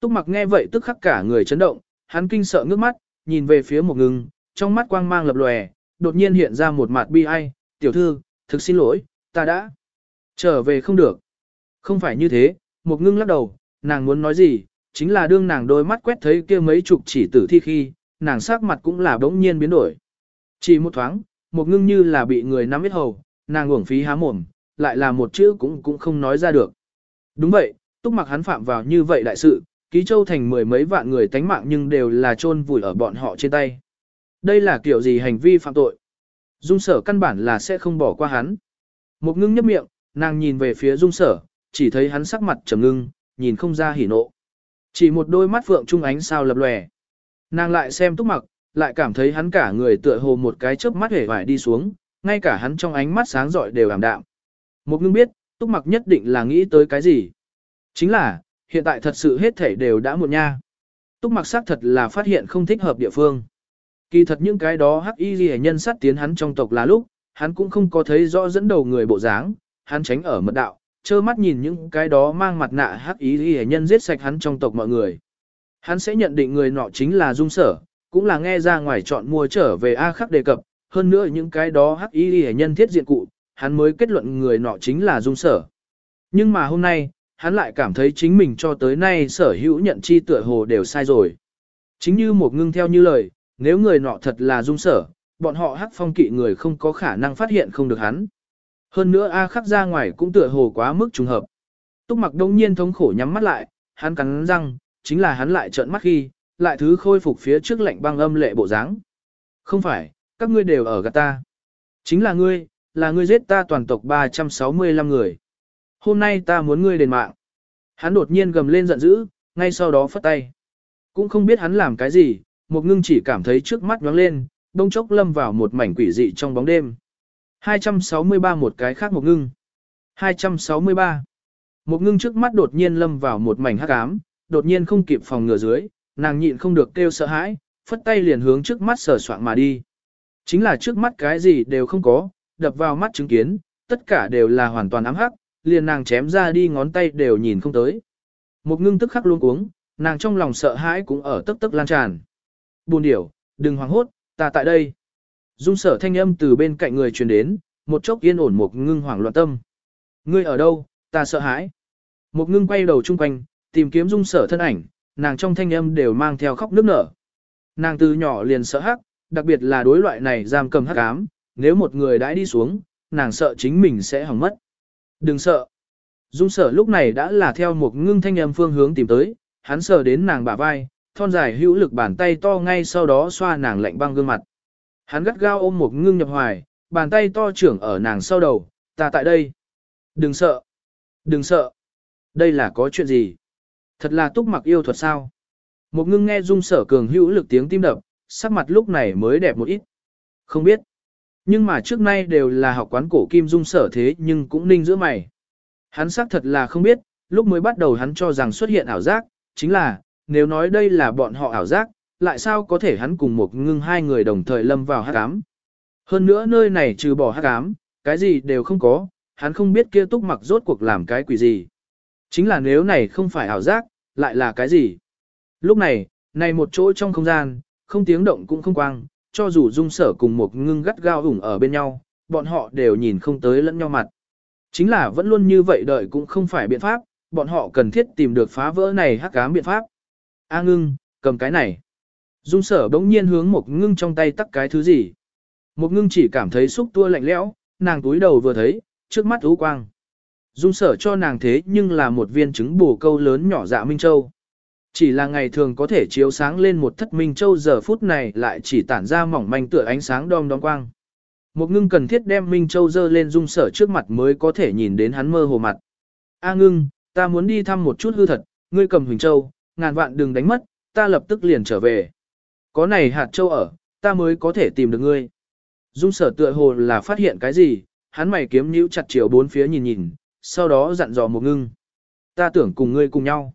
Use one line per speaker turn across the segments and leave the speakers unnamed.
Túc mặc nghe vậy tức khắc cả người chấn động, hắn kinh sợ ngước mắt, nhìn về phía một ngưng, trong mắt quang mang lập lòe, đột nhiên hiện ra một mặt bi ai, tiểu thư, thực xin lỗi, ta đã trở về không được. Không phải như thế, một ngưng lắc đầu, nàng muốn nói gì, chính là đương nàng đôi mắt quét thấy kia mấy chục chỉ tử thi khi, nàng sắc mặt cũng là bỗng nhiên biến đổi. Chỉ một thoáng, một ngưng như là bị người nắm hết hầu, nàng uổng phí há mồm, lại là một chữ cũng cũng không nói ra được. Đúng vậy, túc mặc hắn phạm vào như vậy đại sự, ký châu thành mười mấy vạn người tánh mạng nhưng đều là chôn vùi ở bọn họ trên tay. Đây là kiểu gì hành vi phạm tội? Dung sở căn bản là sẽ không bỏ qua hắn. Một ngưng nhấp miệng, nàng nhìn về phía dung sở, chỉ thấy hắn sắc mặt trầm ngưng, nhìn không ra hỉ nộ. Chỉ một đôi mắt phượng trung ánh sao lập lòe. Nàng lại xem túc mặc, lại cảm thấy hắn cả người tựa hồ một cái chớp mắt hể vải đi xuống, ngay cả hắn trong ánh mắt sáng rọi đều ảm đạm. Một ngưng biết, túc mặc nhất định là nghĩ tới cái gì. Chính là, hiện tại thật sự hết thể đều đã muộn nha. Túc mặc sắc thật là phát hiện không thích hợp địa phương. Kỳ thật những cái đó hắc y ghi nhân sát tiến hắn trong tộc là lúc, hắn cũng không có thấy rõ dẫn đầu người bộ dáng, hắn tránh ở mật đạo, trơ mắt nhìn những cái đó mang mặt nạ hắc y ghi nhân giết sạch hắn trong tộc mọi người. Hắn sẽ nhận định người nọ chính là dung sở, cũng là nghe ra ngoài chọn mua trở về A khắc đề cập, hơn nữa những cái đó hắc y ghi nhân thiết diện cụ, hắn mới kết luận người nọ chính là dung sở. Nhưng mà hôm nay, hắn lại cảm thấy chính mình cho tới nay sở hữu nhận chi tựa hồ đều sai rồi. Chính như một ngưng theo như lời, nếu người nọ thật là dung sở, bọn họ hắc phong kỵ người không có khả năng phát hiện không được hắn. Hơn nữa A khắc ra ngoài cũng tựa hồ quá mức trùng hợp. Túc mặc đông nhiên thống khổ nhắm mắt lại, hắn cắn răng, chính là hắn lại trợn mắt khi, lại thứ khôi phục phía trước lạnh băng âm lệ bộ dáng. Không phải, các ngươi đều ở gạt ta. Chính là ngươi, là ngươi giết ta toàn tộc 365 người. Hôm nay ta muốn ngươi đền mạng. Hắn đột nhiên gầm lên giận dữ, ngay sau đó phất tay. Cũng không biết hắn làm cái gì, một ngưng chỉ cảm thấy trước mắt nhoáng lên, đông chốc lâm vào một mảnh quỷ dị trong bóng đêm. 263 một cái khác một ngưng. 263. Một ngưng trước mắt đột nhiên lâm vào một mảnh hắc ám, đột nhiên không kịp phòng ngừa dưới, nàng nhịn không được kêu sợ hãi, phất tay liền hướng trước mắt sờ soạn mà đi. Chính là trước mắt cái gì đều không có, đập vào mắt chứng kiến, tất cả đều là hoàn toàn ám hắc, liền nàng chém ra đi ngón tay đều nhìn không tới. Một ngưng tức khắc luôn uống, nàng trong lòng sợ hãi cũng ở tức tức lan tràn. Buồn điểu, đừng hoảng hốt, ta tại đây. Dung sở thanh âm từ bên cạnh người truyền đến, một chốc yên ổn một ngưng hoảng loạn tâm. Ngươi ở đâu, ta sợ hãi. Một ngưng quay đầu chung quanh, tìm kiếm dung sở thân ảnh, nàng trong thanh âm đều mang theo khóc nức nở. Nàng từ nhỏ liền sợ hắc, đặc biệt là đối loại này giam cầm hắc ám, nếu một người đã đi xuống, nàng sợ chính mình sẽ hỏng mất. Đừng sợ. Dung sở lúc này đã là theo một ngưng thanh âm phương hướng tìm tới, hắn sờ đến nàng bả vai, thon dài hữu lực bàn tay to ngay sau đó xoa nàng lạnh băng gương mặt. Hắn gắt gao ôm một ngưng nhập hoài, bàn tay to trưởng ở nàng sau đầu, ta tại đây. Đừng sợ. Đừng sợ. Đây là có chuyện gì? Thật là túc mặc yêu thuật sao? Một ngưng nghe dung sở cường hữu lực tiếng tim đập, sắc mặt lúc này mới đẹp một ít. Không biết. Nhưng mà trước nay đều là học quán cổ kim dung sở thế nhưng cũng ninh giữa mày. Hắn xác thật là không biết, lúc mới bắt đầu hắn cho rằng xuất hiện ảo giác, chính là, nếu nói đây là bọn họ ảo giác, lại sao có thể hắn cùng một ngưng hai người đồng thời lâm vào hắc cám. Hơn nữa nơi này trừ bỏ hắc cám, cái gì đều không có, hắn không biết kia túc mặc rốt cuộc làm cái quỷ gì. Chính là nếu này không phải ảo giác, lại là cái gì? Lúc này, này một chỗ trong không gian, không tiếng động cũng không quang, cho dù dung sở cùng một ngưng gắt gao ủng ở bên nhau, bọn họ đều nhìn không tới lẫn nhau mặt. Chính là vẫn luôn như vậy đợi cũng không phải biện pháp, bọn họ cần thiết tìm được phá vỡ này hắc ám biện pháp. A ngưng, cầm cái này. Dung sở bỗng nhiên hướng một ngưng trong tay tắt cái thứ gì. Một ngưng chỉ cảm thấy xúc tua lạnh lẽo, nàng túi đầu vừa thấy, trước mắt ú quang. Dung sở cho nàng thế nhưng là một viên trứng bổ câu lớn nhỏ dạ Minh Châu. Chỉ là ngày thường có thể chiếu sáng lên một thất Minh Châu giờ phút này lại chỉ tản ra mỏng manh tựa ánh sáng đom đóm quang. Một ngưng cần thiết đem Minh Châu dơ lên dung sở trước mặt mới có thể nhìn đến hắn mơ hồ mặt. A à ngưng, ta muốn đi thăm một chút hư thật, ngươi cầm Huỳnh Châu, ngàn vạn đừng đánh mất, ta lập tức liền trở về. Có này hạt châu ở, ta mới có thể tìm được ngươi. Dung sở tựa hồ là phát hiện cái gì, hắn mày kiếm nhíu chặt chiều bốn phía nhìn nhìn, sau đó dặn dò một ngưng. Ta tưởng cùng ngươi cùng nhau.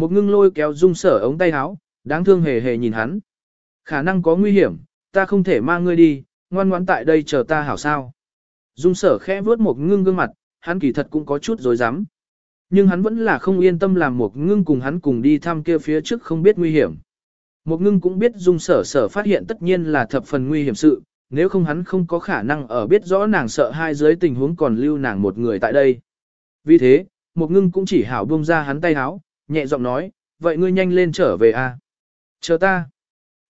Một ngưng lôi kéo dung sở ống tay áo, đáng thương hề hề nhìn hắn. Khả năng có nguy hiểm, ta không thể mang ngươi đi, ngoan ngoãn tại đây chờ ta hảo sao. Dung sở khẽ vuốt một ngưng gương mặt, hắn kỳ thật cũng có chút dối rắm Nhưng hắn vẫn là không yên tâm làm một ngưng cùng hắn cùng đi thăm kia phía trước không biết nguy hiểm. Một ngưng cũng biết dung sở sở phát hiện tất nhiên là thập phần nguy hiểm sự, nếu không hắn không có khả năng ở biết rõ nàng sợ hai dưới tình huống còn lưu nàng một người tại đây. Vì thế, một ngưng cũng chỉ hảo buông ra hắn tay háo, nhẹ giọng nói, vậy ngươi nhanh lên trở về a. Chờ ta.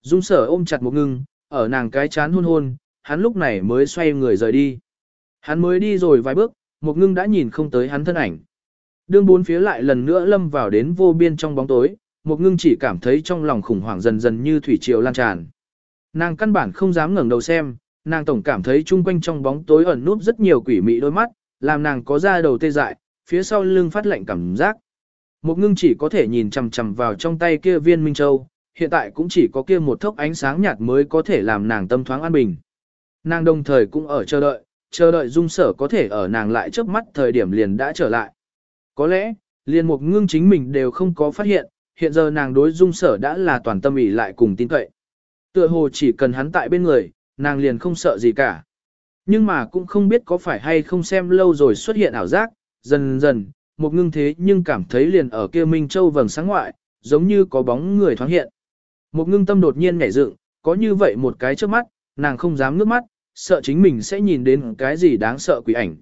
Dung sở ôm chặt một ngưng, ở nàng cái chán hôn hôn, hắn lúc này mới xoay người rời đi. Hắn mới đi rồi vài bước, một ngưng đã nhìn không tới hắn thân ảnh. Đương bốn phía lại lần nữa lâm vào đến vô biên trong bóng tối, một ngưng chỉ cảm thấy trong lòng khủng hoảng dần dần như thủy triều lan tràn. Nàng căn bản không dám ngẩng đầu xem, nàng tổng cảm thấy chung quanh trong bóng tối ẩn núp rất nhiều quỷ mị đôi mắt, làm nàng có da đầu tê dại, phía sau lưng phát lạnh cảm giác. Một ngưng chỉ có thể nhìn chằm chằm vào trong tay kia viên Minh Châu, hiện tại cũng chỉ có kia một thốc ánh sáng nhạt mới có thể làm nàng tâm thoáng an bình. Nàng đồng thời cũng ở chờ đợi, chờ đợi dung sở có thể ở nàng lại trước mắt thời điểm liền đã trở lại. Có lẽ, liền một ngưng chính mình đều không có phát hiện, hiện giờ nàng đối dung sở đã là toàn tâm ý lại cùng tin cậy. Tựa hồ chỉ cần hắn tại bên người, nàng liền không sợ gì cả. Nhưng mà cũng không biết có phải hay không xem lâu rồi xuất hiện ảo giác, dần dần, một ngưng thế nhưng cảm thấy liền ở kia Minh Châu vầng sáng ngoại, giống như có bóng người thoáng hiện. Một ngưng tâm đột nhiên nhảy dựng, có như vậy một cái trước mắt, nàng không dám ngước mắt, sợ chính mình sẽ nhìn đến cái gì đáng sợ quỷ ảnh.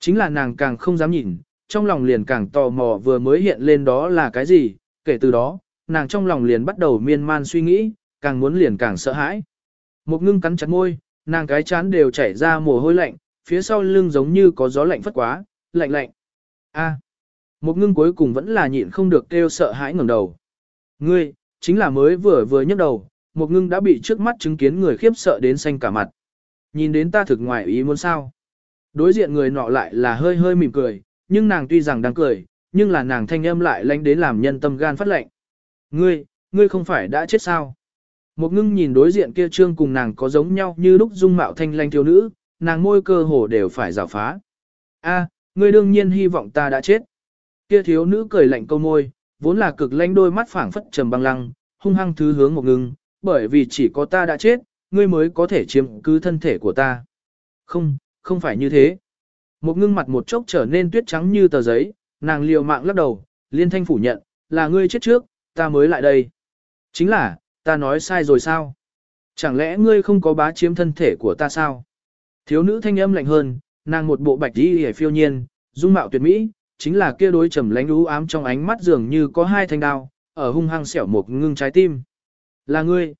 Chính là nàng càng không dám nhìn, trong lòng liền càng tò mò vừa mới hiện lên đó là cái gì, kể từ đó, nàng trong lòng liền bắt đầu miên man suy nghĩ, càng muốn liền càng sợ hãi. Một ngưng cắn chặt môi, nàng cái chán đều chảy ra mồ hôi lạnh, phía sau lưng giống như có gió lạnh phất quá, lạnh lạnh. A. Một ngưng cuối cùng vẫn là nhịn không được kêu sợ hãi ngẩng đầu. Ngươi, chính là mới vừa vừa nhấc đầu, một ngưng đã bị trước mắt chứng kiến người khiếp sợ đến xanh cả mặt. Nhìn đến ta thực ngoài ý muốn sao. Đối diện người nọ lại là hơi hơi mỉm cười, nhưng nàng tuy rằng đang cười, nhưng là nàng thanh âm lại lánh đến làm nhân tâm gan phát lệnh. Ngươi, ngươi không phải đã chết sao? Một ngưng nhìn đối diện kia trương cùng nàng có giống nhau như lúc dung mạo thanh lanh thiếu nữ, nàng môi cơ hồ đều phải rào phá. A, ngươi đương nhiên hy vọng ta đã chết. Kia thiếu nữ cười lạnh câu môi, vốn là cực lanh đôi mắt phảng phất trầm băng lăng, hung hăng thứ hướng một ngưng, bởi vì chỉ có ta đã chết, ngươi mới có thể chiếm cứ thân thể của ta. Không, không phải như thế. Một ngưng mặt một chốc trở nên tuyết trắng như tờ giấy, nàng liều mạng lắc đầu, liên thanh phủ nhận, là ngươi chết trước, ta mới lại đây. Chính là, ta nói sai rồi sao? Chẳng lẽ ngươi không có bá chiếm thân thể của ta sao? Thiếu nữ thanh âm lạnh hơn, nàng một bộ bạch đi hề phiêu nhiên, dung mạo tuyệt mỹ, chính là kia đối trầm lánh u ám trong ánh mắt dường như có hai thanh đao, ở hung hăng xẻo một ngưng trái tim. Là ngươi.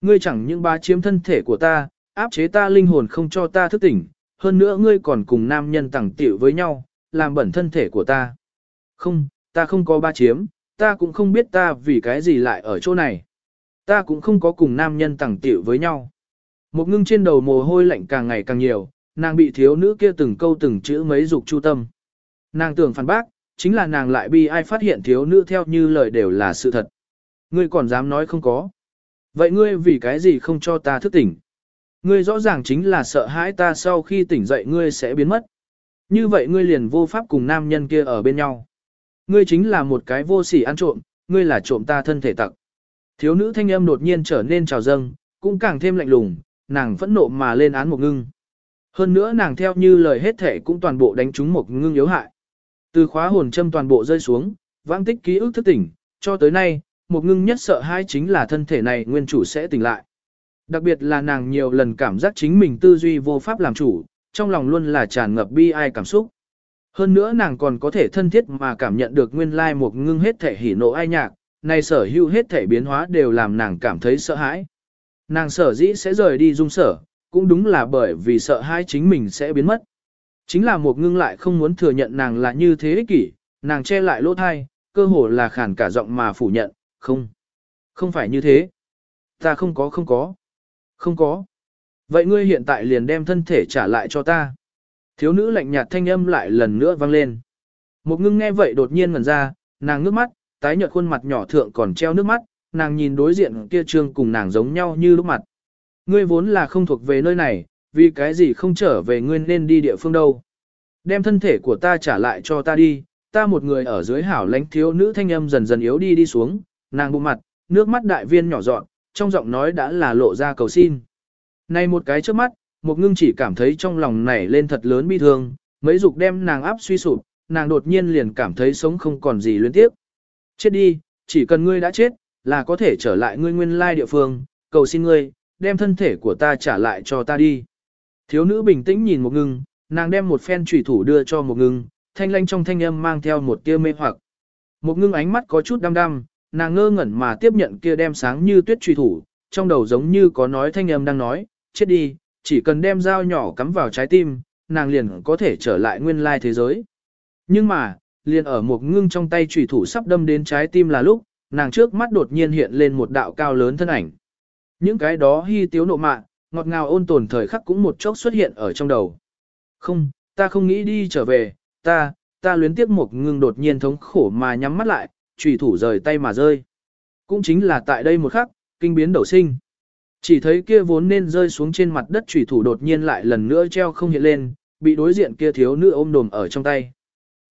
Ngươi chẳng những ba chiếm thân thể của ta, áp chế ta linh hồn không cho ta thức tỉnh, hơn nữa ngươi còn cùng nam nhân tẳng tiểu với nhau, làm bẩn thân thể của ta. Không, ta không có ba chiếm, ta cũng không biết ta vì cái gì lại ở chỗ này. Ta cũng không có cùng nam nhân tẳng tiểu với nhau. Một ngưng trên đầu mồ hôi lạnh càng ngày càng nhiều, nàng bị thiếu nữ kia từng câu từng chữ mấy dục chu tâm. Nàng tưởng phản bác, chính là nàng lại bi ai phát hiện thiếu nữ theo như lời đều là sự thật. Ngươi còn dám nói không có. Vậy ngươi vì cái gì không cho ta thức tỉnh? Ngươi rõ ràng chính là sợ hãi ta sau khi tỉnh dậy ngươi sẽ biến mất. Như vậy ngươi liền vô pháp cùng nam nhân kia ở bên nhau. Ngươi chính là một cái vô sỉ ăn trộm, ngươi là trộm ta thân thể tặc. Thiếu nữ thanh âm đột nhiên trở nên trào dâng, cũng càng thêm lạnh lùng, nàng phẫn nộ mà lên án một ngưng. Hơn nữa nàng theo như lời hết thể cũng toàn bộ đánh trúng một ngưng yếu hại. Từ khóa hồn châm toàn bộ rơi xuống, vãng tích ký ức thức tỉnh, cho tới nay, một ngưng nhất sợ hai chính là thân thể này nguyên chủ sẽ tỉnh lại. Đặc biệt là nàng nhiều lần cảm giác chính mình tư duy vô pháp làm chủ, trong lòng luôn là tràn ngập bi ai cảm xúc. Hơn nữa nàng còn có thể thân thiết mà cảm nhận được nguyên lai một ngưng hết thể hỉ nộ ai nhạc, này sở hữu hết thể biến hóa đều làm nàng cảm thấy sợ hãi. Nàng sở dĩ sẽ rời đi dung sở, cũng đúng là bởi vì sợ hãi chính mình sẽ biến mất. Chính là một ngưng lại không muốn thừa nhận nàng là như thế ích kỷ, nàng che lại lỗ thai, cơ hồ là khản cả giọng mà phủ nhận, không, không phải như thế. Ta không có không có, không có. Vậy ngươi hiện tại liền đem thân thể trả lại cho ta. Thiếu nữ lạnh nhạt thanh âm lại lần nữa vang lên. Một ngưng nghe vậy đột nhiên ngẩn ra, nàng nước mắt, tái nhợt khuôn mặt nhỏ thượng còn treo nước mắt, nàng nhìn đối diện kia trương cùng nàng giống nhau như lúc mặt. Ngươi vốn là không thuộc về nơi này, vì cái gì không trở về ngươi nên đi địa phương đâu. Đem thân thể của ta trả lại cho ta đi, ta một người ở dưới hảo lánh thiếu nữ thanh âm dần dần yếu đi đi xuống, nàng bụng mặt, nước mắt đại viên nhỏ dọn, trong giọng nói đã là lộ ra cầu xin. Này một cái trước mắt, một ngưng chỉ cảm thấy trong lòng nảy lên thật lớn bi thương, mấy dục đem nàng áp suy sụp, nàng đột nhiên liền cảm thấy sống không còn gì luyến tiếp. Chết đi, chỉ cần ngươi đã chết, là có thể trở lại ngươi nguyên lai địa phương, cầu xin ngươi, đem thân thể của ta trả lại cho ta đi. Thiếu nữ bình tĩnh nhìn một ngưng, nàng đem một phen trùy thủ đưa cho một ngưng, thanh lanh trong thanh âm mang theo một tia mê hoặc. Một ngưng ánh mắt có chút đăm đăm, nàng ngơ ngẩn mà tiếp nhận kia đem sáng như tuyết trùy thủ, trong đầu giống như có nói thanh âm đang nói, chết đi, chỉ cần đem dao nhỏ cắm vào trái tim, nàng liền có thể trở lại nguyên lai thế giới. Nhưng mà, liền ở một ngưng trong tay trùy thủ sắp đâm đến trái tim là lúc, nàng trước mắt đột nhiên hiện lên một đạo cao lớn thân ảnh. Những cái đó hy tiếu nộ mạng ngọt ngào ôn tồn thời khắc cũng một chốc xuất hiện ở trong đầu. Không, ta không nghĩ đi trở về, ta, ta luyến tiếc một ngưng đột nhiên thống khổ mà nhắm mắt lại, trùy thủ rời tay mà rơi. Cũng chính là tại đây một khắc, kinh biến đầu sinh. Chỉ thấy kia vốn nên rơi xuống trên mặt đất trùy thủ đột nhiên lại lần nữa treo không hiện lên, bị đối diện kia thiếu nữ ôm đồm ở trong tay.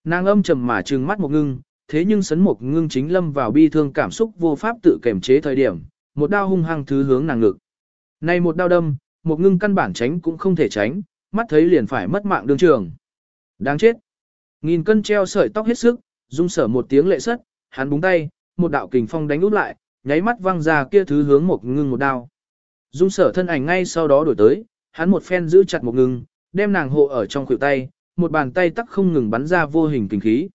Nàng âm trầm mà trừng mắt một ngưng, thế nhưng sấn một ngưng chính lâm vào bi thương cảm xúc vô pháp tự kềm chế thời điểm, một đao hung hăng thứ hướng nàng ngực. Này một đao đâm, một ngưng căn bản tránh cũng không thể tránh, mắt thấy liền phải mất mạng đương trường. Đáng chết. Nghìn cân treo sợi tóc hết sức, dung sở một tiếng lệ sất, hắn búng tay, một đạo kình phong đánh út lại, nháy mắt văng ra kia thứ hướng một ngưng một đao. Dung sở thân ảnh ngay sau đó đổi tới, hắn một phen giữ chặt một ngưng, đem nàng hộ ở trong khuỷu tay, một bàn tay tắc không ngừng bắn ra vô hình kinh khí.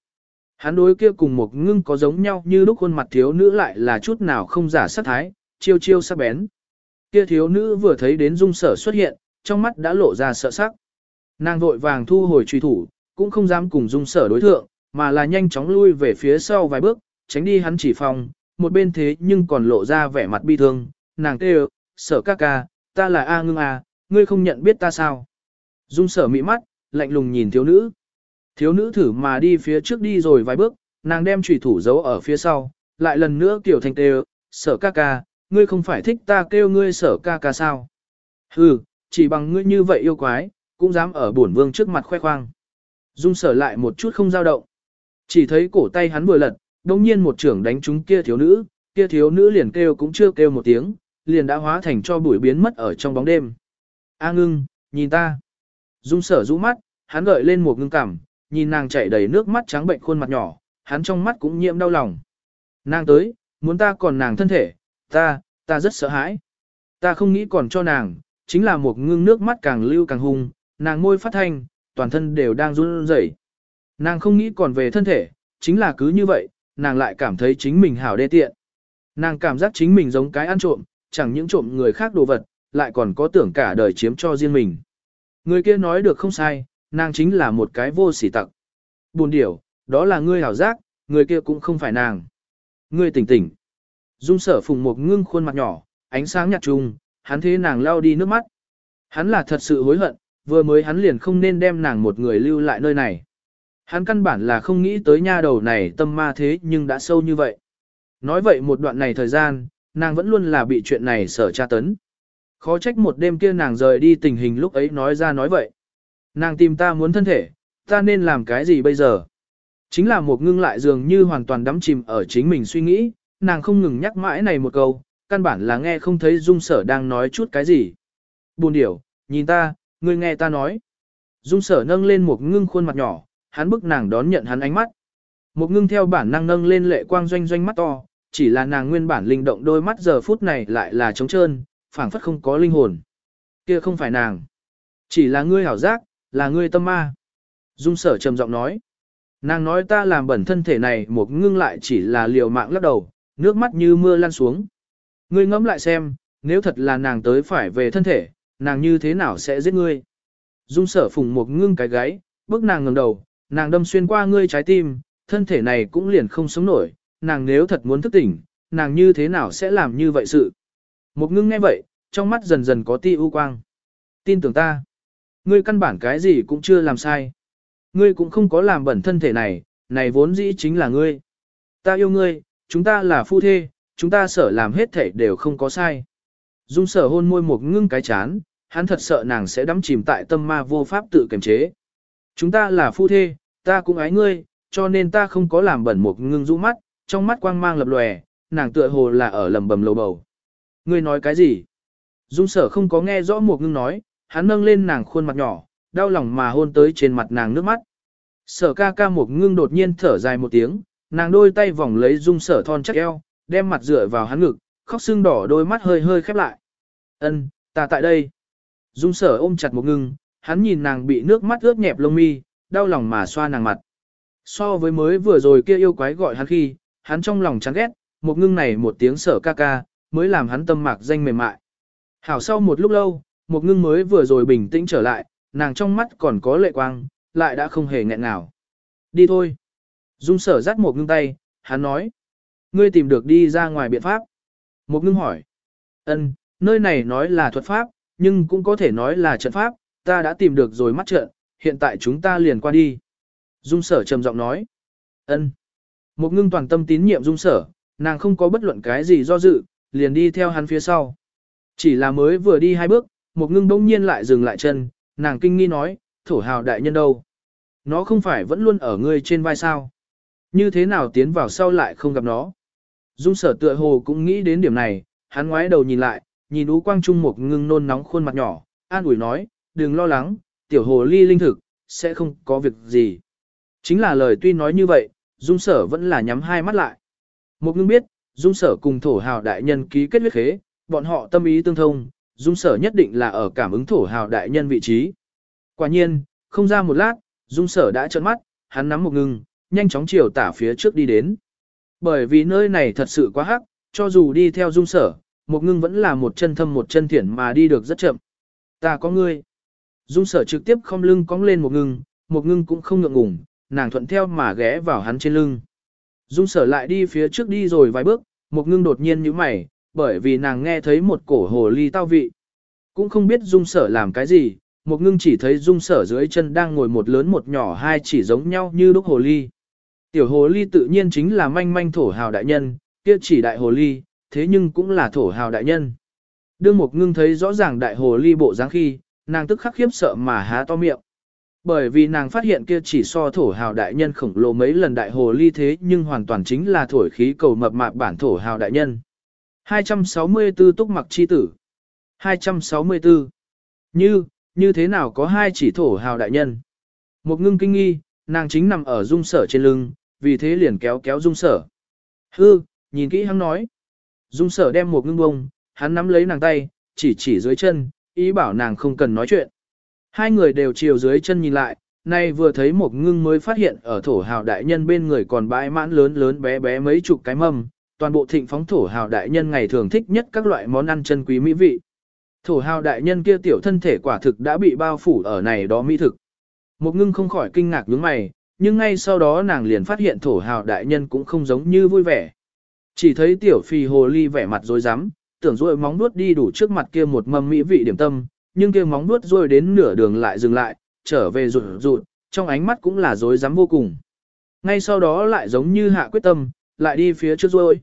Hắn đối kia cùng một ngưng có giống nhau như lúc khuôn mặt thiếu nữ lại là chút nào không giả sát thái, chiêu chiêu sắc bén. Kia thiếu nữ vừa thấy đến dung sở xuất hiện, trong mắt đã lộ ra sợ sắc. Nàng vội vàng thu hồi truy thủ, cũng không dám cùng dung sở đối thượng, mà là nhanh chóng lui về phía sau vài bước, tránh đi hắn chỉ phòng, một bên thế nhưng còn lộ ra vẻ mặt bi thương, nàng kêu, sở ca ca, ta là A ngưng A, ngươi không nhận biết ta sao. Dung sở mị mắt, lạnh lùng nhìn thiếu nữ. Thiếu nữ thử mà đi phía trước đi rồi vài bước, nàng đem trùy thủ giấu ở phía sau, lại lần nữa kiểu thành kêu, sở ca ca, ngươi không phải thích ta kêu ngươi sở ca ca sao. Hừ, chỉ bằng ngươi như vậy yêu quái, cũng dám ở bổn vương trước mặt khoe khoang. Dung sở lại một chút không dao động. Chỉ thấy cổ tay hắn vừa lật, đồng nhiên một trưởng đánh trúng kia thiếu nữ, kia thiếu nữ liền kêu cũng chưa kêu một tiếng, liền đã hóa thành cho bụi biến mất ở trong bóng đêm. A ngưng, nhìn ta. Dung sở rũ mắt, hắn gợi lên một ngưng cảm, nhìn nàng chảy đầy nước mắt trắng bệnh khuôn mặt nhỏ, hắn trong mắt cũng nhiễm đau lòng. Nàng tới, muốn ta còn nàng thân thể, ta, ta rất sợ hãi. Ta không nghĩ còn cho nàng, chính là một ngưng nước mắt càng lưu càng hung, nàng môi phát thanh, toàn thân đều đang run rẩy. Nàng không nghĩ còn về thân thể, chính là cứ như vậy, nàng lại cảm thấy chính mình hảo đê tiện. Nàng cảm giác chính mình giống cái ăn trộm, chẳng những trộm người khác đồ vật, lại còn có tưởng cả đời chiếm cho riêng mình. Người kia nói được không sai, nàng chính là một cái vô sỉ tặc. Buồn điểu, đó là ngươi hảo giác, người kia cũng không phải nàng. Ngươi tỉnh tỉnh. Dung sở phùng một ngưng khuôn mặt nhỏ, ánh sáng nhạt trùng, hắn thế nàng lao đi nước mắt. Hắn là thật sự hối hận, vừa mới hắn liền không nên đem nàng một người lưu lại nơi này. Hắn căn bản là không nghĩ tới nha đầu này tâm ma thế nhưng đã sâu như vậy. Nói vậy một đoạn này thời gian, nàng vẫn luôn là bị chuyện này sở tra tấn. Khó trách một đêm kia nàng rời đi tình hình lúc ấy nói ra nói vậy. Nàng tìm ta muốn thân thể, ta nên làm cái gì bây giờ? Chính là một ngưng lại dường như hoàn toàn đắm chìm ở chính mình suy nghĩ, nàng không ngừng nhắc mãi này một câu, căn bản là nghe không thấy dung sở đang nói chút cái gì. Buồn điểu, nhìn ta, ngươi nghe ta nói. Dung sở nâng lên một ngưng khuôn mặt nhỏ, hắn bức nàng đón nhận hắn ánh mắt. Một ngưng theo bản năng nâng lên lệ quang doanh doanh mắt to, chỉ là nàng nguyên bản linh động đôi mắt giờ phút này lại là trống trơn, phảng phất không có linh hồn. Kia không phải nàng. Chỉ là ngươi hảo giác, là ngươi tâm ma. Dung sở trầm giọng nói. Nàng nói ta làm bẩn thân thể này một ngưng lại chỉ là liều mạng lắc đầu, nước mắt như mưa lan xuống. Ngươi ngẫm lại xem, nếu thật là nàng tới phải về thân thể, nàng như thế nào sẽ giết ngươi? Dung sở phùng một ngưng cái gáy, bước nàng ngẩng đầu, nàng đâm xuyên qua ngươi trái tim, thân thể này cũng liền không sống nổi, nàng nếu thật muốn thức tỉnh, nàng như thế nào sẽ làm như vậy sự? Một ngưng nghe vậy, trong mắt dần dần có ti ưu quang. Tin tưởng ta. Ngươi căn bản cái gì cũng chưa làm sai. Ngươi cũng không có làm bẩn thân thể này, này vốn dĩ chính là ngươi. Ta yêu ngươi, chúng ta là phu thê, chúng ta sở làm hết thể đều không có sai. Dung sở hôn môi một ngưng cái chán, hắn thật sợ nàng sẽ đắm chìm tại tâm ma vô pháp tự kiềm chế. Chúng ta là phu thê, ta cũng ái ngươi, cho nên ta không có làm bẩn một ngưng rũ mắt, trong mắt quang mang lập lòe, nàng tựa hồ là ở lầm bầm lầu bầu. Ngươi nói cái gì? Dung sở không có nghe rõ một ngưng nói, hắn nâng lên nàng khuôn mặt nhỏ, đau lòng mà hôn tới trên mặt nàng nước mắt. Sở ca ca một ngưng đột nhiên thở dài một tiếng, nàng đôi tay vòng lấy dung sở thon chắc eo, đem mặt dựa vào hắn ngực, khóc sưng đỏ đôi mắt hơi hơi khép lại. Ân, ta tại đây. Dung sở ôm chặt một ngưng, hắn nhìn nàng bị nước mắt ướt nhẹp lông mi, đau lòng mà xoa nàng mặt. So với mới vừa rồi kia yêu quái gọi hắn khi, hắn trong lòng chán ghét, một ngưng này một tiếng sở ca ca, mới làm hắn tâm mạc danh mềm mại. Hảo sau một lúc lâu, một ngưng mới vừa rồi bình tĩnh trở lại, nàng trong mắt còn có lệ quang, lại đã không hề nghẹn nào. Đi thôi. Dung sở dắt một ngưng tay, hắn nói. Ngươi tìm được đi ra ngoài biện pháp. Một ngưng hỏi. Ân, nơi này nói là thuật pháp, nhưng cũng có thể nói là trận pháp, ta đã tìm được rồi mắt trận, hiện tại chúng ta liền qua đi. Dung sở trầm giọng nói. Ân. Một ngưng toàn tâm tín nhiệm dung sở, nàng không có bất luận cái gì do dự, liền đi theo hắn phía sau. Chỉ là mới vừa đi hai bước, một ngưng bỗng nhiên lại dừng lại chân, nàng kinh nghi nói, thổ hào đại nhân đâu? Nó không phải vẫn luôn ở ngươi trên vai sao? Như thế nào tiến vào sau lại không gặp nó? Dung sở tựa hồ cũng nghĩ đến điểm này, hắn ngoái đầu nhìn lại, nhìn ú quang trung một ngưng nôn nóng khuôn mặt nhỏ, an ủi nói, đừng lo lắng, tiểu hồ ly linh thực, sẽ không có việc gì. Chính là lời tuy nói như vậy, dung sở vẫn là nhắm hai mắt lại. Một ngưng biết, dung sở cùng thổ hào đại nhân ký kết huyết khế, bọn họ tâm ý tương thông, dung sở nhất định là ở cảm ứng thổ hào đại nhân vị trí. Quả nhiên, không ra một lát, dung sở đã trợn mắt, hắn nắm một ngưng, nhanh chóng chiều tả phía trước đi đến. Bởi vì nơi này thật sự quá hắc, cho dù đi theo dung sở, một ngưng vẫn là một chân thâm một chân thiển mà đi được rất chậm. Ta có ngươi. Dung sở trực tiếp không lưng cong lên một ngưng, một ngưng cũng không ngượng ngùng, nàng thuận theo mà ghé vào hắn trên lưng. Dung sở lại đi phía trước đi rồi vài bước, một ngưng đột nhiên như mày, bởi vì nàng nghe thấy một cổ hồ ly tao vị. Cũng không biết dung sở làm cái gì, một ngưng chỉ thấy dung sở dưới chân đang ngồi một lớn một nhỏ hai chỉ giống nhau như đúc hồ ly. Tiểu hồ ly tự nhiên chính là manh manh thổ hào đại nhân, kia chỉ đại hồ ly, thế nhưng cũng là thổ hào đại nhân. Đương một ngưng thấy rõ ràng đại hồ ly bộ dáng khi, nàng tức khắc khiếp sợ mà há to miệng. Bởi vì nàng phát hiện kia chỉ so thổ hào đại nhân khổng lồ mấy lần đại hồ ly thế nhưng hoàn toàn chính là thổi khí cầu mập mạp bản thổ hào đại nhân. 264 túc mặc chi tử. 264. Như, như thế nào có hai chỉ thổ hào đại nhân? Một ngưng kinh nghi, nàng chính nằm ở dung sở trên lưng, vì thế liền kéo kéo dung sở. Hư, nhìn kỹ hắn nói. Dung sở đem một ngưng bông, hắn nắm lấy nàng tay, chỉ chỉ dưới chân, ý bảo nàng không cần nói chuyện. Hai người đều chiều dưới chân nhìn lại, nay vừa thấy một ngưng mới phát hiện ở thổ hào đại nhân bên người còn bãi mãn lớn lớn bé bé mấy chục cái mâm, toàn bộ thịnh phóng thổ hào đại nhân ngày thường thích nhất các loại món ăn chân quý mỹ vị. Thổ hào đại nhân kia tiểu thân thể quả thực đã bị bao phủ ở này đó mỹ thực. Một ngưng không khỏi kinh ngạc nhướng mày, nhưng ngay sau đó nàng liền phát hiện thổ hào đại nhân cũng không giống như vui vẻ. Chỉ thấy tiểu phi hồ ly vẻ mặt dối rắm tưởng rôi móng nuốt đi đủ trước mặt kia một mâm mỹ vị điểm tâm, nhưng kia móng nuốt rồi đến nửa đường lại dừng lại, trở về rụt rụt, trong ánh mắt cũng là dối rắm vô cùng. Ngay sau đó lại giống như hạ quyết tâm, lại đi phía trước rôi.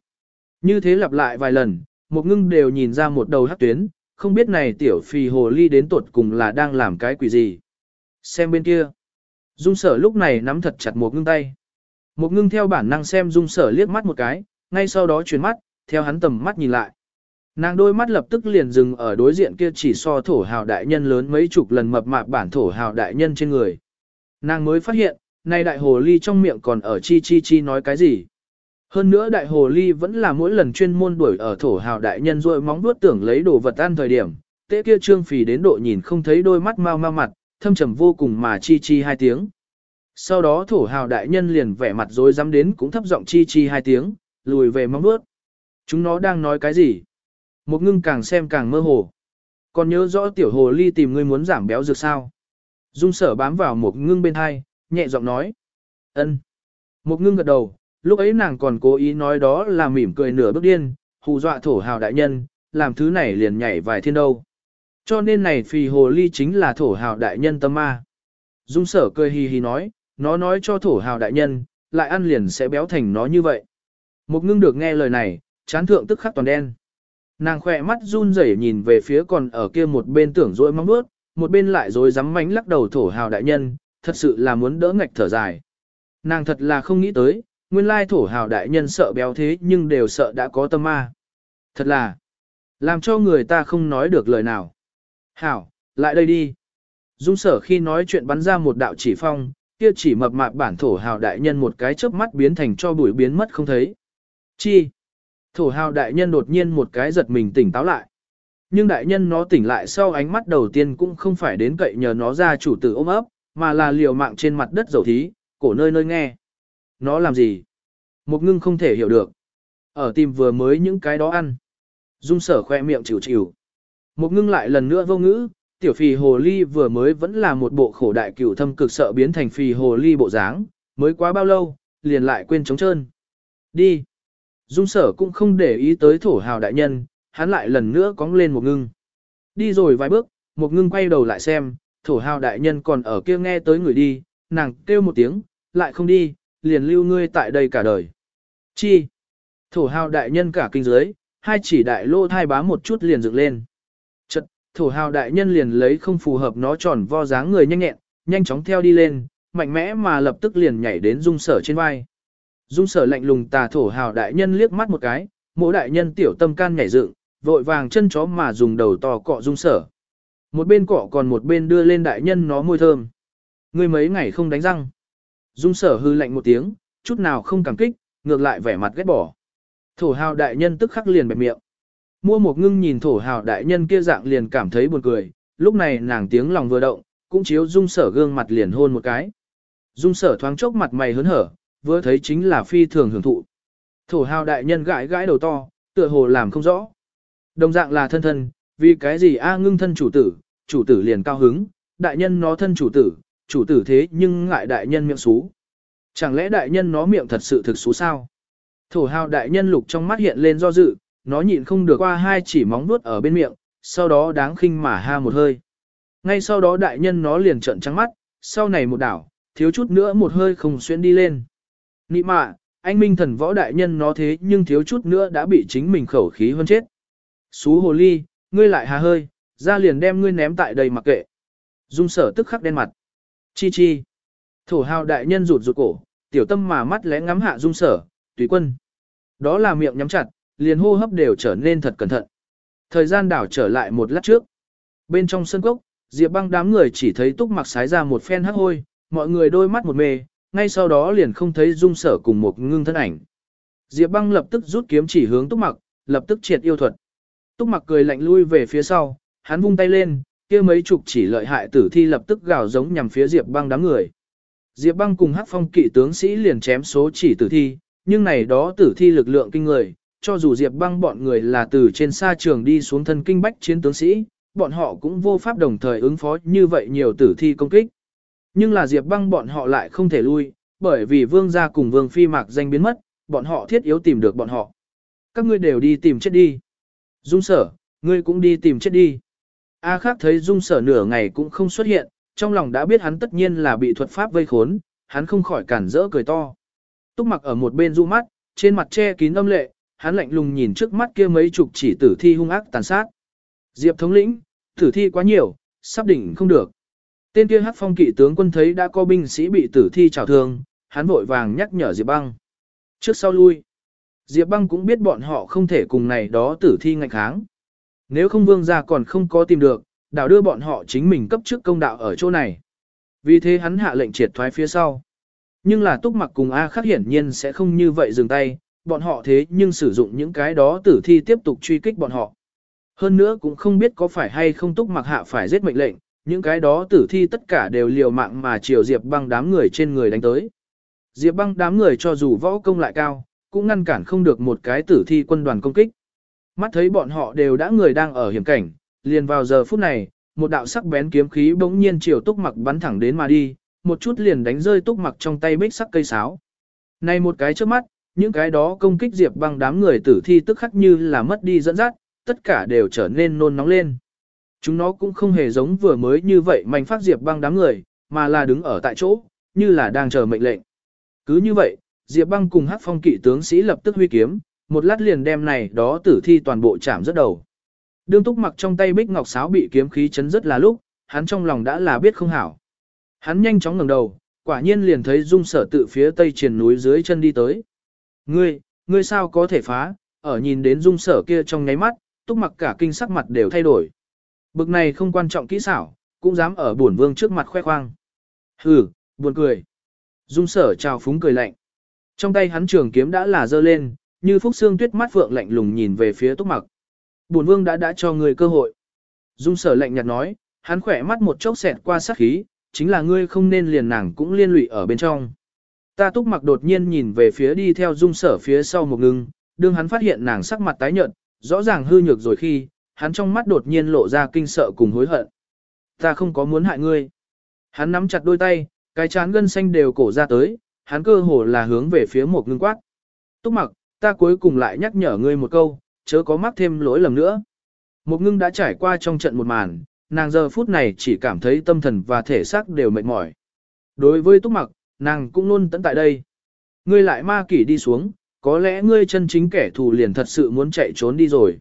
Như thế lặp lại vài lần, một ngưng đều nhìn ra một đầu hắc tuyến, không biết này tiểu phi hồ ly đến tuột cùng là đang làm cái quỷ gì. Xem bên kia. Dung sở lúc này nắm thật chặt một ngưng tay. Một ngưng theo bản năng xem dung sở liếc mắt một cái, ngay sau đó chuyển mắt, theo hắn tầm mắt nhìn lại. Nàng đôi mắt lập tức liền dừng ở đối diện kia chỉ so thổ hào đại nhân lớn mấy chục lần mập mạp bản thổ hào đại nhân trên người. Nàng mới phát hiện, nay đại hồ ly trong miệng còn ở chi chi chi nói cái gì. Hơn nữa đại hồ ly vẫn là mỗi lần chuyên môn đuổi ở thổ hào đại nhân rồi móng vuốt tưởng lấy đồ vật ăn thời điểm, tế kia trương phì đến độ nhìn không thấy đôi mắt mau mau mặt, thâm trầm vô cùng mà chi chi hai tiếng. Sau đó thổ hào đại nhân liền vẻ mặt rối dám đến cũng thấp giọng chi chi hai tiếng, lùi về mong bước. Chúng nó đang nói cái gì? Một ngưng càng xem càng mơ hồ. Còn nhớ rõ tiểu hồ ly tìm ngươi muốn giảm béo dược sao? Dung sở bám vào một ngưng bên hai, nhẹ giọng nói. ân. Một ngưng gật đầu, lúc ấy nàng còn cố ý nói đó là mỉm cười nửa bước điên, hù dọa thổ hào đại nhân, làm thứ này liền nhảy vài thiên đâu. Cho nên này phì hồ ly chính là thổ hào đại nhân tâm ma. Dung sở cười hì hì nói, nó nói cho thổ hào đại nhân, lại ăn liền sẽ béo thành nó như vậy. Một ngưng được nghe lời này, chán thượng tức khắc toàn đen. Nàng khỏe mắt run rẩy nhìn về phía còn ở kia một bên tưởng rỗi mong bước, một bên lại rồi dám mánh lắc đầu thổ hào đại nhân, thật sự là muốn đỡ ngạch thở dài. Nàng thật là không nghĩ tới, nguyên lai thổ hào đại nhân sợ béo thế nhưng đều sợ đã có tâm ma. Thật là, làm cho người ta không nói được lời nào. Hảo, lại đây đi. Dung sở khi nói chuyện bắn ra một đạo chỉ phong, kia chỉ mập mạp bản thổ hào đại nhân một cái chớp mắt biến thành cho bụi biến mất không thấy. Chi? Thổ hào đại nhân đột nhiên một cái giật mình tỉnh táo lại. Nhưng đại nhân nó tỉnh lại sau ánh mắt đầu tiên cũng không phải đến cậy nhờ nó ra chủ tử ôm ấp, mà là liều mạng trên mặt đất dầu thí, cổ nơi nơi nghe. Nó làm gì? Một ngưng không thể hiểu được. Ở tìm vừa mới những cái đó ăn. Dung sở khoe miệng chịu chịu. Một ngưng lại lần nữa vô ngữ, tiểu phì hồ ly vừa mới vẫn là một bộ khổ đại cửu thâm cực sợ biến thành phì hồ ly bộ dáng, mới quá bao lâu, liền lại quên trống trơn. Đi. Dung sở cũng không để ý tới thổ hào đại nhân, hắn lại lần nữa cóng lên một ngưng. Đi rồi vài bước, một ngưng quay đầu lại xem, thổ hào đại nhân còn ở kia nghe tới người đi, nàng kêu một tiếng, lại không đi, liền lưu ngươi tại đây cả đời. Chi? Thổ hào đại nhân cả kinh giới, hai chỉ đại lô thai bá một chút liền dựng lên. Thổ hào đại nhân liền lấy không phù hợp nó tròn vo dáng người nhanh nhẹn, nhanh chóng theo đi lên, mạnh mẽ mà lập tức liền nhảy đến dung sở trên vai. Dung sở lạnh lùng tà thổ hào đại nhân liếc mắt một cái, mỗi đại nhân tiểu tâm can nhảy dựng, vội vàng chân chó mà dùng đầu to cọ dung sở. Một bên cọ còn một bên đưa lên đại nhân nó môi thơm. Người mấy ngày không đánh răng. Dung sở hư lạnh một tiếng, chút nào không cảm kích, ngược lại vẻ mặt ghét bỏ. Thổ hào đại nhân tức khắc liền bẹp miệng. Mua một ngưng nhìn thổ hào đại nhân kia dạng liền cảm thấy buồn cười, lúc này nàng tiếng lòng vừa động, cũng chiếu dung sở gương mặt liền hôn một cái. Dung sở thoáng chốc mặt mày hớn hở, vừa thấy chính là phi thường hưởng thụ. Thổ hào đại nhân gãi gãi đầu to, tựa hồ làm không rõ. Đồng dạng là thân thân, vì cái gì a ngưng thân chủ tử, chủ tử liền cao hứng, đại nhân nó thân chủ tử, chủ tử thế nhưng ngại đại nhân miệng xú. Chẳng lẽ đại nhân nó miệng thật sự thực xú sao? Thổ hào đại nhân lục trong mắt hiện lên do dự, nó nhịn không được qua hai chỉ móng nuốt ở bên miệng, sau đó đáng khinh mà ha một hơi. Ngay sau đó đại nhân nó liền trợn trắng mắt, sau này một đảo, thiếu chút nữa một hơi không xuyên đi lên. Nị mạ, anh minh thần võ đại nhân nó thế nhưng thiếu chút nữa đã bị chính mình khẩu khí hơn chết. Xú hồ ly, ngươi lại hà hơi, ra liền đem ngươi ném tại đây mặc kệ. Dung sở tức khắc đen mặt. Chi chi. Thổ hào đại nhân rụt rụt cổ, tiểu tâm mà mắt lẽ ngắm hạ dung sở, tùy quân. Đó là miệng nhắm chặt, liền hô hấp đều trở nên thật cẩn thận. Thời gian đảo trở lại một lát trước. Bên trong sân cốc, Diệp băng đám người chỉ thấy túc mặc sái ra một phen hắc hôi, mọi người đôi mắt một mê, ngay sau đó liền không thấy dung sở cùng một ngưng thân ảnh. Diệp băng lập tức rút kiếm chỉ hướng túc mặc, lập tức triệt yêu thuật. Túc mặc cười lạnh lui về phía sau, hắn vung tay lên, kia mấy chục chỉ lợi hại tử thi lập tức gào giống nhằm phía Diệp băng đám người. Diệp băng cùng hắc phong kỵ tướng sĩ liền chém số chỉ tử thi, nhưng này đó tử thi lực lượng kinh người, cho dù Diệp băng bọn người là từ trên xa trường đi xuống thân kinh bách chiến tướng sĩ, bọn họ cũng vô pháp đồng thời ứng phó như vậy nhiều tử thi công kích. Nhưng là Diệp băng bọn họ lại không thể lui, bởi vì vương gia cùng vương phi mạc danh biến mất, bọn họ thiết yếu tìm được bọn họ. Các ngươi đều đi tìm chết đi. Dung sở, ngươi cũng đi tìm chết đi. A khác thấy dung sở nửa ngày cũng không xuất hiện, trong lòng đã biết hắn tất nhiên là bị thuật pháp vây khốn, hắn không khỏi cản rỡ cười to. Túc mặc ở một bên du mắt, trên mặt che kín âm lệ, hắn lạnh lùng nhìn trước mắt kia mấy chục chỉ tử thi hung ác tàn sát. Diệp thống lĩnh, tử thi quá nhiều, sắp đỉnh không được. Tên kia hắc phong kỵ tướng quân thấy đã có binh sĩ bị tử thi trào thương, hắn vội vàng nhắc nhở Diệp băng. Trước sau lui, Diệp băng cũng biết bọn họ không thể cùng này đó tử thi ngạnh kháng. Nếu không vương gia còn không có tìm được, đảo đưa bọn họ chính mình cấp trước công đạo ở chỗ này. Vì thế hắn hạ lệnh triệt thoái phía sau. Nhưng là túc mặc cùng A khắc hiển nhiên sẽ không như vậy dừng tay, bọn họ thế nhưng sử dụng những cái đó tử thi tiếp tục truy kích bọn họ. Hơn nữa cũng không biết có phải hay không túc mặc hạ phải giết mệnh lệnh, những cái đó tử thi tất cả đều liều mạng mà chiều Diệp băng đám người trên người đánh tới. Diệp băng đám người cho dù võ công lại cao, cũng ngăn cản không được một cái tử thi quân đoàn công kích. Mắt thấy bọn họ đều đã người đang ở hiểm cảnh, liền vào giờ phút này, một đạo sắc bén kiếm khí bỗng nhiên chiều túc mặc bắn thẳng đến mà đi, một chút liền đánh rơi túc mặc trong tay bích sắc cây sáo. Này một cái trước mắt, những cái đó công kích Diệp băng đám người tử thi tức khắc như là mất đi dẫn dắt, tất cả đều trở nên nôn nóng lên. Chúng nó cũng không hề giống vừa mới như vậy mạnh phát Diệp băng đám người, mà là đứng ở tại chỗ, như là đang chờ mệnh lệnh. Cứ như vậy, Diệp băng cùng hát phong kỵ tướng sĩ lập tức huy kiếm, một lát liền đem này đó tử thi toàn bộ chạm rất đầu. Đương túc mặc trong tay bích ngọc sáo bị kiếm khí chấn rất là lúc, hắn trong lòng đã là biết không hảo. Hắn nhanh chóng ngẩng đầu, quả nhiên liền thấy dung sở tự phía tây triền núi dưới chân đi tới. Ngươi, ngươi sao có thể phá, ở nhìn đến dung sở kia trong nháy mắt, túc mặc cả kinh sắc mặt đều thay đổi. Bực này không quan trọng kỹ xảo, cũng dám ở bổn vương trước mặt khoe khoang. Hừ, Buồn cười. Dung sở trào phúng cười lạnh. Trong tay hắn trường kiếm đã là dơ lên, như phúc xương tuyết mắt phượng lạnh lùng nhìn về phía túc mặc. Bổn vương đã đã cho ngươi cơ hội. Dung sở lạnh nhạt nói, hắn khỏe mắt một chốc xẹt qua sát khí, chính là ngươi không nên liền nàng cũng liên lụy ở bên trong. Ta túc mặc đột nhiên nhìn về phía đi theo dung sở phía sau một ngưng, đương hắn phát hiện nàng sắc mặt tái nhợt, rõ ràng hư nhược rồi khi, hắn trong mắt đột nhiên lộ ra kinh sợ cùng hối hận. Ta không có muốn hại ngươi. Hắn nắm chặt đôi tay, cái chán gân xanh đều cổ ra tới, hắn cơ hồ là hướng về phía một ngưng quát. Túc mặc, ta cuối cùng lại nhắc nhở ngươi một câu, chớ có mắc thêm lỗi lầm nữa. Một ngưng đã trải qua trong trận một màn, nàng giờ phút này chỉ cảm thấy tâm thần và thể xác đều mệt mỏi. Đối với túc mặc, nàng cũng luôn tận tại đây. Ngươi lại ma kỷ đi xuống, có lẽ ngươi chân chính kẻ thù liền thật sự muốn chạy trốn đi rồi.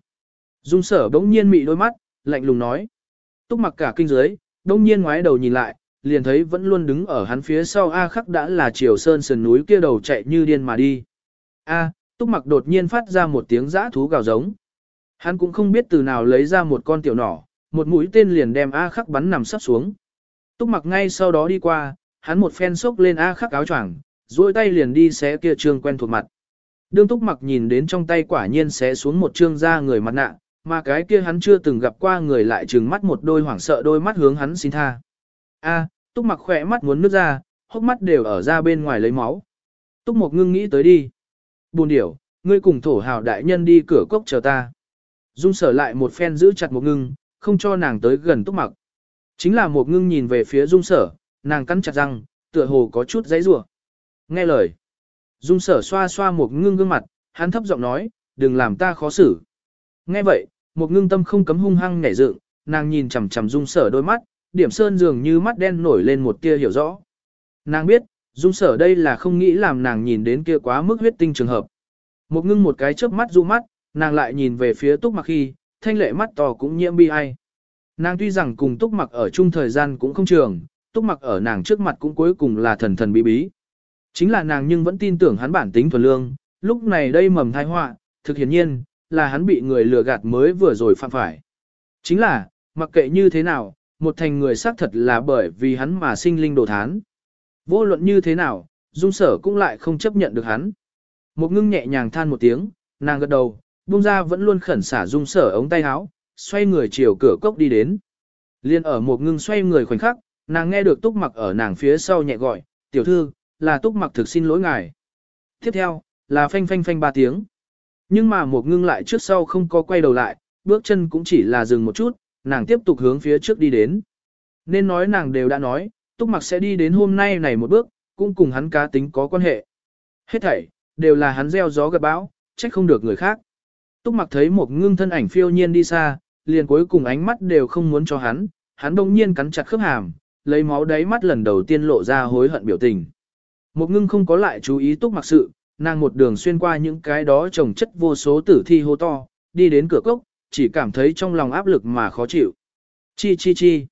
Dung sở bỗng nhiên mị đôi mắt, lạnh lùng nói. Túc mặc cả kinh giới, đống nhiên ngoái đầu nhìn lại, liền thấy vẫn luôn đứng ở hắn phía sau A khắc đã là chiều sơn sườn núi kia đầu chạy như điên mà đi. A, túc mặc đột nhiên phát ra một tiếng giã thú gào giống. Hắn cũng không biết từ nào lấy ra một con tiểu nỏ, một mũi tên liền đem A khắc bắn nằm sắp xuống. Túc mặc ngay sau đó đi qua, hắn một phen sốc lên A khắc áo choàng, duỗi tay liền đi xé kia trương quen thuộc mặt. Đương Túc mặc nhìn đến trong tay quả nhiên xé xuống một trương da người mặt nạ, mà cái kia hắn chưa từng gặp qua người lại trừng mắt một đôi hoảng sợ đôi mắt hướng hắn xin tha. A, Túc mặc khỏe mắt muốn nước ra, hốc mắt đều ở ra bên ngoài lấy máu. Túc Mộc ngưng nghĩ tới đi. Buồn điểu, ngươi cùng thổ hào đại nhân đi cửa cốc chờ ta. Dung sở lại một phen giữ chặt một ngưng, không cho nàng tới gần Túc mặc. Chính là một ngưng nhìn về phía dung sở, nàng cắn chặt răng, tựa hồ có chút giấy rủa. Nghe lời. Dung sở xoa xoa một ngưng gương mặt, hắn thấp giọng nói, đừng làm ta khó xử. Nghe vậy, một ngưng tâm không cấm hung hăng nhảy dựng, nàng nhìn chằm chằm dung sở đôi mắt, điểm sơn dường như mắt đen nổi lên một tia hiểu rõ. Nàng biết, dung sở đây là không nghĩ làm nàng nhìn đến kia quá mức huyết tinh trường hợp. Một ngưng một cái chớp mắt du mắt, nàng lại nhìn về phía túc mặc khi, thanh lệ mắt to cũng nhiễm bi ai. Nàng tuy rằng cùng túc mặc ở chung thời gian cũng không trường, túc mặc ở nàng trước mặt cũng cuối cùng là thần thần bí bí. Chính là nàng nhưng vẫn tin tưởng hắn bản tính thuần lương, lúc này đây mầm thai họa, thực hiển nhiên, là hắn bị người lừa gạt mới vừa rồi phạm phải. Chính là, mặc kệ như thế nào, một thành người xác thật là bởi vì hắn mà sinh linh đồ thán. Vô luận như thế nào, dung sở cũng lại không chấp nhận được hắn. Một ngưng nhẹ nhàng than một tiếng, nàng gật đầu, buông ra vẫn luôn khẩn xả dung sở ống tay áo, xoay người chiều cửa cốc đi đến. Liên ở một ngưng xoay người khoảnh khắc, nàng nghe được túc mặc ở nàng phía sau nhẹ gọi, tiểu thư, là túc mặc thực xin lỗi ngài. Tiếp theo, là phanh phanh phanh ba tiếng. Nhưng mà một ngưng lại trước sau không có quay đầu lại, bước chân cũng chỉ là dừng một chút, nàng tiếp tục hướng phía trước đi đến. Nên nói nàng đều đã nói, túc mặc sẽ đi đến hôm nay này một bước, cũng cùng hắn cá tính có quan hệ. Hết thảy, đều là hắn gieo gió gật bão, trách không được người khác. Túc mặc thấy một ngưng thân ảnh phiêu nhiên đi xa, liền cuối cùng ánh mắt đều không muốn cho hắn, hắn đông nhiên cắn chặt khớp hàm, lấy máu đáy mắt lần đầu tiên lộ ra hối hận biểu tình. Một ngưng không có lại chú ý túc mặc sự, nàng một đường xuyên qua những cái đó trồng chất vô số tử thi hô to, đi đến cửa cốc, chỉ cảm thấy trong lòng áp lực mà khó chịu. Chi chi chi.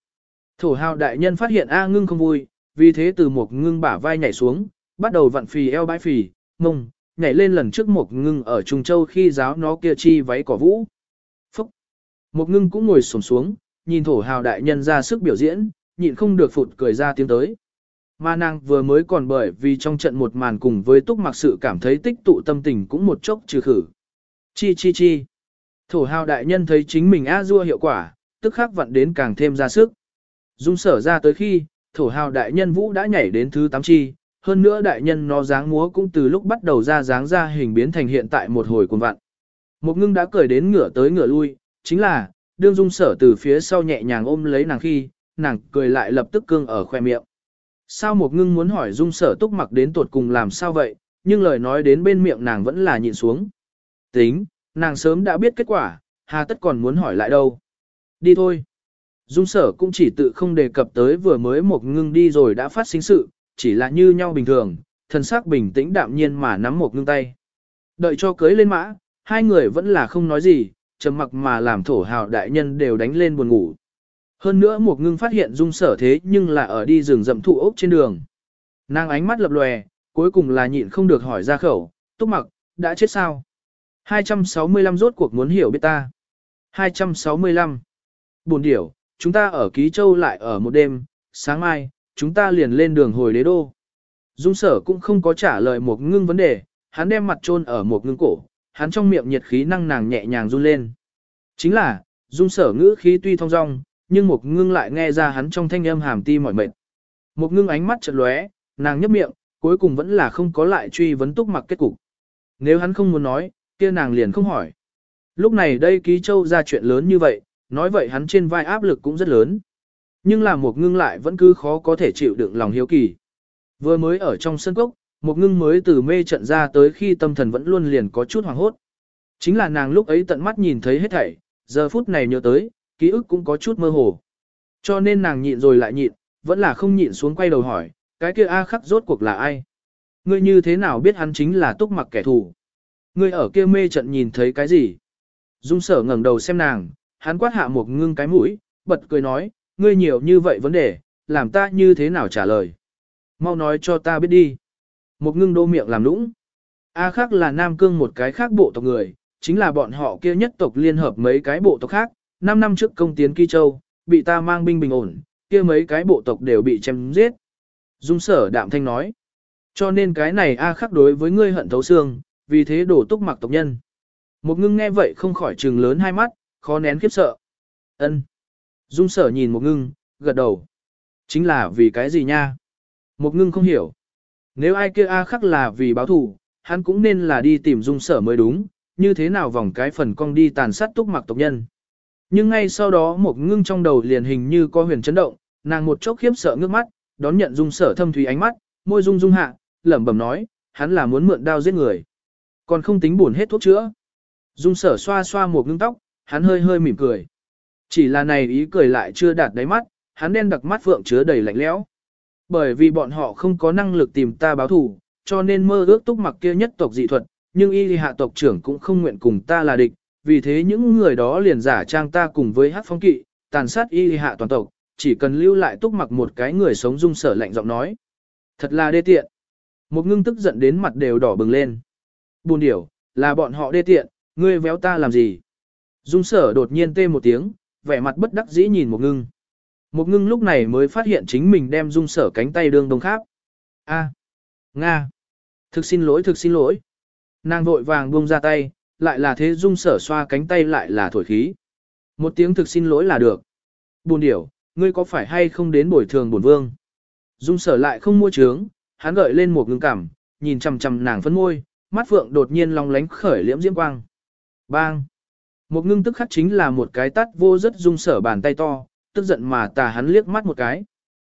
Thổ hào đại nhân phát hiện A ngưng không vui, vì thế từ một ngưng bả vai nhảy xuống, bắt đầu vặn phì eo bãi phì, mông, nhảy lên lần trước một ngưng ở Trung Châu khi giáo nó kia chi váy cỏ vũ. Phúc! Một ngưng cũng ngồi sổm xuống, nhìn thổ hào đại nhân ra sức biểu diễn, nhịn không được phụt cười ra tiếng tới. Mà nàng vừa mới còn bởi vì trong trận một màn cùng với túc mặc sự cảm thấy tích tụ tâm tình cũng một chốc trừ khử. Chi chi chi! Thổ hào đại nhân thấy chính mình a dua hiệu quả, tức khắc vặn đến càng thêm ra sức. Dung sở ra tới khi, thổ hào đại nhân vũ đã nhảy đến thứ 8 chi, hơn nữa đại nhân nó dáng múa cũng từ lúc bắt đầu ra dáng ra hình biến thành hiện tại một hồi cuồng vặn. Một ngưng đã cười đến ngửa tới ngửa lui, chính là, đương dung sở từ phía sau nhẹ nhàng ôm lấy nàng khi, nàng cười lại lập tức cương ở khoe miệng. Sao một ngưng muốn hỏi dung sở túc mặc đến tuột cùng làm sao vậy, nhưng lời nói đến bên miệng nàng vẫn là nhịn xuống. Tính, nàng sớm đã biết kết quả, hà tất còn muốn hỏi lại đâu. Đi thôi. Dung sở cũng chỉ tự không đề cập tới vừa mới một ngưng đi rồi đã phát sinh sự, chỉ là như nhau bình thường, thần sắc bình tĩnh đạm nhiên mà nắm một ngưng tay. Đợi cho cưới lên mã, hai người vẫn là không nói gì, trầm mặc mà làm thổ hào đại nhân đều đánh lên buồn ngủ. Hơn nữa một ngưng phát hiện dung sở thế nhưng là ở đi rừng rậm thụ ốc trên đường. Nàng ánh mắt lập lòe, cuối cùng là nhịn không được hỏi ra khẩu, túc mặc, đã chết sao? 265 rốt cuộc muốn hiểu biết ta. 265. Buồn điểu, chúng ta ở Ký Châu lại ở một đêm, sáng mai, chúng ta liền lên đường hồi đế đô. Dung sở cũng không có trả lời một ngưng vấn đề, hắn đem mặt chôn ở một ngưng cổ, hắn trong miệng nhiệt khí năng nàng nhẹ nhàng run lên. Chính là, dung sở ngữ khí tuy thong dong, nhưng một ngưng lại nghe ra hắn trong thanh âm hàm ti mỏi mệt. Một ngưng ánh mắt chợt lóe, nàng nhấp miệng, cuối cùng vẫn là không có lại truy vấn túc mặc kết cục. Nếu hắn không muốn nói, kia nàng liền không hỏi. Lúc này đây ký châu ra chuyện lớn như vậy, nói vậy hắn trên vai áp lực cũng rất lớn. Nhưng là một ngưng lại vẫn cứ khó có thể chịu đựng lòng hiếu kỳ. Vừa mới ở trong sân cốc, một ngưng mới từ mê trận ra tới khi tâm thần vẫn luôn liền có chút hoàng hốt. Chính là nàng lúc ấy tận mắt nhìn thấy hết thảy, giờ phút này nhớ tới, ký ức cũng có chút mơ hồ. Cho nên nàng nhịn rồi lại nhịn, vẫn là không nhịn xuống quay đầu hỏi, cái kia A khắc rốt cuộc là ai? Ngươi như thế nào biết hắn chính là túc mặc kẻ thù? Ngươi ở kia mê trận nhìn thấy cái gì? Dung sở ngẩng đầu xem nàng, hắn quát hạ một ngưng cái mũi, bật cười nói, ngươi nhiều như vậy vấn đề, làm ta như thế nào trả lời? Mau nói cho ta biết đi. Một ngưng đô miệng làm lũng. A khác là Nam Cương một cái khác bộ tộc người, chính là bọn họ kia nhất tộc liên hợp mấy cái bộ tộc khác, 5 năm trước công tiến Kỳ Châu, bị ta mang binh bình ổn, kia mấy cái bộ tộc đều bị chém giết. Dung sở đạm thanh nói. Cho nên cái này A khắc đối với ngươi hận thấu xương, vì thế đổ túc mặc tộc nhân. Một ngưng nghe vậy không khỏi trừng lớn hai mắt, khó nén khiếp sợ. ân Dung sở nhìn một ngưng, gật đầu. Chính là vì cái gì nha? Một ngưng không hiểu. Nếu ai kia A khắc là vì báo thù, hắn cũng nên là đi tìm dung sở mới đúng, như thế nào vòng cái phần cong đi tàn sát túc mặc tộc nhân. Nhưng ngay sau đó một ngưng trong đầu liền hình như có huyền chấn động, nàng một chốc khiếp sợ ngước mắt, đón nhận dung sở thâm thủy ánh mắt, môi dung dung hạ, lẩm bẩm nói, hắn là muốn mượn đao giết người. Còn không tính buồn hết thuốc chữa. Dung sở xoa xoa một ngưng tóc, hắn hơi hơi mỉm cười. Chỉ là này ý cười lại chưa đạt đáy mắt, hắn đen đặc mắt phượng chứa đầy lạnh lẽo. Bởi vì bọn họ không có năng lực tìm ta báo thù, cho nên mơ ước túc mặc kia nhất tộc dị thuật, nhưng y hạ tộc trưởng cũng không nguyện cùng ta là địch, vì thế những người đó liền giả trang ta cùng với hát phong kỵ, tàn sát y hạ toàn tộc, chỉ cần lưu lại túc mặc một cái người sống dung sở lạnh giọng nói. Thật là đê tiện. Một ngưng tức giận đến mặt đều đỏ bừng lên. Buồn điểu, là bọn họ đê tiện, ngươi véo ta làm gì? Dung sở đột nhiên tê một tiếng, vẻ mặt bất đắc dĩ nhìn một ngưng. Một ngưng lúc này mới phát hiện chính mình đem dung sở cánh tay đương đông khác. A. Nga. Thực xin lỗi thực xin lỗi. Nàng vội vàng buông ra tay, lại là thế dung sở xoa cánh tay lại là thổi khí. Một tiếng thực xin lỗi là được. Buồn điểu, ngươi có phải hay không đến bồi thường bổn vương? Dung sở lại không mua trướng, hắn gợi lên một ngưng cảm, nhìn chằm chằm nàng phân môi, mắt phượng đột nhiên long lánh khởi liễm diễm quang. Bang! Một ngưng tức khắc chính là một cái tắt vô rất dung sở bàn tay to, tức giận mà tà hắn liếc mắt một cái.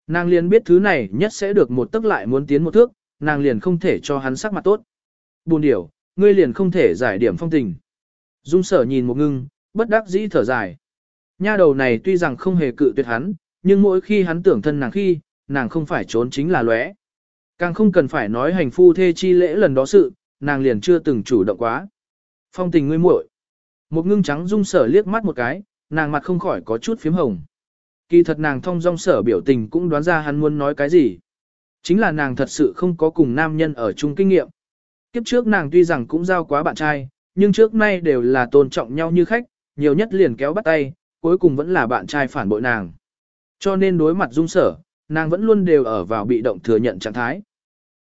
Nàng liền biết thứ này nhất sẽ được một tức lại muốn tiến một thước, nàng liền không thể cho hắn sắc mặt tốt. Buồn điểu, ngươi liền không thể giải điểm phong tình. Dung sở nhìn một ngưng, bất đắc dĩ thở dài. Nha đầu này tuy rằng không hề cự tuyệt hắn, nhưng mỗi khi hắn tưởng thân nàng khi, nàng không phải trốn chính là lóe. Càng không cần phải nói hành phu thê chi lễ lần đó sự, nàng liền chưa từng chủ động quá. Phong tình ngươi muội. Một ngưng trắng dung sở liếc mắt một cái, nàng mặt không khỏi có chút phím hồng. Kỳ thật nàng thông dong sở biểu tình cũng đoán ra hắn muốn nói cái gì. Chính là nàng thật sự không có cùng nam nhân ở chung kinh nghiệm. Kiếp trước nàng tuy rằng cũng giao quá bạn trai, nhưng trước nay đều là tôn trọng nhau như khách, nhiều nhất liền kéo bắt tay, cuối cùng vẫn là bạn trai phản bội nàng. Cho nên đối mặt dung sở, nàng vẫn luôn đều ở vào bị động thừa nhận trạng thái.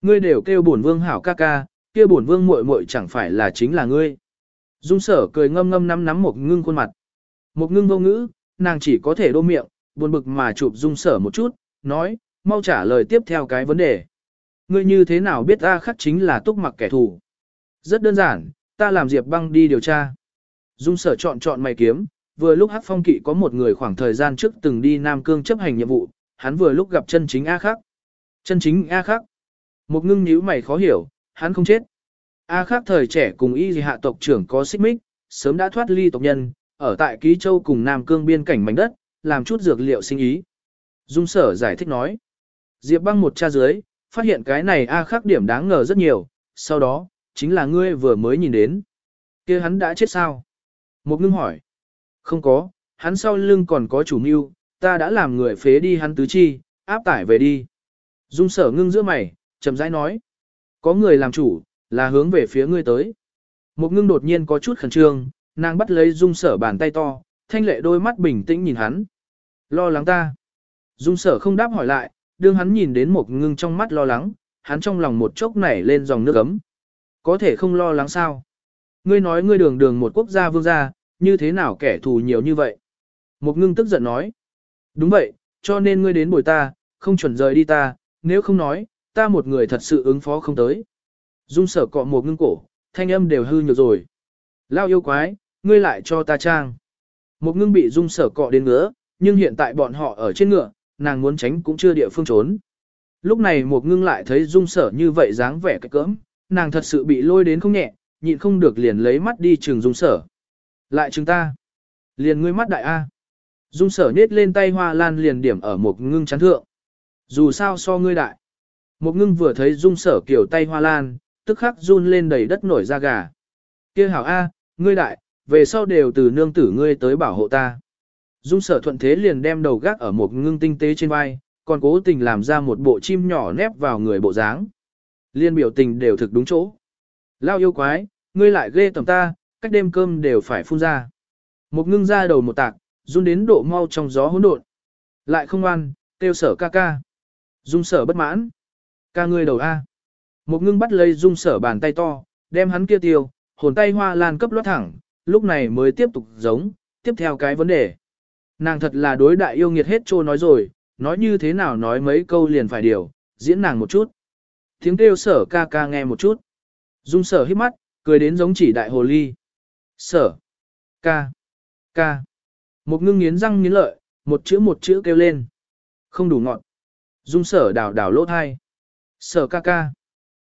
Ngươi đều kêu bổn vương hảo ca ca, kia bổn vương muội muội chẳng phải là chính là ngươi. Dung sở cười ngâm ngâm nắm nắm một ngưng khuôn mặt. Một ngưng vô ngữ, nàng chỉ có thể đô miệng, buồn bực mà chụp dung sở một chút, nói, mau trả lời tiếp theo cái vấn đề. Ngươi như thế nào biết A khắc chính là túc mặc kẻ thù? Rất đơn giản, ta làm Diệp băng đi điều tra. Dung sở chọn chọn mày kiếm, vừa lúc Hắc Phong Kỵ có một người khoảng thời gian trước từng đi Nam Cương chấp hành nhiệm vụ, hắn vừa lúc gặp chân chính A Khắc. Chân chính A Khắc. Một ngưng nhíu mày khó hiểu, hắn không chết. A Khắc thời trẻ cùng y hạ tộc trưởng có xích mích, sớm đã thoát ly tộc nhân, ở tại Ký Châu cùng Nam Cương biên cảnh mảnh đất, làm chút dược liệu sinh ý. Dung sở giải thích nói. Diệp băng một cha dưới, phát hiện cái này A Khắc điểm đáng ngờ rất nhiều, sau đó, chính là ngươi vừa mới nhìn đến. kia hắn đã chết sao? Một ngưng hỏi. Không có, hắn sau lưng còn có chủ mưu, ta đã làm người phế đi hắn tứ chi, áp tải về đi. Dung sở ngưng giữa mày, chậm rãi nói. Có người làm chủ, là hướng về phía ngươi tới. Một ngưng đột nhiên có chút khẩn trương, nàng bắt lấy dung sở bàn tay to, thanh lệ đôi mắt bình tĩnh nhìn hắn. Lo lắng ta. Dung sở không đáp hỏi lại, đương hắn nhìn đến một ngưng trong mắt lo lắng, hắn trong lòng một chốc nảy lên dòng nước ấm. Có thể không lo lắng sao? Ngươi nói ngươi đường đường một quốc gia vương gia, như thế nào kẻ thù nhiều như vậy? Một ngưng tức giận nói. Đúng vậy, cho nên ngươi đến bồi ta, không chuẩn rời đi ta, nếu không nói, ta một người thật sự ứng phó không tới. Dung sở cọ một ngưng cổ, thanh âm đều hư nhược rồi. Lao yêu quái, ngươi lại cho ta trang. Một ngưng bị dung sở cọ đến ngứa, nhưng hiện tại bọn họ ở trên ngựa, nàng muốn tránh cũng chưa địa phương trốn. Lúc này một ngưng lại thấy dung sở như vậy dáng vẻ cái cỡm, nàng thật sự bị lôi đến không nhẹ, nhịn không được liền lấy mắt đi trường dung sở. Lại chúng ta. Liền ngươi mắt đại A. Dung sở nết lên tay hoa lan liền điểm ở một ngưng chán thượng. Dù sao so ngươi đại. Một ngưng vừa thấy dung sở kiểu tay hoa lan, tức khắc run lên đầy đất nổi da gà. kia hảo A, ngươi đại, về sau đều từ nương tử ngươi tới bảo hộ ta. Dung sở thuận thế liền đem đầu gác ở một ngưng tinh tế trên vai, còn cố tình làm ra một bộ chim nhỏ nép vào người bộ dáng. Liên biểu tình đều thực đúng chỗ. Lao yêu quái, ngươi lại ghê tầm ta, cách đêm cơm đều phải phun ra. Một ngưng ra đầu một tạc, run đến độ mau trong gió hỗn độn. Lại không ăn, tiêu sở ca ca. Dung sở bất mãn. Ca ngươi đầu A. Một ngưng bắt lấy dung sở bàn tay to, đem hắn kia tiêu, hồn tay hoa lan cấp lót thẳng, lúc này mới tiếp tục giống, tiếp theo cái vấn đề. Nàng thật là đối đại yêu nghiệt hết trô nói rồi, nói như thế nào nói mấy câu liền phải điều, diễn nàng một chút. Tiếng kêu sở ca ca nghe một chút. Dung sở hít mắt, cười đến giống chỉ đại hồ ly. Sở. Ca. Ca. Một ngưng nghiến răng nghiến lợi, một chữ một chữ kêu lên. Không đủ ngọn. Dung sở đảo đảo lỗ thai. Sở ca ca.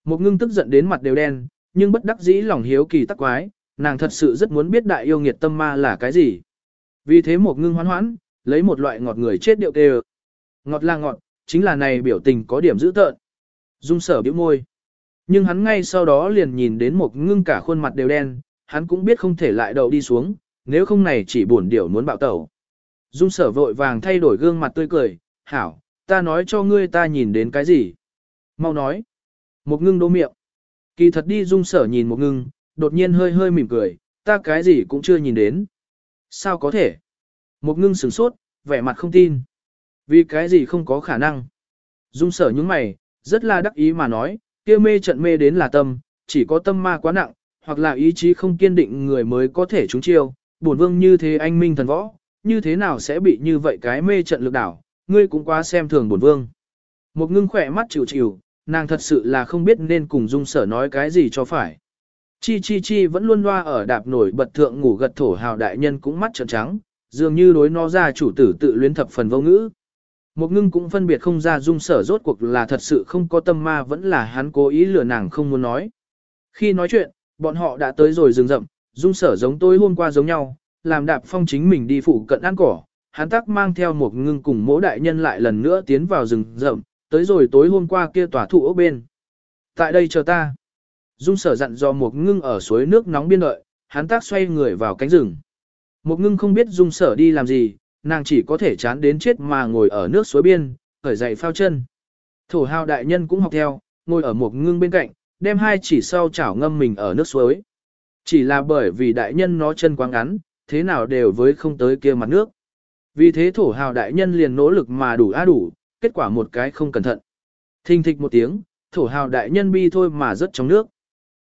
Một ngưng tức giận đến mặt đều đen, nhưng bất đắc dĩ lòng hiếu kỳ tắc quái, nàng thật sự rất muốn biết đại yêu nghiệt tâm ma là cái gì. Vì thế một ngưng hoán hoãn, lấy một loại ngọt người chết điệu kê Ngọt là ngọt, chính là này biểu tình có điểm dữ tợn. Dung sở biểu môi. Nhưng hắn ngay sau đó liền nhìn đến một ngưng cả khuôn mặt đều đen, hắn cũng biết không thể lại đầu đi xuống, nếu không này chỉ buồn điểu muốn bạo tẩu. Dung sở vội vàng thay đổi gương mặt tươi cười, hảo, ta nói cho ngươi ta nhìn đến cái gì. Mau nói. Một ngưng đô miệng. Kỳ thật đi dung sở nhìn một ngưng, đột nhiên hơi hơi mỉm cười, ta cái gì cũng chưa nhìn đến. Sao có thể? Một ngưng sửng sốt, vẻ mặt không tin. Vì cái gì không có khả năng. Dung sở những mày, rất là đắc ý mà nói, kia mê trận mê đến là tâm, chỉ có tâm ma quá nặng, hoặc là ý chí không kiên định người mới có thể trúng chiêu, bổn vương như thế anh minh thần võ, như thế nào sẽ bị như vậy cái mê trận lực đảo, ngươi cũng quá xem thường bổn vương. Một ngưng khỏe mắt chịu chịu, nàng thật sự là không biết nên cùng dung sở nói cái gì cho phải. Chi chi chi vẫn luôn loa ở đạp nổi bật thượng ngủ gật thổ hào đại nhân cũng mắt trợn trắng, dường như đối nó ra chủ tử tự luyến thập phần vô ngữ. Một ngưng cũng phân biệt không ra dung sở rốt cuộc là thật sự không có tâm ma vẫn là hắn cố ý lừa nàng không muốn nói. Khi nói chuyện, bọn họ đã tới rồi rừng rậm, dung sở giống tôi hôm qua giống nhau, làm đạp phong chính mình đi phụ cận ăn cỏ, hắn tắc mang theo một ngưng cùng mỗi đại nhân lại lần nữa tiến vào rừng rậm, tới rồi tối hôm qua kia tỏa thụ ốc bên. Tại đây chờ ta. Dung sở dặn do một ngưng ở suối nước nóng biên đợi, hắn tác xoay người vào cánh rừng. Một ngưng không biết dung sở đi làm gì, nàng chỉ có thể chán đến chết mà ngồi ở nước suối biên, khởi dậy phao chân. Thổ hào đại nhân cũng học theo, ngồi ở một ngưng bên cạnh, đem hai chỉ sau chảo ngâm mình ở nước suối. Chỉ là bởi vì đại nhân nó chân quá ngắn, thế nào đều với không tới kia mặt nước. Vì thế thổ hào đại nhân liền nỗ lực mà đủ á đủ, kết quả một cái không cẩn thận. Thình thịch một tiếng, thổ hào đại nhân bi thôi mà rớt trong nước.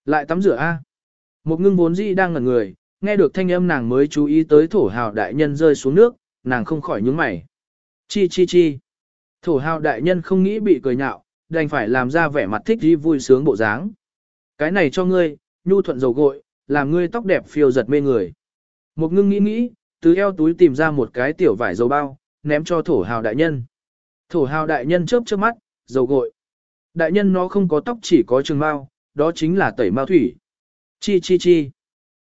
Lại tắm rửa a. Một ngưng vốn dĩ đang ngẩn người, nghe được thanh âm nàng mới chú ý tới thổ hào đại nhân rơi xuống nước, nàng không khỏi nhướng mày. Chi chi chi. Thổ hào đại nhân không nghĩ bị cười nhạo, đành phải làm ra vẻ mặt thích đi vui sướng bộ dáng. Cái này cho ngươi, nhu thuận dầu gội, làm ngươi tóc đẹp phiêu giật mê người. Một ngưng nghĩ nghĩ, từ eo túi tìm ra một cái tiểu vải dầu bao, ném cho thổ hào đại nhân. Thổ hào đại nhân chớp chớp mắt, dầu gội. Đại nhân nó không có tóc chỉ có trường bao, đó chính là tẩy mao thủy. Chi chi chi.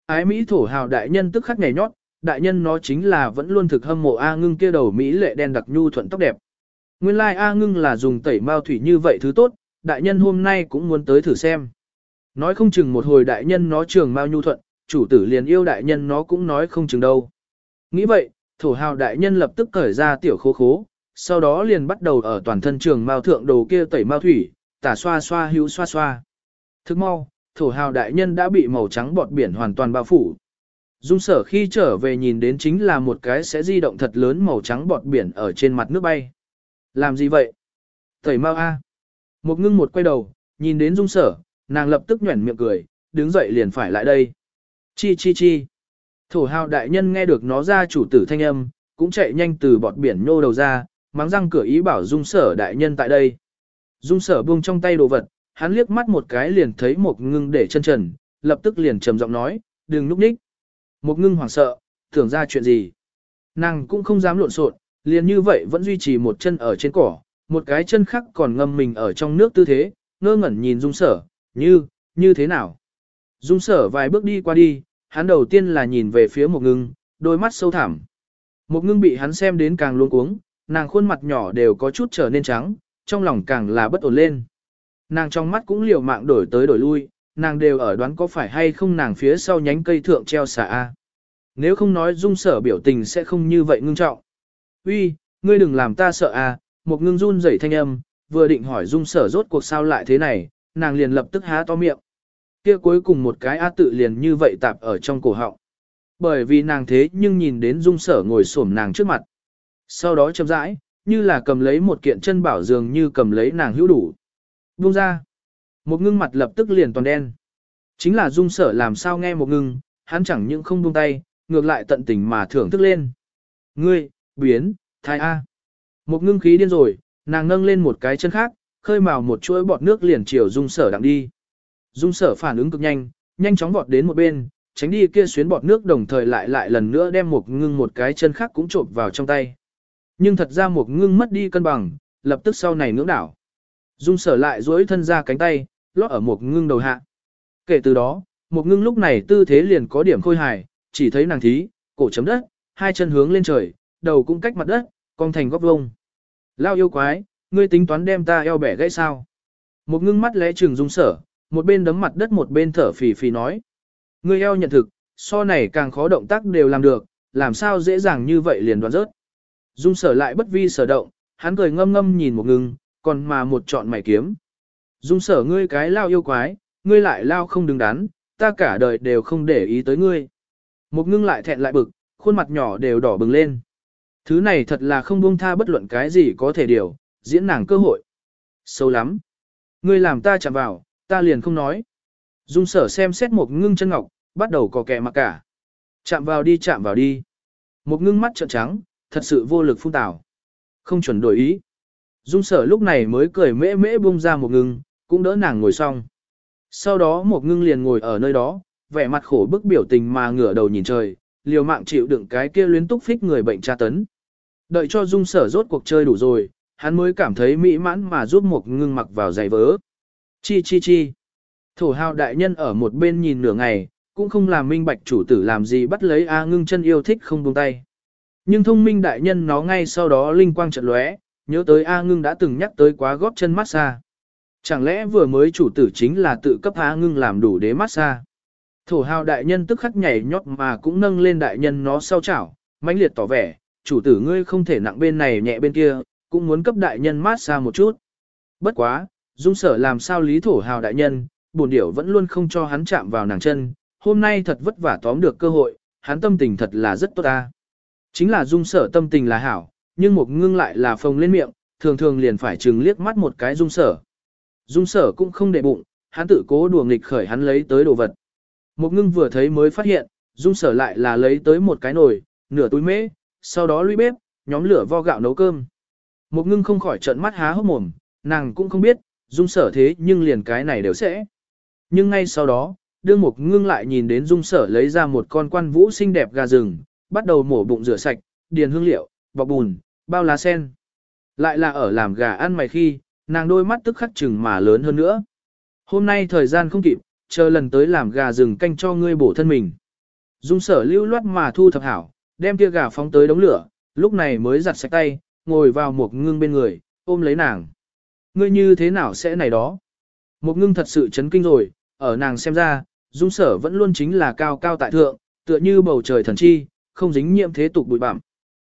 Ái Mỹ thổ hào đại nhân tức khắc nhảy nhót, đại nhân nó chính là vẫn luôn thực hâm mộ A ngưng kia đầu Mỹ lệ đen đặc nhu thuận tóc đẹp. Nguyên lai like A ngưng là dùng tẩy mao thủy như vậy thứ tốt, đại nhân hôm nay cũng muốn tới thử xem. Nói không chừng một hồi đại nhân nó trường mao nhu thuận, chủ tử liền yêu đại nhân nó cũng nói không chừng đâu. Nghĩ vậy, thổ hào đại nhân lập tức cởi ra tiểu khố khố, sau đó liền bắt đầu ở toàn thân trường mao thượng đồ kia tẩy mao thủy, tả xoa xoa hữu xoa xoa. Thức mau, thổ hào đại nhân đã bị màu trắng bọt biển hoàn toàn bao phủ. Dung sở khi trở về nhìn đến chính là một cái sẽ di động thật lớn màu trắng bọt biển ở trên mặt nước bay. Làm gì vậy? Thầy mau a. Một ngưng một quay đầu, nhìn đến dung sở, nàng lập tức nhuẩn miệng cười, đứng dậy liền phải lại đây. Chi chi chi. Thổ hào đại nhân nghe được nó ra chủ tử thanh âm, cũng chạy nhanh từ bọt biển nhô đầu ra, mắng răng cửa ý bảo dung sở đại nhân tại đây. Dung sở buông trong tay đồ vật, hắn liếc mắt một cái liền thấy một ngưng để chân trần, lập tức liền trầm giọng nói, đừng núp ních. Một ngưng hoảng sợ, tưởng ra chuyện gì. Nàng cũng không dám lộn xộn, liền như vậy vẫn duy trì một chân ở trên cỏ, một cái chân khác còn ngâm mình ở trong nước tư thế, ngơ ngẩn nhìn dung sở, như, như thế nào. Dung sở vài bước đi qua đi, hắn đầu tiên là nhìn về phía một ngưng, đôi mắt sâu thẳm. Một ngưng bị hắn xem đến càng luôn cuống, nàng khuôn mặt nhỏ đều có chút trở nên trắng, trong lòng càng là bất ổn lên. Nàng trong mắt cũng liều mạng đổi tới đổi lui, nàng đều ở đoán có phải hay không nàng phía sau nhánh cây thượng treo xà A. Nếu không nói dung sở biểu tình sẽ không như vậy ngưng trọng. Uy, ngươi đừng làm ta sợ A, một ngưng run rẩy thanh âm, vừa định hỏi dung sở rốt cuộc sao lại thế này, nàng liền lập tức há to miệng. Kia cuối cùng một cái A tự liền như vậy tạp ở trong cổ họng. Bởi vì nàng thế nhưng nhìn đến dung sở ngồi xổm nàng trước mặt. Sau đó chậm rãi, như là cầm lấy một kiện chân bảo dường như cầm lấy nàng hữu đủ. Buông ra. Một ngưng mặt lập tức liền toàn đen. Chính là dung sở làm sao nghe một ngưng, hắn chẳng những không buông tay, ngược lại tận tình mà thưởng thức lên. Ngươi, biến, thai A. Một ngưng khí điên rồi, nàng nâng lên một cái chân khác, khơi mào một chuỗi bọt nước liền chiều dung sở đặng đi. Dung sở phản ứng cực nhanh, nhanh chóng vọt đến một bên, tránh đi kia xuyến bọt nước đồng thời lại lại lần nữa đem một ngưng một cái chân khác cũng trộm vào trong tay. Nhưng thật ra một ngưng mất đi cân bằng, lập tức sau này ngưỡng đảo. Dung sở lại duỗi thân ra cánh tay, lót ở một ngưng đầu hạ. Kể từ đó, một ngưng lúc này tư thế liền có điểm khôi hài, chỉ thấy nàng thí, cổ chấm đất, hai chân hướng lên trời, đầu cũng cách mặt đất, cong thành góc vông. Lao yêu quái, ngươi tính toán đem ta eo bẻ gãy sao? Một ngưng mắt lẽ trừng dung sở, một bên đấm mặt đất một bên thở phì phì nói. Ngươi eo nhận thực, so này càng khó động tác đều làm được, làm sao dễ dàng như vậy liền đoán rớt. Dung sở lại bất vi sở động, hắn cười ngâm ngâm nhìn một ngưng, còn mà một chọn mày kiếm. Dung sở ngươi cái lao yêu quái, ngươi lại lao không đứng đắn, ta cả đời đều không để ý tới ngươi. Một ngưng lại thẹn lại bực, khuôn mặt nhỏ đều đỏ bừng lên. Thứ này thật là không buông tha bất luận cái gì có thể điều, diễn nàng cơ hội. Sâu lắm. Ngươi làm ta chạm vào, ta liền không nói. Dung sở xem xét một ngưng chân ngọc, bắt đầu có kẻ mặc cả. Chạm vào đi chạm vào đi. Một ngưng mắt trợn trắng, thật sự vô lực phun tảo. Không chuẩn đổi ý. Dung sở lúc này mới cười mễ mễ bung ra một ngưng, cũng đỡ nàng ngồi xong. Sau đó một ngưng liền ngồi ở nơi đó, vẻ mặt khổ bức biểu tình mà ngửa đầu nhìn trời, liều mạng chịu đựng cái kia luyến túc phích người bệnh tra tấn. Đợi cho dung sở rốt cuộc chơi đủ rồi, hắn mới cảm thấy mỹ mãn mà giúp một ngưng mặc vào giày vớ. Chi chi chi. Thổ hào đại nhân ở một bên nhìn nửa ngày, cũng không làm minh bạch chủ tử làm gì bắt lấy A ngưng chân yêu thích không buông tay. Nhưng thông minh đại nhân nó ngay sau đó linh quang trận lóe, nhớ tới A ngưng đã từng nhắc tới quá góp chân massage. Chẳng lẽ vừa mới chủ tử chính là tự cấp A ngưng làm đủ đế massage. Thổ hào đại nhân tức khắc nhảy nhót mà cũng nâng lên đại nhân nó sau chảo, mãnh liệt tỏ vẻ, chủ tử ngươi không thể nặng bên này nhẹ bên kia, cũng muốn cấp đại nhân massage một chút. Bất quá, dung sở làm sao lý thổ hào đại nhân, buồn điểu vẫn luôn không cho hắn chạm vào nàng chân, hôm nay thật vất vả tóm được cơ hội, hắn tâm tình thật là rất tốt ta. Chính là dung sở tâm tình là hảo, nhưng một ngưng lại là phồng lên miệng, thường thường liền phải chừng liếc mắt một cái dung sở. Dung sở cũng không để bụng, hắn tự cố đùa nghịch khởi hắn lấy tới đồ vật. Một ngưng vừa thấy mới phát hiện, dung sở lại là lấy tới một cái nồi, nửa túi mễ, sau đó lũy bếp, nhóm lửa vo gạo nấu cơm. Một ngưng không khỏi trợn mắt há hốc mồm, nàng cũng không biết, dung sở thế nhưng liền cái này đều sẽ. Nhưng ngay sau đó, đương một ngưng lại nhìn đến dung sở lấy ra một con quan vũ xinh đẹp gà rừng, bắt đầu mổ bụng rửa sạch, điền hương liệu, bọc bùn, bao lá sen. Lại là ở làm gà ăn mày khi, nàng đôi mắt tức khắc chừng mà lớn hơn nữa. Hôm nay thời gian không kịp, chờ lần tới làm gà rừng canh cho ngươi bổ thân mình. Dung sở lưu loát mà thu thập hảo, đem kia gà phóng tới đống lửa, lúc này mới giặt sạch tay, ngồi vào một ngưng bên người, ôm lấy nàng. Ngươi như thế nào sẽ này đó? Một ngưng thật sự chấn kinh rồi, ở nàng xem ra, dung sở vẫn luôn chính là cao cao tại thượng, tựa như bầu trời thần chi, không dính nhiễm thế tục bụi bặm.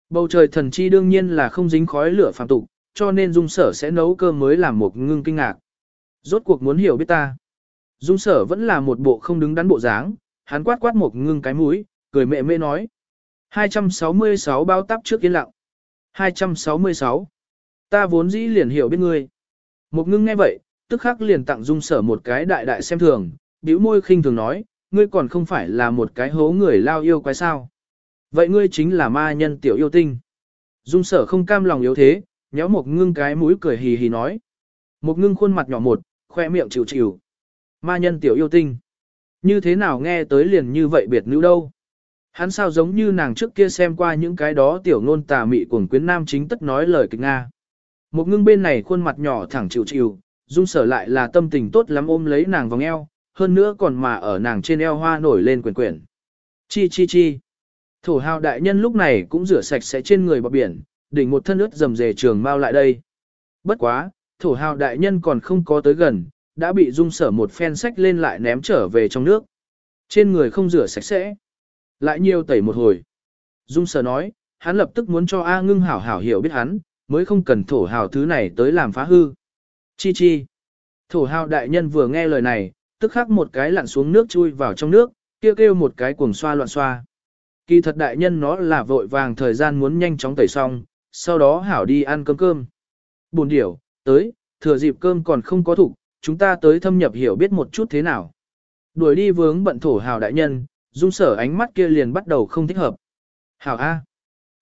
Bầu trời thần chi đương nhiên là không dính khói lửa phàm tục, cho nên dung sở sẽ nấu cơm mới làm một ngưng kinh ngạc. Rốt cuộc muốn hiểu biết ta. Dung sở vẫn là một bộ không đứng đắn bộ dáng, hắn quát quát một ngưng cái mũi, cười mẹ mê nói. 266 bao tắp trước yên lặng. 266. Ta vốn dĩ liền hiểu biết ngươi. Một ngưng nghe vậy, tức khắc liền tặng dung sở một cái đại đại xem thường, bĩu môi khinh thường nói, ngươi còn không phải là một cái hố người lao yêu quái sao. Vậy ngươi chính là ma nhân tiểu yêu tinh. Dung sở không cam lòng yếu thế, nhéo một ngưng cái mũi cười hì hì nói. Một ngưng khuôn mặt nhỏ một, khoe miệng chịu chịu. Ma nhân tiểu yêu tinh. Như thế nào nghe tới liền như vậy biệt nữ đâu. Hắn sao giống như nàng trước kia xem qua những cái đó tiểu ngôn tà mị cuồng quyến nam chính tất nói lời kịch Nga. Một ngưng bên này khuôn mặt nhỏ thẳng chịu chịu, dung sở lại là tâm tình tốt lắm ôm lấy nàng vòng eo, hơn nữa còn mà ở nàng trên eo hoa nổi lên quyển quyển. Chi chi chi. Thổ hào đại nhân lúc này cũng rửa sạch sẽ trên người bọc biển, đỉnh một thân ướt dầm dề trường mau lại đây. Bất quá, thổ hào đại nhân còn không có tới gần, đã bị dung sở một phen sách lên lại ném trở về trong nước. Trên người không rửa sạch sẽ. Lại nhiều tẩy một hồi. Dung sở nói, hắn lập tức muốn cho A ngưng hảo hảo hiểu biết hắn, mới không cần thổ hào thứ này tới làm phá hư. Chi chi. Thổ hào đại nhân vừa nghe lời này, tức khắc một cái lặn xuống nước chui vào trong nước, kêu kêu một cái cuồng xoa loạn xoa. Kỳ thật đại nhân nó là vội vàng thời gian muốn nhanh chóng tẩy xong, sau đó hảo đi ăn cơm cơm. Buồn điểu, tới, thừa dịp cơm còn không có thủ, chúng ta tới thâm nhập hiểu biết một chút thế nào. Đuổi đi vướng bận thổ hào đại nhân, dung sở ánh mắt kia liền bắt đầu không thích hợp. Hảo A.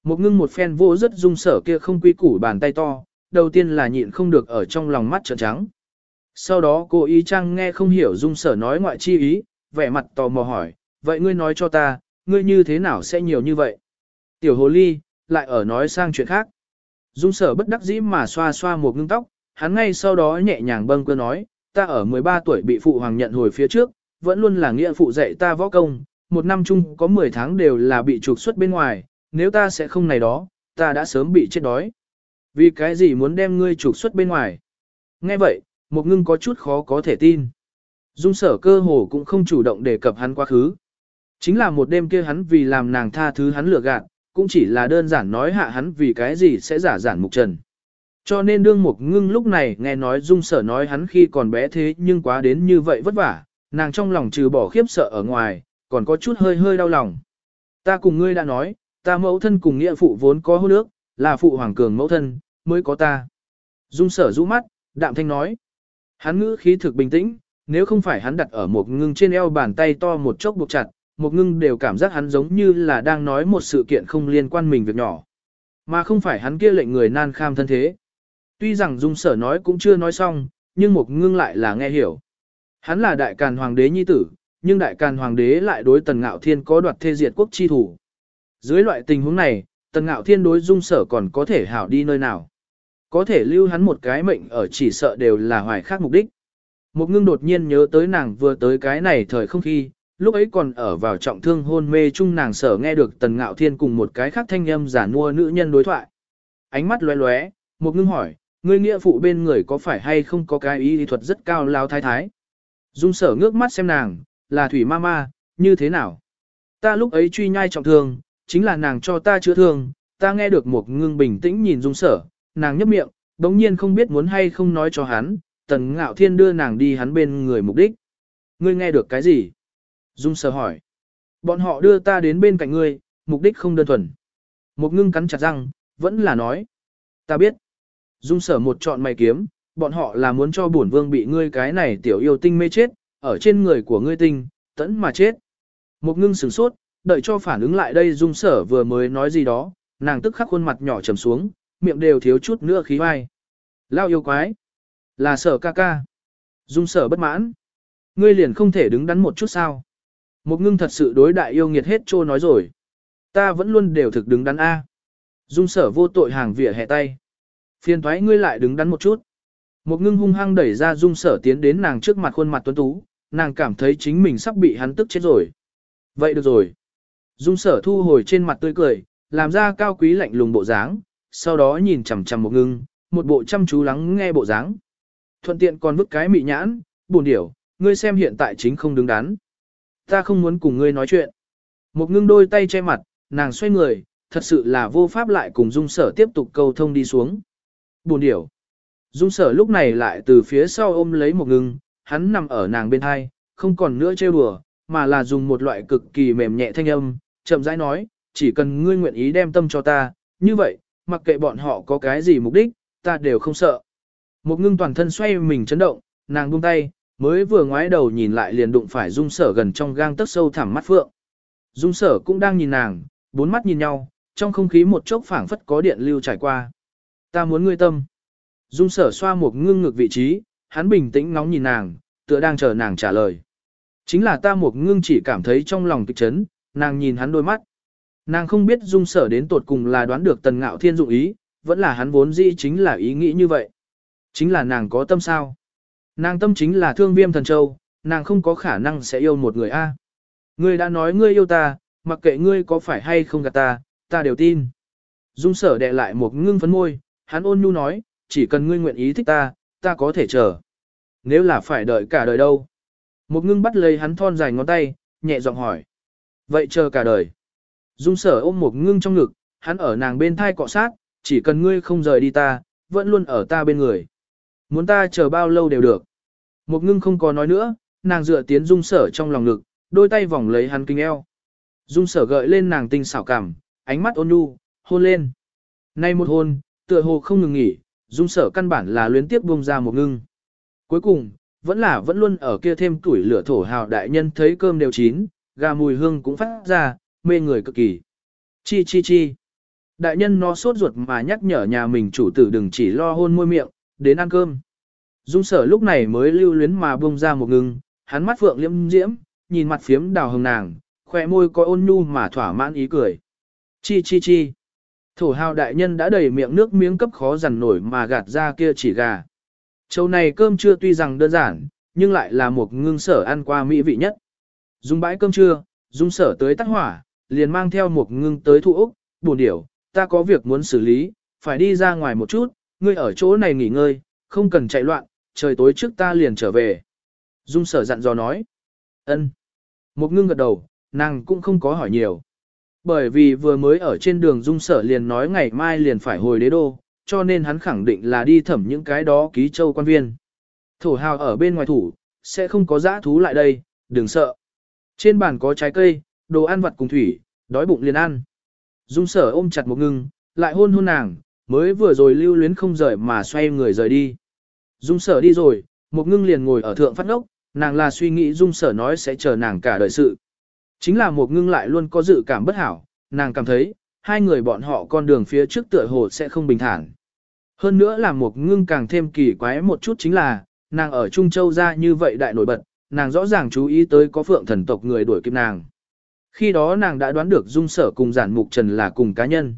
Một ngưng một phen vô rất dung sở kia không quy củ bàn tay to, đầu tiên là nhịn không được ở trong lòng mắt trợn trắng. Sau đó cô ý trang nghe không hiểu dung sở nói ngoại chi ý, vẻ mặt tò mò hỏi, vậy ngươi nói cho ta, ngươi như thế nào sẽ nhiều như vậy? Tiểu hồ ly, lại ở nói sang chuyện khác. Dung sở bất đắc dĩ mà xoa xoa một ngưng tóc, hắn ngay sau đó nhẹ nhàng bâng cơ nói, ta ở 13 tuổi bị phụ hoàng nhận hồi phía trước, vẫn luôn là nghĩa phụ dạy ta võ công, một năm chung có 10 tháng đều là bị trục xuất bên ngoài, nếu ta sẽ không này đó, ta đã sớm bị chết đói. Vì cái gì muốn đem ngươi trục xuất bên ngoài? Nghe vậy, một ngưng có chút khó có thể tin. Dung sở cơ hồ cũng không chủ động đề cập hắn quá khứ. Chính là một đêm kia hắn vì làm nàng tha thứ hắn lừa gạt, cũng chỉ là đơn giản nói hạ hắn vì cái gì sẽ giả giản mục trần. Cho nên đương một ngưng lúc này nghe nói dung sở nói hắn khi còn bé thế nhưng quá đến như vậy vất vả, nàng trong lòng trừ bỏ khiếp sợ ở ngoài, còn có chút hơi hơi đau lòng. Ta cùng ngươi đã nói, ta mẫu thân cùng nghĩa phụ vốn có hôn ước, là phụ hoàng cường mẫu thân, mới có ta. Dung sở rũ mắt, đạm thanh nói. Hắn ngữ khí thực bình tĩnh, nếu không phải hắn đặt ở một ngưng trên eo bàn tay to một chốc buộc chặt, một ngưng đều cảm giác hắn giống như là đang nói một sự kiện không liên quan mình việc nhỏ. Mà không phải hắn kia lệnh người nan kham thân thế. Tuy rằng dung sở nói cũng chưa nói xong, nhưng một ngưng lại là nghe hiểu. Hắn là đại càn hoàng đế nhi tử, nhưng đại càn hoàng đế lại đối tần ngạo thiên có đoạt thê diệt quốc chi thủ. Dưới loại tình huống này, tần ngạo thiên đối dung sở còn có thể hảo đi nơi nào. Có thể lưu hắn một cái mệnh ở chỉ sợ đều là hoài khác mục đích. Một ngưng đột nhiên nhớ tới nàng vừa tới cái này thời không khi, lúc ấy còn ở vào trọng thương hôn mê chung nàng sở nghe được tần ngạo thiên cùng một cái khác thanh âm giả mua nữ nhân đối thoại. Ánh mắt lóe lóe, một ngưng hỏi, ngươi nghĩa phụ bên người có phải hay không có cái ý thuật rất cao lao thái thái. Dung sở ngước mắt xem nàng, là thủy ma ma, như thế nào? Ta lúc ấy truy nhai trọng thương, chính là nàng cho ta chữa thương, ta nghe được một ngưng bình tĩnh nhìn dung sở, nàng nhấp miệng, đống nhiên không biết muốn hay không nói cho hắn, tần ngạo thiên đưa nàng đi hắn bên người mục đích. Ngươi nghe được cái gì? Dung sở hỏi. Bọn họ đưa ta đến bên cạnh ngươi, mục đích không đơn thuần. Một ngưng cắn chặt răng, vẫn là nói. Ta biết. Dung sở một chọn mày kiếm, bọn họ là muốn cho bổn vương bị ngươi cái này tiểu yêu tinh mê chết, ở trên người của ngươi tinh, tẫn mà chết. Một ngưng sửng sốt, đợi cho phản ứng lại đây dung sở vừa mới nói gì đó, nàng tức khắc khuôn mặt nhỏ trầm xuống, miệng đều thiếu chút nữa khí vai. Lao yêu quái. Là sở ca ca. Dung sở bất mãn. Ngươi liền không thể đứng đắn một chút sao. Một ngưng thật sự đối đại yêu nghiệt hết trô nói rồi. Ta vẫn luôn đều thực đứng đắn A. Dung sở vô tội hàng vỉa hẹ tay. Phiền thoái ngươi lại đứng đắn một chút. Một ngưng hung hăng đẩy ra dung sở tiến đến nàng trước mặt khuôn mặt tuấn tú, nàng cảm thấy chính mình sắp bị hắn tức chết rồi. Vậy được rồi. Dung sở thu hồi trên mặt tươi cười, làm ra cao quý lạnh lùng bộ dáng, sau đó nhìn chằm chằm một ngưng, một bộ chăm chú lắng nghe bộ dáng. Thuận tiện còn vứt cái mị nhãn, buồn điểu, ngươi xem hiện tại chính không đứng đắn. Ta không muốn cùng ngươi nói chuyện. Một ngưng đôi tay che mặt, nàng xoay người, thật sự là vô pháp lại cùng dung sở tiếp tục câu thông đi xuống. Buồn điểu. Dung sở lúc này lại từ phía sau ôm lấy một ngưng, hắn nằm ở nàng bên hai, không còn nữa trêu đùa, mà là dùng một loại cực kỳ mềm nhẹ thanh âm, chậm rãi nói, chỉ cần ngươi nguyện ý đem tâm cho ta, như vậy, mặc kệ bọn họ có cái gì mục đích, ta đều không sợ. Một ngưng toàn thân xoay mình chấn động, nàng buông tay, mới vừa ngoái đầu nhìn lại liền đụng phải dung sở gần trong gang tấc sâu thẳm mắt phượng. Dung sở cũng đang nhìn nàng, bốn mắt nhìn nhau, trong không khí một chốc phảng phất có điện lưu trải qua. Ta muốn ngươi tâm. Dung sở xoa một ngưng ngực vị trí, hắn bình tĩnh ngóng nhìn nàng, tựa đang chờ nàng trả lời. Chính là ta một ngưng chỉ cảm thấy trong lòng kịch chấn, nàng nhìn hắn đôi mắt. Nàng không biết dung sở đến tột cùng là đoán được tần ngạo thiên dụng ý, vẫn là hắn vốn dĩ chính là ý nghĩ như vậy. Chính là nàng có tâm sao. Nàng tâm chính là thương viêm thần châu, nàng không có khả năng sẽ yêu một người A. Ngươi đã nói ngươi yêu ta, mặc kệ ngươi có phải hay không gạt ta, ta đều tin. Dung sở đệ lại một ngưng phấn môi, hắn ôn nhu nói, chỉ cần ngươi nguyện ý thích ta, ta có thể chờ. Nếu là phải đợi cả đời đâu? Một ngưng bắt lấy hắn thon dài ngón tay, nhẹ giọng hỏi. Vậy chờ cả đời. Dung sở ôm một ngưng trong ngực, hắn ở nàng bên thai cọ sát, chỉ cần ngươi không rời đi ta, vẫn luôn ở ta bên người. Muốn ta chờ bao lâu đều được. Một ngưng không có nói nữa, nàng dựa tiến dung sở trong lòng ngực, đôi tay vòng lấy hắn kinh eo. Dung sở gợi lên nàng tinh xảo cảm, ánh mắt ôn nhu, hôn lên. Nay một hôn, tựa hồ không ngừng nghỉ, dung sở căn bản là luyến tiếp buông ra một ngưng. Cuối cùng, vẫn là vẫn luôn ở kia thêm tuổi lửa thổ hào đại nhân thấy cơm đều chín, gà mùi hương cũng phát ra, mê người cực kỳ. Chi chi chi. Đại nhân nó sốt ruột mà nhắc nhở nhà mình chủ tử đừng chỉ lo hôn môi miệng, đến ăn cơm. Dung sở lúc này mới lưu luyến mà buông ra một ngưng, hắn mắt phượng liễm diễm, nhìn mặt phiếm đào hồng nàng, khỏe môi có ôn nhu mà thỏa mãn ý cười. Chi chi chi. Thổ hào đại nhân đã đầy miệng nước miếng cấp khó dằn nổi mà gạt ra kia chỉ gà. Châu này cơm trưa tuy rằng đơn giản, nhưng lại là một ngưng sở ăn qua mỹ vị nhất. Dùng bãi cơm trưa, dung sở tới tắt hỏa, liền mang theo một ngưng tới thu Úc, buồn điểu, ta có việc muốn xử lý, phải đi ra ngoài một chút, ngươi ở chỗ này nghỉ ngơi, không cần chạy loạn, trời tối trước ta liền trở về. Dung sở dặn dò nói. ân. Một ngưng gật đầu, nàng cũng không có hỏi nhiều. Bởi vì vừa mới ở trên đường dung sở liền nói ngày mai liền phải hồi đế đô, cho nên hắn khẳng định là đi thẩm những cái đó ký châu quan viên. Thổ hào ở bên ngoài thủ, sẽ không có dã thú lại đây, đừng sợ. Trên bàn có trái cây, đồ ăn vặt cùng thủy, đói bụng liền ăn. Dung sở ôm chặt một ngưng, lại hôn hôn nàng, mới vừa rồi lưu luyến không rời mà xoay người rời đi. Dung sở đi rồi, một ngưng liền ngồi ở thượng phát ngốc, nàng là suy nghĩ dung sở nói sẽ chờ nàng cả đời sự. Chính là một ngưng lại luôn có dự cảm bất hảo, nàng cảm thấy, hai người bọn họ con đường phía trước tựa hồ sẽ không bình thản. Hơn nữa là một ngưng càng thêm kỳ quái một chút chính là, nàng ở Trung Châu ra như vậy đại nổi bật, nàng rõ ràng chú ý tới có phượng thần tộc người đuổi kịp nàng. Khi đó nàng đã đoán được dung sở cùng giản mục trần là cùng cá nhân.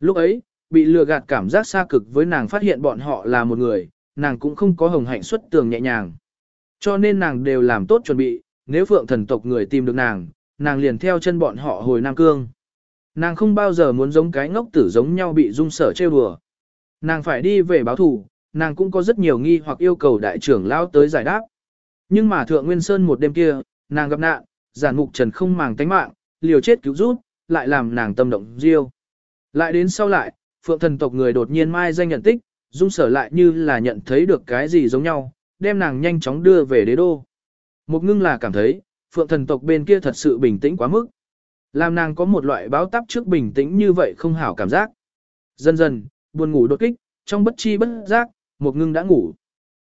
Lúc ấy, bị lừa gạt cảm giác xa cực với nàng phát hiện bọn họ là một người, nàng cũng không có hồng hạnh xuất tường nhẹ nhàng. Cho nên nàng đều làm tốt chuẩn bị, nếu phượng thần tộc người tìm được nàng, nàng liền theo chân bọn họ hồi Nam Cương. Nàng không bao giờ muốn giống cái ngốc tử giống nhau bị dung sở trêu đùa. Nàng phải đi về báo thủ, nàng cũng có rất nhiều nghi hoặc yêu cầu đại trưởng lao tới giải đáp. Nhưng mà thượng Nguyên Sơn một đêm kia, nàng gặp nạn, giản mục trần không màng tánh mạng, liều chết cứu rút, lại làm nàng tâm động riêu. Lại đến sau lại, phượng thần tộc người đột nhiên mai danh nhận tích, dung sở lại như là nhận thấy được cái gì giống nhau, đem nàng nhanh chóng đưa về đế đô. Một ngưng là cảm thấy, phượng thần tộc bên kia thật sự bình tĩnh quá mức. Làm nàng có một loại báo táp trước bình tĩnh như vậy không hảo cảm giác. Dần dần, buồn ngủ đột kích, trong bất chi bất giác, một ngưng đã ngủ.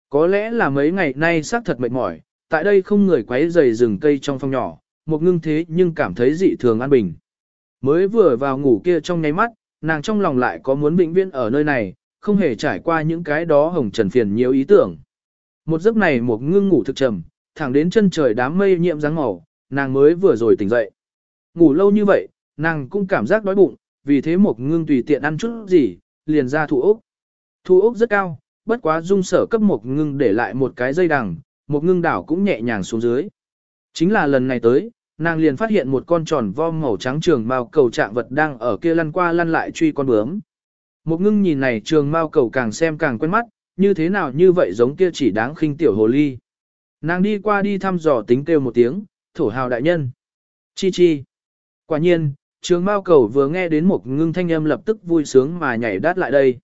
Có lẽ là mấy ngày nay xác thật mệt mỏi, tại đây không người quấy rầy rừng cây trong phòng nhỏ, một ngưng thế nhưng cảm thấy dị thường an bình. Mới vừa vào ngủ kia trong nháy mắt, nàng trong lòng lại có muốn vĩnh viễn ở nơi này, không hề trải qua những cái đó hồng trần phiền nhiều ý tưởng. Một giấc này một ngưng ngủ thực trầm, thẳng đến chân trời đám mây nhiễm dáng màu, nàng mới vừa rồi tỉnh dậy. Ngủ lâu như vậy, nàng cũng cảm giác đói bụng, vì thế một ngưng tùy tiện ăn chút gì, liền ra thủ ốc. Thủ ốc rất cao, bất quá dung sở cấp một ngưng để lại một cái dây đằng, một ngưng đảo cũng nhẹ nhàng xuống dưới. Chính là lần này tới, nàng liền phát hiện một con tròn vo màu trắng trường mao cầu trạng vật đang ở kia lăn qua lăn lại truy con bướm. Một ngưng nhìn này trường mao cầu càng xem càng quen mắt, như thế nào như vậy giống kia chỉ đáng khinh tiểu hồ ly. Nàng đi qua đi thăm dò tính kêu một tiếng, thổ hào đại nhân. Chi chi. Quả nhiên, trường mao cầu vừa nghe đến một ngưng thanh âm lập tức vui sướng mà nhảy đát lại đây.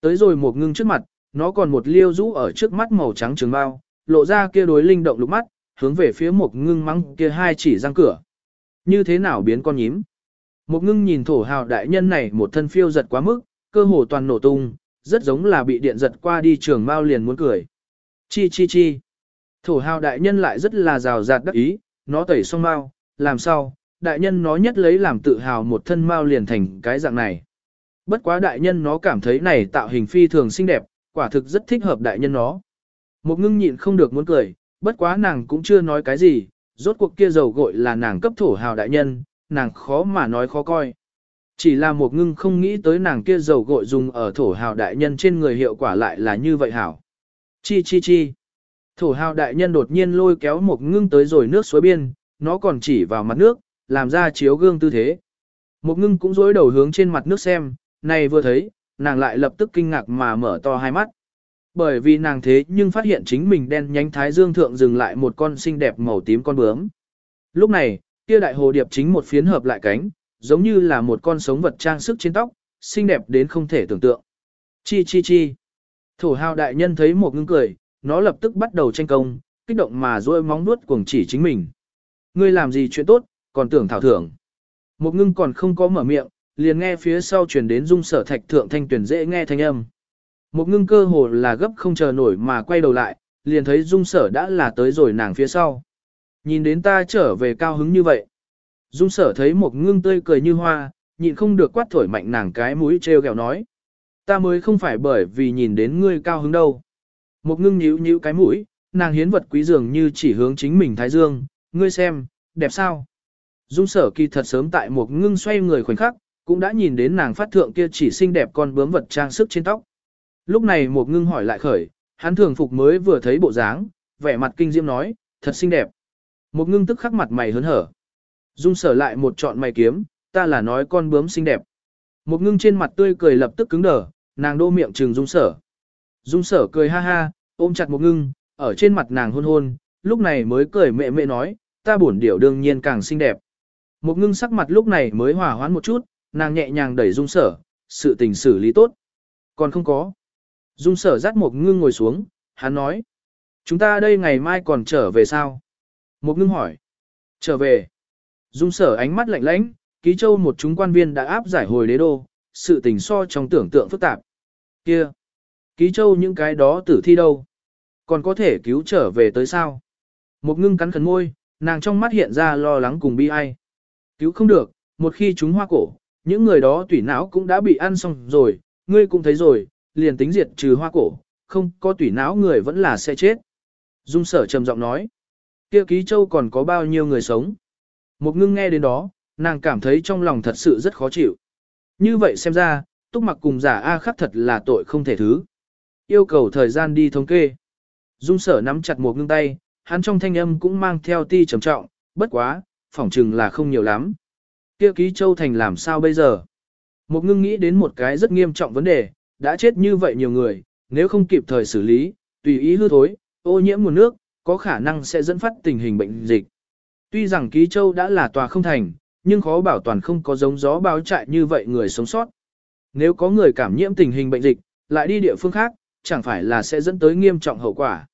Tới rồi một ngưng trước mặt, nó còn một liêu rũ ở trước mắt màu trắng trường mao, lộ ra kia đối linh động lục mắt, hướng về phía một ngưng mắng kia hai chỉ răng cửa. Như thế nào biến con nhím? Một ngưng nhìn thổ hào đại nhân này một thân phiêu giật quá mức, cơ hồ toàn nổ tung, rất giống là bị điện giật qua đi trường mau liền muốn cười. Chi chi chi. Thổ hào đại nhân lại rất là rào rạt đắc ý, nó tẩy xong mau, làm sao, đại nhân nó nhất lấy làm tự hào một thân mau liền thành cái dạng này. Bất quá đại nhân nó cảm thấy này tạo hình phi thường xinh đẹp, quả thực rất thích hợp đại nhân nó. Một ngưng nhịn không được muốn cười, bất quá nàng cũng chưa nói cái gì, rốt cuộc kia dầu gội là nàng cấp thổ hào đại nhân, nàng khó mà nói khó coi. Chỉ là một ngưng không nghĩ tới nàng kia dầu gội dùng ở thổ hào đại nhân trên người hiệu quả lại là như vậy hảo. Chi chi chi. Thổ hào đại nhân đột nhiên lôi kéo một ngưng tới rồi nước suối biên, nó còn chỉ vào mặt nước, làm ra chiếu gương tư thế. Một ngưng cũng dối đầu hướng trên mặt nước xem, này vừa thấy, nàng lại lập tức kinh ngạc mà mở to hai mắt. Bởi vì nàng thế nhưng phát hiện chính mình đen nhánh thái dương thượng dừng lại một con xinh đẹp màu tím con bướm. Lúc này, kia đại hồ điệp chính một phiến hợp lại cánh, giống như là một con sống vật trang sức trên tóc, xinh đẹp đến không thể tưởng tượng. Chi chi chi. Thổ hào đại nhân thấy một ngưng cười, nó lập tức bắt đầu tranh công, kích động mà duỗi móng nuốt cuồng chỉ chính mình. Ngươi làm gì chuyện tốt, còn tưởng thảo thưởng. Một ngưng còn không có mở miệng, liền nghe phía sau truyền đến dung sở thạch thượng thanh tuyển dễ nghe thanh âm. Một ngưng cơ hồ là gấp không chờ nổi mà quay đầu lại, liền thấy dung sở đã là tới rồi nàng phía sau. Nhìn đến ta trở về cao hứng như vậy. Dung sở thấy một ngưng tươi cười như hoa, nhịn không được quát thổi mạnh nàng cái mũi treo gẹo nói. Ta mới không phải bởi vì nhìn đến ngươi cao hứng đâu. Một ngưng nhíu nhíu cái mũi, nàng hiến vật quý dường như chỉ hướng chính mình thái dương, ngươi xem, đẹp sao. Dung sở kỳ thật sớm tại một ngưng xoay người khoảnh khắc, cũng đã nhìn đến nàng phát thượng kia chỉ xinh đẹp con bướm vật trang sức trên tóc. Lúc này một ngưng hỏi lại khởi, hắn thường phục mới vừa thấy bộ dáng, vẻ mặt kinh diễm nói, thật xinh đẹp. Một ngưng tức khắc mặt mày hớn hở. Dung sở lại một trọn mày kiếm, ta là nói con bướm xinh đẹp. Một ngưng trên mặt tươi cười lập tức cứng đờ, nàng đô miệng trừng dung sở. Dung sở cười ha ha, ôm chặt một ngưng, ở trên mặt nàng hôn hôn, lúc này mới cười mẹ mẹ nói, ta bổn điểu đương nhiên càng xinh đẹp. Một ngưng sắc mặt lúc này mới hòa hoãn một chút, nàng nhẹ nhàng đẩy dung sở, sự tình xử lý tốt. Còn không có. Dung sở dắt một ngưng ngồi xuống, hắn nói. Chúng ta đây ngày mai còn trở về sao? Một ngưng hỏi. Trở về. Dung sở ánh mắt lạnh lãnh, ký châu một chúng quan viên đã áp giải hồi đế đô, sự tình so trong tưởng tượng phức tạp. Kia. Ký châu những cái đó tử thi đâu? Còn có thể cứu trở về tới sao? Một ngưng cắn khẩn môi, nàng trong mắt hiện ra lo lắng cùng bi ai. Cứu không được, một khi chúng hoa cổ, những người đó tủy não cũng đã bị ăn xong rồi, ngươi cũng thấy rồi, liền tính diệt trừ hoa cổ, không có tủy não người vẫn là sẽ chết. Dung sở trầm giọng nói, kia ký châu còn có bao nhiêu người sống. Một ngưng nghe đến đó, nàng cảm thấy trong lòng thật sự rất khó chịu. Như vậy xem ra, túc mặc cùng giả A khắc thật là tội không thể thứ. Yêu cầu thời gian đi thống kê. Dung sở nắm chặt một ngưng tay, hắn trong thanh âm cũng mang theo ti trầm trọng, bất quá, phỏng chừng là không nhiều lắm. Kia ký châu thành làm sao bây giờ? Một ngưng nghĩ đến một cái rất nghiêm trọng vấn đề, đã chết như vậy nhiều người, nếu không kịp thời xử lý, tùy ý hư thối, ô nhiễm nguồn nước, có khả năng sẽ dẫn phát tình hình bệnh dịch. Tuy rằng ký châu đã là tòa không thành, nhưng khó bảo toàn không có giống gió báo chạy như vậy người sống sót. Nếu có người cảm nhiễm tình hình bệnh dịch, lại đi địa phương khác, chẳng phải là sẽ dẫn tới nghiêm trọng hậu quả.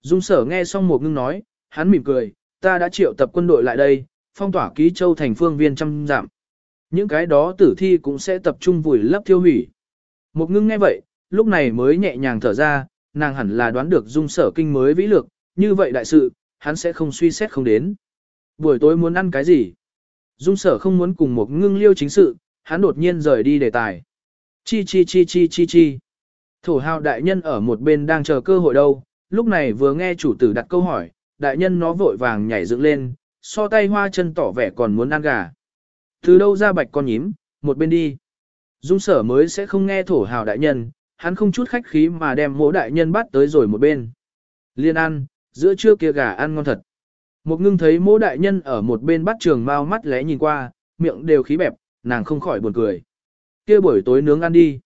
Dung sở nghe xong một ngưng nói, hắn mỉm cười, ta đã triệu tập quân đội lại đây, phong tỏa ký châu thành phương viên trăm giảm. Những cái đó tử thi cũng sẽ tập trung vùi lấp tiêu hủy. Một ngưng nghe vậy, lúc này mới nhẹ nhàng thở ra, nàng hẳn là đoán được dung sở kinh mới vĩ lược, như vậy đại sự, hắn sẽ không suy xét không đến. Buổi tối muốn ăn cái gì? Dung sở không muốn cùng một ngưng liêu chính sự, hắn đột nhiên rời đi đề tài. Chi chi chi chi chi chi. Thổ hào đại nhân ở một bên đang chờ cơ hội đâu, lúc này vừa nghe chủ tử đặt câu hỏi, đại nhân nó vội vàng nhảy dựng lên, so tay hoa chân tỏ vẻ còn muốn ăn gà. Từ đâu ra bạch con nhím, một bên đi. Dung sở mới sẽ không nghe thổ hào đại nhân, hắn không chút khách khí mà đem mỗ đại nhân bắt tới rồi một bên. Liên ăn, giữa trưa kia gà ăn ngon thật. Một ngưng thấy mỗ đại nhân ở một bên bắt trường mau mắt lẽ nhìn qua, miệng đều khí bẹp, nàng không khỏi buồn cười. Kia buổi tối nướng ăn đi.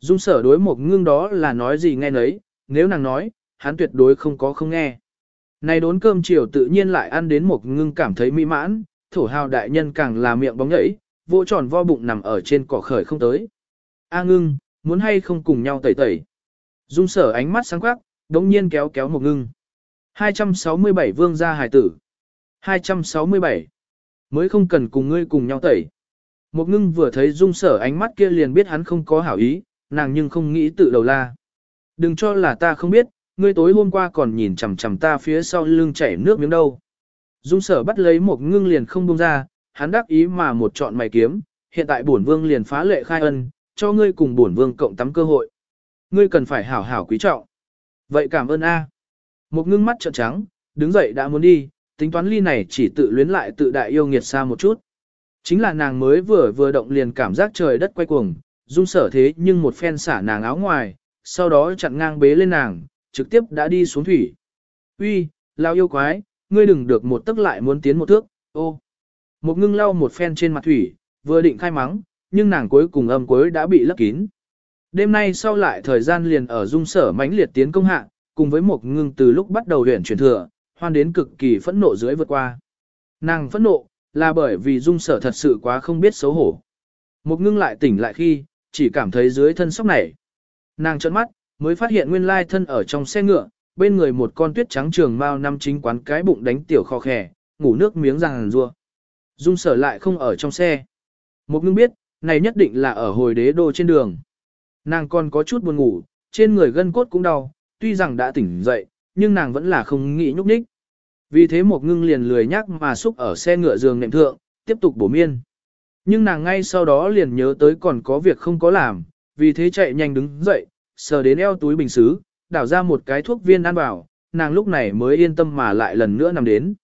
Dung sở đối một ngưng đó là nói gì nghe nấy, nếu nàng nói, hắn tuyệt đối không có không nghe. Này đốn cơm chiều tự nhiên lại ăn đến một ngưng cảm thấy mỹ mãn, thổ hào đại nhân càng là miệng bóng nhảy, vỗ tròn vo bụng nằm ở trên cỏ khởi không tới. A ngưng, muốn hay không cùng nhau tẩy tẩy. Dung sở ánh mắt sáng quắc, đống nhiên kéo kéo một ngưng. 267 vương gia hải tử. 267. Mới không cần cùng ngươi cùng nhau tẩy. Một ngưng vừa thấy dung sở ánh mắt kia liền biết hắn không có hảo ý, nàng nhưng không nghĩ tự đầu la. Đừng cho là ta không biết, ngươi tối hôm qua còn nhìn chằm chằm ta phía sau lưng chảy nước miếng đâu. Dung sở bắt lấy một ngưng liền không buông ra, hắn đáp ý mà một chọn mày kiếm, hiện tại bổn vương liền phá lệ khai ân, cho ngươi cùng bổn vương cộng tắm cơ hội. Ngươi cần phải hảo hảo quý trọng. Vậy cảm ơn a. Một ngưng mắt trợn trắng, đứng dậy đã muốn đi, tính toán ly này chỉ tự luyến lại tự đại yêu nghiệt xa một chút. Chính là nàng mới vừa vừa động liền cảm giác trời đất quay cuồng, dung sở thế nhưng một phen xả nàng áo ngoài, sau đó chặn ngang bế lên nàng, trực tiếp đã đi xuống thủy. Uy, lao yêu quái, ngươi đừng được một tức lại muốn tiến một thước, ô. Một ngưng lau một phen trên mặt thủy, vừa định khai mắng, nhưng nàng cuối cùng âm cuối đã bị lấp kín. Đêm nay sau lại thời gian liền ở dung sở mãnh liệt tiến công hạ, cùng với một ngưng từ lúc bắt đầu huyện chuyển thừa, hoan đến cực kỳ phẫn nộ dưới vượt qua. Nàng phẫn nộ, là bởi vì dung sở thật sự quá không biết xấu hổ. Một ngưng lại tỉnh lại khi, chỉ cảm thấy dưới thân sóc nảy. Nàng trợn mắt, mới phát hiện nguyên lai thân ở trong xe ngựa, bên người một con tuyết trắng trường mao năm chính quán cái bụng đánh tiểu kho khẻ, ngủ nước miếng ràng rua. Dung sở lại không ở trong xe. Một ngưng biết, này nhất định là ở hồi đế đô trên đường. Nàng còn có chút buồn ngủ, trên người gân cốt cũng đau, tuy rằng đã tỉnh dậy, nhưng nàng vẫn là không nghĩ nhúc nhích. Vì thế một ngưng liền lười nhắc mà xúc ở xe ngựa giường nệm thượng, tiếp tục bổ miên. Nhưng nàng ngay sau đó liền nhớ tới còn có việc không có làm, vì thế chạy nhanh đứng dậy, sờ đến eo túi bình xứ, đảo ra một cái thuốc viên ăn vào, nàng lúc này mới yên tâm mà lại lần nữa nằm đến.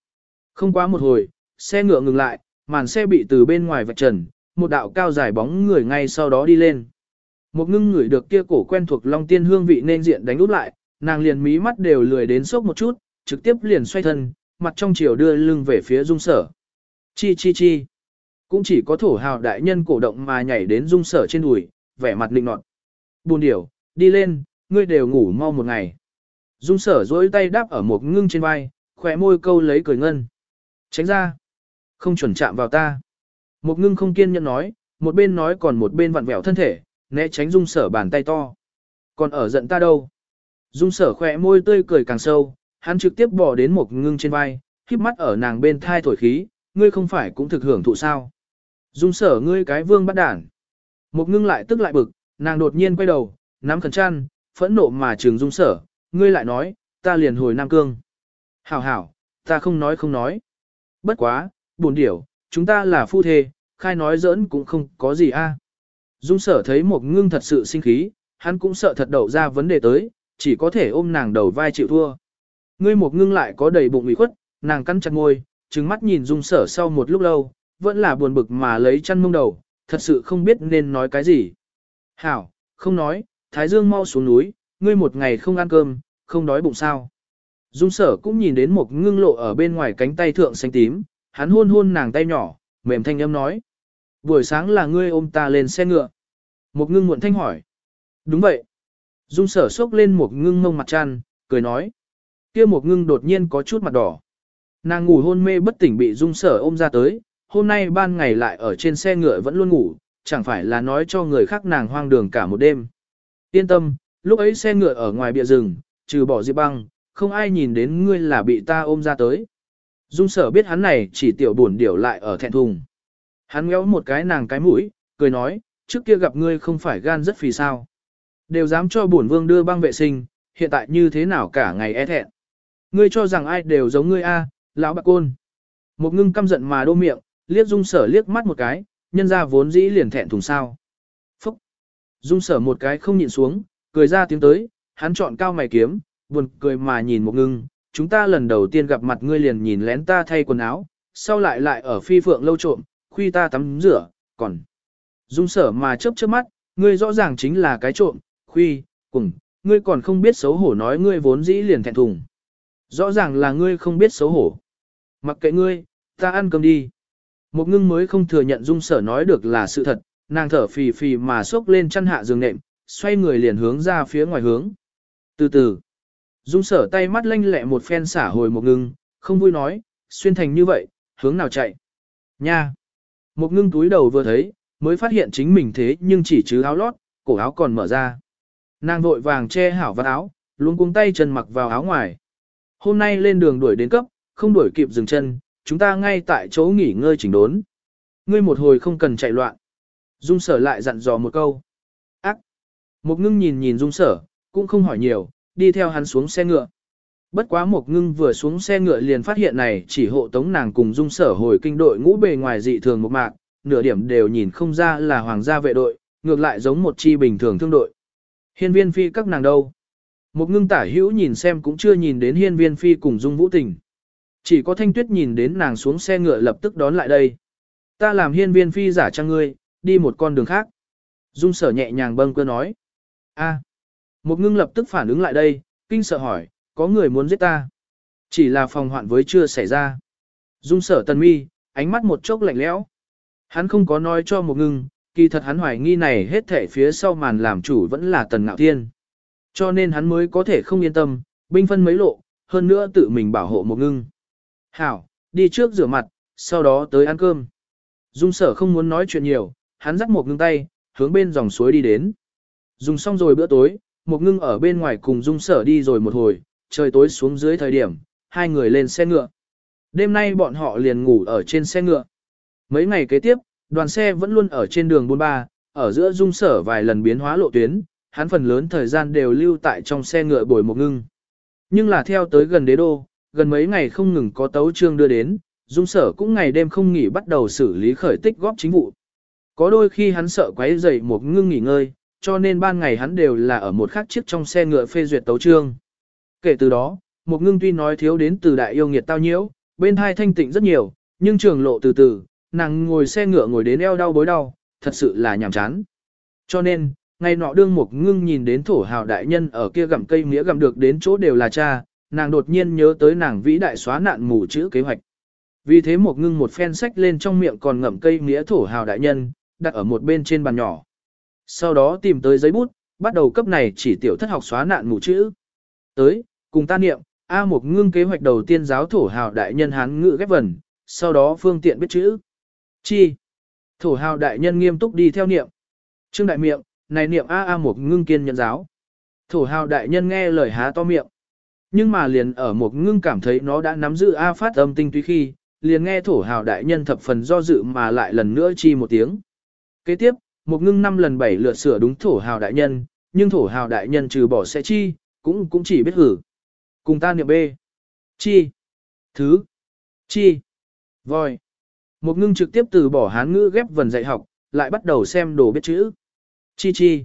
Không quá một hồi, xe ngựa ngừng lại, màn xe bị từ bên ngoài vạch trần, một đạo cao dài bóng người ngay sau đó đi lên. Một ngưng người được kia cổ quen thuộc Long Tiên hương vị nên diện đánh út lại, nàng liền mí mắt đều lười đến sốc một chút, trực tiếp liền xoay thân, mặt trong chiều đưa lưng về phía dung sở. Chi chi chi. Cũng chỉ có thổ hào đại nhân cổ động mà nhảy đến dung sở trên đùi, vẻ mặt định nọt. Buồn điểu, đi lên, ngươi đều ngủ mau một ngày. Dung sở dối tay đáp ở một ngưng trên vai, khỏe môi câu lấy cười ngân. Tránh ra. Không chuẩn chạm vào ta. Một ngưng không kiên nhẫn nói, một bên nói còn một bên vặn vẹo thân thể, né tránh dung sở bàn tay to. Còn ở giận ta đâu? Dung sở khỏe môi tươi cười càng sâu, hắn trực tiếp bỏ đến một ngưng trên vai, khiếp mắt ở nàng bên thai thổi khí, ngươi không phải cũng thực hưởng thụ sao. Dung sở ngươi cái vương bắt đản. Một ngưng lại tức lại bực, nàng đột nhiên quay đầu, nắm khẩn chăn, phẫn nộ mà trường dung sở, ngươi lại nói, ta liền hồi Nam Cương. Hảo hảo, ta không nói không nói. Bất quá, buồn điểu, chúng ta là phu thê, khai nói giỡn cũng không có gì a. Dung sở thấy một ngưng thật sự sinh khí, hắn cũng sợ thật đậu ra vấn đề tới, chỉ có thể ôm nàng đầu vai chịu thua. Ngươi một ngưng lại có đầy bụng ủy khuất, nàng cắn chặt môi, trừng mắt nhìn dung sở sau một lúc lâu, vẫn là buồn bực mà lấy chăn mông đầu, thật sự không biết nên nói cái gì. Hảo, không nói, Thái Dương mau xuống núi, ngươi một ngày không ăn cơm, không đói bụng sao. Dung sở cũng nhìn đến một ngưng lộ ở bên ngoài cánh tay thượng xanh tím, hắn hôn hôn nàng tay nhỏ, mềm thanh âm nói. Buổi sáng là ngươi ôm ta lên xe ngựa. Một ngưng muộn thanh hỏi. Đúng vậy. Dung sở sốc lên một ngưng mông mặt chăn, cười nói. kia một ngưng đột nhiên có chút mặt đỏ. Nàng ngủ hôn mê bất tỉnh bị dung sở ôm ra tới, hôm nay ban ngày lại ở trên xe ngựa vẫn luôn ngủ, chẳng phải là nói cho người khác nàng hoang đường cả một đêm. Yên tâm, lúc ấy xe ngựa ở ngoài bìa rừng, trừ bỏ Diệp băng, không ai nhìn đến ngươi là bị ta ôm ra tới. Dung sở biết hắn này chỉ tiểu buồn điểu lại ở thẹn thùng. Hắn ngéo một cái nàng cái mũi, cười nói, trước kia gặp ngươi không phải gan rất phì sao. Đều dám cho bổn vương đưa băng vệ sinh, hiện tại như thế nào cả ngày e thẹn. Ngươi cho rằng ai đều giống ngươi a, lão bạc côn. Một ngưng căm giận mà đô miệng, liếc dung sở liếc mắt một cái, nhân ra vốn dĩ liền thẹn thùng sao. Phúc! Dung sở một cái không nhịn xuống, cười ra tiếng tới, hắn chọn cao mày kiếm, buồn cười mà nhìn một ngưng. Chúng ta lần đầu tiên gặp mặt ngươi liền nhìn lén ta thay quần áo, sau lại lại ở phi phượng lâu trộm, khuy ta tắm rửa, còn. Dung sở mà chớp chớp mắt, ngươi rõ ràng chính là cái trộm, khuy, cùng, ngươi còn không biết xấu hổ nói ngươi vốn dĩ liền thẹn thùng. Rõ ràng là ngươi không biết xấu hổ. Mặc kệ ngươi, ta ăn cơm đi. Một ngưng mới không thừa nhận dung sở nói được là sự thật, nàng thở phì phì mà xốc lên chăn hạ giường nệm, xoay người liền hướng ra phía ngoài hướng. Từ từ, dung sở tay mắt lanh lẹ một phen xả hồi một ngưng, không vui nói, xuyên thành như vậy, hướng nào chạy. Nha! Một ngưng túi đầu vừa thấy, mới phát hiện chính mình thế nhưng chỉ chứ áo lót, cổ áo còn mở ra. Nàng vội vàng che hảo vạt áo, luôn cuống tay chân mặc vào áo ngoài. Hôm nay lên đường đuổi đến cấp, không đuổi kịp dừng chân, chúng ta ngay tại chỗ nghỉ ngơi chỉnh đốn. Ngươi một hồi không cần chạy loạn. Dung sở lại dặn dò một câu. Ác! Một ngưng nhìn nhìn dung sở, cũng không hỏi nhiều, đi theo hắn xuống xe ngựa. Bất quá một ngưng vừa xuống xe ngựa liền phát hiện này chỉ hộ tống nàng cùng dung sở hồi kinh đội ngũ bề ngoài dị thường một mạc, nửa điểm đều nhìn không ra là hoàng gia vệ đội, ngược lại giống một chi bình thường thương đội. Hiên viên phi các nàng đâu? Một ngưng tả hữu nhìn xem cũng chưa nhìn đến hiên viên phi cùng dung vũ tình. Chỉ có thanh tuyết nhìn đến nàng xuống xe ngựa lập tức đón lại đây. Ta làm hiên viên phi giả trang ngươi, đi một con đường khác. Dung sở nhẹ nhàng bâng cơ nói. a một ngưng lập tức phản ứng lại đây, kinh sợ hỏi, có người muốn giết ta. Chỉ là phòng hoạn với chưa xảy ra. Dung sở tần mi, ánh mắt một chốc lạnh lẽo. Hắn không có nói cho một ngưng, kỳ thật hắn hoài nghi này hết thể phía sau màn làm chủ vẫn là tần ngạo thiên. Cho nên hắn mới có thể không yên tâm, binh phân mấy lộ, hơn nữa tự mình bảo hộ một ngưng. Hảo, đi trước rửa mặt, sau đó tới ăn cơm. Dung sở không muốn nói chuyện nhiều, hắn dắt một ngưng tay, hướng bên dòng suối đi đến. Dùng xong rồi bữa tối, một ngưng ở bên ngoài cùng dung sở đi rồi một hồi, trời tối xuống dưới thời điểm, hai người lên xe ngựa. Đêm nay bọn họ liền ngủ ở trên xe ngựa. Mấy ngày kế tiếp, đoàn xe vẫn luôn ở trên đường 43, ở giữa dung sở vài lần biến hóa lộ tuyến, hắn phần lớn thời gian đều lưu tại trong xe ngựa bồi một ngưng. Nhưng là theo tới gần đế đô, gần mấy ngày không ngừng có tấu trương đưa đến, dung sở cũng ngày đêm không nghỉ bắt đầu xử lý khởi tích góp chính vụ. Có đôi khi hắn sợ quấy dậy một ngưng nghỉ ngơi, cho nên ban ngày hắn đều là ở một khác chiếc trong xe ngựa phê duyệt tấu trương. Kể từ đó, một ngưng tuy nói thiếu đến từ đại yêu nghiệt tao nhiễu, bên hai thanh tịnh rất nhiều, nhưng trường lộ từ từ, nàng ngồi xe ngựa ngồi đến eo đau bối đau, thật sự là nhàm chán. Cho nên, ngày nọ đương một ngưng nhìn đến thổ hào đại nhân ở kia gặm cây nghĩa gặm được đến chỗ đều là cha, nàng đột nhiên nhớ tới nàng vĩ đại xóa nạn mù chữ kế hoạch. Vì thế một ngưng một phen sách lên trong miệng còn ngậm cây nghĩa thổ hào đại nhân, đặt ở một bên trên bàn nhỏ. Sau đó tìm tới giấy bút, bắt đầu cấp này chỉ tiểu thất học xóa nạn mù chữ. Tới, cùng ta niệm, A một ngưng kế hoạch đầu tiên giáo thổ hào đại nhân hán ngữ ghép vần, sau đó phương tiện biết chữ. Chi? Thổ hào đại nhân nghiêm túc đi theo niệm. Trương đại miệng, này niệm A A một ngưng kiên nhận giáo. Thổ hào đại nhân nghe lời há to miệng. Nhưng mà liền ở một ngưng cảm thấy nó đã nắm giữ A phát âm tinh tuy khi, liền nghe thổ hào đại nhân thập phần do dự mà lại lần nữa chi một tiếng. Kế tiếp, một ngưng năm lần bảy lượt sửa đúng thổ hào đại nhân, nhưng thổ hào đại nhân trừ bỏ sẽ chi, cũng cũng chỉ biết hử. Cùng ta niệm B. Chi. Thứ. Chi. Voi. Một ngưng trực tiếp từ bỏ hán ngữ ghép vần dạy học, lại bắt đầu xem đồ biết chữ. Chi chi.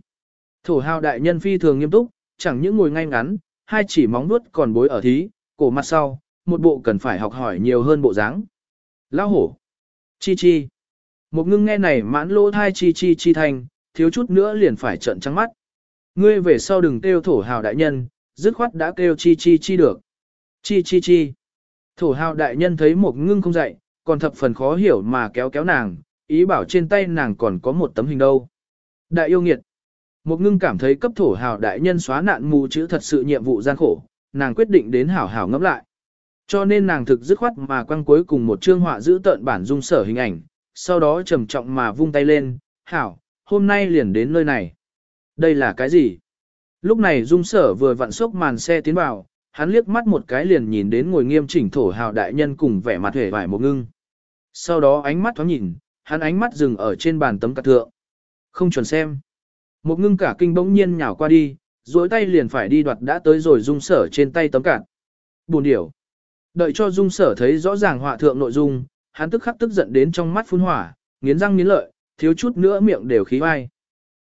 Thổ hào đại nhân phi thường nghiêm túc, chẳng những ngồi ngay ngắn, hai chỉ móng nuốt còn bối ở thí, cổ mặt sau, một bộ cần phải học hỏi nhiều hơn bộ dáng. Lão hổ. Chi chi. Một ngưng nghe này mãn lỗ thai chi chi chi thành, thiếu chút nữa liền phải trợn trắng mắt. Ngươi về sau đừng kêu thổ hào đại nhân, dứt khoát đã kêu chi chi chi được. Chi chi chi. Thổ hào đại nhân thấy một ngưng không dậy, còn thập phần khó hiểu mà kéo kéo nàng, ý bảo trên tay nàng còn có một tấm hình đâu. Đại yêu nghiệt. Một ngưng cảm thấy cấp thổ hào đại nhân xóa nạn mù chữ thật sự nhiệm vụ gian khổ, nàng quyết định đến hảo hảo ngẫm lại. Cho nên nàng thực dứt khoát mà quăng cuối cùng một chương họa giữ tận bản dung sở hình ảnh, sau đó trầm trọng mà vung tay lên, hảo, hôm nay liền đến nơi này. Đây là cái gì? Lúc này dung sở vừa vặn sốc màn xe tiến vào, hắn liếc mắt một cái liền nhìn đến ngồi nghiêm chỉnh thổ hào đại nhân cùng vẻ mặt hề vải một ngưng. Sau đó ánh mắt thoáng nhìn, hắn ánh mắt dừng ở trên bàn tấm cạt thượng. Không chuẩn xem. Một ngưng cả kinh bỗng nhiên nhào qua đi, duỗi tay liền phải đi đoạt đã tới rồi dung sở trên tay tấm cạt. Buồn điểu. Đợi cho dung sở thấy rõ ràng họa thượng nội dung, hắn tức khắc tức giận đến trong mắt phun hỏa, nghiến răng nghiến lợi, thiếu chút nữa miệng đều khí vai.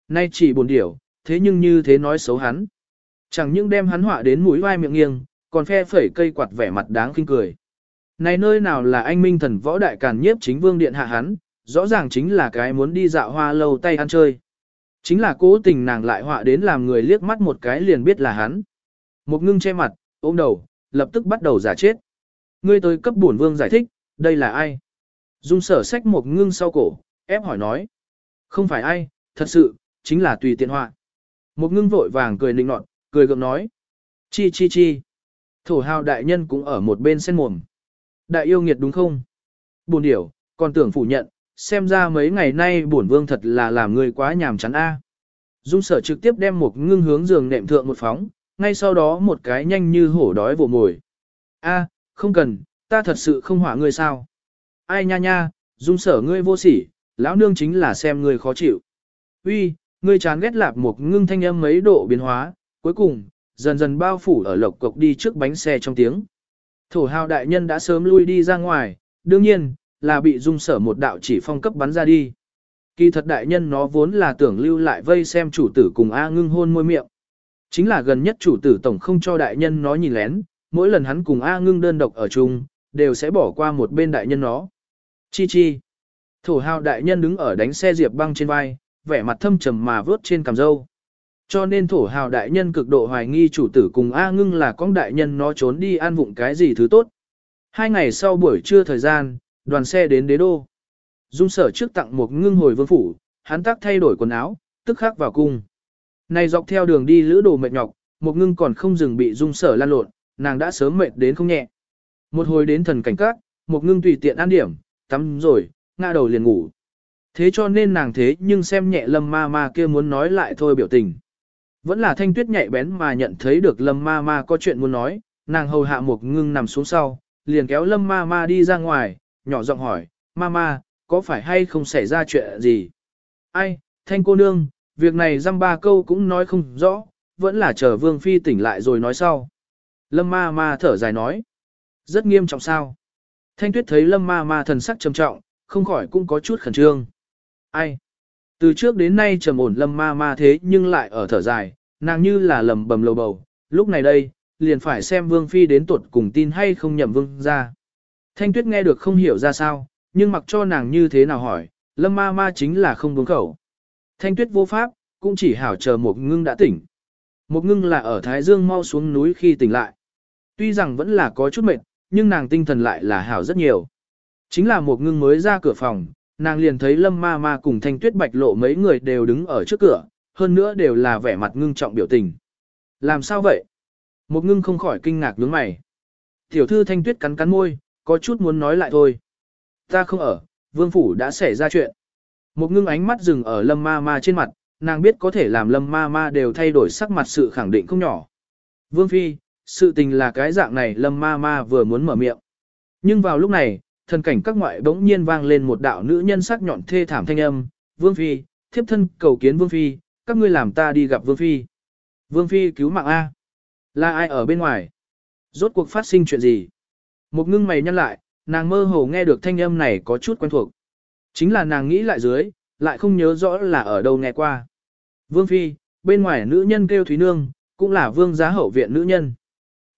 Nay chỉ buồn điểu, thế nhưng như thế nói xấu hắn. Chẳng những đem hắn họa đến mũi vai miệng nghiêng, còn phe phẩy cây quạt vẻ mặt đáng khinh cười. Này nơi nào là anh minh thần võ đại càn nhiếp chính vương điện hạ hắn, rõ ràng chính là cái muốn đi dạo hoa lâu tay ăn chơi. Chính là cố tình nàng lại họa đến làm người liếc mắt một cái liền biết là hắn. Một ngưng che mặt, ôm đầu, lập tức bắt đầu giả chết. Ngươi tới cấp bổn vương giải thích, đây là ai? Dung sở sách một ngưng sau cổ, ép hỏi nói. Không phải ai, thật sự, chính là tùy tiện họa. Một ngưng vội vàng cười nịnh nọt, cười gượng nói. Chi chi chi. Thổ hào đại nhân cũng ở một bên sen mồm. Đại yêu nghiệt đúng không? Buồn điểu, còn tưởng phủ nhận, xem ra mấy ngày nay bổn vương thật là làm người quá nhàm chán a. Dung sở trực tiếp đem một ngưng hướng giường nệm thượng một phóng, ngay sau đó một cái nhanh như hổ đói vồ mồi. A, không cần, ta thật sự không hỏa ngươi sao. Ai nha nha, dung sở ngươi vô sỉ, lão nương chính là xem ngươi khó chịu. Uy, Ngươi chán ghét lạp một ngưng thanh âm mấy độ biến hóa, cuối cùng, dần dần bao phủ ở lộc cộc đi trước bánh xe trong tiếng. Thổ hào đại nhân đã sớm lui đi ra ngoài, đương nhiên, là bị dung sở một đạo chỉ phong cấp bắn ra đi. Kỳ thật đại nhân nó vốn là tưởng lưu lại vây xem chủ tử cùng A ngưng hôn môi miệng. Chính là gần nhất chủ tử tổng không cho đại nhân nó nhìn lén, mỗi lần hắn cùng A ngưng đơn độc ở chung, đều sẽ bỏ qua một bên đại nhân nó. Chi chi. Thổ hào đại nhân đứng ở đánh xe diệp băng trên vai, vẻ mặt thâm trầm mà vớt trên cằm râu. Cho nên thổ hào đại nhân cực độ hoài nghi chủ tử cùng A ngưng là con đại nhân nó trốn đi an vụng cái gì thứ tốt. Hai ngày sau buổi trưa thời gian, đoàn xe đến đế đô. Dung sở trước tặng một ngưng hồi vương phủ, hắn tác thay đổi quần áo, tức khắc vào cung. Này dọc theo đường đi lữ đồ mệt nhọc, một ngưng còn không dừng bị dung sở lan lộn, nàng đã sớm mệt đến không nhẹ. Một hồi đến thần cảnh các, một ngưng tùy tiện ăn điểm, tắm rồi, ngã đầu liền ngủ. Thế cho nên nàng thế nhưng xem nhẹ lâm ma ma kia muốn nói lại thôi biểu tình. Vẫn là thanh tuyết nhạy bén mà nhận thấy được lâm ma ma có chuyện muốn nói, nàng hầu hạ một ngưng nằm xuống sau, liền kéo lâm ma ma đi ra ngoài, nhỏ giọng hỏi, ma ma, có phải hay không xảy ra chuyện gì? Ai, thanh cô nương, việc này dăm ba câu cũng nói không rõ, vẫn là chờ vương phi tỉnh lại rồi nói sau. Lâm ma ma thở dài nói, rất nghiêm trọng sao? Thanh tuyết thấy lâm ma ma thần sắc trầm trọng, không khỏi cũng có chút khẩn trương. Ai? Từ trước đến nay trầm ổn lâm ma ma thế nhưng lại ở thở dài, nàng như là lầm bầm lầu bầu, lúc này đây, liền phải xem vương phi đến tuột cùng tin hay không nhậm vương ra. Thanh tuyết nghe được không hiểu ra sao, nhưng mặc cho nàng như thế nào hỏi, lâm ma ma chính là không đúng khẩu. Thanh tuyết vô pháp, cũng chỉ hảo chờ một ngưng đã tỉnh. Một ngưng là ở Thái Dương mau xuống núi khi tỉnh lại. Tuy rằng vẫn là có chút mệt, nhưng nàng tinh thần lại là hảo rất nhiều. Chính là một ngưng mới ra cửa phòng, nàng liền thấy lâm ma ma cùng thanh tuyết bạch lộ mấy người đều đứng ở trước cửa, hơn nữa đều là vẻ mặt ngưng trọng biểu tình. Làm sao vậy? Một ngưng không khỏi kinh ngạc nhướng mày. Tiểu thư thanh tuyết cắn cắn môi, có chút muốn nói lại thôi. Ta không ở, vương phủ đã xảy ra chuyện. Một ngưng ánh mắt dừng ở lâm ma ma trên mặt, nàng biết có thể làm lâm ma ma đều thay đổi sắc mặt sự khẳng định không nhỏ. Vương phi, sự tình là cái dạng này lâm ma ma vừa muốn mở miệng. Nhưng vào lúc này, thần cảnh các ngoại bỗng nhiên vang lên một đạo nữ nhân sắc nhọn thê thảm thanh âm, Vương Phi, thiếp thân cầu kiến Vương Phi, các ngươi làm ta đi gặp Vương Phi. Vương Phi cứu mạng A. Là ai ở bên ngoài? Rốt cuộc phát sinh chuyện gì? Một ngưng mày nhăn lại, nàng mơ hồ nghe được thanh âm này có chút quen thuộc. Chính là nàng nghĩ lại dưới, lại không nhớ rõ là ở đâu nghe qua. Vương Phi, bên ngoài nữ nhân kêu Thúy Nương, cũng là vương giá hậu viện nữ nhân.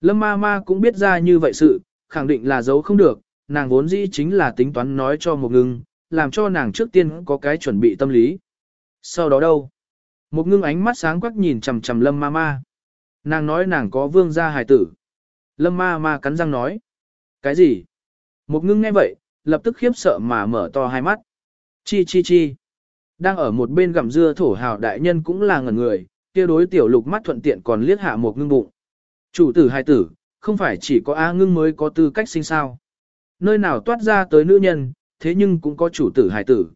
Lâm ma ma cũng biết ra như vậy sự, khẳng định là giấu không được, nàng vốn dĩ chính là tính toán nói cho một ngưng, làm cho nàng trước tiên có cái chuẩn bị tâm lý. Sau đó đâu? Một ngưng ánh mắt sáng quắc nhìn chầm chầm lâm ma ma. Nàng nói nàng có vương gia hài tử. Lâm ma ma cắn răng nói. Cái gì? Một ngưng nghe vậy, lập tức khiếp sợ mà mở to hai mắt. Chi chi chi. Đang ở một bên gặm dưa thổ hào đại nhân cũng là ngẩn người, kia đối tiểu lục mắt thuận tiện còn liếc hạ một ngưng bụng. Chủ tử hài tử, không phải chỉ có A ngưng mới có tư cách sinh sao. Nơi nào toát ra tới nữ nhân, thế nhưng cũng có chủ tử hài tử.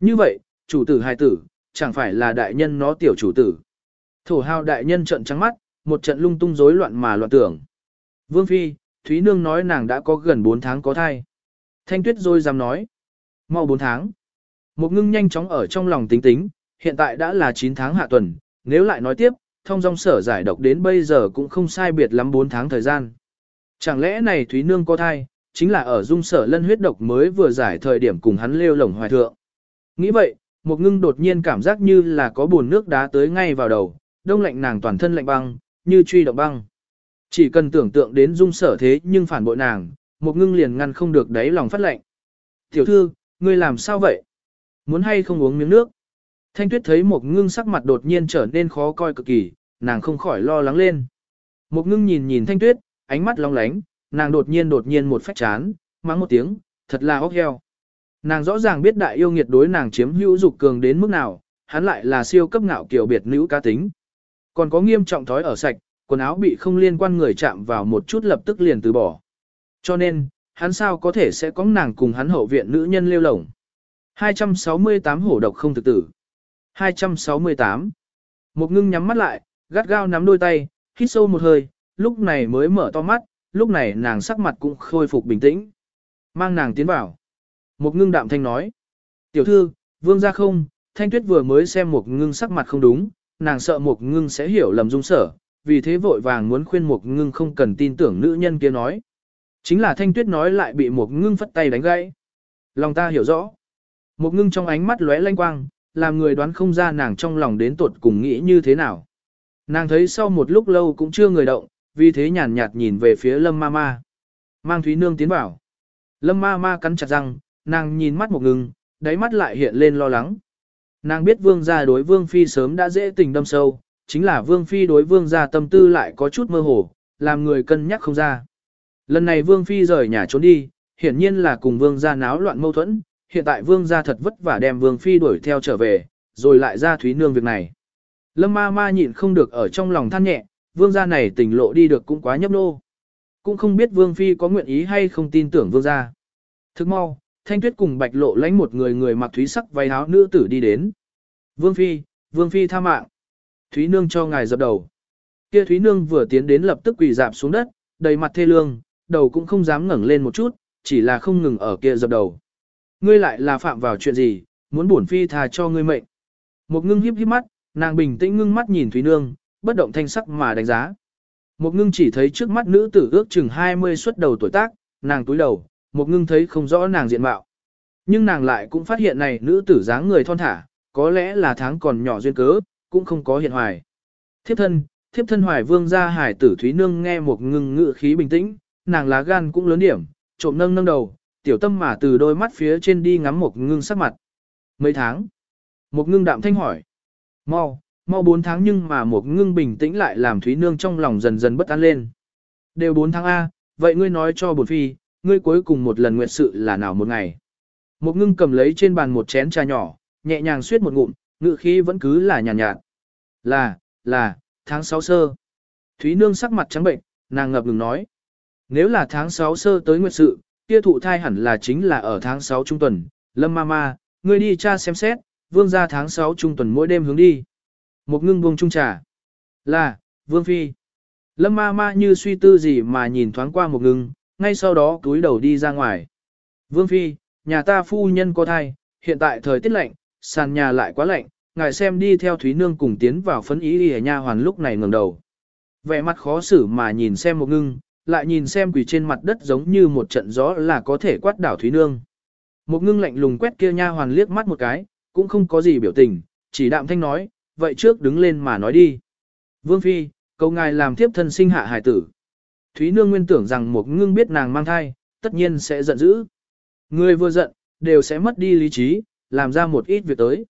Như vậy, chủ tử hài tử, chẳng phải là đại nhân nó tiểu chủ tử. Thổ hào đại nhân trận trắng mắt, một trận lung tung rối loạn mà loạn tưởng. Vương Phi, Thúy Nương nói nàng đã có gần 4 tháng có thai. Thanh Tuyết rồi dám nói. Mau 4 tháng. Một ngưng nhanh chóng ở trong lòng tính tính, hiện tại đã là 9 tháng hạ tuần, nếu lại nói tiếp, thông dong sở giải độc đến bây giờ cũng không sai biệt lắm 4 tháng thời gian. Chẳng lẽ này Thúy Nương có thai, chính là ở dung sở lân huyết độc mới vừa giải thời điểm cùng hắn lêu lồng hoài thượng. Nghĩ vậy, một ngưng đột nhiên cảm giác như là có buồn nước đá tới ngay vào đầu, đông lạnh nàng toàn thân lạnh băng, như truy động băng. Chỉ cần tưởng tượng đến dung sở thế nhưng phản bội nàng, một ngưng liền ngăn không được đáy lòng phát lạnh. Tiểu thư, ngươi làm sao vậy? Muốn hay không uống miếng nước? Thanh tuyết thấy một ngưng sắc mặt đột nhiên trở nên khó coi cực kỳ, nàng không khỏi lo lắng lên. Một ngưng nhìn nhìn thanh tuyết, ánh mắt long lánh, nàng đột nhiên đột nhiên một phách chán, mắng một tiếng, thật là ốc heo. Nàng rõ ràng biết đại yêu nghiệt đối nàng chiếm hữu dục cường đến mức nào, hắn lại là siêu cấp ngạo kiểu biệt nữ cá tính. Còn có nghiêm trọng thói ở sạch, quần áo bị không liên quan người chạm vào một chút lập tức liền từ bỏ. Cho nên, hắn sao có thể sẽ có nàng cùng hắn hậu viện nữ nhân lêu lổng. 268 hổ độc không thực tử. 268. Một ngưng nhắm mắt lại, gắt gao nắm đôi tay, hít sâu một hơi, lúc này mới mở to mắt, lúc này nàng sắc mặt cũng khôi phục bình tĩnh. Mang nàng tiến vào. Một ngưng đạm thanh nói. Tiểu thư, vương ra không, Thanh Tuyết vừa mới xem một ngưng sắc mặt không đúng, nàng sợ một ngưng sẽ hiểu lầm dung sở, vì thế vội vàng muốn khuyên một ngưng không cần tin tưởng nữ nhân kia nói. Chính là Thanh Tuyết nói lại bị một ngưng phất tay đánh gãy. Lòng ta hiểu rõ. Một ngưng trong ánh mắt lóe lanh quang, làm người đoán không ra nàng trong lòng đến tuột cùng nghĩ như thế nào. Nàng thấy sau một lúc lâu cũng chưa người động, vì thế nhàn nhạt nhìn về phía Lâm Ma Ma. Mang Thúy Nương tiến vào. Lâm Ma Ma cắn chặt răng, nàng nhìn mắt một ngừng, đáy mắt lại hiện lên lo lắng. Nàng biết vương gia đối vương phi sớm đã dễ tình đâm sâu, chính là vương phi đối vương gia tâm tư lại có chút mơ hồ, làm người cân nhắc không ra. Lần này vương phi rời nhà trốn đi, hiển nhiên là cùng vương gia náo loạn mâu thuẫn, hiện tại vương gia thật vất vả đem vương phi đuổi theo trở về, rồi lại ra thúy nương việc này. Lâm ma ma nhịn không được ở trong lòng than nhẹ, vương gia này tình lộ đi được cũng quá nhấp nô. Cũng không biết vương phi có nguyện ý hay không tin tưởng vương gia. Thức mau, thanh tuyết cùng bạch lộ lánh một người người mặc thúy sắc váy áo nữ tử đi đến. Vương phi, vương phi tha mạng. Thúy nương cho ngài dập đầu. Kia thúy nương vừa tiến đến lập tức quỳ dạp xuống đất, đầy mặt thê lương, đầu cũng không dám ngẩng lên một chút, chỉ là không ngừng ở kia dập đầu. Ngươi lại là phạm vào chuyện gì, muốn bổn phi tha cho ngươi mệnh. Một ngưng hiếp hiếp mắt, nàng bình tĩnh ngưng mắt nhìn Thúy Nương, bất động thanh sắc mà đánh giá. Một ngưng chỉ thấy trước mắt nữ tử ước chừng 20 xuất đầu tuổi tác, nàng túi đầu, một ngưng thấy không rõ nàng diện mạo. Nhưng nàng lại cũng phát hiện này nữ tử dáng người thon thả, có lẽ là tháng còn nhỏ duyên cớ, cũng không có hiện hoài. Thiếp thân, thiếp thân hoài vương gia hải tử Thúy Nương nghe một ngưng ngự khí bình tĩnh, nàng lá gan cũng lớn điểm, trộm nâng nâng đầu, tiểu tâm mà từ đôi mắt phía trên đi ngắm một ngưng sắc mặt. Mấy tháng? Một ngưng đạm thanh hỏi. Mau, mau 4 tháng nhưng mà một ngưng bình tĩnh lại làm Thúy Nương trong lòng dần dần bất an lên. Đều 4 tháng A, vậy ngươi nói cho bột phi, ngươi cuối cùng một lần nguyện sự là nào một ngày. Một ngưng cầm lấy trên bàn một chén trà nhỏ, nhẹ nhàng suyết một ngụm, ngự khí vẫn cứ là nhàn nhạt, nhạt. Là, là, tháng 6 sơ. Thúy Nương sắc mặt trắng bệnh, nàng ngập ngừng nói. Nếu là tháng 6 sơ tới nguyệt sự, kia thụ thai hẳn là chính là ở tháng 6 trung tuần, Lâm Mama, ngươi đi cha xem xét, vương ra tháng 6 trung tuần mỗi đêm hướng đi. Một ngưng buông trung trà. Là, vương phi. Lâm Ma Ma như suy tư gì mà nhìn thoáng qua một ngưng, ngay sau đó túi đầu đi ra ngoài. Vương phi, nhà ta phu nhân có thai, hiện tại thời tiết lạnh, sàn nhà lại quá lạnh, ngài xem đi theo Thúy Nương cùng tiến vào phấn ý ở nhà hoàn lúc này ngẩng đầu. Vẻ mặt khó xử mà nhìn xem một ngưng, lại nhìn xem quỷ trên mặt đất giống như một trận gió là có thể quát đảo Thúy Nương. Một ngưng lạnh lùng quét kia nha hoàn liếc mắt một cái, cũng không có gì biểu tình, chỉ đạm thanh nói, vậy trước đứng lên mà nói đi. Vương Phi, cầu ngài làm tiếp thân sinh hạ hải tử. Thúy Nương nguyên tưởng rằng một ngưng biết nàng mang thai, tất nhiên sẽ giận dữ. Người vừa giận, đều sẽ mất đi lý trí, làm ra một ít việc tới.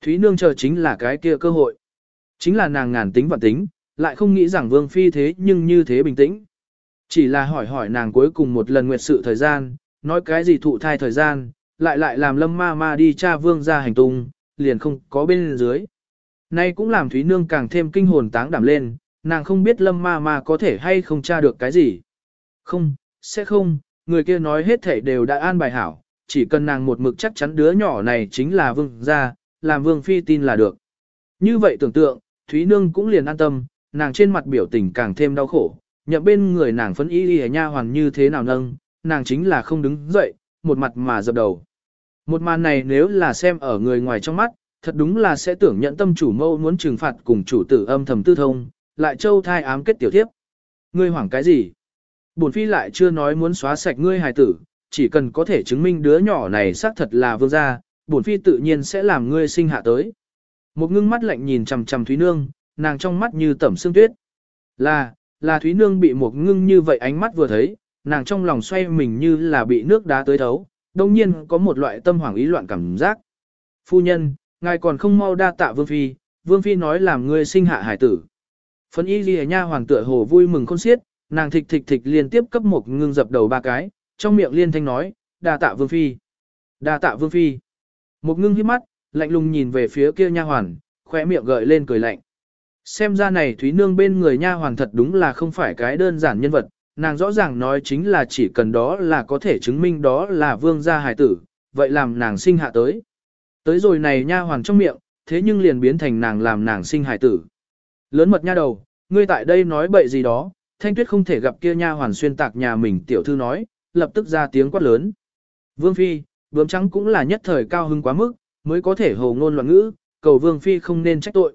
Thúy Nương chờ chính là cái kia cơ hội. Chính là nàng ngàn tính và tính, lại không nghĩ rằng Vương Phi thế nhưng như thế bình tĩnh. Chỉ là hỏi hỏi nàng cuối cùng một lần nguyệt sự thời gian, nói cái gì thụ thai thời gian, lại lại làm lâm ma ma đi cha vương ra hành tung, liền không có bên dưới. Nay cũng làm Thúy Nương càng thêm kinh hồn táng đảm lên, nàng không biết lâm ma ma có thể hay không tra được cái gì. Không, sẽ không, người kia nói hết thảy đều đã an bài hảo, chỉ cần nàng một mực chắc chắn đứa nhỏ này chính là vương gia, làm vương phi tin là được. Như vậy tưởng tượng, Thúy Nương cũng liền an tâm, nàng trên mặt biểu tình càng thêm đau khổ, nhậm bên người nàng phấn y y nha hoàn như thế nào nâng, nàng chính là không đứng dậy, một mặt mà dập đầu. Một màn này nếu là xem ở người ngoài trong mắt, thật đúng là sẽ tưởng nhận tâm chủ mâu muốn trừng phạt cùng chủ tử âm thầm tư thông, lại châu thai ám kết tiểu thiếp. Ngươi hoảng cái gì? Bổn phi lại chưa nói muốn xóa sạch ngươi hài tử, chỉ cần có thể chứng minh đứa nhỏ này xác thật là vương gia, bổn phi tự nhiên sẽ làm ngươi sinh hạ tới. Một ngưng mắt lạnh nhìn chằm chằm Thúy Nương, nàng trong mắt như tẩm xương tuyết. Là, là Thúy Nương bị một ngưng như vậy ánh mắt vừa thấy, nàng trong lòng xoay mình như là bị nước đá tới thấu, đồng nhiên có một loại tâm hoảng ý loạn cảm giác. Phu nhân, ngài còn không mau đa tạ Vương Phi, Vương Phi nói làm ngươi sinh hạ hải tử. Phấn y ghi nha hoàng tựa hồ vui mừng khôn xiết, nàng thịch thịch thịch liên tiếp cấp một ngưng dập đầu ba cái, trong miệng liên thanh nói, đa tạ Vương Phi. Đa tạ Vương Phi. Một ngưng hiếp mắt, lạnh lùng nhìn về phía kia nha hoàn, khỏe miệng gợi lên cười lạnh. Xem ra này Thúy Nương bên người nha hoàn thật đúng là không phải cái đơn giản nhân vật, nàng rõ ràng nói chính là chỉ cần đó là có thể chứng minh đó là vương gia hài tử, vậy làm nàng sinh hạ tới. Tới rồi này nha hoàn trong miệng, thế nhưng liền biến thành nàng làm nàng sinh hài tử. Lớn mật nha đầu, ngươi tại đây nói bậy gì đó, thanh tuyết không thể gặp kia nha hoàn xuyên tạc nhà mình tiểu thư nói, lập tức ra tiếng quát lớn. Vương Phi, bướm trắng cũng là nhất thời cao hưng quá mức, mới có thể hồ ngôn loạn ngữ, cầu vương phi không nên trách tội.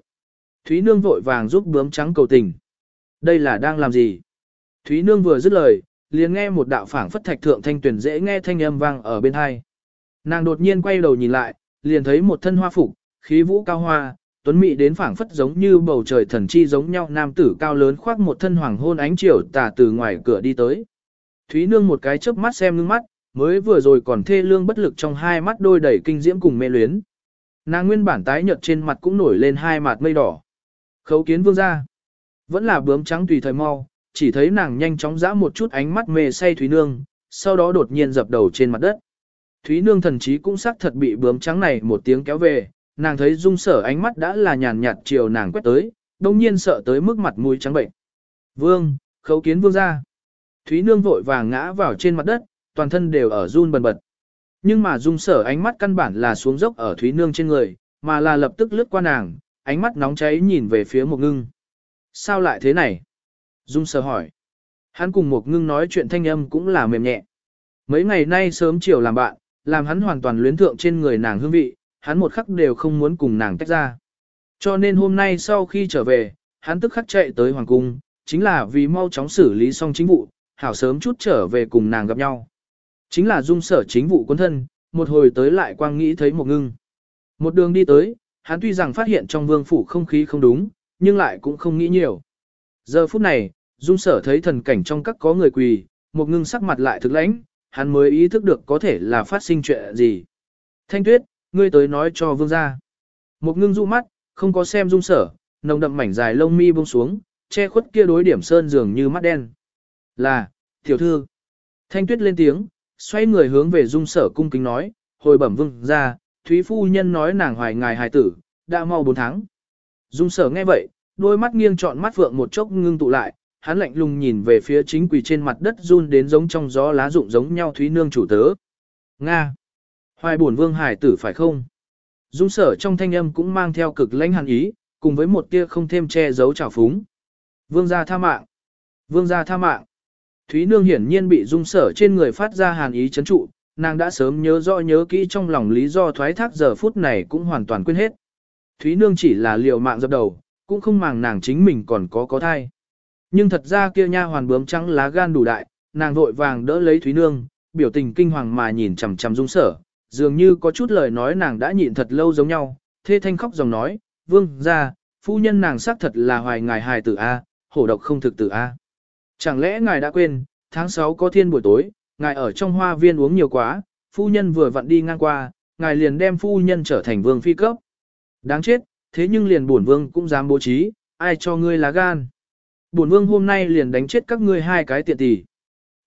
Thúy Nương vội vàng giúp bướm trắng cầu tình. Đây là đang làm gì? Thúy Nương vừa dứt lời, liền nghe một đạo phảng phất thạch thượng thanh tuyển dễ nghe thanh âm vang ở bên hai. Nàng đột nhiên quay đầu nhìn lại, liền thấy một thân hoa phục, khí vũ cao hoa, tuấn mỹ đến phảng phất giống như bầu trời thần chi giống nhau nam tử cao lớn khoác một thân hoàng hôn ánh chiều tà từ ngoài cửa đi tới. Thúy Nương một cái chớp mắt xem ngưng mắt, mới vừa rồi còn thê lương bất lực trong hai mắt đôi đầy kinh diễm cùng mê luyến. Nàng nguyên bản tái nhợt trên mặt cũng nổi lên hai mạt mây đỏ. Khấu kiến vương ra. Vẫn là bướm trắng tùy thời mau, chỉ thấy nàng nhanh chóng dã một chút ánh mắt mê say Thúy Nương, sau đó đột nhiên dập đầu trên mặt đất. Thúy Nương thần chí cũng xác thật bị bướm trắng này một tiếng kéo về, nàng thấy dung sở ánh mắt đã là nhàn nhạt chiều nàng quét tới, đông nhiên sợ tới mức mặt mũi trắng bệnh. Vương, khấu kiến vương ra. Thúy Nương vội vàng ngã vào trên mặt đất, toàn thân đều ở run bần bật. Nhưng mà dung sở ánh mắt căn bản là xuống dốc ở Thúy Nương trên người, mà là lập tức lướt qua nàng, ánh mắt nóng cháy nhìn về phía một ngưng. Sao lại thế này? Dung sở hỏi. Hắn cùng một ngưng nói chuyện thanh âm cũng là mềm nhẹ. Mấy ngày nay sớm chiều làm bạn, làm hắn hoàn toàn luyến thượng trên người nàng hương vị, hắn một khắc đều không muốn cùng nàng tách ra. Cho nên hôm nay sau khi trở về, hắn tức khắc chạy tới Hoàng Cung, chính là vì mau chóng xử lý xong chính vụ, hảo sớm chút trở về cùng nàng gặp nhau. Chính là dung sở chính vụ quân thân, một hồi tới lại quang nghĩ thấy một ngưng. Một đường đi tới, hắn tuy rằng phát hiện trong vương phủ không khí không đúng, nhưng lại cũng không nghĩ nhiều. Giờ phút này, dung sở thấy thần cảnh trong các có người quỳ, một ngưng sắc mặt lại thực lãnh, hắn mới ý thức được có thể là phát sinh chuyện gì. Thanh tuyết, ngươi tới nói cho vương gia. Một ngưng du mắt, không có xem dung sở, nồng đậm mảnh dài lông mi buông xuống, che khuất kia đối điểm sơn dường như mắt đen. Là, tiểu thư. Thanh tuyết lên tiếng, xoay người hướng về dung sở cung kính nói, hồi bẩm vương ra, Thúy Phu Nhân nói nàng hoài ngài hài tử, đã mau 4 tháng. Dung sở nghe vậy, đôi mắt nghiêng trọn mắt vượng một chốc ngưng tụ lại, hắn lạnh lùng nhìn về phía chính quỳ trên mặt đất run đến giống trong gió lá rụng giống nhau Thúy Nương chủ tớ. Nga! Hoài bổn vương hải tử phải không? Dung sở trong thanh âm cũng mang theo cực lãnh hàn ý, cùng với một tia không thêm che giấu trào phúng. Vương gia tha mạng! Vương gia tha mạng! Thúy Nương hiển nhiên bị dung sở trên người phát ra hàn ý chấn trụ, nàng đã sớm nhớ rõ nhớ kỹ trong lòng lý do thoái thác giờ phút này cũng hoàn toàn quên hết. Thúy Nương chỉ là liều mạng dập đầu, cũng không màng nàng chính mình còn có có thai. Nhưng thật ra kia nha hoàn bướm trắng lá gan đủ đại, nàng vội vàng đỡ lấy Thúy Nương, biểu tình kinh hoàng mà nhìn chằm chằm dung sở, dường như có chút lời nói nàng đã nhịn thật lâu giống nhau, thê thanh khóc dòng nói, vương ra, phu nhân nàng xác thật là hoài ngài hài tử A, hổ độc không thực tử A. Chẳng lẽ ngài đã quên, tháng 6 có thiên buổi tối, ngài ở trong hoa viên uống nhiều quá, phu nhân vừa vặn đi ngang qua, ngài liền đem phu nhân trở thành vương phi cấp. Đáng chết, thế nhưng liền bổn vương cũng dám bố trí, ai cho ngươi lá gan. Bổn vương hôm nay liền đánh chết các ngươi hai cái tiện tỷ.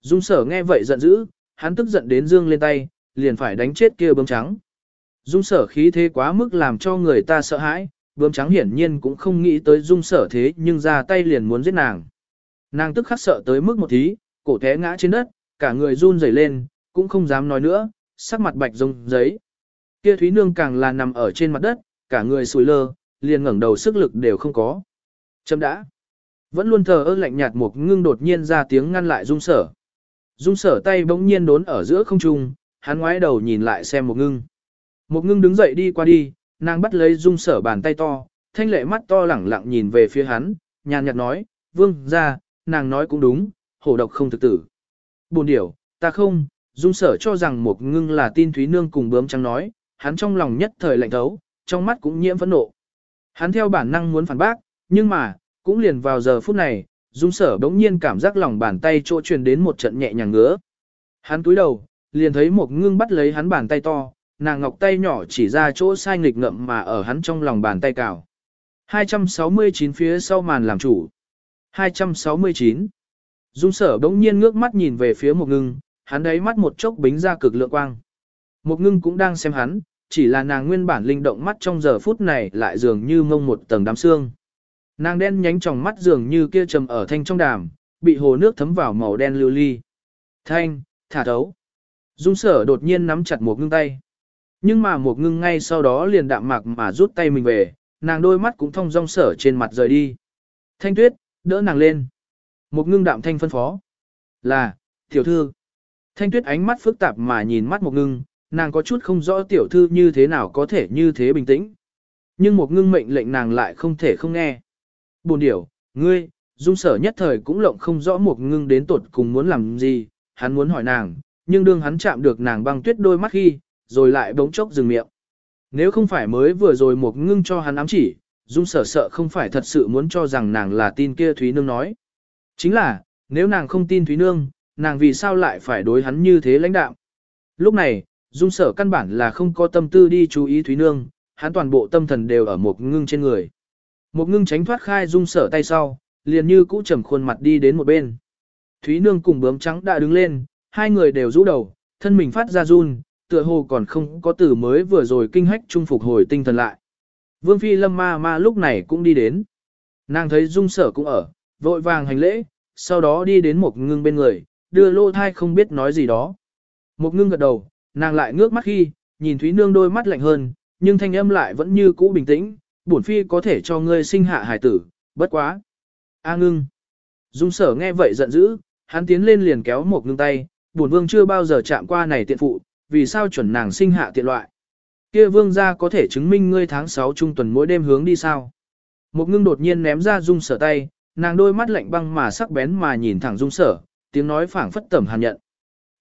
Dung sở nghe vậy giận dữ, hắn tức giận đến dương lên tay, liền phải đánh chết kia bướm trắng. Dung sở khí thế quá mức làm cho người ta sợ hãi, bướm trắng hiển nhiên cũng không nghĩ tới dung sở thế nhưng ra tay liền muốn giết nàng. Nàng tức khắc sợ tới mức một thí, cổ té ngã trên đất, cả người run rẩy lên, cũng không dám nói nữa, sắc mặt bạch rông giấy. Kia Thúy Nương càng là nằm ở trên mặt đất, cả người sùi lơ, liền ngẩng đầu sức lực đều không có. Chấm đã. Vẫn luôn thờ ơ lạnh nhạt một ngưng đột nhiên ra tiếng ngăn lại dung sở. Dung sở tay bỗng nhiên đốn ở giữa không trung, hắn ngoái đầu nhìn lại xem một ngưng. Một ngưng đứng dậy đi qua đi, nàng bắt lấy dung sở bàn tay to, thanh lệ mắt to lẳng lặng nhìn về phía hắn, nhàn nhạt nói, vương ra, nàng nói cũng đúng, hổ độc không thực tử. Buồn điểu, ta không, dung sở cho rằng một ngưng là tin Thúy Nương cùng bướm trắng nói, hắn trong lòng nhất thời lạnh thấu, trong mắt cũng nhiễm phẫn nộ. Hắn theo bản năng muốn phản bác, nhưng mà, cũng liền vào giờ phút này, dung sở bỗng nhiên cảm giác lòng bàn tay chỗ truyền đến một trận nhẹ nhàng ngứa. Hắn cúi đầu, liền thấy một ngưng bắt lấy hắn bàn tay to, nàng ngọc tay nhỏ chỉ ra chỗ sai nghịch ngậm mà ở hắn trong lòng bàn tay cào. 269 phía sau màn làm chủ. 269. Dung sở đống nhiên ngước mắt nhìn về phía một ngưng, hắn đấy mắt một chốc bính ra cực lượng quang. Một ngưng cũng đang xem hắn, chỉ là nàng nguyên bản linh động mắt trong giờ phút này lại dường như mông một tầng đám xương. Nàng đen nhánh trong mắt dường như kia trầm ở thanh trong đàm, bị hồ nước thấm vào màu đen lưu ly. Thanh, thả thấu. Dung sở đột nhiên nắm chặt một ngưng tay. Nhưng mà một ngưng ngay sau đó liền đạm mạc mà rút tay mình về, nàng đôi mắt cũng thông rong sở trên mặt rời đi. Thanh tuyết, đỡ nàng lên. Một ngưng đạm thanh phân phó. Là, tiểu thư. Thanh tuyết ánh mắt phức tạp mà nhìn mắt một ngưng, nàng có chút không rõ tiểu thư như thế nào có thể như thế bình tĩnh. Nhưng một ngưng mệnh lệnh nàng lại không thể không nghe. Buồn điểu, ngươi, dung sở nhất thời cũng lộng không rõ một ngưng đến tột cùng muốn làm gì, hắn muốn hỏi nàng, nhưng đương hắn chạm được nàng băng tuyết đôi mắt khi, rồi lại bỗng chốc dừng miệng. Nếu không phải mới vừa rồi một ngưng cho hắn ám chỉ, dung sở sợ không phải thật sự muốn cho rằng nàng là tin kia Thúy Nương nói. Chính là, nếu nàng không tin Thúy Nương, nàng vì sao lại phải đối hắn như thế lãnh đạo. Lúc này, dung sở căn bản là không có tâm tư đi chú ý Thúy Nương, hắn toàn bộ tâm thần đều ở một ngưng trên người. Một ngưng tránh thoát khai dung sở tay sau, liền như cũ trầm khuôn mặt đi đến một bên. Thúy Nương cùng bướm trắng đã đứng lên, hai người đều rũ đầu, thân mình phát ra run, tựa hồ còn không có từ mới vừa rồi kinh hách trung phục hồi tinh thần lại. Vương Phi Lâm Ma Ma lúc này cũng đi đến. Nàng thấy dung sở cũng ở, vội vàng hành lễ, sau đó đi đến một ngưng bên người, đưa lô thai không biết nói gì đó. Một ngưng gật đầu, nàng lại ngước mắt khi, nhìn Thúy Nương đôi mắt lạnh hơn, nhưng thanh âm lại vẫn như cũ bình tĩnh, bổn phi có thể cho ngươi sinh hạ hài tử, bất quá. A ngưng. Dung sở nghe vậy giận dữ, hắn tiến lên liền kéo một ngưng tay, bổn vương chưa bao giờ chạm qua này tiện phụ, vì sao chuẩn nàng sinh hạ tiện loại. Kia vương gia có thể chứng minh ngươi tháng 6 trung tuần mỗi đêm hướng đi sao. Một ngưng đột nhiên ném ra dung sở tay, nàng đôi mắt lạnh băng mà sắc bén mà nhìn thẳng dung sở, tiếng nói phảng phất tẩm hàn nhận.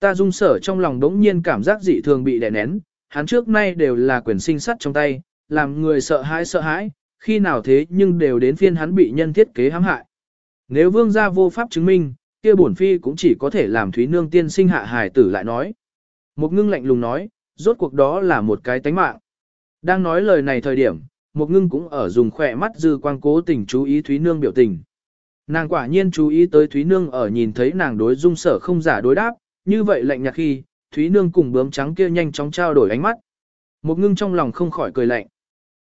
Ta dung sở trong lòng đống nhiên cảm giác dị thường bị đè nén, hắn trước nay đều là quyền sinh sắt trong tay, làm người sợ hãi sợ hãi, khi nào thế nhưng đều đến phiên hắn bị nhân thiết kế hãm hại. Nếu vương gia vô pháp chứng minh, kia bổn phi cũng chỉ có thể làm Thúy Nương tiên sinh hạ hài tử lại nói. Một ngưng lạnh lùng nói, rốt cuộc đó là một cái tánh mạng. Đang nói lời này thời điểm, một ngưng cũng ở dùng khỏe mắt dư quang cố tình chú ý Thúy Nương biểu tình. Nàng quả nhiên chú ý tới Thúy Nương ở nhìn thấy nàng đối dung sở không giả đối đáp, như vậy lạnh nhạt khi, Thúy Nương cùng bướm trắng kia nhanh chóng trao đổi ánh mắt. Một ngưng trong lòng không khỏi cười lạnh.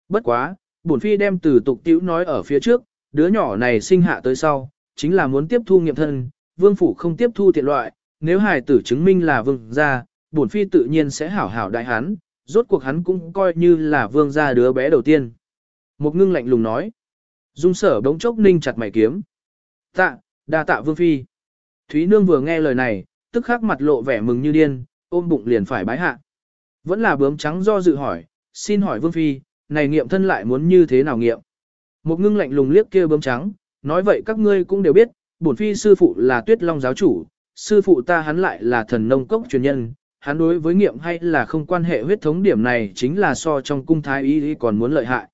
Bất quá, bổn phi đem từ tục tiểu nói ở phía trước, đứa nhỏ này sinh hạ tới sau, chính là muốn tiếp thu nghiệm thân, vương phủ không tiếp thu tiện loại, nếu hài tử chứng minh là vương gia, bổn phi tự nhiên sẽ hảo hảo đại hắn, rốt cuộc hắn cũng coi như là vương gia đứa bé đầu tiên. Một ngưng lạnh lùng nói. Dung sở bỗng chốc ninh chặt mày kiếm. Tạ, đa tạ vương phi. Thúy nương vừa nghe lời này, tức khắc mặt lộ vẻ mừng như điên, ôm bụng liền phải bái hạ. Vẫn là bướm trắng do dự hỏi, xin hỏi vương phi, này nghiệm thân lại muốn như thế nào nghiệm? Một ngưng lạnh lùng liếc kia bướm trắng, nói vậy các ngươi cũng đều biết, bổn phi sư phụ là tuyết long giáo chủ, sư phụ ta hắn lại là thần nông cốc truyền nhân, hắn đối với nghiệm hay là không quan hệ huyết thống điểm này chính là so trong cung thái y còn muốn lợi hại.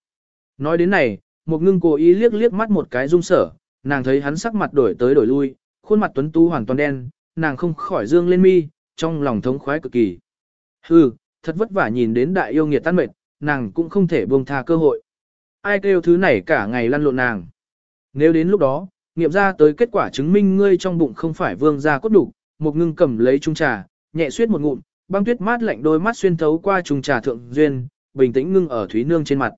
Nói đến này, một ngưng cố ý liếc liếc mắt một cái dung sở, nàng thấy hắn sắc mặt đổi tới đổi lui, khuôn mặt tuấn tú hoàn toàn đen, nàng không khỏi dương lên mi, trong lòng thống khoái cực kỳ. Hừ, thật vất vả nhìn đến đại yêu nghiệt tan mệt, nàng cũng không thể buông tha cơ hội. Ai kêu thứ này cả ngày lăn lộn nàng. Nếu đến lúc đó, nghiệm ra tới kết quả chứng minh ngươi trong bụng không phải vương gia cốt đủ, một ngưng cầm lấy chung trà, nhẹ suyết một ngụm, băng tuyết mát lạnh đôi mắt xuyên thấu qua chung trà thượng duyên, bình tĩnh ngưng ở Thúy Nương trên mặt.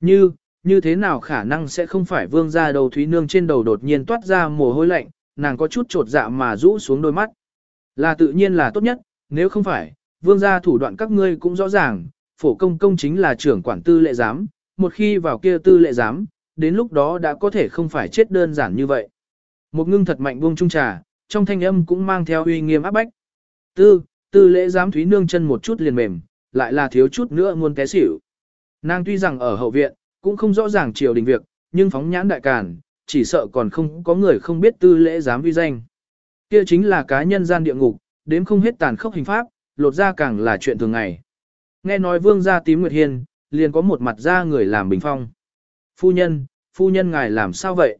Như, như thế nào khả năng sẽ không phải vương gia đầu Thúy Nương trên đầu đột nhiên toát ra mồ hôi lạnh, nàng có chút trột dạ mà rũ xuống đôi mắt. Là tự nhiên là tốt nhất, nếu không phải, vương gia thủ đoạn các ngươi cũng rõ ràng, phổ công công chính là trưởng quản tư lệ giám, một khi vào kia tư lệ giám, đến lúc đó đã có thể không phải chết đơn giản như vậy. Một ngưng thật mạnh buông trung trà, trong thanh âm cũng mang theo uy nghiêm áp bách. Tư, tư lễ giám thúy nương chân một chút liền mềm, lại là thiếu chút nữa muốn té xỉu. Nàng tuy rằng ở hậu viện, cũng không rõ ràng triều đình việc, nhưng phóng nhãn đại càn, chỉ sợ còn không có người không biết tư lễ giám uy danh. Kia chính là cá nhân gian địa ngục, đến không hết tàn khốc hình pháp, lột ra càng là chuyện thường ngày. Nghe nói vương gia tím nguyệt hiền, liền có một mặt ra người làm bình phong. Phu nhân, phu nhân ngài làm sao vậy?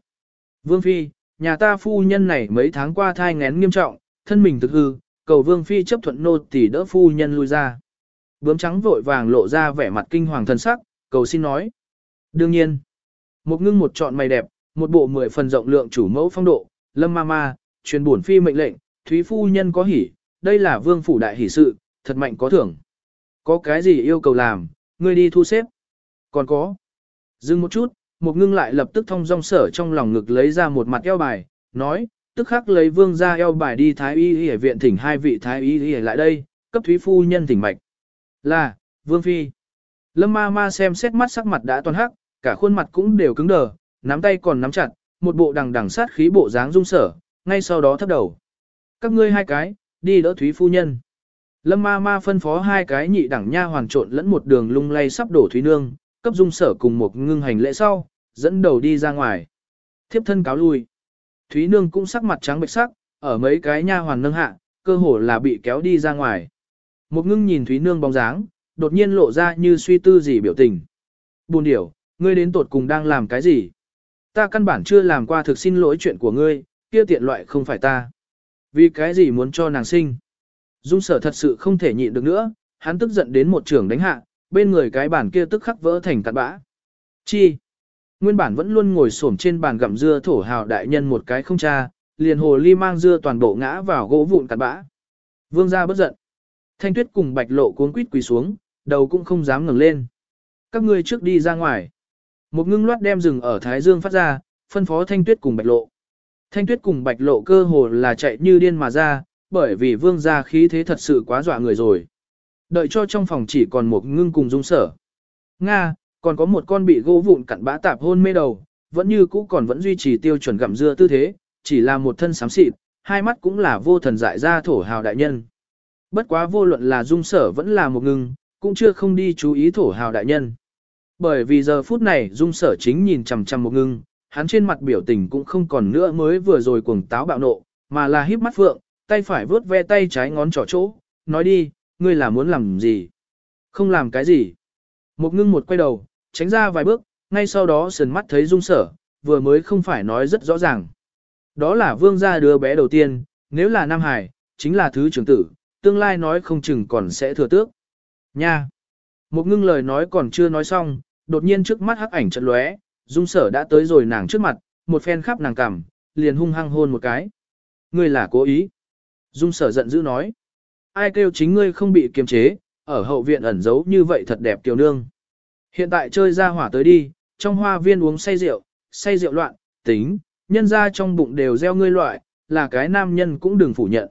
Vương phi, nhà ta phu nhân này mấy tháng qua thai ngén nghiêm trọng, thân mình thực hư, cầu vương phi chấp thuận nô tỳ đỡ phu nhân lui ra. Bướm trắng vội vàng lộ ra vẻ mặt kinh hoàng thân sắc, cầu xin nói. Đương nhiên, một ngưng một trọn mày đẹp, một bộ mười phần rộng lượng chủ mẫu phong độ, lâm ma ma, truyền bổn phi mệnh lệnh, thúy phu nhân có hỉ, đây là vương phủ đại hỷ sự, thật mạnh có thưởng. Có cái gì yêu cầu làm, ngươi đi thu xếp. Còn có. Dừng một chút, một ngưng lại lập tức thông dong sở trong lòng ngực lấy ra một mặt eo bài, nói, tức khắc lấy vương ra eo bài đi thái y y viện thỉnh hai vị thái y y lại đây, cấp thúy phu nhân thỉnh mạch. Là, vương phi. Lâm ma ma xem xét mắt sắc mặt đã toàn hắc, cả khuôn mặt cũng đều cứng đờ, nắm tay còn nắm chặt, một bộ đằng đằng sát khí bộ dáng rung sở, ngay sau đó thấp đầu. Các ngươi hai cái, đi đỡ thúy phu nhân. Lâm ma ma phân phó hai cái nhị đẳng nha hoàn trộn lẫn một đường lung lay sắp đổ thúy nương, cấp dung sở cùng một ngưng hành lễ sau, dẫn đầu đi ra ngoài. Thiếp thân cáo lui. Thúy nương cũng sắc mặt trắng bệch sắc, ở mấy cái nha hoàn nâng hạ, cơ hồ là bị kéo đi ra ngoài. Một ngưng nhìn Thúy nương bóng dáng, đột nhiên lộ ra như suy tư gì biểu tình. Buồn điểu, ngươi đến tột cùng đang làm cái gì? Ta căn bản chưa làm qua thực xin lỗi chuyện của ngươi, kia tiện loại không phải ta. Vì cái gì muốn cho nàng sinh? Dung sở thật sự không thể nhịn được nữa, hắn tức giận đến một trường đánh hạ, bên người cái bàn kia tức khắc vỡ thành cặn bã. Chi? Nguyên bản vẫn luôn ngồi xổm trên bàn gặm dưa thổ hào đại nhân một cái không cha, liền hồ ly mang dưa toàn bộ ngã vào gỗ vụn cặn bã. Vương gia bất giận. Thanh tuyết cùng bạch lộ cuống quýt quỳ xuống, đầu cũng không dám ngẩng lên. Các ngươi trước đi ra ngoài. Một ngưng loát đem rừng ở Thái Dương phát ra, phân phó Thanh tuyết cùng bạch lộ. Thanh tuyết cùng bạch lộ cơ hồ là chạy như điên mà ra, bởi vì vương gia khí thế thật sự quá dọa người rồi. Đợi cho trong phòng chỉ còn một ngưng cùng dung sở. Nga, còn có một con bị gỗ vụn cặn bã tạp hôn mê đầu, vẫn như cũ còn vẫn duy trì tiêu chuẩn gặm dưa tư thế, chỉ là một thân xám xịt, hai mắt cũng là vô thần dại ra thổ hào đại nhân. Bất quá vô luận là dung sở vẫn là một ngưng, cũng chưa không đi chú ý thổ hào đại nhân. Bởi vì giờ phút này dung sở chính nhìn chằm chằm một ngưng, hắn trên mặt biểu tình cũng không còn nữa mới vừa rồi cuồng táo bạo nộ, mà là híp mắt phượng, tay phải vướt ve tay trái ngón trỏ chỗ, nói đi, ngươi là muốn làm gì? Không làm cái gì. Một ngưng một quay đầu, tránh ra vài bước, ngay sau đó sườn mắt thấy dung sở, vừa mới không phải nói rất rõ ràng. Đó là vương gia đứa bé đầu tiên, nếu là Nam Hải, chính là thứ trưởng tử, tương lai nói không chừng còn sẽ thừa tước. Nha! Một ngưng lời nói còn chưa nói xong, đột nhiên trước mắt hắc ảnh trận lóe, dung sở đã tới rồi nàng trước mặt, một phen khắp nàng cằm, liền hung hăng hôn một cái. Ngươi là cố ý. Dung sở giận dữ nói. Ai kêu chính ngươi không bị kiềm chế, ở hậu viện ẩn giấu như vậy thật đẹp tiểu nương. Hiện tại chơi ra hỏa tới đi, trong hoa viên uống say rượu, say rượu loạn, tính, nhân ra trong bụng đều gieo ngươi loại, là cái nam nhân cũng đừng phủ nhận.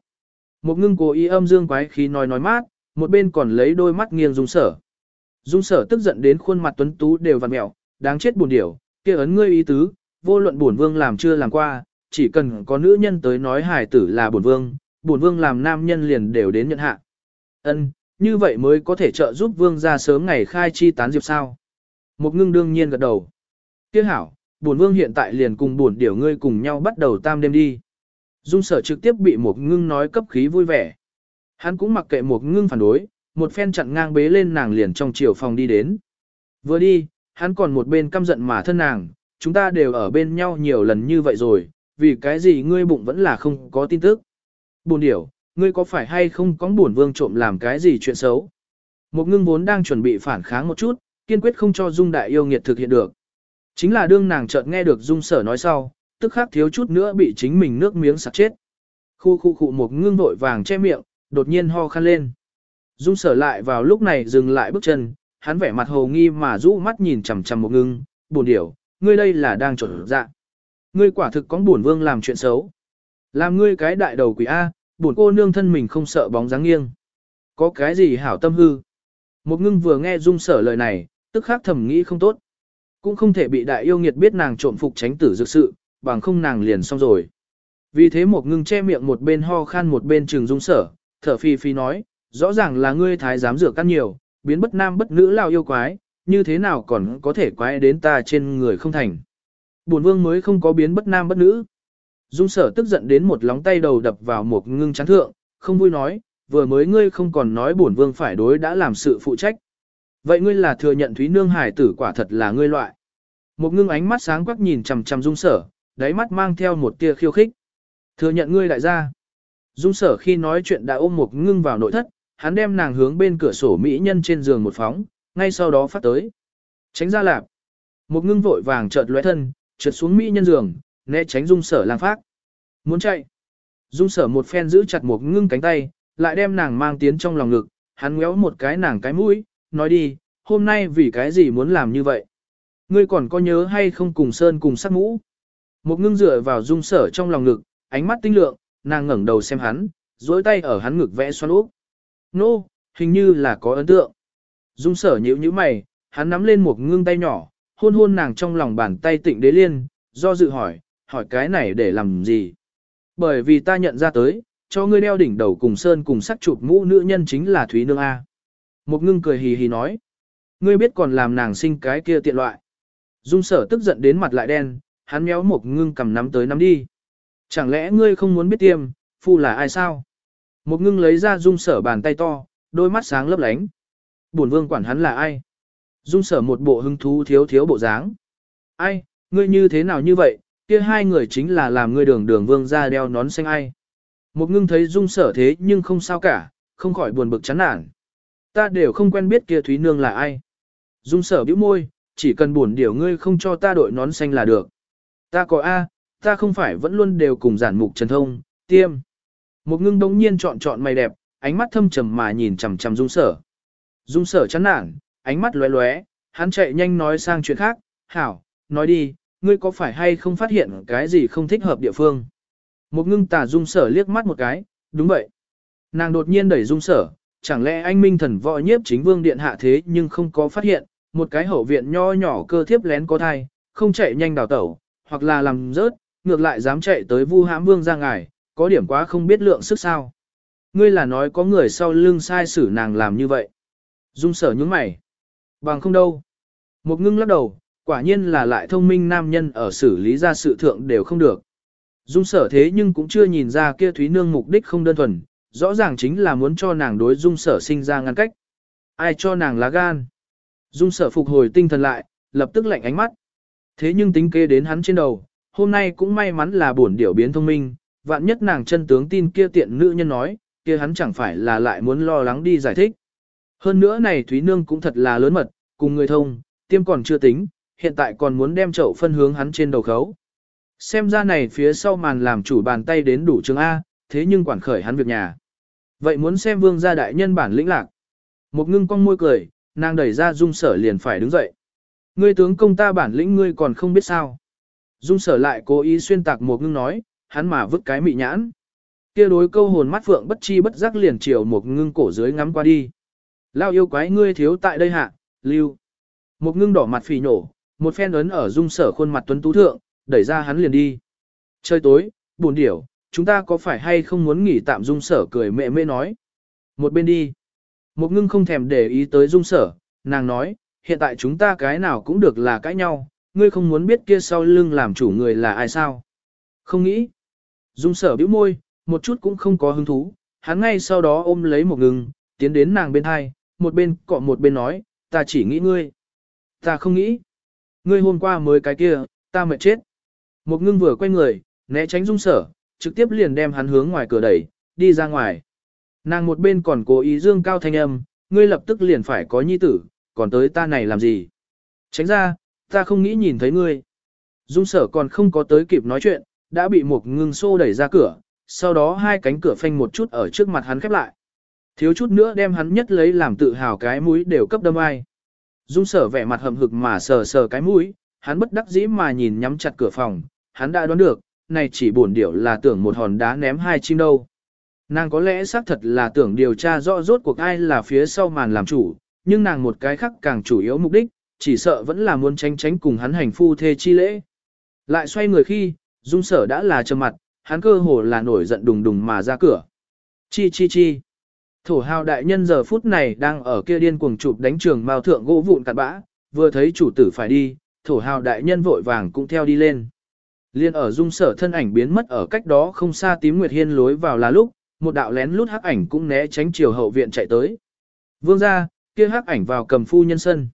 Một ngưng cố ý âm dương quái khí nói nói mát, một bên còn lấy đôi mắt nghiêng dung sở. Dung sở tức giận đến khuôn mặt tuấn tú đều vặn mẹo, đáng chết buồn điểu, kia ấn ngươi ý tứ, vô luận bổn vương làm chưa làm qua, chỉ cần có nữ nhân tới nói hài tử là bổn vương, bổn vương làm nam nhân liền đều đến nhận hạ. Ân, như vậy mới có thể trợ giúp vương gia sớm ngày khai chi tán diệp sao. Một ngưng đương nhiên gật đầu. Tiếc hảo, bổn vương hiện tại liền cùng bổn điểu ngươi cùng nhau bắt đầu tam đêm đi. Dung sở trực tiếp bị một ngưng nói cấp khí vui vẻ. Hắn cũng mặc kệ một ngưng phản đối, một phen chặn ngang bế lên nàng liền trong chiều phòng đi đến. Vừa đi, hắn còn một bên căm giận mà thân nàng, chúng ta đều ở bên nhau nhiều lần như vậy rồi, vì cái gì ngươi bụng vẫn là không có tin tức. Buồn điểu, ngươi có phải hay không có buồn vương trộm làm cái gì chuyện xấu? Một ngưng vốn đang chuẩn bị phản kháng một chút, kiên quyết không cho Dung đại yêu nghiệt thực hiện được. Chính là đương nàng chợt nghe được Dung sở nói sau, tức khắc thiếu chút nữa bị chính mình nước miếng sặc chết. Khu khu khu một ngưng vội vàng che miệng, đột nhiên ho khăn lên. Dung sở lại vào lúc này dừng lại bước chân, hắn vẻ mặt hồ nghi mà rũ mắt nhìn chằm chằm một ngưng, buồn điểu, ngươi đây là đang trộn dạ. Ngươi quả thực có buồn vương làm chuyện xấu. Làm ngươi cái đại đầu quỷ A, buồn cô nương thân mình không sợ bóng dáng nghiêng. Có cái gì hảo tâm hư? Một ngưng vừa nghe dung sở lời này, tức khắc thầm nghĩ không tốt. Cũng không thể bị đại yêu nghiệt biết nàng trộm phục tránh tử dược sự, bằng không nàng liền xong rồi. Vì thế một ngưng che miệng một bên ho khan một bên trường dung sở, thở phi phi nói, rõ ràng là ngươi thái giám rửa căn nhiều, biến bất nam bất nữ lao yêu quái, như thế nào còn có thể quái đến ta trên người không thành. Bổn vương mới không có biến bất nam bất nữ. Dung sở tức giận đến một lóng tay đầu đập vào một ngưng chán thượng, không vui nói, vừa mới ngươi không còn nói bổn vương phải đối đã làm sự phụ trách. Vậy ngươi là thừa nhận Thúy Nương hải tử quả thật là ngươi loại. Một ngưng ánh mắt sáng quắc nhìn chằm chằm dung sở, đáy mắt mang theo một tia khiêu khích. Thừa nhận ngươi đại gia. Dung sở khi nói chuyện đã ôm một ngưng vào nội thất, hắn đem nàng hướng bên cửa sổ mỹ nhân trên giường một phóng, ngay sau đó phát tới. Tránh ra lạp. Một ngưng vội vàng chợt lóe thân, trượt xuống mỹ nhân giường, né tránh dung sở lang phát. Muốn chạy. Dung sở một phen giữ chặt một ngưng cánh tay, lại đem nàng mang tiến trong lòng ngực, hắn ngéo một cái nàng cái mũi, nói đi, hôm nay vì cái gì muốn làm như vậy? Ngươi còn có nhớ hay không cùng sơn cùng sắc mũ? Một ngưng dựa vào dung sở trong lòng ngực, ánh mắt tinh lượng, nàng ngẩng đầu xem hắn, dối tay ở hắn ngực vẽ xoắn úp. Nô, no, hình như là có ấn tượng. Dung sở nhíu nhíu mày, hắn nắm lên một ngưng tay nhỏ, hôn hôn nàng trong lòng bàn tay tịnh đế liên, do dự hỏi, hỏi cái này để làm gì? Bởi vì ta nhận ra tới, cho ngươi đeo đỉnh đầu cùng sơn cùng sắc chụp mũ nữ nhân chính là Thúy Nương A. Một ngưng cười hì hì nói. Ngươi biết còn làm nàng sinh cái kia tiện loại. Dung sở tức giận đến mặt lại đen, hắn méo một ngưng cầm nắm tới nắm đi. Chẳng lẽ ngươi không muốn biết tiêm, phu là ai sao? Một ngưng lấy ra dung sở bàn tay to, đôi mắt sáng lấp lánh. Bổn vương quản hắn là ai? Dung sở một bộ hứng thú thiếu thiếu bộ dáng. Ai, ngươi như thế nào như vậy, kia hai người chính là làm ngươi đường đường vương ra đeo nón xanh ai. Một ngưng thấy dung sở thế nhưng không sao cả, không khỏi buồn bực chán nản. Ta đều không quen biết kia Thúy Nương là ai. Dung sở bĩu môi, chỉ cần buồn điều ngươi không cho ta đội nón xanh là được. Ta có A, ta không phải vẫn luôn đều cùng giản mục trần thông, tiêm. Một ngưng đống nhiên chọn chọn mày đẹp, ánh mắt thâm trầm mà nhìn chầm chầm dung sở. Dung sở chán nản, ánh mắt lóe lóe, hắn chạy nhanh nói sang chuyện khác, hảo, nói đi, ngươi có phải hay không phát hiện cái gì không thích hợp địa phương? Một ngưng tà dung sở liếc mắt một cái, đúng vậy. Nàng đột nhiên đẩy dung sở, chẳng lẽ anh minh thần võ nhiếp chính vương điện hạ thế nhưng không có phát hiện, một cái hậu viện nho nhỏ cơ thiếp lén có thai, không chạy nhanh đào tẩu, hoặc là làm rớt, ngược lại dám chạy tới vu hãm vương ra ngài, có điểm quá không biết lượng sức sao. Ngươi là nói có người sau lưng sai xử nàng làm như vậy. Dung sở nhướng mày. Bằng không đâu. Một ngưng lắc đầu, quả nhiên là lại thông minh nam nhân ở xử lý ra sự thượng đều không được. Dung sở thế nhưng cũng chưa nhìn ra kia Thúy Nương mục đích không đơn thuần, rõ ràng chính là muốn cho nàng đối dung sở sinh ra ngăn cách. Ai cho nàng lá gan? Dung sở phục hồi tinh thần lại, lập tức lạnh ánh mắt. Thế nhưng tính kế đến hắn trên đầu, hôm nay cũng may mắn là buồn điểu biến thông minh, vạn nhất nàng chân tướng tin kia tiện nữ nhân nói, kia hắn chẳng phải là lại muốn lo lắng đi giải thích. Hơn nữa này Thúy Nương cũng thật là lớn mật, cùng người thông, tiêm còn chưa tính, hiện tại còn muốn đem chậu phân hướng hắn trên đầu khấu. Xem ra này phía sau màn làm chủ bàn tay đến đủ trường A, thế nhưng quản khởi hắn việc nhà. Vậy muốn xem vương gia đại nhân bản lĩnh lạc. Một ngưng con môi cười, nàng đẩy ra dung sở liền phải đứng dậy. Ngươi tướng công ta bản lĩnh ngươi còn không biết sao. Dung sở lại cố ý xuyên tạc một ngưng nói, hắn mà vứt cái mị nhãn. kia đối câu hồn mắt phượng bất chi bất giác liền chiều một ngưng cổ dưới ngắm qua đi. Lao yêu quái ngươi thiếu tại đây hạ, lưu. Một ngưng đỏ mặt phì nổ, một phen ấn ở dung sở khuôn mặt tuấn tú thượng, đẩy ra hắn liền đi. Trời tối, buồn điểu, chúng ta có phải hay không muốn nghỉ tạm dung sở cười mẹ mê nói. Một bên đi. Một ngưng không thèm để ý tới dung sở, nàng nói, hiện tại chúng ta cái nào cũng được là cãi nhau, ngươi không muốn biết kia sau lưng làm chủ người là ai sao. Không nghĩ. Dung sở bĩu môi, một chút cũng không có hứng thú, hắn ngay sau đó ôm lấy một ngưng, tiến đến nàng bên hai, một bên cọ một bên nói, ta chỉ nghĩ ngươi. Ta không nghĩ. Ngươi hôm qua mới cái kia, ta mệt chết. Một ngưng vừa quay người, né tránh dung sở, trực tiếp liền đem hắn hướng ngoài cửa đẩy, đi ra ngoài. Nàng một bên còn cố ý dương cao thanh âm, ngươi lập tức liền phải có nhi tử, còn tới ta này làm gì? Tránh ra, ta không nghĩ nhìn thấy ngươi. Dung sở còn không có tới kịp nói chuyện, đã bị một ngưng xô đẩy ra cửa, sau đó hai cánh cửa phanh một chút ở trước mặt hắn khép lại. Thiếu chút nữa đem hắn nhất lấy làm tự hào cái mũi đều cấp đâm ai. Dung sở vẻ mặt hầm hực mà sờ sờ cái mũi, hắn bất đắc dĩ mà nhìn nhắm chặt cửa phòng, hắn đã đoán được, này chỉ buồn điểu là tưởng một hòn đá ném hai chim đâu. Nàng có lẽ xác thật là tưởng điều tra rõ rốt cuộc ai là phía sau màn làm chủ, nhưng nàng một cái khác càng chủ yếu mục đích, chỉ sợ vẫn là muốn tránh tránh cùng hắn hành phu thê chi lễ. Lại xoay người khi, dung sở đã là trầm mặt, hắn cơ hồ là nổi giận đùng đùng mà ra cửa. Chi chi chi. Thổ hào đại nhân giờ phút này đang ở kia điên cuồng chụp đánh trường mao thượng gỗ vụn cặn bã, vừa thấy chủ tử phải đi, thổ hào đại nhân vội vàng cũng theo đi lên. Liên ở dung sở thân ảnh biến mất ở cách đó không xa tím nguyệt hiên lối vào là lúc, một đạo lén lút hắc ảnh cũng né tránh chiều hậu viện chạy tới. Vương ra, kia hắc ảnh vào cầm phu nhân sân.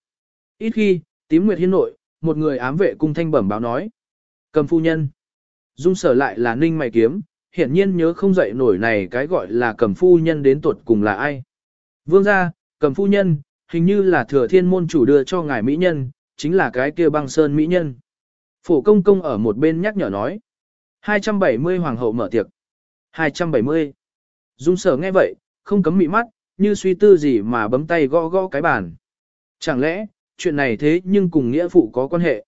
Ít khi, tím nguyệt hiên nội, một người ám vệ cung thanh bẩm báo nói. Cầm phu nhân. Dung sở lại là ninh mày kiếm, hiển nhiên nhớ không dậy nổi này cái gọi là cầm phu nhân đến tuột cùng là ai. Vương ra, cầm phu nhân, hình như là thừa thiên môn chủ đưa cho ngài mỹ nhân, chính là cái kia băng sơn mỹ nhân. Phổ công công ở một bên nhắc nhở nói. 270 hoàng hậu mở tiệc. 270. Dung sở nghe vậy, không cấm mị mắt, như suy tư gì mà bấm tay gõ gõ cái bàn. Chẳng lẽ, chuyện này thế nhưng cùng nghĩa phụ có quan hệ.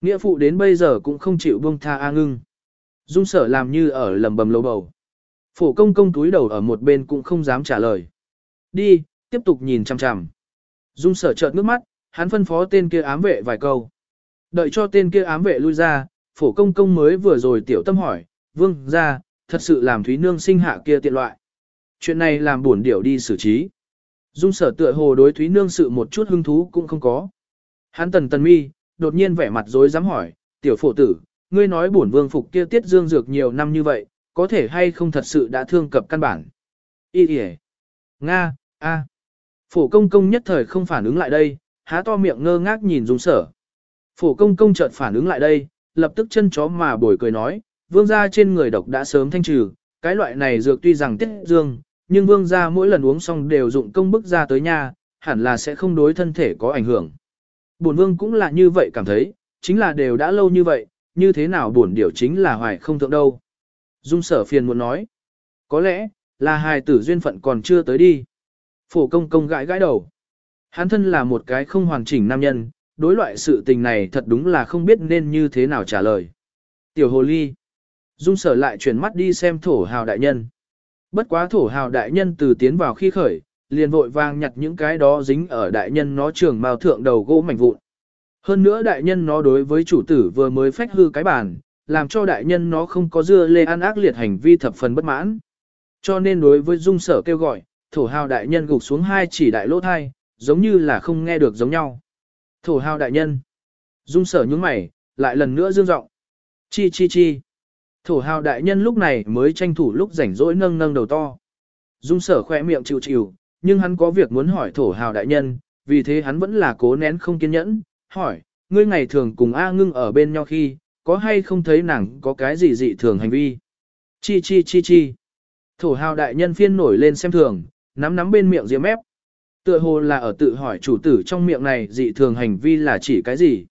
Nghĩa phụ đến bây giờ cũng không chịu buông tha A ngưng. Dung sở làm như ở lầm bầm lầu bầu. Phổ công công túi đầu ở một bên cũng không dám trả lời. Đi, tiếp tục nhìn chằm chằm. Dung sở chợt nước mắt, hắn phân phó tên kia ám vệ vài câu. Đợi cho tên kia ám vệ lui ra, phổ công công mới vừa rồi tiểu tâm hỏi, vương ra, thật sự làm Thúy Nương sinh hạ kia tiện loại. Chuyện này làm buồn điểu đi xử trí. Dung sở tựa hồ đối Thúy Nương sự một chút hứng thú cũng không có. Hắn tần tần mi, đột nhiên vẻ mặt dối dám hỏi, tiểu phổ tử, ngươi nói bổn vương phục kia tiết dương dược nhiều năm như vậy, có thể hay không thật sự đã thương cập căn bản. Ý y Nga, a. Phổ công công nhất thời không phản ứng lại đây, há to miệng ngơ ngác nhìn dung sở. Phổ công công chợt phản ứng lại đây, lập tức chân chó mà bồi cười nói, vương gia trên người độc đã sớm thanh trừ, cái loại này dược tuy rằng tiết dương, nhưng vương gia mỗi lần uống xong đều dụng công bức ra tới nhà, hẳn là sẽ không đối thân thể có ảnh hưởng. Bổn vương cũng là như vậy cảm thấy, chính là đều đã lâu như vậy, như thế nào bổn điều chính là hoài không thượng đâu. Dung sở phiền muốn nói, có lẽ, là hài tử duyên phận còn chưa tới đi. Phổ công công gãi gãi đầu. Hắn thân là một cái không hoàn chỉnh nam nhân, đối loại sự tình này thật đúng là không biết nên như thế nào trả lời. Tiểu hồ ly. Dung sở lại chuyển mắt đi xem thổ hào đại nhân. Bất quá thổ hào đại nhân từ tiến vào khi khởi, liền vội vàng nhặt những cái đó dính ở đại nhân nó trường mao thượng đầu gỗ mảnh vụn. Hơn nữa đại nhân nó đối với chủ tử vừa mới phách hư cái bàn, làm cho đại nhân nó không có dưa lê ăn ác liệt hành vi thập phần bất mãn. Cho nên đối với dung sở kêu gọi, thổ hào đại nhân gục xuống hai chỉ đại lỗ thai, giống như là không nghe được giống nhau. Thổ hào đại nhân. Dung sở nhướng mày, lại lần nữa dương giọng Chi chi chi. Thổ hào đại nhân lúc này mới tranh thủ lúc rảnh rỗi nâng nâng đầu to. Dung sở khỏe miệng chịu chịu, nhưng hắn có việc muốn hỏi thổ hào đại nhân, vì thế hắn vẫn là cố nén không kiên nhẫn, hỏi, ngươi ngày thường cùng A ngưng ở bên nhau khi, có hay không thấy nàng có cái gì dị thường hành vi? Chi chi chi chi. Thổ hào đại nhân phiên nổi lên xem thường, nắm nắm bên miệng diễm mép. Tựa hồ là ở tự hỏi chủ tử trong miệng này dị thường hành vi là chỉ cái gì?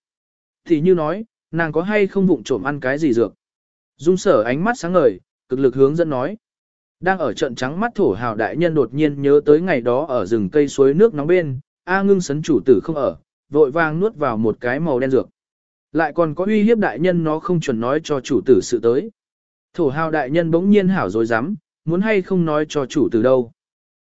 Thì như nói, nàng có hay không vụng trộm ăn cái gì dược? Dung sở ánh mắt sáng ngời, cực lực hướng dẫn nói. Đang ở trận trắng mắt thổ hào đại nhân đột nhiên nhớ tới ngày đó ở rừng cây suối nước nóng bên, A ngưng sấn chủ tử không ở, vội vàng nuốt vào một cái màu đen dược. Lại còn có uy hiếp đại nhân nó không chuẩn nói cho chủ tử sự tới. Thổ hào đại nhân bỗng nhiên hảo dối rắm muốn hay không nói cho chủ tử đâu.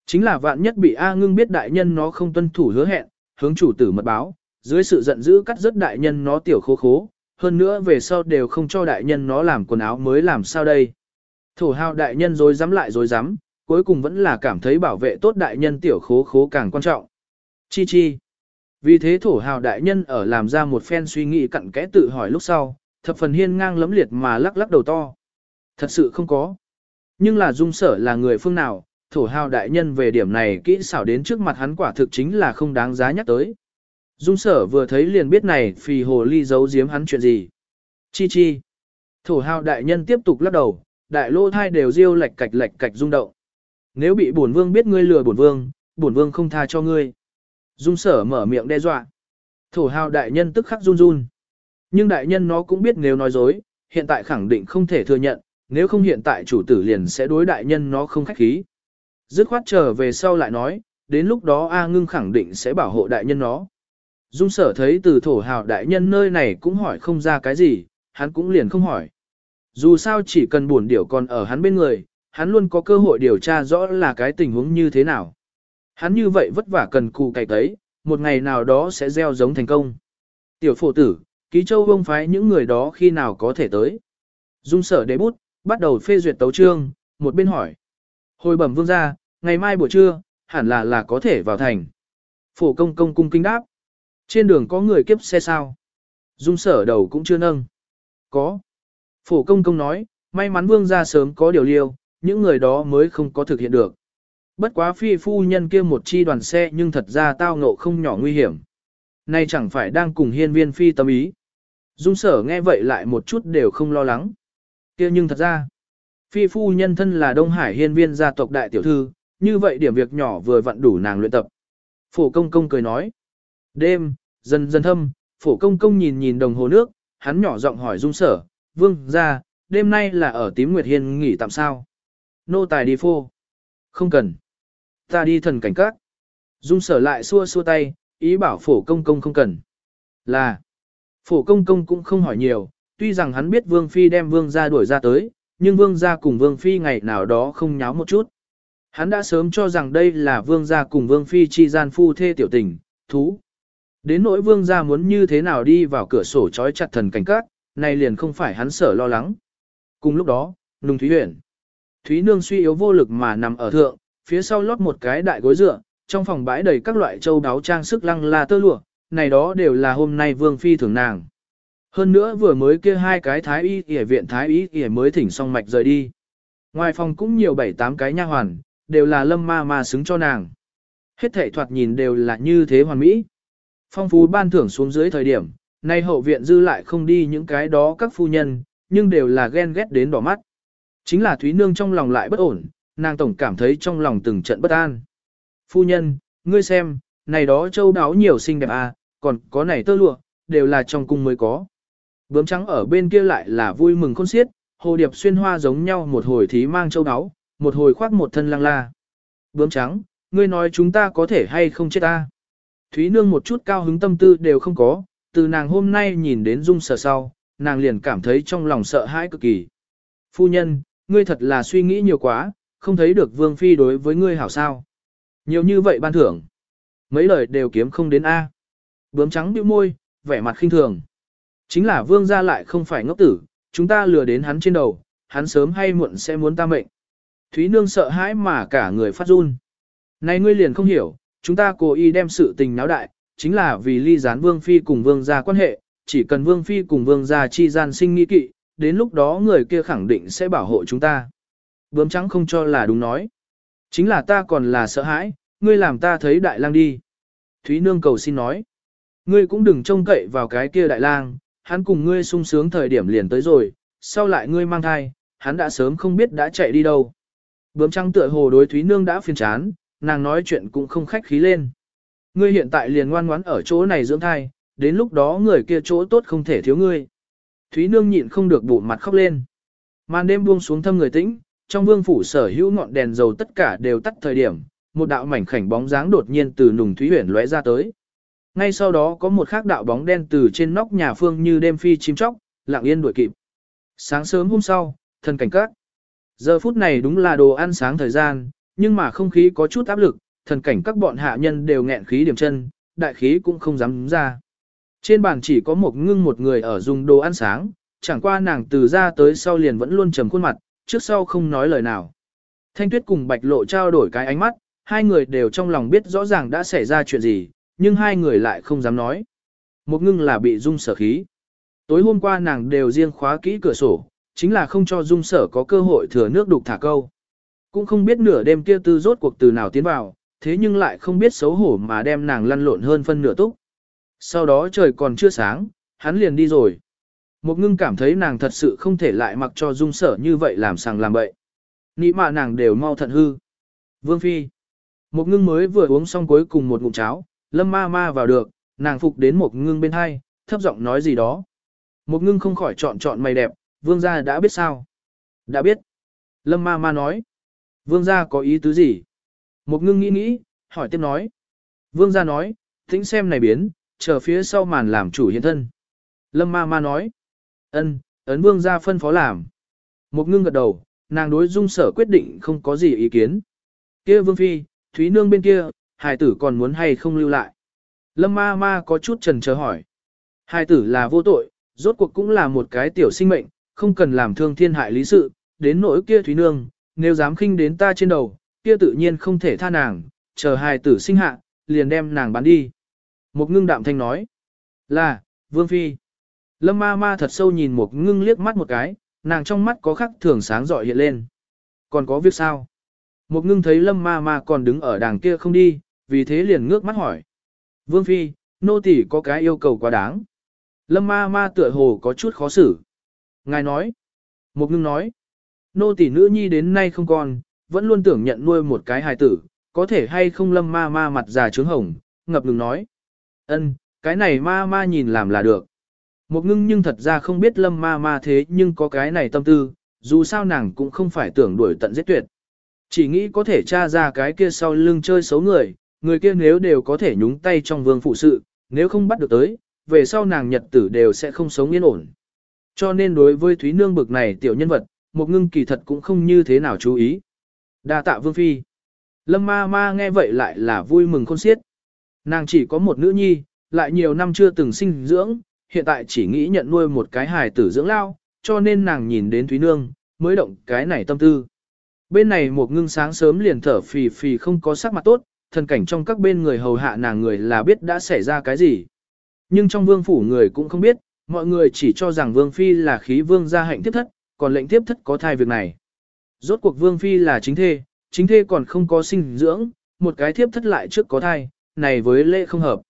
Chính là vạn nhất bị A ngưng biết đại nhân nó không tuân thủ hứa hẹn, hướng chủ tử mật báo, dưới sự giận dữ cắt rất đại nhân nó tiểu khố khố, hơn nữa về sau đều không cho đại nhân nó làm quần áo mới làm sao đây. Thổ hào đại nhân dối dám lại dối dám, cuối cùng vẫn là cảm thấy bảo vệ tốt đại nhân tiểu khố khố càng quan trọng. Chi chi. Vì thế thổ hào đại nhân ở làm ra một phen suy nghĩ cặn kẽ tự hỏi lúc sau, thập phần hiên ngang lấm liệt mà lắc lắc đầu to. Thật sự không có. Nhưng là dung sở là người phương nào, thổ hào đại nhân về điểm này kỹ xảo đến trước mặt hắn quả thực chính là không đáng giá nhắc tới. Dung sở vừa thấy liền biết này phì hồ ly giấu giếm hắn chuyện gì. Chi chi. Thổ hào đại nhân tiếp tục lắc đầu, đại lô thai đều riêu lệch cạch lệch cạch rung động. Nếu bị bổn vương biết ngươi lừa bổn vương, bổn vương không tha cho ngươi. Dung sở mở miệng đe dọa. Thổ hào đại nhân tức khắc run run. Nhưng đại nhân nó cũng biết nếu nói dối, hiện tại khẳng định không thể thừa nhận, nếu không hiện tại chủ tử liền sẽ đối đại nhân nó không khách khí. Dứt khoát trở về sau lại nói, đến lúc đó A ngưng khẳng định sẽ bảo hộ đại nhân nó. Dung sở thấy từ thổ hào đại nhân nơi này cũng hỏi không ra cái gì, hắn cũng liền không hỏi. Dù sao chỉ cần buồn điểu còn ở hắn bên người, hắn luôn có cơ hội điều tra rõ là cái tình huống như thế nào. Hắn như vậy vất vả cần cù cày tấy, một ngày nào đó sẽ gieo giống thành công. Tiểu phổ tử, ký châu bông phái những người đó khi nào có thể tới. Dung sở đế bút, bắt đầu phê duyệt tấu trương, một bên hỏi. Hồi bẩm vương ra, ngày mai buổi trưa, hẳn là là có thể vào thành. Phổ công công cung kinh đáp. Trên đường có người kiếp xe sao? Dung sở đầu cũng chưa nâng. Có. Phổ công công nói, may mắn vương ra sớm có điều liêu, những người đó mới không có thực hiện được. Bất quá phi phu nhân kia một chi đoàn xe nhưng thật ra tao ngộ không nhỏ nguy hiểm. Nay chẳng phải đang cùng hiên viên phi tâm ý. Dung sở nghe vậy lại một chút đều không lo lắng. kia nhưng thật ra, phi phu nhân thân là Đông Hải hiên viên gia tộc đại tiểu thư, như vậy điểm việc nhỏ vừa vặn đủ nàng luyện tập. Phổ công công cười nói. Đêm, dần dần thâm, phổ công công nhìn nhìn đồng hồ nước, hắn nhỏ giọng hỏi dung sở, vương ra, đêm nay là ở tím nguyệt hiên nghỉ tạm sao. Nô tài đi phô. Không cần. Ta đi thần cảnh các. Dung sở lại xua xua tay, ý bảo phổ công công không cần. Là. Phổ công công cũng không hỏi nhiều, tuy rằng hắn biết vương phi đem vương ra đuổi ra tới, nhưng vương gia cùng vương phi ngày nào đó không nháo một chút. Hắn đã sớm cho rằng đây là vương gia cùng vương phi chi gian phu thê tiểu tình, thú. Đến nỗi vương gia muốn như thế nào đi vào cửa sổ trói chặt thần cảnh các, này liền không phải hắn sở lo lắng. Cùng lúc đó, nùng thúy huyện. Thúy Nương suy yếu vô lực mà nằm ở thượng, phía sau lót một cái đại gối dựa, trong phòng bãi đầy các loại châu đáo trang sức lăng là tơ lụa, này đó đều là hôm nay Vương Phi thưởng nàng. Hơn nữa vừa mới kia hai cái thái y y viện thái y y mới thỉnh xong mạch rời đi. Ngoài phòng cũng nhiều bảy tám cái nha hoàn, đều là lâm ma ma xứng cho nàng. Hết thể thoạt nhìn đều là như thế hoàn mỹ. Phong phú ban thưởng xuống dưới thời điểm, nay hậu viện dư lại không đi những cái đó các phu nhân, nhưng đều là ghen ghét đến đỏ mắt. Chính là Thúy Nương trong lòng lại bất ổn, nàng tổng cảm thấy trong lòng từng trận bất an. Phu nhân, ngươi xem, này đó châu đáo nhiều xinh đẹp à, còn có này tơ lụa, đều là trong cung mới có. Bướm trắng ở bên kia lại là vui mừng khôn xiết, hồ điệp xuyên hoa giống nhau một hồi thí mang châu đáo, một hồi khoác một thân lăng la. Bướm trắng, ngươi nói chúng ta có thể hay không chết ta. Thúy nương một chút cao hứng tâm tư đều không có, từ nàng hôm nay nhìn đến dung sở sau, nàng liền cảm thấy trong lòng sợ hãi cực kỳ. Phu nhân, ngươi thật là suy nghĩ nhiều quá, không thấy được vương phi đối với ngươi hảo sao. Nhiều như vậy ban thưởng. Mấy lời đều kiếm không đến A. Bướm trắng bĩu môi, vẻ mặt khinh thường. Chính là vương gia lại không phải ngốc tử, chúng ta lừa đến hắn trên đầu, hắn sớm hay muộn sẽ muốn ta mệnh. Thúy nương sợ hãi mà cả người phát run. Này ngươi liền không hiểu, chúng ta cố ý đem sự tình náo đại, chính là vì ly gián vương phi cùng vương gia quan hệ, chỉ cần vương phi cùng vương gia chi gian sinh nghi kỵ, đến lúc đó người kia khẳng định sẽ bảo hộ chúng ta. Bướm trắng không cho là đúng nói. Chính là ta còn là sợ hãi, ngươi làm ta thấy đại lang đi. Thúy nương cầu xin nói. Ngươi cũng đừng trông cậy vào cái kia đại lang, hắn cùng ngươi sung sướng thời điểm liền tới rồi, sau lại ngươi mang thai, hắn đã sớm không biết đã chạy đi đâu. Bướm trắng tựa hồ đối Thúy Nương đã phiền chán, nàng nói chuyện cũng không khách khí lên. Ngươi hiện tại liền ngoan ngoãn ở chỗ này dưỡng thai, đến lúc đó người kia chỗ tốt không thể thiếu ngươi. Thúy Nương nhịn không được bụ mặt khóc lên. Màn đêm buông xuống thâm người tĩnh, trong vương phủ sở hữu ngọn đèn dầu tất cả đều tắt thời điểm, một đạo mảnh khảnh bóng dáng đột nhiên từ nùng thúy huyền lóe ra tới. Ngay sau đó có một khác đạo bóng đen từ trên nóc nhà phương như đêm phi chim chóc, lặng yên đuổi kịp. Sáng sớm hôm sau, thần cảnh các. Giờ phút này đúng là đồ ăn sáng thời gian, nhưng mà không khí có chút áp lực, thần cảnh các bọn hạ nhân đều nghẹn khí điểm chân, đại khí cũng không dám ra. Trên bàn chỉ có một ngưng một người ở dùng đồ ăn sáng, chẳng qua nàng từ ra tới sau liền vẫn luôn trầm khuôn mặt, trước sau không nói lời nào. Thanh tuyết cùng bạch lộ trao đổi cái ánh mắt, hai người đều trong lòng biết rõ ràng đã xảy ra chuyện gì, nhưng hai người lại không dám nói. Một ngưng là bị dung sở khí. Tối hôm qua nàng đều riêng khóa kỹ cửa sổ, chính là không cho dung sở có cơ hội thừa nước đục thả câu. Cũng không biết nửa đêm kia tư rốt cuộc từ nào tiến vào, thế nhưng lại không biết xấu hổ mà đem nàng lăn lộn hơn phân nửa túc. Sau đó trời còn chưa sáng, hắn liền đi rồi. Một ngưng cảm thấy nàng thật sự không thể lại mặc cho dung sở như vậy làm sàng làm bậy. Nị mạ nàng đều mau thận hư. Vương Phi. Một ngưng mới vừa uống xong cuối cùng một ngụm cháo, lâm ma ma vào được, nàng phục đến một ngưng bên hai, thấp giọng nói gì đó. Một ngưng không khỏi chọn chọn mày đẹp, vương gia đã biết sao. Đã biết. Lâm ma ma nói. Vương gia có ý tứ gì? Một ngưng nghĩ nghĩ, hỏi tiếp nói. Vương gia nói, tính xem này biến, chờ phía sau màn làm chủ hiện thân. Lâm ma ma nói ân, ấn vương gia phân phó làm. Một ngưng gật đầu, nàng đối dung sở quyết định không có gì ý kiến. kia vương phi, Thúy Nương bên kia, hài tử còn muốn hay không lưu lại. Lâm ma ma có chút trần chờ hỏi. Hài tử là vô tội, rốt cuộc cũng là một cái tiểu sinh mệnh, không cần làm thương thiên hại lý sự, đến nỗi kia Thúy Nương, nếu dám khinh đến ta trên đầu, kia tự nhiên không thể tha nàng, chờ hài tử sinh hạ, liền đem nàng bán đi. Một ngưng đạm thanh nói. Là, Vương Phi. Lâm ma ma thật sâu nhìn một ngưng liếc mắt một cái, nàng trong mắt có khắc thường sáng rọi hiện lên. Còn có việc sao? Một ngưng thấy lâm ma ma còn đứng ở đàng kia không đi, vì thế liền ngước mắt hỏi. Vương Phi, nô tỳ có cái yêu cầu quá đáng. Lâm ma ma tựa hồ có chút khó xử. Ngài nói. Một ngưng nói. Nô tỳ nữ nhi đến nay không còn, vẫn luôn tưởng nhận nuôi một cái hài tử, có thể hay không lâm ma ma mặt già trướng hồng, ngập ngừng nói. ân cái này ma ma nhìn làm là được. Một ngưng nhưng thật ra không biết lâm ma ma thế nhưng có cái này tâm tư, dù sao nàng cũng không phải tưởng đuổi tận giết tuyệt. Chỉ nghĩ có thể tra ra cái kia sau lưng chơi xấu người, người kia nếu đều có thể nhúng tay trong vương phụ sự, nếu không bắt được tới, về sau nàng nhật tử đều sẽ không sống yên ổn. Cho nên đối với Thúy Nương bực này tiểu nhân vật, một ngưng kỳ thật cũng không như thế nào chú ý. đa tạ vương phi. Lâm ma ma nghe vậy lại là vui mừng khôn xiết. Nàng chỉ có một nữ nhi, lại nhiều năm chưa từng sinh dưỡng, hiện tại chỉ nghĩ nhận nuôi một cái hài tử dưỡng lao, cho nên nàng nhìn đến Thúy Nương, mới động cái này tâm tư. Bên này một ngưng sáng sớm liền thở phì phì không có sắc mặt tốt, thần cảnh trong các bên người hầu hạ nàng người là biết đã xảy ra cái gì. Nhưng trong vương phủ người cũng không biết, mọi người chỉ cho rằng vương phi là khí vương gia hạnh tiếp thất, còn lệnh tiếp thất có thai việc này. Rốt cuộc vương phi là chính thê, chính thê còn không có sinh dưỡng, một cái thiếp thất lại trước có thai, này với lễ không hợp.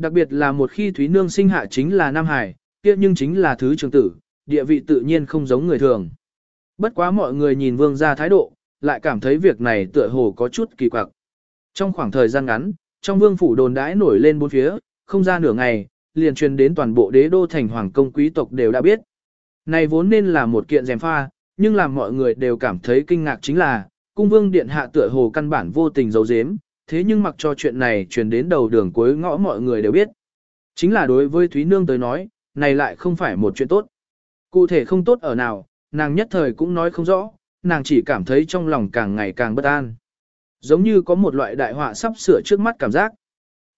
Đặc biệt là một khi Thúy Nương sinh hạ chính là Nam Hải, kia nhưng chính là thứ trường tử, địa vị tự nhiên không giống người thường. Bất quá mọi người nhìn vương gia thái độ, lại cảm thấy việc này tựa hồ có chút kỳ quặc. Trong khoảng thời gian ngắn, trong vương phủ đồn đãi nổi lên bốn phía, không ra nửa ngày, liền truyền đến toàn bộ đế đô thành hoàng công quý tộc đều đã biết. Này vốn nên là một kiện rèm pha, nhưng làm mọi người đều cảm thấy kinh ngạc chính là, cung vương điện hạ tựa hồ căn bản vô tình giấu giếm, thế nhưng mặc cho chuyện này truyền đến đầu đường cuối ngõ mọi người đều biết. Chính là đối với Thúy Nương tới nói, này lại không phải một chuyện tốt. Cụ thể không tốt ở nào, nàng nhất thời cũng nói không rõ, nàng chỉ cảm thấy trong lòng càng ngày càng bất an. Giống như có một loại đại họa sắp sửa trước mắt cảm giác.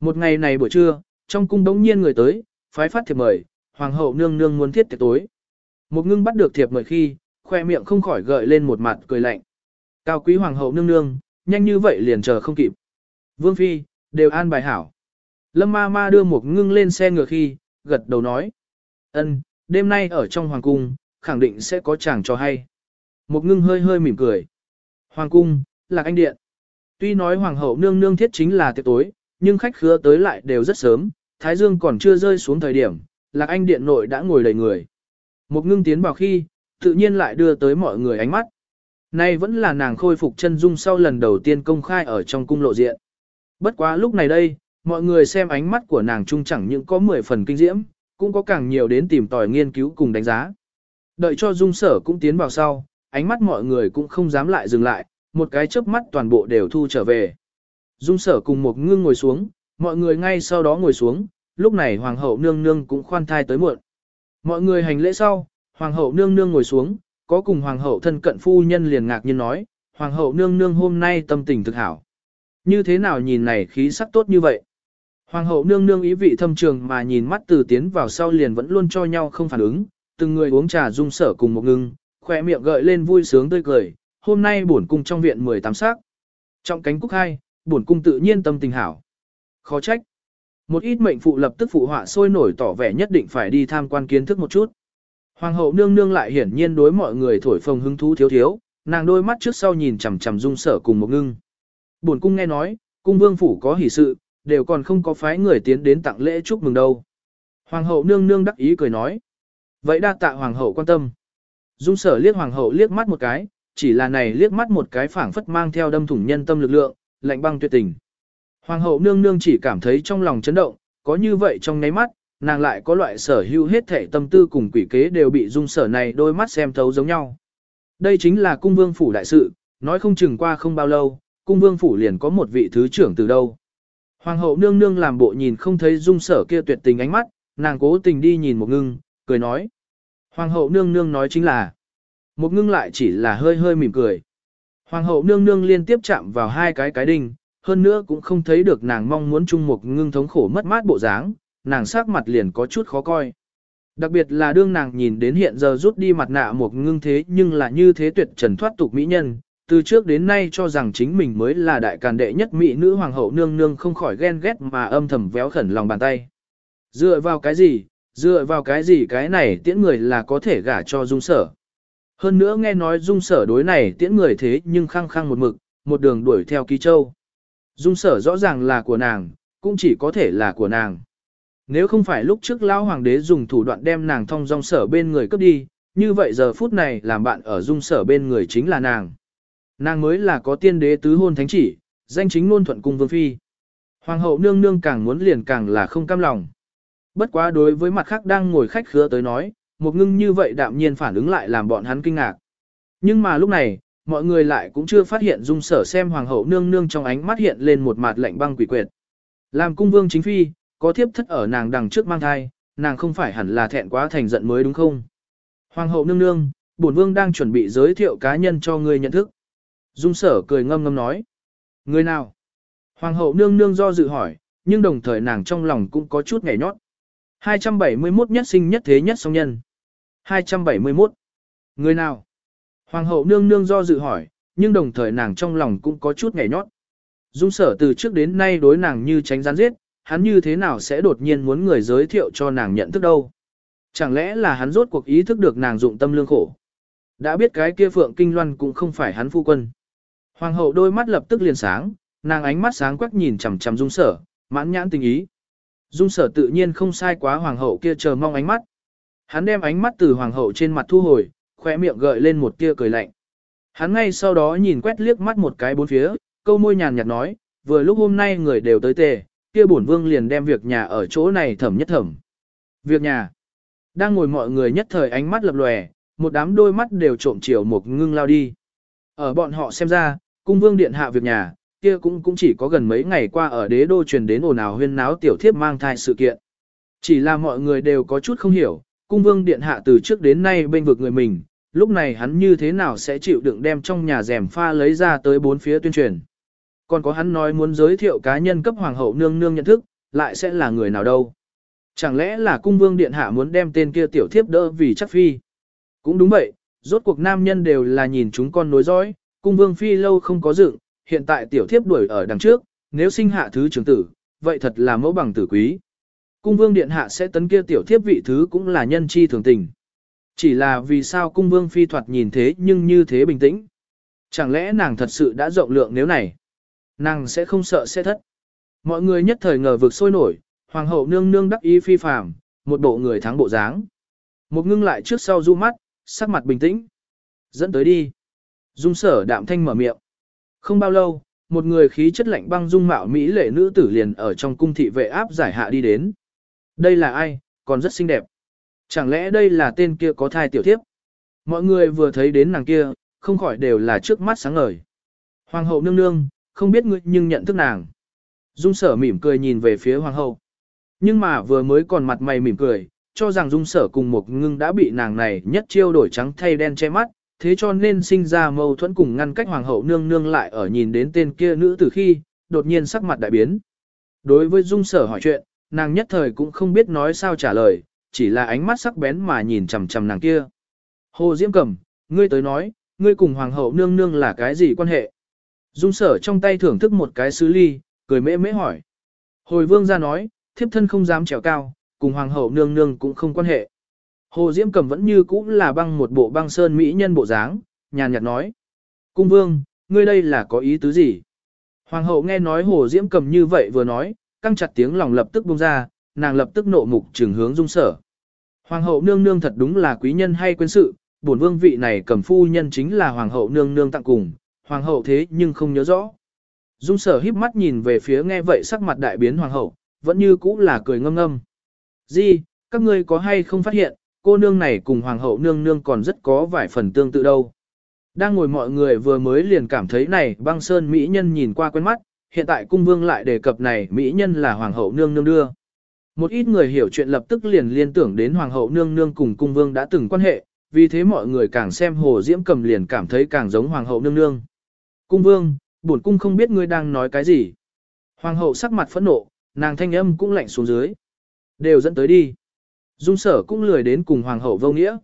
Một ngày này buổi trưa, trong cung đống nhiên người tới, phái phát thiệp mời, hoàng hậu nương nương muốn thiết tiệc tối. Một ngưng bắt được thiệp mời khi, khoe miệng không khỏi gợi lên một mặt cười lạnh. Cao quý hoàng hậu nương nương, nhanh như vậy liền chờ không kịp. Vương phi, đều an bài hảo. Lâm ma ma đưa một ngưng lên xe ngựa khi, gật đầu nói. ân, đêm nay ở trong hoàng cung, khẳng định sẽ có chàng cho hay. Một ngưng hơi hơi mỉm cười. Hoàng cung, là anh điện. Tuy nói hoàng hậu nương nương thiết chính là tiệc tối, nhưng khách khứa tới lại đều rất sớm, thái dương còn chưa rơi xuống thời điểm, lạc anh điện nội đã ngồi đầy người. Một ngưng tiến vào khi, tự nhiên lại đưa tới mọi người ánh mắt. Nay vẫn là nàng khôi phục chân dung sau lần đầu tiên công khai ở trong cung lộ diện. Bất quá lúc này đây, mọi người xem ánh mắt của nàng trung chẳng những có 10 phần kinh diễm, cũng có càng nhiều đến tìm tòi nghiên cứu cùng đánh giá. Đợi cho dung sở cũng tiến vào sau, ánh mắt mọi người cũng không dám lại dừng lại, một cái chớp mắt toàn bộ đều thu trở về. Dung sở cùng một ngưng ngồi xuống, mọi người ngay sau đó ngồi xuống, lúc này hoàng hậu nương nương cũng khoan thai tới muộn. Mọi người hành lễ sau, hoàng hậu nương nương ngồi xuống, có cùng hoàng hậu thân cận phu nhân liền ngạc nhiên nói, hoàng hậu nương nương hôm nay tâm tình thực hảo. Như thế nào nhìn này khí sắc tốt như vậy? Hoàng hậu nương nương ý vị thâm trường mà nhìn mắt từ tiến vào sau liền vẫn luôn cho nhau không phản ứng, từng người uống trà dung sở cùng một ngưng, khỏe miệng gợi lên vui sướng tươi cười, hôm nay bổn cung trong viện 18 sắc. Trong cánh cúc hai, bổn cung tự nhiên tâm tình hảo. Khó trách. Một ít mệnh phụ lập tức phụ họa sôi nổi tỏ vẻ nhất định phải đi tham quan kiến thức một chút. Hoàng hậu nương nương lại hiển nhiên đối mọi người thổi phồng hứng thú thiếu thiếu, nàng đôi mắt trước sau nhìn chằm chằm dung sở cùng một ngưng. Bổn cung nghe nói, cung vương phủ có hỷ sự, đều còn không có phái người tiến đến tặng lễ chúc mừng đâu. Hoàng hậu nương nương đắc ý cười nói. Vậy đa tạ hoàng hậu quan tâm. Dung sở liếc hoàng hậu liếc mắt một cái, chỉ là này liếc mắt một cái phảng phất mang theo đâm thủng nhân tâm lực lượng, lạnh băng tuyệt tình. Hoàng hậu nương nương chỉ cảm thấy trong lòng chấn động, có như vậy trong ngáy mắt, nàng lại có loại sở hữu hết thể tâm tư cùng quỷ kế đều bị dung sở này đôi mắt xem thấu giống nhau. Đây chính là cung vương phủ đại sự, nói không chừng qua không bao lâu, cung vương phủ liền có một vị thứ trưởng từ đâu. Hoàng hậu nương nương làm bộ nhìn không thấy dung sở kia tuyệt tình ánh mắt, nàng cố tình đi nhìn một ngưng, cười nói. Hoàng hậu nương nương nói chính là, một ngưng lại chỉ là hơi hơi mỉm cười. Hoàng hậu nương nương liên tiếp chạm vào hai cái cái đinh, hơn nữa cũng không thấy được nàng mong muốn chung một ngưng thống khổ mất mát bộ dáng, nàng sắc mặt liền có chút khó coi. Đặc biệt là đương nàng nhìn đến hiện giờ rút đi mặt nạ một ngưng thế nhưng là như thế tuyệt trần thoát tục mỹ nhân, từ trước đến nay cho rằng chính mình mới là đại càn đệ nhất mỹ nữ hoàng hậu nương nương không khỏi ghen ghét mà âm thầm véo khẩn lòng bàn tay. Dựa vào cái gì, dựa vào cái gì cái này tiễn người là có thể gả cho dung sở. Hơn nữa nghe nói dung sở đối này tiễn người thế nhưng khăng khăng một mực, một đường đuổi theo ký châu. Dung sở rõ ràng là của nàng, cũng chỉ có thể là của nàng. Nếu không phải lúc trước lão hoàng đế dùng thủ đoạn đem nàng thông dong sở bên người cướp đi, như vậy giờ phút này làm bạn ở dung sở bên người chính là nàng. Nàng mới là có tiên đế tứ hôn thánh chỉ, danh chính ngôn thuận cung vương phi. Hoàng hậu nương nương càng muốn liền càng là không cam lòng. Bất quá đối với mặt khác đang ngồi khách khứa tới nói, một ngưng như vậy đạm nhiên phản ứng lại làm bọn hắn kinh ngạc. Nhưng mà lúc này, mọi người lại cũng chưa phát hiện dung sở xem hoàng hậu nương nương trong ánh mắt hiện lên một mặt lạnh băng quỷ quyệt. Làm cung vương chính phi, có thiếp thất ở nàng đằng trước mang thai, nàng không phải hẳn là thẹn quá thành giận mới đúng không? Hoàng hậu nương nương, bổn vương đang chuẩn bị giới thiệu cá nhân cho ngươi nhận thức. Dung sở cười ngâm ngâm nói. Người nào? Hoàng hậu nương nương do dự hỏi, nhưng đồng thời nàng trong lòng cũng có chút ngảy nhót. 271 nhất sinh nhất thế nhất song nhân. 271. Người nào? Hoàng hậu nương nương do dự hỏi, nhưng đồng thời nàng trong lòng cũng có chút ngảy nhót. Dung sở từ trước đến nay đối nàng như tránh gián giết, hắn như thế nào sẽ đột nhiên muốn người giới thiệu cho nàng nhận thức đâu. Chẳng lẽ là hắn rốt cuộc ý thức được nàng dụng tâm lương khổ. Đã biết cái kia phượng kinh loan cũng không phải hắn phu quân. Hoàng hậu đôi mắt lập tức liền sáng, nàng ánh mắt sáng quắc nhìn chằm chằm dung sở, mãn nhãn tình ý. Dung sở tự nhiên không sai quá hoàng hậu kia chờ mong ánh mắt. Hắn đem ánh mắt từ hoàng hậu trên mặt thu hồi, khóe miệng gợi lên một tia cười lạnh. Hắn ngay sau đó nhìn quét liếc mắt một cái bốn phía, câu môi nhàn nhạt nói, vừa lúc hôm nay người đều tới tề, kia bổn vương liền đem việc nhà ở chỗ này thẩm nhất thẩm. Việc nhà. Đang ngồi mọi người nhất thời ánh mắt lập lòe, một đám đôi mắt đều trộm chiều một ngưng lao đi. Ở bọn họ xem ra, cung vương điện hạ việc nhà, kia cũng cũng chỉ có gần mấy ngày qua ở đế đô truyền đến ồn ào huyên náo tiểu thiếp mang thai sự kiện. Chỉ là mọi người đều có chút không hiểu, cung vương điện hạ từ trước đến nay bên vực người mình, lúc này hắn như thế nào sẽ chịu đựng đem trong nhà rèm pha lấy ra tới bốn phía tuyên truyền. Còn có hắn nói muốn giới thiệu cá nhân cấp hoàng hậu nương nương nhận thức, lại sẽ là người nào đâu. Chẳng lẽ là cung vương điện hạ muốn đem tên kia tiểu thiếp đỡ vì chắc phi. Cũng đúng vậy, rốt cuộc nam nhân đều là nhìn chúng con nối dõi, cung vương phi lâu không có dựng, hiện tại tiểu thiếp đuổi ở đằng trước, nếu sinh hạ thứ trưởng tử, vậy thật là mẫu bằng tử quý. Cung vương điện hạ sẽ tấn kia tiểu thiếp vị thứ cũng là nhân chi thường tình. Chỉ là vì sao cung vương phi thoạt nhìn thế nhưng như thế bình tĩnh. Chẳng lẽ nàng thật sự đã rộng lượng nếu này? Nàng sẽ không sợ sẽ thất. Mọi người nhất thời ngờ vực sôi nổi, hoàng hậu nương nương đắc ý phi phàm, một bộ người thắng bộ dáng. Một ngưng lại trước sau du mắt, sắc mặt bình tĩnh. Dẫn tới đi. Dung sở đạm thanh mở miệng. Không bao lâu, một người khí chất lạnh băng dung mạo mỹ lệ nữ tử liền ở trong cung thị vệ áp giải hạ đi đến. Đây là ai, còn rất xinh đẹp. Chẳng lẽ đây là tên kia có thai tiểu thiếp? Mọi người vừa thấy đến nàng kia, không khỏi đều là trước mắt sáng ngời. Hoàng hậu nương nương, không biết ngươi nhưng nhận thức nàng. Dung sở mỉm cười nhìn về phía hoàng hậu. Nhưng mà vừa mới còn mặt mày mỉm cười, cho rằng dung sở cùng một ngưng đã bị nàng này nhất chiêu đổi trắng thay đen che mắt, thế cho nên sinh ra mâu thuẫn cùng ngăn cách hoàng hậu nương nương lại ở nhìn đến tên kia nữ từ khi, đột nhiên sắc mặt đại biến. Đối với dung sở hỏi chuyện, nàng nhất thời cũng không biết nói sao trả lời, chỉ là ánh mắt sắc bén mà nhìn chằm chằm nàng kia. Hồ Diễm cầm ngươi tới nói, ngươi cùng hoàng hậu nương nương là cái gì quan hệ? Dung sở trong tay thưởng thức một cái sứ ly, cười mễ mễ hỏi. Hồi vương ra nói, thiếp thân không dám trèo cao, cùng hoàng hậu nương nương cũng không quan hệ. Hồ Diễm Cầm vẫn như cũ là băng một bộ băng sơn mỹ nhân bộ dáng, nhàn nhạt nói. Cung vương, ngươi đây là có ý tứ gì? Hoàng hậu nghe nói Hồ Diễm Cầm như vậy vừa nói, căng chặt tiếng lòng lập tức buông ra, nàng lập tức nộ mục trừng hướng dung sở. Hoàng hậu nương nương thật đúng là quý nhân hay quên sự, bổn vương vị này cầm phu nhân chính là hoàng hậu nương nương tặng cùng, hoàng hậu thế nhưng không nhớ rõ. Dung sở híp mắt nhìn về phía nghe vậy sắc mặt đại biến hoàng hậu, vẫn như cũ là cười ngâm ngâm. Di, các ngươi có hay không phát hiện, cô nương này cùng hoàng hậu nương nương còn rất có vài phần tương tự đâu. Đang ngồi mọi người vừa mới liền cảm thấy này băng sơn mỹ nhân nhìn qua quen mắt, hiện tại cung vương lại đề cập này mỹ nhân là hoàng hậu nương nương đưa. Một ít người hiểu chuyện lập tức liền liên tưởng đến hoàng hậu nương nương cùng cung vương đã từng quan hệ, vì thế mọi người càng xem hồ diễm cầm liền cảm thấy càng giống hoàng hậu nương nương. Cung vương, bổn cung không biết ngươi đang nói cái gì. Hoàng hậu sắc mặt phẫn nộ, nàng thanh âm cũng lạnh xuống dưới. Đều dẫn tới đi. Dung sở cũng lười đến cùng hoàng hậu vô nghĩa.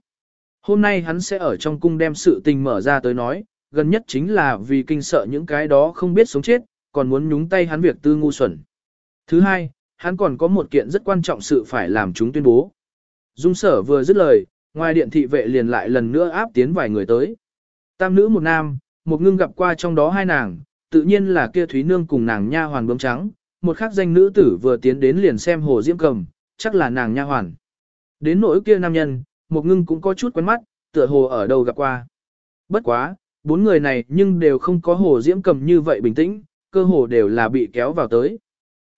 Hôm nay hắn sẽ ở trong cung đem sự tình mở ra tới nói, gần nhất chính là vì kinh sợ những cái đó không biết sống chết, còn muốn nhúng tay hắn việc tư ngu xuẩn. Thứ hai, hắn còn có một kiện rất quan trọng sự phải làm chúng tuyên bố. Dung sở vừa dứt lời, ngoài điện thị vệ liền lại lần nữa áp tiến vài người tới. Tam nữ một nam, một ngưng gặp qua trong đó hai nàng, tự nhiên là kia Thúy Nương cùng nàng nha hoàn bướm trắng, một khác danh nữ tử vừa tiến đến liền xem hồ diễm cầm, chắc là nàng nha hoàn. Đến nỗi kia nam nhân, một ngưng cũng có chút quen mắt, tựa hồ ở đâu gặp qua. Bất quá, bốn người này nhưng đều không có hồ diễm cầm như vậy bình tĩnh, cơ hồ đều là bị kéo vào tới.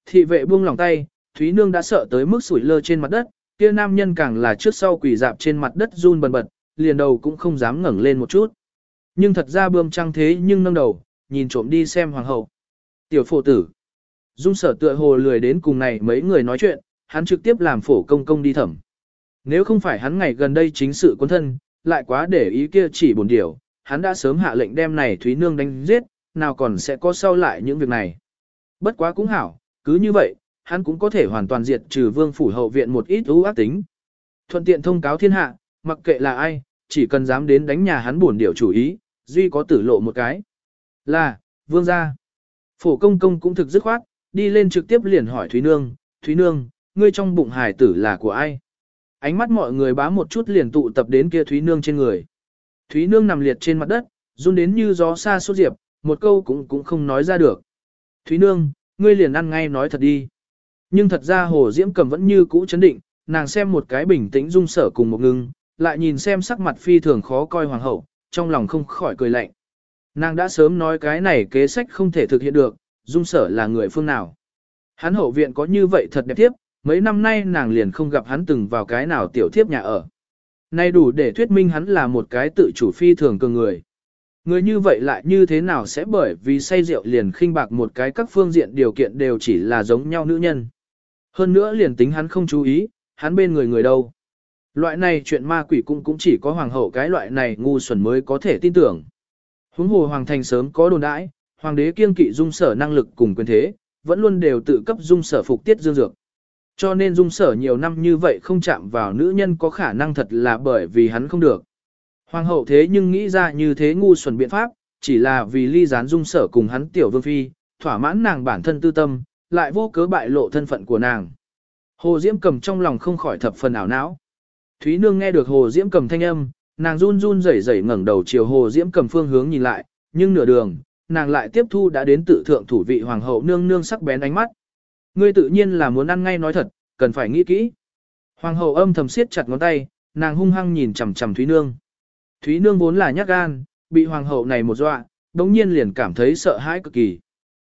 Thị vệ buông lòng tay, Thúy Nương đã sợ tới mức sủi lơ trên mặt đất, kia nam nhân càng là trước sau quỳ dạp trên mặt đất run bần bật, liền đầu cũng không dám ngẩng lên một chút. Nhưng thật ra bươm trăng thế nhưng nâng đầu, nhìn trộm đi xem hoàng hậu. Tiểu phổ tử. Dung sở tựa hồ lười đến cùng này mấy người nói chuyện, hắn trực tiếp làm phổ công công đi thẩm. Nếu không phải hắn ngày gần đây chính sự quân thân, lại quá để ý kia chỉ buồn điểu, hắn đã sớm hạ lệnh đem này Thúy Nương đánh giết, nào còn sẽ có sau lại những việc này. Bất quá cũng hảo, cứ như vậy, hắn cũng có thể hoàn toàn diệt trừ vương phủ hậu viện một ít ưu ác tính. Thuận tiện thông cáo thiên hạ, mặc kệ là ai, chỉ cần dám đến đánh nhà hắn buồn điểu chủ ý, duy có tử lộ một cái. Là, vương gia. Phổ công công cũng thực dứt khoát, đi lên trực tiếp liền hỏi Thúy Nương, Thúy Nương, ngươi trong bụng hải tử là của ai? Ánh mắt mọi người bá một chút liền tụ tập đến kia Thúy Nương trên người. Thúy Nương nằm liệt trên mặt đất, run đến như gió xa suốt diệp, một câu cũng cũng không nói ra được. Thúy Nương, ngươi liền ăn ngay nói thật đi. Nhưng thật ra Hồ Diễm cầm vẫn như cũ chấn định, nàng xem một cái bình tĩnh dung sở cùng một ngưng, lại nhìn xem sắc mặt phi thường khó coi hoàng hậu, trong lòng không khỏi cười lạnh. Nàng đã sớm nói cái này kế sách không thể thực hiện được, dung sở là người phương nào. Hắn hậu viện có như vậy thật đẹp tiếp, mấy năm nay nàng liền không gặp hắn từng vào cái nào tiểu thiếp nhà ở. Nay đủ để thuyết minh hắn là một cái tự chủ phi thường cường người. Người như vậy lại như thế nào sẽ bởi vì say rượu liền khinh bạc một cái các phương diện điều kiện đều chỉ là giống nhau nữ nhân. Hơn nữa liền tính hắn không chú ý, hắn bên người người đâu. Loại này chuyện ma quỷ cũng cũng chỉ có hoàng hậu cái loại này ngu xuẩn mới có thể tin tưởng. Huống hồ hoàng thành sớm có đồn đãi, hoàng đế kiên kỵ dung sở năng lực cùng quyền thế, vẫn luôn đều tự cấp dung sở phục tiết dương dược. Cho nên dung sở nhiều năm như vậy không chạm vào nữ nhân có khả năng thật là bởi vì hắn không được. Hoàng hậu thế nhưng nghĩ ra như thế ngu xuẩn biện pháp, chỉ là vì ly gián dung sở cùng hắn tiểu vương phi, thỏa mãn nàng bản thân tư tâm, lại vô cớ bại lộ thân phận của nàng. Hồ Diễm cầm trong lòng không khỏi thập phần ảo não. Thúy Nương nghe được Hồ Diễm cầm thanh âm, nàng run run rẩy rẩy ngẩng đầu chiều Hồ Diễm cầm phương hướng nhìn lại, nhưng nửa đường, nàng lại tiếp thu đã đến tự thượng thủ vị hoàng hậu nương nương sắc bén ánh mắt. Ngươi tự nhiên là muốn ăn ngay nói thật, cần phải nghĩ kỹ. Hoàng hậu âm thầm siết chặt ngón tay, nàng hung hăng nhìn chằm chằm Thúy Nương. Thúy Nương vốn là nhát gan, bị hoàng hậu này một dọa, đống nhiên liền cảm thấy sợ hãi cực kỳ.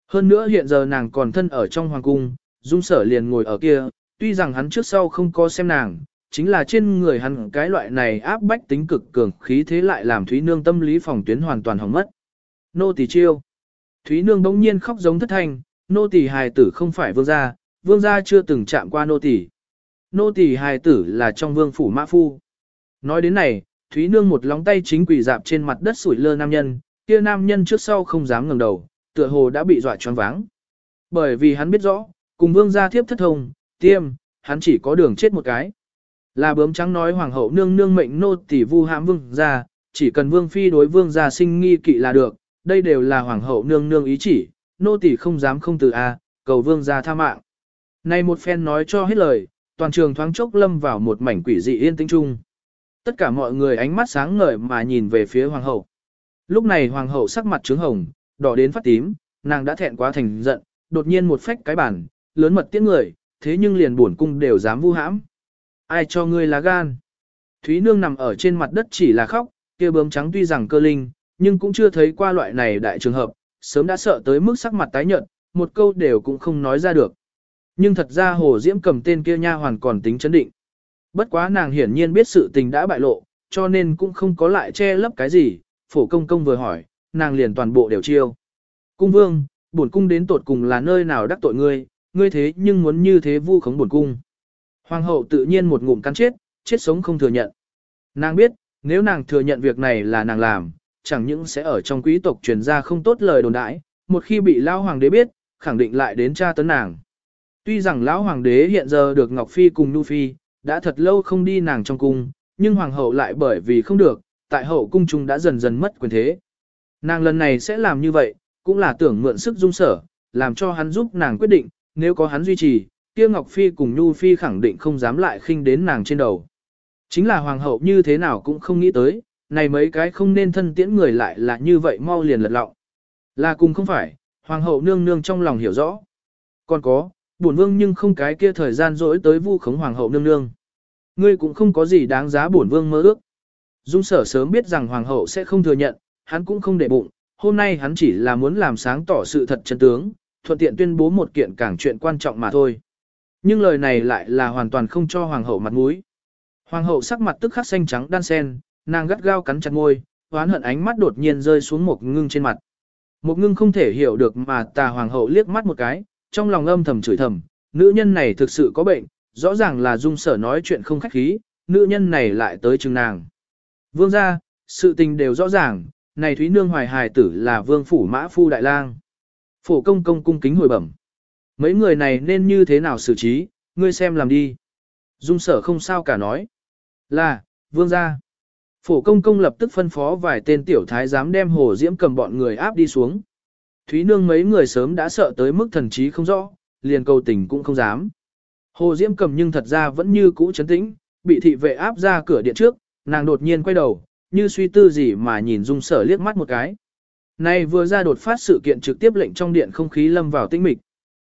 Hơn nữa hiện giờ nàng còn thân ở trong hoàng cung, dung sở liền ngồi ở kia, tuy rằng hắn trước sau không có xem nàng, chính là trên người hắn cái loại này áp bách tính cực cường khí thế lại làm Thúy Nương tâm lý phòng tuyến hoàn toàn hỏng mất. Nô tỳ chiêu. Thúy Nương đống nhiên khóc giống thất thanh, nô tỳ hài tử không phải vương gia, vương gia chưa từng chạm qua nô tỳ. Nô tỳ hài tử là trong vương phủ mã phu. Nói đến này, Thúy Nương một lóng tay chính quỳ dạp trên mặt đất sủi lơ nam nhân, kia nam nhân trước sau không dám ngẩng đầu, tựa hồ đã bị dọa choáng váng. Bởi vì hắn biết rõ, cùng vương gia thiếp thất thông, tiêm, hắn chỉ có đường chết một cái. Là bướm trắng nói hoàng hậu nương nương mệnh nô tỳ vu hãm vương gia, chỉ cần vương phi đối vương gia sinh nghi kỵ là được, đây đều là hoàng hậu nương nương ý chỉ, nô tỳ không dám không từ a, cầu vương gia tha mạng. Này một phen nói cho hết lời, toàn trường thoáng chốc lâm vào một mảnh quỷ dị yên tĩnh chung. Tất cả mọi người ánh mắt sáng ngời mà nhìn về phía hoàng hậu. Lúc này hoàng hậu sắc mặt trướng hồng, đỏ đến phát tím, nàng đã thẹn quá thành giận, đột nhiên một phách cái bản, lớn mật tiếng người, thế nhưng liền buồn cung đều dám vu hãm. Ai cho ngươi lá gan? Thúy nương nằm ở trên mặt đất chỉ là khóc, kia bướm trắng tuy rằng cơ linh, nhưng cũng chưa thấy qua loại này đại trường hợp, sớm đã sợ tới mức sắc mặt tái nhợt, một câu đều cũng không nói ra được. Nhưng thật ra Hồ Diễm cầm tên kia nha hoàn còn tính chấn định. Bất quá nàng hiển nhiên biết sự tình đã bại lộ, cho nên cũng không có lại che lấp cái gì, phổ công công vừa hỏi, nàng liền toàn bộ đều chiêu. Cung vương, bổn cung đến tột cùng là nơi nào đắc tội ngươi, ngươi thế nhưng muốn như thế vu khống bổn cung. Hoàng hậu tự nhiên một ngụm cắn chết, chết sống không thừa nhận. Nàng biết, nếu nàng thừa nhận việc này là nàng làm, chẳng những sẽ ở trong quý tộc truyền ra không tốt lời đồn đãi, một khi bị lão hoàng đế biết, khẳng định lại đến tra tấn nàng. Tuy rằng lão hoàng đế hiện giờ được Ngọc Phi cùng Nhu Phi, đã thật lâu không đi nàng trong cung, nhưng hoàng hậu lại bởi vì không được, tại hậu cung chúng đã dần dần mất quyền thế. Nàng lần này sẽ làm như vậy, cũng là tưởng mượn sức dung sở, làm cho hắn giúp nàng quyết định, nếu có hắn duy trì, kia Ngọc Phi cùng Nhu Phi khẳng định không dám lại khinh đến nàng trên đầu. Chính là hoàng hậu như thế nào cũng không nghĩ tới, này mấy cái không nên thân tiễn người lại là như vậy mau liền lật lọng. Là cùng không phải, hoàng hậu nương nương trong lòng hiểu rõ. Còn có, bổn vương nhưng không cái kia thời gian dỗi tới vu khống hoàng hậu nương nương. Ngươi cũng không có gì đáng giá bổn vương mơ ước. Dung sở sớm biết rằng hoàng hậu sẽ không thừa nhận, hắn cũng không để bụng, hôm nay hắn chỉ là muốn làm sáng tỏ sự thật chân tướng, thuận tiện tuyên bố một kiện càng chuyện quan trọng mà thôi. Nhưng lời này lại là hoàn toàn không cho hoàng hậu mặt mũi. Hoàng hậu sắc mặt tức khắc xanh trắng đan sen, nàng gắt gao cắn chặt môi, oán hận ánh mắt đột nhiên rơi xuống một ngưng trên mặt. Một ngưng không thể hiểu được mà tà hoàng hậu liếc mắt một cái, trong lòng âm thầm chửi thầm, nữ nhân này thực sự có bệnh, rõ ràng là dung sở nói chuyện không khách khí, nữ nhân này lại tới chừng nàng. Vương gia, sự tình đều rõ ràng, này Thúy Nương hoài hài tử là vương phủ mã phu đại lang. Phổ công công cung kính hồi bẩm. Mấy người này nên như thế nào xử trí, ngươi xem làm đi. Dung sở không sao cả nói. Là, vương gia. Phổ công công lập tức phân phó vài tên tiểu thái dám đem hồ diễm cầm bọn người áp đi xuống. Thúy nương mấy người sớm đã sợ tới mức thần trí không rõ, liền cầu tình cũng không dám. Hồ diễm cầm nhưng thật ra vẫn như cũ chấn tĩnh, bị thị vệ áp ra cửa điện trước, nàng đột nhiên quay đầu, như suy tư gì mà nhìn dung sở liếc mắt một cái. Này vừa ra đột phát sự kiện trực tiếp lệnh trong điện không khí lâm vào tĩnh mịch.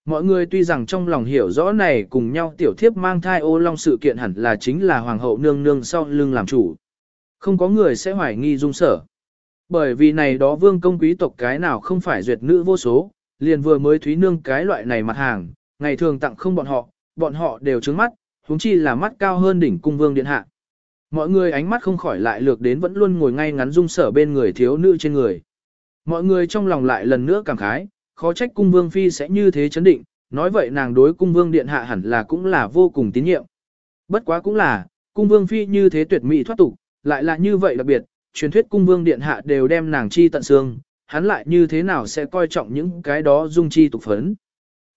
Mọi người tuy rằng trong lòng hiểu rõ này cùng nhau tiểu thiếp mang thai ô long sự kiện hẳn là chính là hoàng hậu nương nương sau lưng làm chủ. Không có người sẽ hoài nghi dung sở. Bởi vì này đó vương công quý tộc cái nào không phải duyệt nữ vô số, liền vừa mới thúy nương cái loại này mặt hàng, ngày thường tặng không bọn họ, bọn họ đều trứng mắt, huống chi là mắt cao hơn đỉnh cung vương điện hạ. Mọi người ánh mắt không khỏi lại lược đến vẫn luôn ngồi ngay ngắn dung sở bên người thiếu nữ trên người. Mọi người trong lòng lại lần nữa cảm khái, khó trách cung vương phi sẽ như thế chấn định, nói vậy nàng đối cung vương điện hạ hẳn là cũng là vô cùng tín nhiệm. Bất quá cũng là, cung vương phi như thế tuyệt mỹ thoát tục, lại là như vậy đặc biệt, truyền thuyết cung vương điện hạ đều đem nàng chi tận xương, hắn lại như thế nào sẽ coi trọng những cái đó dung chi tục phấn.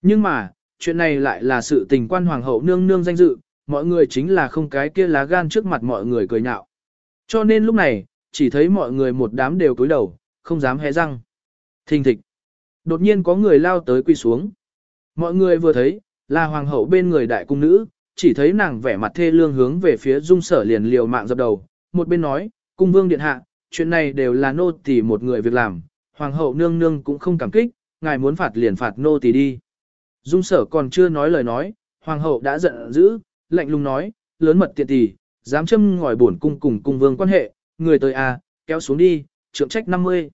Nhưng mà, chuyện này lại là sự tình quan hoàng hậu nương nương danh dự, mọi người chính là không cái kia lá gan trước mặt mọi người cười nhạo. Cho nên lúc này, chỉ thấy mọi người một đám đều cúi đầu, không dám hé răng. Thình thịch. Đột nhiên có người lao tới quy xuống. Mọi người vừa thấy, là hoàng hậu bên người đại cung nữ, chỉ thấy nàng vẻ mặt thê lương hướng về phía dung sở liền liều mạng dập đầu. Một bên nói, cung vương điện hạ, chuyện này đều là nô tỳ một người việc làm, hoàng hậu nương nương cũng không cảm kích, ngài muốn phạt liền phạt nô tỳ đi. Dung sở còn chưa nói lời nói, hoàng hậu đã giận dữ, lạnh lùng nói, lớn mật tiện tỷ, dám châm ngòi bổn cung cùng cung vương quan hệ, người tới à, kéo xuống đi, trượng trách 50.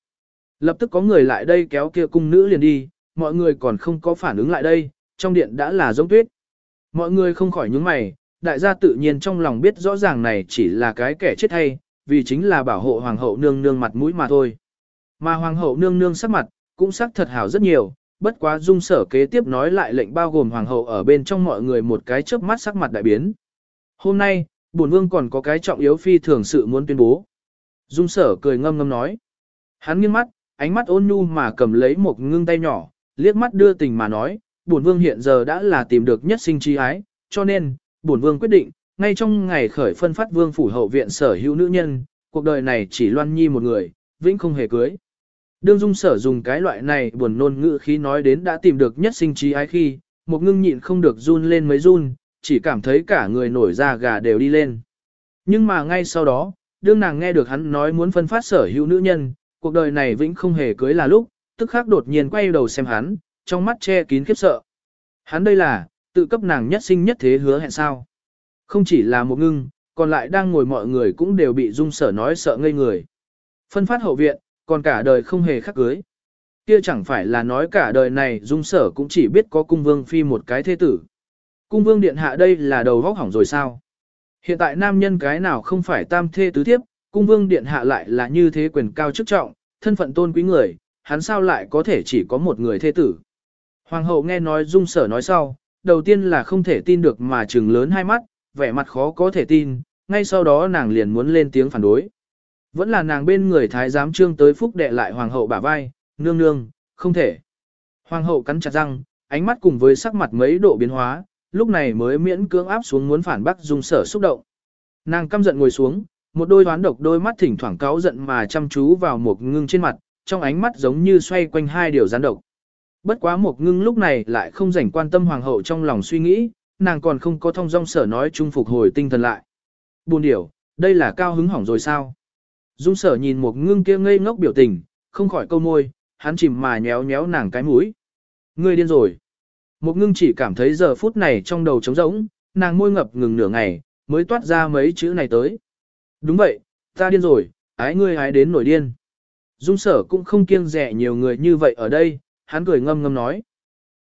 Lập tức có người lại đây kéo kia cung nữ liền đi, mọi người còn không có phản ứng lại đây, trong điện đã là giống tuyết. Mọi người không khỏi nhướng mày, đại gia tự nhiên trong lòng biết rõ ràng này chỉ là cái kẻ chết hay, vì chính là bảo hộ hoàng hậu nương nương mặt mũi mà thôi. Mà hoàng hậu nương nương sắc mặt, cũng sắc thật hảo rất nhiều, bất quá dung sở kế tiếp nói lại lệnh bao gồm hoàng hậu ở bên trong mọi người một cái chớp mắt sắc mặt đại biến. Hôm nay, bổn vương còn có cái trọng yếu phi thường sự muốn tuyên bố. Dung sở cười ngâm ngâm nói. Hắn nghiêng mắt, ánh mắt ôn nhu mà cầm lấy một ngưng tay nhỏ, liếc mắt đưa tình mà nói, bổn vương hiện giờ đã là tìm được nhất sinh chi ái, cho nên, bổn vương quyết định, ngay trong ngày khởi phân phát vương phủ hậu viện sở hữu nữ nhân, cuộc đời này chỉ loan nhi một người, vĩnh không hề cưới. Đương dung sở dùng cái loại này buồn nôn ngữ khi nói đến đã tìm được nhất sinh trí ái khi, một ngưng nhịn không được run lên mấy run, chỉ cảm thấy cả người nổi da gà đều đi lên. Nhưng mà ngay sau đó, đương nàng nghe được hắn nói muốn phân phát sở hữu nữ nhân, cuộc đời này vĩnh không hề cưới là lúc, tức khắc đột nhiên quay đầu xem hắn, trong mắt che kín khiếp sợ. Hắn đây là, tự cấp nàng nhất sinh nhất thế hứa hẹn sao. Không chỉ là một ngưng, còn lại đang ngồi mọi người cũng đều bị dung sở nói sợ ngây người. Phân phát hậu viện, còn cả đời không hề khắc cưới. Kia chẳng phải là nói cả đời này dung sở cũng chỉ biết có cung vương phi một cái thế tử. Cung vương điện hạ đây là đầu vóc hỏng rồi sao? Hiện tại nam nhân cái nào không phải tam thê tứ thiếp, cung vương điện hạ lại là như thế quyền cao chức trọng, thân phận tôn quý người, hắn sao lại có thể chỉ có một người thế tử. Hoàng hậu nghe nói dung sở nói sau, đầu tiên là không thể tin được mà trừng lớn hai mắt, vẻ mặt khó có thể tin, ngay sau đó nàng liền muốn lên tiếng phản đối. Vẫn là nàng bên người thái giám trương tới phúc đệ lại hoàng hậu bả vai, nương nương, không thể. Hoàng hậu cắn chặt răng, ánh mắt cùng với sắc mặt mấy độ biến hóa, lúc này mới miễn cưỡng áp xuống muốn phản bác dung sở xúc động. Nàng căm giận ngồi xuống, một đôi đoán độc đôi mắt thỉnh thoảng cáo giận mà chăm chú vào một ngưng trên mặt, trong ánh mắt giống như xoay quanh hai điều gián độc. Bất quá một ngưng lúc này lại không rảnh quan tâm hoàng hậu trong lòng suy nghĩ, nàng còn không có thông dong sở nói chung phục hồi tinh thần lại. Buồn điểu, đây là cao hứng hỏng rồi sao? Dung sở nhìn một ngưng kia ngây ngốc biểu tình, không khỏi câu môi, hắn chìm mà nhéo nhéo nàng cái mũi. Ngươi điên rồi. Một ngưng chỉ cảm thấy giờ phút này trong đầu trống rỗng, nàng môi ngập ngừng nửa ngày, mới toát ra mấy chữ này tới. Đúng vậy, ta điên rồi, ái ngươi ái đến nổi điên. Dung sở cũng không kiêng rẻ nhiều người như vậy ở đây, hắn cười ngâm ngâm nói.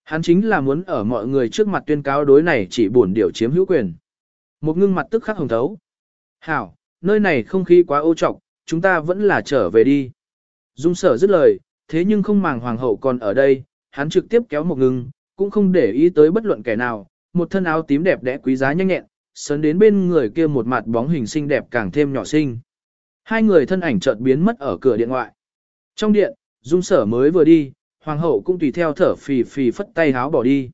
Hắn chính là muốn ở mọi người trước mặt tuyên cáo đối này chỉ buồn điều chiếm hữu quyền. Một ngưng mặt tức khắc hồng thấu. Hảo, nơi này không khí quá ô trọc, chúng ta vẫn là trở về đi. Dung sở dứt lời, thế nhưng không màng hoàng hậu còn ở đây, hắn trực tiếp kéo một ngưng, cũng không để ý tới bất luận kẻ nào, một thân áo tím đẹp đẽ quý giá nhanh nhẹn, sấn đến bên người kia một mặt bóng hình xinh đẹp càng thêm nhỏ xinh. Hai người thân ảnh chợt biến mất ở cửa điện ngoại. Trong điện, dung sở mới vừa đi, hoàng hậu cũng tùy theo thở phì phì phất tay háo bỏ đi.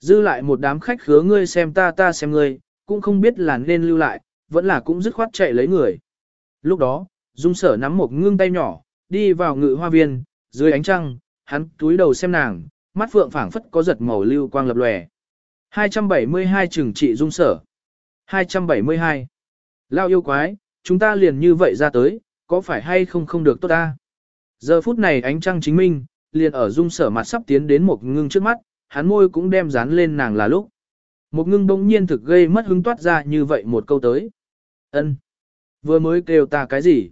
Dư lại một đám khách khứa ngươi xem ta ta xem ngươi, cũng không biết là nên lưu lại, vẫn là cũng dứt khoát chạy lấy người. Lúc đó, dung sở nắm một ngưng tay nhỏ, đi vào ngự hoa viên, dưới ánh trăng, hắn túi đầu xem nàng, mắt phượng phảng phất có giật màu lưu quang lập lòe. 272 trừng trị dung sở. 272. Lao yêu quái, chúng ta liền như vậy ra tới, có phải hay không không được tốt ta? Giờ phút này ánh trăng chính minh, liền ở dung sở mặt sắp tiến đến một ngưng trước mắt, hắn môi cũng đem dán lên nàng là lúc. Một ngưng bỗng nhiên thực gây mất hứng toát ra như vậy một câu tới. ân Vừa mới kêu ta cái gì?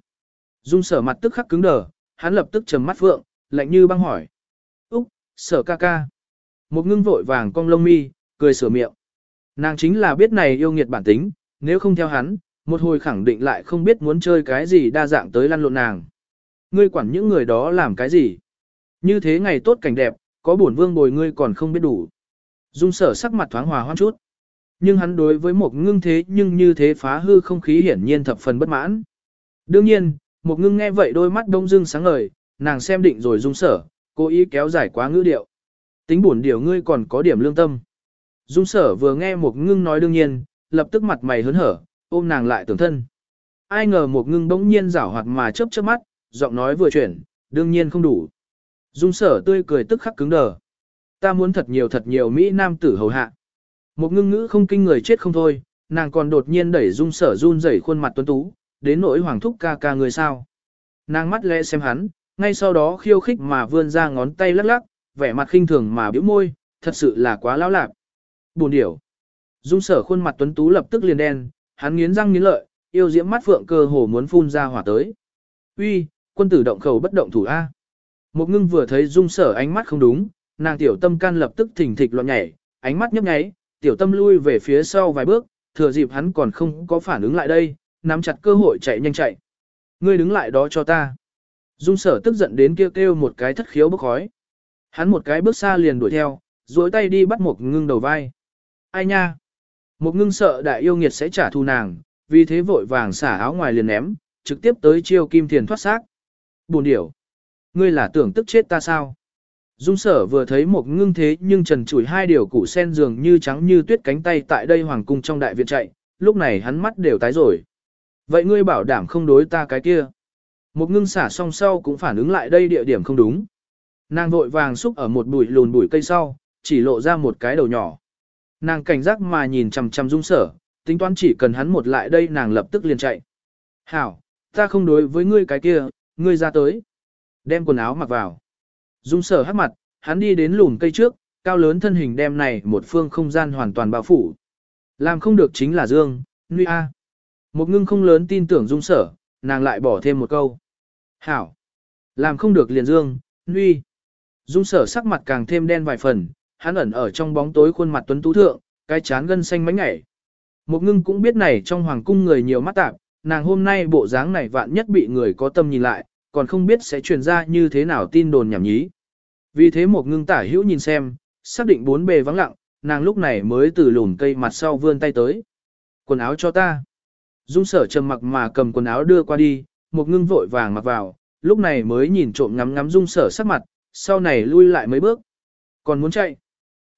Dung sở mặt tức khắc cứng đờ, hắn lập tức trầm mắt phượng, lạnh như băng hỏi. Úc, sở ca ca. Một ngưng vội vàng cong lông mi, cười sửa miệng. Nàng chính là biết này yêu nghiệt bản tính, nếu không theo hắn, một hồi khẳng định lại không biết muốn chơi cái gì đa dạng tới lăn lộn nàng. Ngươi quản những người đó làm cái gì? Như thế ngày tốt cảnh đẹp, có bổn vương bồi ngươi còn không biết đủ. Dung sở sắc mặt thoáng hòa hoan chút. Nhưng hắn đối với một ngưng thế nhưng như thế phá hư không khí hiển nhiên thập phần bất mãn. Đương nhiên, một ngưng nghe vậy đôi mắt đông dưng sáng ngời, nàng xem định rồi dung sở, cố ý kéo dài quá ngữ điệu. Tính bổn điều ngươi còn có điểm lương tâm. Dung sở vừa nghe một ngưng nói đương nhiên, lập tức mặt mày hớn hở, ôm nàng lại tưởng thân. Ai ngờ một ngưng bỗng nhiên rảo hoạt mà chớp chớp mắt, giọng nói vừa chuyển, đương nhiên không đủ. Dung sở tươi cười tức khắc cứng đờ. Ta muốn thật nhiều thật nhiều Mỹ Nam tử hầu hạ. Một ngưng ngữ không kinh người chết không thôi, nàng còn đột nhiên đẩy dung sở run rẩy khuôn mặt tuấn tú, đến nỗi hoàng thúc ca ca người sao. Nàng mắt lẽ xem hắn, ngay sau đó khiêu khích mà vươn ra ngón tay lắc lắc, vẻ mặt khinh thường mà biểu môi, thật sự là quá lão lạc. Buồn điểu. Dung sở khuôn mặt tuấn tú lập tức liền đen, hắn nghiến răng nghiến lợi, yêu diễm mắt phượng cơ hồ muốn phun ra hỏa tới. Uy, quân tử động khẩu bất động thủ A. Một ngưng vừa thấy dung sở ánh mắt không đúng, nàng tiểu tâm can lập tức thỉnh thịch loạn nhảy, ánh mắt nhấp nháy, tiểu tâm lui về phía sau vài bước, thừa dịp hắn còn không có phản ứng lại đây, nắm chặt cơ hội chạy nhanh chạy. Ngươi đứng lại đó cho ta. Dung sở tức giận đến kêu kêu một cái thất khiếu bốc khói. Hắn một cái bước xa liền đuổi theo, duỗi tay đi bắt một ngưng đầu vai. Ai nha? Một ngưng sợ đại yêu nghiệt sẽ trả thù nàng, vì thế vội vàng xả áo ngoài liền ném, trực tiếp tới chiêu kim thiền thoát xác. Buồn điểu. Ngươi là tưởng tức chết ta sao? Dung sở vừa thấy một ngưng thế nhưng trần chủi hai điều củ sen dường như trắng như tuyết cánh tay tại đây hoàng cung trong đại viện chạy, lúc này hắn mắt đều tái rồi. Vậy ngươi bảo đảm không đối ta cái kia. Một ngưng xả song sau cũng phản ứng lại đây địa điểm không đúng. Nàng vội vàng xúc ở một bụi lùn bụi cây sau, chỉ lộ ra một cái đầu nhỏ. Nàng cảnh giác mà nhìn chằm chằm dung sở, tính toán chỉ cần hắn một lại đây nàng lập tức liền chạy. Hảo, ta không đối với ngươi cái kia, ngươi ra tới. Đem quần áo mặc vào. Dung sở hắc mặt, hắn đi đến lùn cây trước, cao lớn thân hình đem này một phương không gian hoàn toàn bao phủ. Làm không được chính là Dương, Nguy A. Một ngưng không lớn tin tưởng dung sở, nàng lại bỏ thêm một câu. Hảo. Làm không được liền Dương, Nguy. Dung sở sắc mặt càng thêm đen vài phần, hắn ẩn ở trong bóng tối khuôn mặt tuấn tú thượng, cái chán gân xanh mánh ngảy. Một ngưng cũng biết này trong hoàng cung người nhiều mắt tạp, nàng hôm nay bộ dáng này vạn nhất bị người có tâm nhìn lại, còn không biết sẽ truyền ra như thế nào tin đồn nhảm nhí. Vì thế một ngưng tả hữu nhìn xem, xác định bốn bề vắng lặng, nàng lúc này mới từ lùn cây mặt sau vươn tay tới. Quần áo cho ta. Dung sở trầm mặc mà cầm quần áo đưa qua đi, một ngưng vội vàng mặc vào, lúc này mới nhìn trộm ngắm ngắm dung sở sắc mặt, sau này lui lại mấy bước. Còn muốn chạy.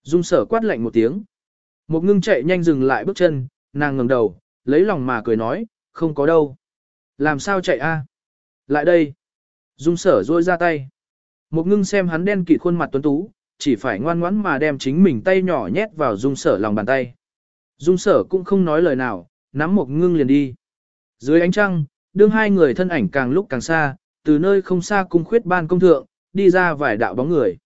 Dung sở quát lạnh một tiếng. Một ngưng chạy nhanh dừng lại bước chân, nàng ngẩng đầu, lấy lòng mà cười nói, không có đâu. Làm sao chạy a? Lại đây. Dung sở rôi ra tay. Một ngưng xem hắn đen kịt khuôn mặt tuấn tú, chỉ phải ngoan ngoãn mà đem chính mình tay nhỏ nhét vào dung sở lòng bàn tay. Dung sở cũng không nói lời nào, nắm một ngưng liền đi. Dưới ánh trăng, đương hai người thân ảnh càng lúc càng xa, từ nơi không xa cung khuyết ban công thượng, đi ra vài đạo bóng người.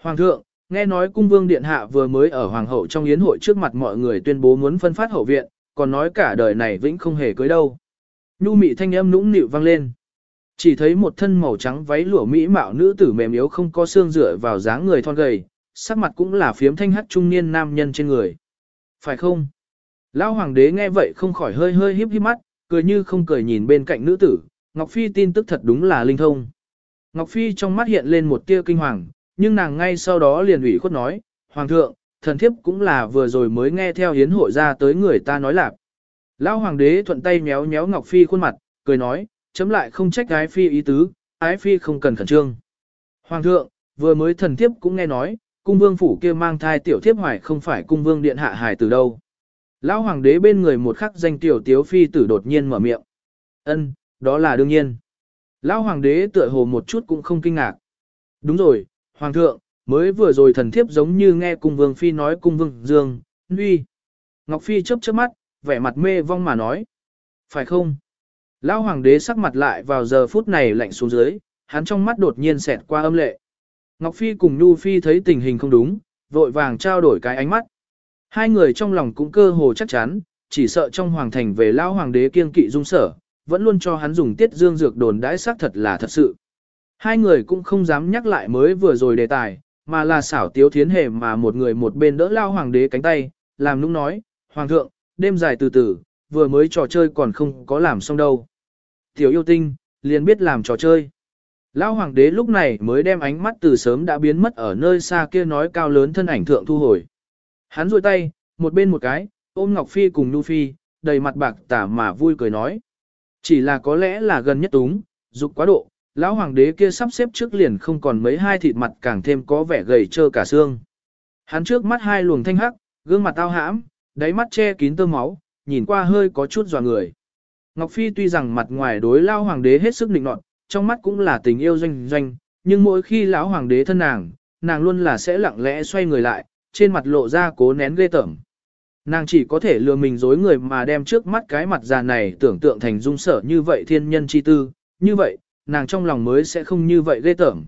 Hoàng thượng, nghe nói cung vương điện hạ vừa mới ở hoàng hậu trong yến hội trước mặt mọi người tuyên bố muốn phân phát hậu viện, còn nói cả đời này vĩnh không hề cưới đâu. Nhu mị thanh âm nũng nịu vang lên. Chỉ thấy một thân màu trắng váy lụa mỹ mạo nữ tử mềm yếu không có xương dựa vào dáng người thon gầy, sắc mặt cũng là phiếm thanh hắt trung niên nam nhân trên người. Phải không? Lão hoàng đế nghe vậy không khỏi hơi hơi híp híp mắt, cười như không cười nhìn bên cạnh nữ tử, Ngọc Phi tin tức thật đúng là linh thông. Ngọc Phi trong mắt hiện lên một tia kinh hoàng, nhưng nàng ngay sau đó liền ủy khuất nói, Hoàng thượng, thần thiếp cũng là vừa rồi mới nghe theo hiến hội ra tới người ta nói lạc. Lão hoàng đế thuận tay méo méo Ngọc Phi khuôn mặt, cười nói, chấm lại không trách ái phi ý tứ, ái phi không cần khẩn trương. Hoàng thượng, vừa mới thần thiếp cũng nghe nói, cung vương phủ kia mang thai tiểu thiếp hoài không phải cung vương điện hạ hài từ đâu. Lão hoàng đế bên người một khắc danh tiểu tiếu phi tử đột nhiên mở miệng. Ân, đó là đương nhiên. Lão hoàng đế tựa hồ một chút cũng không kinh ngạc. Đúng rồi, hoàng thượng, mới vừa rồi thần thiếp giống như nghe cung vương phi nói cung vương dương, uy. Ngọc phi chớp chớp mắt, vẻ mặt mê vong mà nói. Phải không? Lão hoàng đế sắc mặt lại vào giờ phút này lạnh xuống dưới, hắn trong mắt đột nhiên xẹt qua âm lệ. Ngọc phi cùng Nhu phi thấy tình hình không đúng, vội vàng trao đổi cái ánh mắt. Hai người trong lòng cũng cơ hồ chắc chắn, chỉ sợ trong hoàng thành về lão hoàng đế kiên kỵ dung sở, vẫn luôn cho hắn dùng tiết dương dược đồn đãi xác thật là thật sự. Hai người cũng không dám nhắc lại mới vừa rồi đề tài, mà là xảo tiếu thiến hề mà một người một bên đỡ lao hoàng đế cánh tay, làm nũng nói, Hoàng thượng, đêm dài từ từ, vừa mới trò chơi còn không có làm xong đâu. Tiểu yêu tinh, liền biết làm trò chơi. Lão hoàng đế lúc này mới đem ánh mắt từ sớm đã biến mất ở nơi xa kia nói cao lớn thân ảnh thượng thu hồi. Hắn rôi tay, một bên một cái, ôm Ngọc Phi cùng Nhu Phi, đầy mặt bạc tả mà vui cười nói. Chỉ là có lẽ là gần nhất túng, dục quá độ, lão hoàng đế kia sắp xếp trước liền không còn mấy hai thịt mặt càng thêm có vẻ gầy trơ cả xương. Hắn trước mắt hai luồng thanh hắc, gương mặt tao hãm, đáy mắt che kín tơ máu, nhìn qua hơi có chút dò người. Ngọc Phi tuy rằng mặt ngoài đối lao hoàng đế hết sức định nọt, trong mắt cũng là tình yêu doanh doanh, nhưng mỗi khi lão hoàng đế thân nàng, nàng luôn là sẽ lặng lẽ xoay người lại, trên mặt lộ ra cố nén ghê tởm. Nàng chỉ có thể lừa mình dối người mà đem trước mắt cái mặt già này tưởng tượng thành dung sở như vậy thiên nhân chi tư, như vậy, nàng trong lòng mới sẽ không như vậy ghê tởm.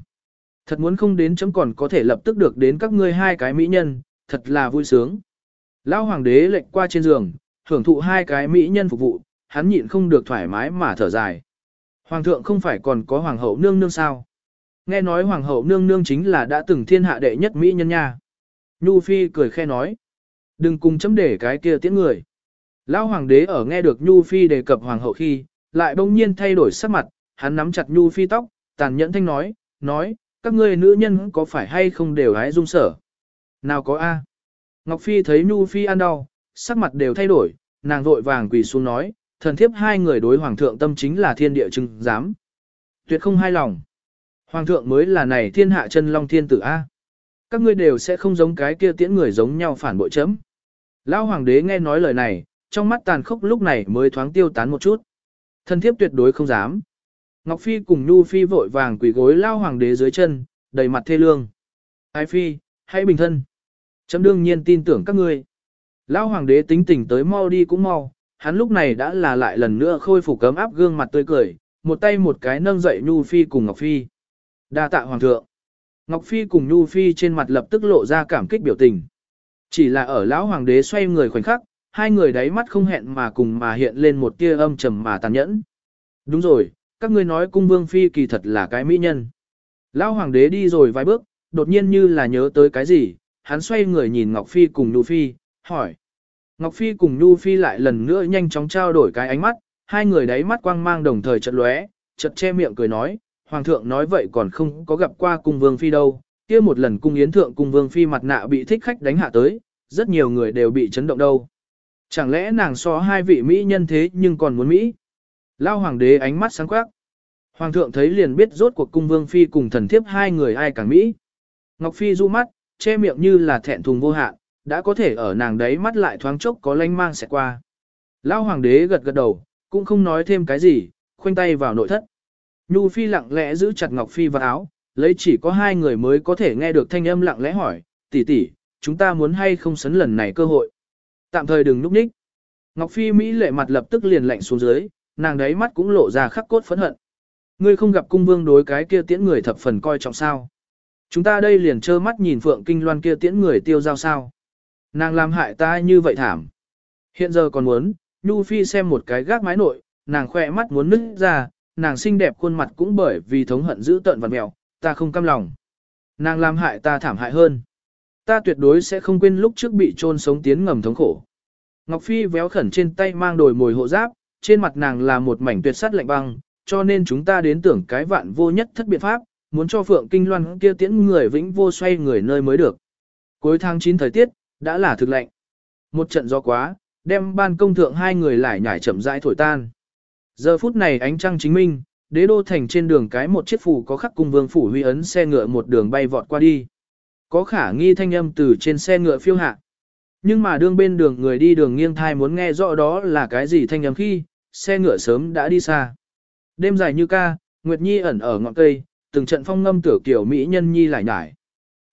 Thật muốn không đến chấm còn có thể lập tức được đến các ngươi hai cái mỹ nhân, thật là vui sướng. Lão hoàng đế lệnh qua trên giường, hưởng thụ hai cái mỹ nhân phục vụ, hắn nhịn không được thoải mái mà thở dài. Hoàng thượng không phải còn có hoàng hậu nương nương sao? Nghe nói hoàng hậu nương nương chính là đã từng thiên hạ đệ nhất mỹ nhân nha. Nhu Phi cười khe nói. Đừng cùng chấm để cái kia tiễn người. Lão hoàng đế ở nghe được Nhu Phi đề cập hoàng hậu khi, lại bỗng nhiên thay đổi sắc mặt, hắn nắm chặt Nhu Phi tóc, tàn nhẫn thanh nói, nói, các ngươi nữ nhân có phải hay không đều hái dung sở? Nào có A. Ngọc Phi thấy Nhu Phi ăn đau, sắc mặt đều thay đổi, nàng vội vàng quỳ xuống nói, thần thiếp hai người đối hoàng thượng tâm chính là thiên địa chứng giám. Tuyệt không hai lòng. Hoàng thượng mới là này thiên hạ chân long thiên tử A. Các ngươi đều sẽ không giống cái kia tiễn người giống nhau phản bội chấm. Lão hoàng đế nghe nói lời này, trong mắt tàn khốc lúc này mới thoáng tiêu tán một chút. Thần thiếp tuyệt đối không dám. Ngọc Phi cùng Nhu Phi vội vàng quỳ gối lao hoàng đế dưới chân, đầy mặt thê lương. Ái Phi, hãy bình thân. Chấm đương nhiên tin tưởng các ngươi. Lão hoàng đế tính tình tới mau đi cũng mau, hắn lúc này đã là lại lần nữa khôi phục cấm áp gương mặt tươi cười, một tay một cái nâng dậy Nhu Phi cùng Ngọc Phi. Đa tạ hoàng thượng. Ngọc Phi cùng Nhu Phi trên mặt lập tức lộ ra cảm kích biểu tình. Chỉ là ở lão hoàng đế xoay người khoảnh khắc, hai người đáy mắt không hẹn mà cùng mà hiện lên một tia âm trầm mà tàn nhẫn. Đúng rồi, các ngươi nói cung vương phi kỳ thật là cái mỹ nhân. Lão hoàng đế đi rồi vài bước, đột nhiên như là nhớ tới cái gì, hắn xoay người nhìn Ngọc Phi cùng Nhu Phi, hỏi. Ngọc Phi cùng Nhu Phi lại lần nữa nhanh chóng trao đổi cái ánh mắt, hai người đáy mắt quang mang đồng thời chợt lóe, chợt che miệng cười nói, Hoàng thượng nói vậy còn không có gặp qua cung vương phi đâu, kia một lần cung yến thượng cung vương phi mặt nạ bị thích khách đánh hạ tới, rất nhiều người đều bị chấn động đâu. Chẳng lẽ nàng so hai vị Mỹ nhân thế nhưng còn muốn Mỹ? Lao hoàng đế ánh mắt sáng quắc. Hoàng thượng thấy liền biết rốt cuộc cung vương phi cùng thần thiếp hai người ai càng Mỹ. Ngọc phi du mắt, che miệng như là thẹn thùng vô hạn, đã có thể ở nàng đấy mắt lại thoáng chốc có lanh mang sẽ qua. Lao hoàng đế gật gật đầu, cũng không nói thêm cái gì, khoanh tay vào nội thất. Nhu phi lặng lẽ giữ chặt Ngọc phi vào áo, lấy chỉ có hai người mới có thể nghe được thanh âm lặng lẽ hỏi, tỷ tỷ, chúng ta muốn hay không sấn lần này cơ hội. Tạm thời đừng núp ních. Ngọc phi Mỹ lệ mặt lập tức liền lạnh xuống dưới, nàng đấy mắt cũng lộ ra khắc cốt phẫn hận. Ngươi không gặp cung vương đối cái kia tiễn người thập phần coi trọng sao. Chúng ta đây liền trơ mắt nhìn phượng kinh loan kia tiễn người tiêu giao sao. Nàng làm hại ta như vậy thảm. Hiện giờ còn muốn, Nhu Phi xem một cái gác mái nội, nàng khoe mắt muốn nứt ra, nàng xinh đẹp khuôn mặt cũng bởi vì thống hận giữ tợn vật mèo, ta không cam lòng. Nàng làm hại ta thảm hại hơn. Ta tuyệt đối sẽ không quên lúc trước bị trôn sống tiến ngầm thống khổ. Ngọc Phi véo khẩn trên tay mang đồi mồi hộ giáp, trên mặt nàng là một mảnh tuyệt sắt lạnh băng, cho nên chúng ta đến tưởng cái vạn vô nhất thất biện pháp, muốn cho Phượng Kinh Loan kia tiễn người vĩnh vô xoay người nơi mới được. Cuối tháng 9 thời tiết, đã là thực lạnh. Một trận gió quá, đem ban công thượng hai người lại nhảy chậm rãi thổi tan. Giờ phút này ánh trăng chính minh, đế đô thành trên đường cái một chiếc phủ có khắc cung vương phủ huy ấn xe ngựa một đường bay vọt qua đi. Có khả nghi thanh âm từ trên xe ngựa phiêu hạ. Nhưng mà đương bên đường người đi đường nghiêng thai muốn nghe rõ đó là cái gì thanh âm khi, xe ngựa sớm đã đi xa. Đêm dài như ca, Nguyệt Nhi ẩn ở ngọn cây, từng trận phong ngâm tử kiểu mỹ nhân nhi lại nhải.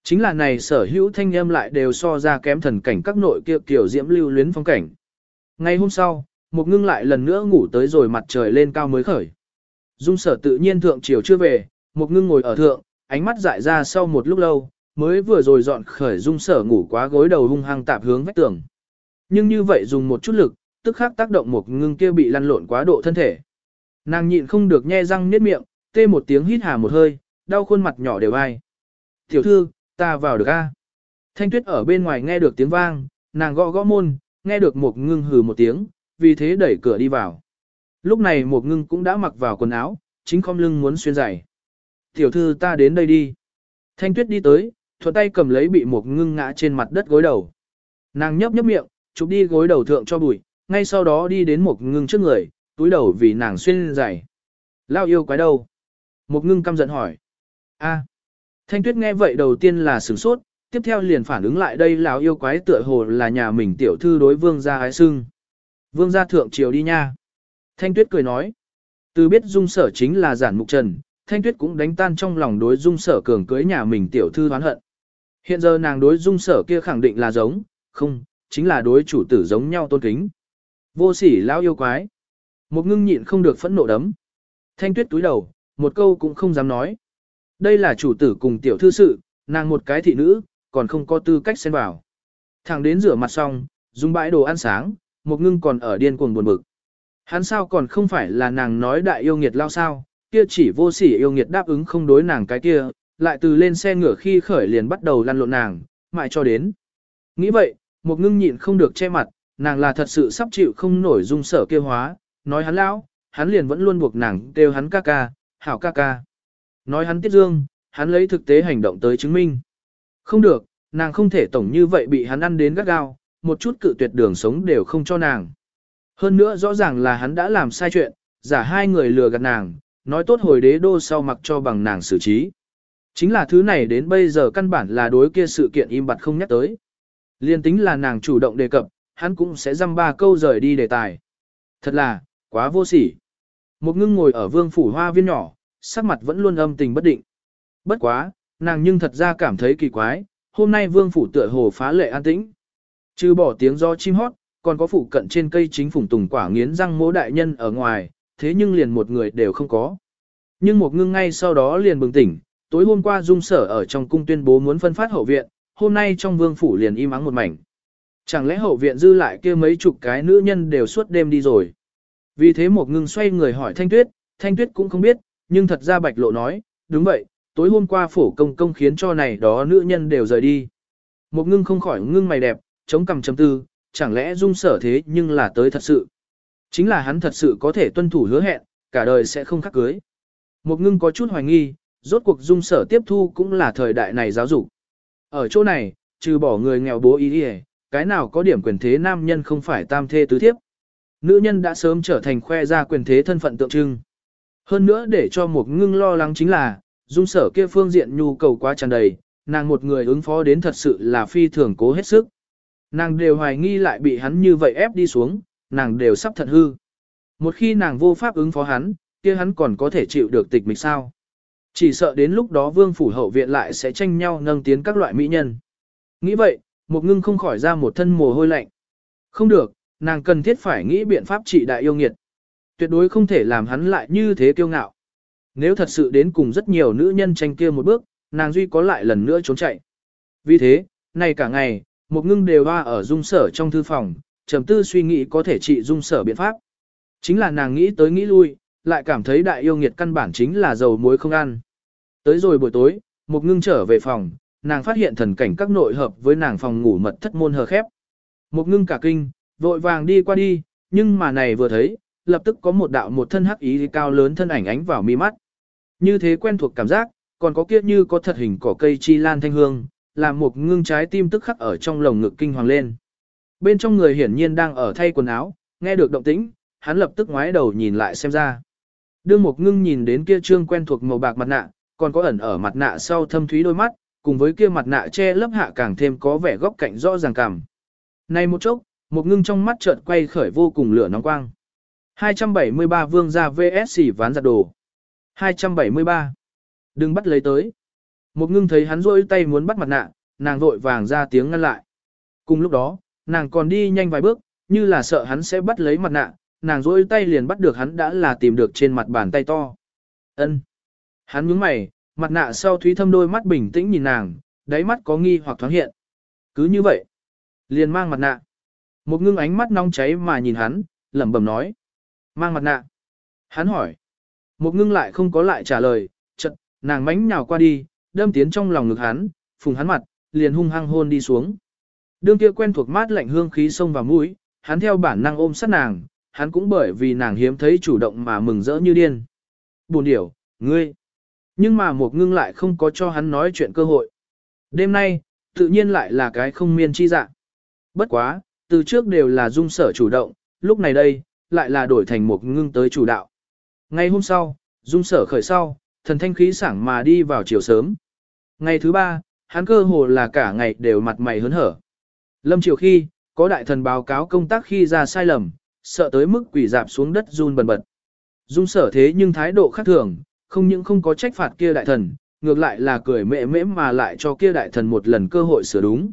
Chính là này sở hữu thanh âm lại đều so ra kém thần cảnh các nội kia kiểu diễm lưu luyến phong cảnh. Ngày hôm sau, một ngưng lại lần nữa ngủ tới rồi mặt trời lên cao mới khởi. Dung sở tự nhiên thượng chiều chưa về, một ngưng ngồi ở thượng, ánh mắt dại ra sau một lúc lâu, mới vừa rồi dọn khởi dung sở ngủ quá gối đầu hung hăng tạp hướng vách tường. Nhưng như vậy dùng một chút lực, tức khắc tác động một ngưng kia bị lăn lộn quá độ thân thể. Nàng nhịn không được nhe răng niết miệng, tê một tiếng hít hà một hơi, đau khuôn mặt nhỏ đều ai. Tiểu thư, ta vào được a. Thanh tuyết ở bên ngoài nghe được tiếng vang, nàng gõ gõ môn, nghe được một ngưng hừ một tiếng, vì thế đẩy cửa đi vào. Lúc này một ngưng cũng đã mặc vào quần áo, chính không lưng muốn xuyên giày. Tiểu thư ta đến đây đi. Thanh tuyết đi tới, thuận tay cầm lấy bị một ngưng ngã trên mặt đất gối đầu. Nàng nhấp nhấp miệng, chụp đi gối đầu thượng cho bụi, ngay sau đó đi đến một ngưng trước người, túi đầu vì nàng xuyên giày. Lao yêu quái đâu? Một ngưng căm giận hỏi. a Thanh tuyết nghe vậy đầu tiên là sửng sốt, tiếp theo liền phản ứng lại đây lão yêu quái tựa hồ là nhà mình tiểu thư đối vương gia ái sưng. Vương gia thượng triều đi nha. Thanh tuyết cười nói. Từ biết dung sở chính là giản mục trần, thanh tuyết cũng đánh tan trong lòng đối dung sở cường cưới nhà mình tiểu thư oán hận. Hiện giờ nàng đối dung sở kia khẳng định là giống, không, chính là đối chủ tử giống nhau tôn kính. Vô sỉ lão yêu quái. Một ngưng nhịn không được phẫn nộ đấm. Thanh tuyết túi đầu, một câu cũng không dám nói. Đây là chủ tử cùng tiểu thư sự, nàng một cái thị nữ, còn không có tư cách xen vào. Thẳng đến rửa mặt xong, dùng bãi đồ ăn sáng, một ngưng còn ở điên cuồng buồn bực. Hắn sao còn không phải là nàng nói đại yêu nghiệt lao sao, kia chỉ vô sỉ yêu nghiệt đáp ứng không đối nàng cái kia, lại từ lên xe ngửa khi khởi liền bắt đầu lăn lộn nàng, mãi cho đến. Nghĩ vậy, một ngưng nhịn không được che mặt, nàng là thật sự sắp chịu không nổi dung sở kêu hóa, nói hắn lão, hắn liền vẫn luôn buộc nàng kêu hắn ca ca, hảo ca ca. Nói hắn tiết dương, hắn lấy thực tế hành động tới chứng minh. Không được, nàng không thể tổng như vậy bị hắn ăn đến gắt gao, một chút cự tuyệt đường sống đều không cho nàng. Hơn nữa rõ ràng là hắn đã làm sai chuyện, giả hai người lừa gạt nàng, nói tốt hồi đế đô sau mặc cho bằng nàng xử trí. Chính là thứ này đến bây giờ căn bản là đối kia sự kiện im bặt không nhắc tới. Liên tính là nàng chủ động đề cập, hắn cũng sẽ dăm ba câu rời đi đề tài. Thật là, quá vô sỉ. Một ngưng ngồi ở vương phủ hoa viên nhỏ, sắc mặt vẫn luôn âm tình bất định. Bất quá, nàng nhưng thật ra cảm thấy kỳ quái, hôm nay vương phủ tựa hồ phá lệ an tĩnh. Trừ bỏ tiếng do chim hót, còn có phủ cận trên cây chính phủng tùng quả nghiến răng mỗ đại nhân ở ngoài, thế nhưng liền một người đều không có. Nhưng một ngưng ngay sau đó liền bừng tỉnh, tối hôm qua dung sở ở trong cung tuyên bố muốn phân phát hậu viện, hôm nay trong vương phủ liền im ắng một mảnh. Chẳng lẽ hậu viện dư lại kia mấy chục cái nữ nhân đều suốt đêm đi rồi. Vì thế một ngưng xoay người hỏi Thanh Tuyết, Thanh Tuyết cũng không biết, nhưng thật ra Bạch Lộ nói, đúng vậy, tối hôm qua phổ công công khiến cho này đó nữ nhân đều rời đi. Một ngưng không khỏi ngưng mày đẹp, chống cằm chấm tư, chẳng lẽ dung sở thế nhưng là tới thật sự. Chính là hắn thật sự có thể tuân thủ hứa hẹn, cả đời sẽ không khắc cưới. Một ngưng có chút hoài nghi, rốt cuộc dung sở tiếp thu cũng là thời đại này giáo dục. Ở chỗ này, trừ bỏ người nghèo bố ý đi cái nào có điểm quyền thế nam nhân không phải tam thê tứ thiếp. Nữ nhân đã sớm trở thành khoe ra quyền thế thân phận tượng trưng. Hơn nữa để cho một ngưng lo lắng chính là, dung sở kia phương diện nhu cầu quá tràn đầy, nàng một người ứng phó đến thật sự là phi thường cố hết sức. Nàng đều hoài nghi lại bị hắn như vậy ép đi xuống, nàng đều sắp thật hư. Một khi nàng vô pháp ứng phó hắn, kia hắn còn có thể chịu được tịch mịch sao. Chỉ sợ đến lúc đó vương phủ hậu viện lại sẽ tranh nhau nâng tiến các loại mỹ nhân. Nghĩ vậy, một ngưng không khỏi ra một thân mồ hôi lạnh. Không được, nàng cần thiết phải nghĩ biện pháp trị đại yêu nghiệt. Tuyệt đối không thể làm hắn lại như thế kiêu ngạo. Nếu thật sự đến cùng rất nhiều nữ nhân tranh kia một bước, nàng duy có lại lần nữa trốn chạy. Vì thế, này cả ngày, một ngưng đều hoa ở dung sở trong thư phòng, trầm tư suy nghĩ có thể trị dung sở biện pháp. Chính là nàng nghĩ tới nghĩ lui, lại cảm thấy đại yêu nghiệt căn bản chính là dầu muối không ăn. Tới rồi buổi tối, một ngưng trở về phòng, nàng phát hiện thần cảnh các nội hợp với nàng phòng ngủ mật thất môn hờ khép. Một ngưng cả kinh, vội vàng đi qua đi, nhưng mà này vừa thấy, lập tức có một đạo một thân hắc ý cao lớn thân ảnh ánh vào mi mắt. Như thế quen thuộc cảm giác, còn có kia như có thật hình cỏ cây chi lan thanh hương, làm một ngưng trái tim tức khắc ở trong lồng ngực kinh hoàng lên. Bên trong người hiển nhiên đang ở thay quần áo, nghe được động tĩnh, hắn lập tức ngoái đầu nhìn lại xem ra. Đương một ngưng nhìn đến kia trương quen thuộc màu bạc mặt nạ, còn có ẩn ở mặt nạ sau thâm thúy đôi mắt, cùng với kia mặt nạ che lấp hạ càng thêm có vẻ góc cạnh rõ ràng cảm. Này một chốc, một ngưng trong mắt chợt quay khởi vô cùng lửa nóng quang. 273 vương gia VS ván giặt đồ. 273. Đừng bắt lấy tới. Một ngưng thấy hắn rôi tay muốn bắt mặt nạ, nàng vội vàng ra tiếng ngăn lại. Cùng lúc đó, nàng còn đi nhanh vài bước, như là sợ hắn sẽ bắt lấy mặt nạ, nàng rôi tay liền bắt được hắn đã là tìm được trên mặt bàn tay to. ân Hắn nhướng mày, mặt nạ sau thúy thâm đôi mắt bình tĩnh nhìn nàng, đáy mắt có nghi hoặc thoáng hiện. Cứ như vậy, liền mang mặt nạ. Một ngưng ánh mắt nóng cháy mà nhìn hắn, lẩm bẩm nói. Mang mặt nạ. Hắn hỏi. Một ngưng lại không có lại trả lời, chật, nàng mánh nhào qua đi, đâm tiến trong lòng ngực hắn, phùng hắn mặt, liền hung hăng hôn đi xuống. Đương kia quen thuộc mát lạnh hương khí sông vào mũi, hắn theo bản năng ôm sát nàng, hắn cũng bởi vì nàng hiếm thấy chủ động mà mừng rỡ như điên. Buồn điểu, ngươi. Nhưng mà một ngưng lại không có cho hắn nói chuyện cơ hội. Đêm nay, tự nhiên lại là cái không miên chi dạng. Bất quá, từ trước đều là dung sở chủ động, lúc này đây, lại là đổi thành một ngưng tới chủ đạo. Ngày hôm sau, dung sở khởi sau, thần thanh khí sảng mà đi vào chiều sớm. Ngày thứ ba, hắn cơ hồ là cả ngày đều mặt mày hớn hở. Lâm chiều khi, có đại thần báo cáo công tác khi ra sai lầm, sợ tới mức quỷ dạp xuống đất run bần bật. Dung sở thế nhưng thái độ khác thường, không những không có trách phạt kia đại thần, ngược lại là cười mẹ mễ mà lại cho kia đại thần một lần cơ hội sửa đúng.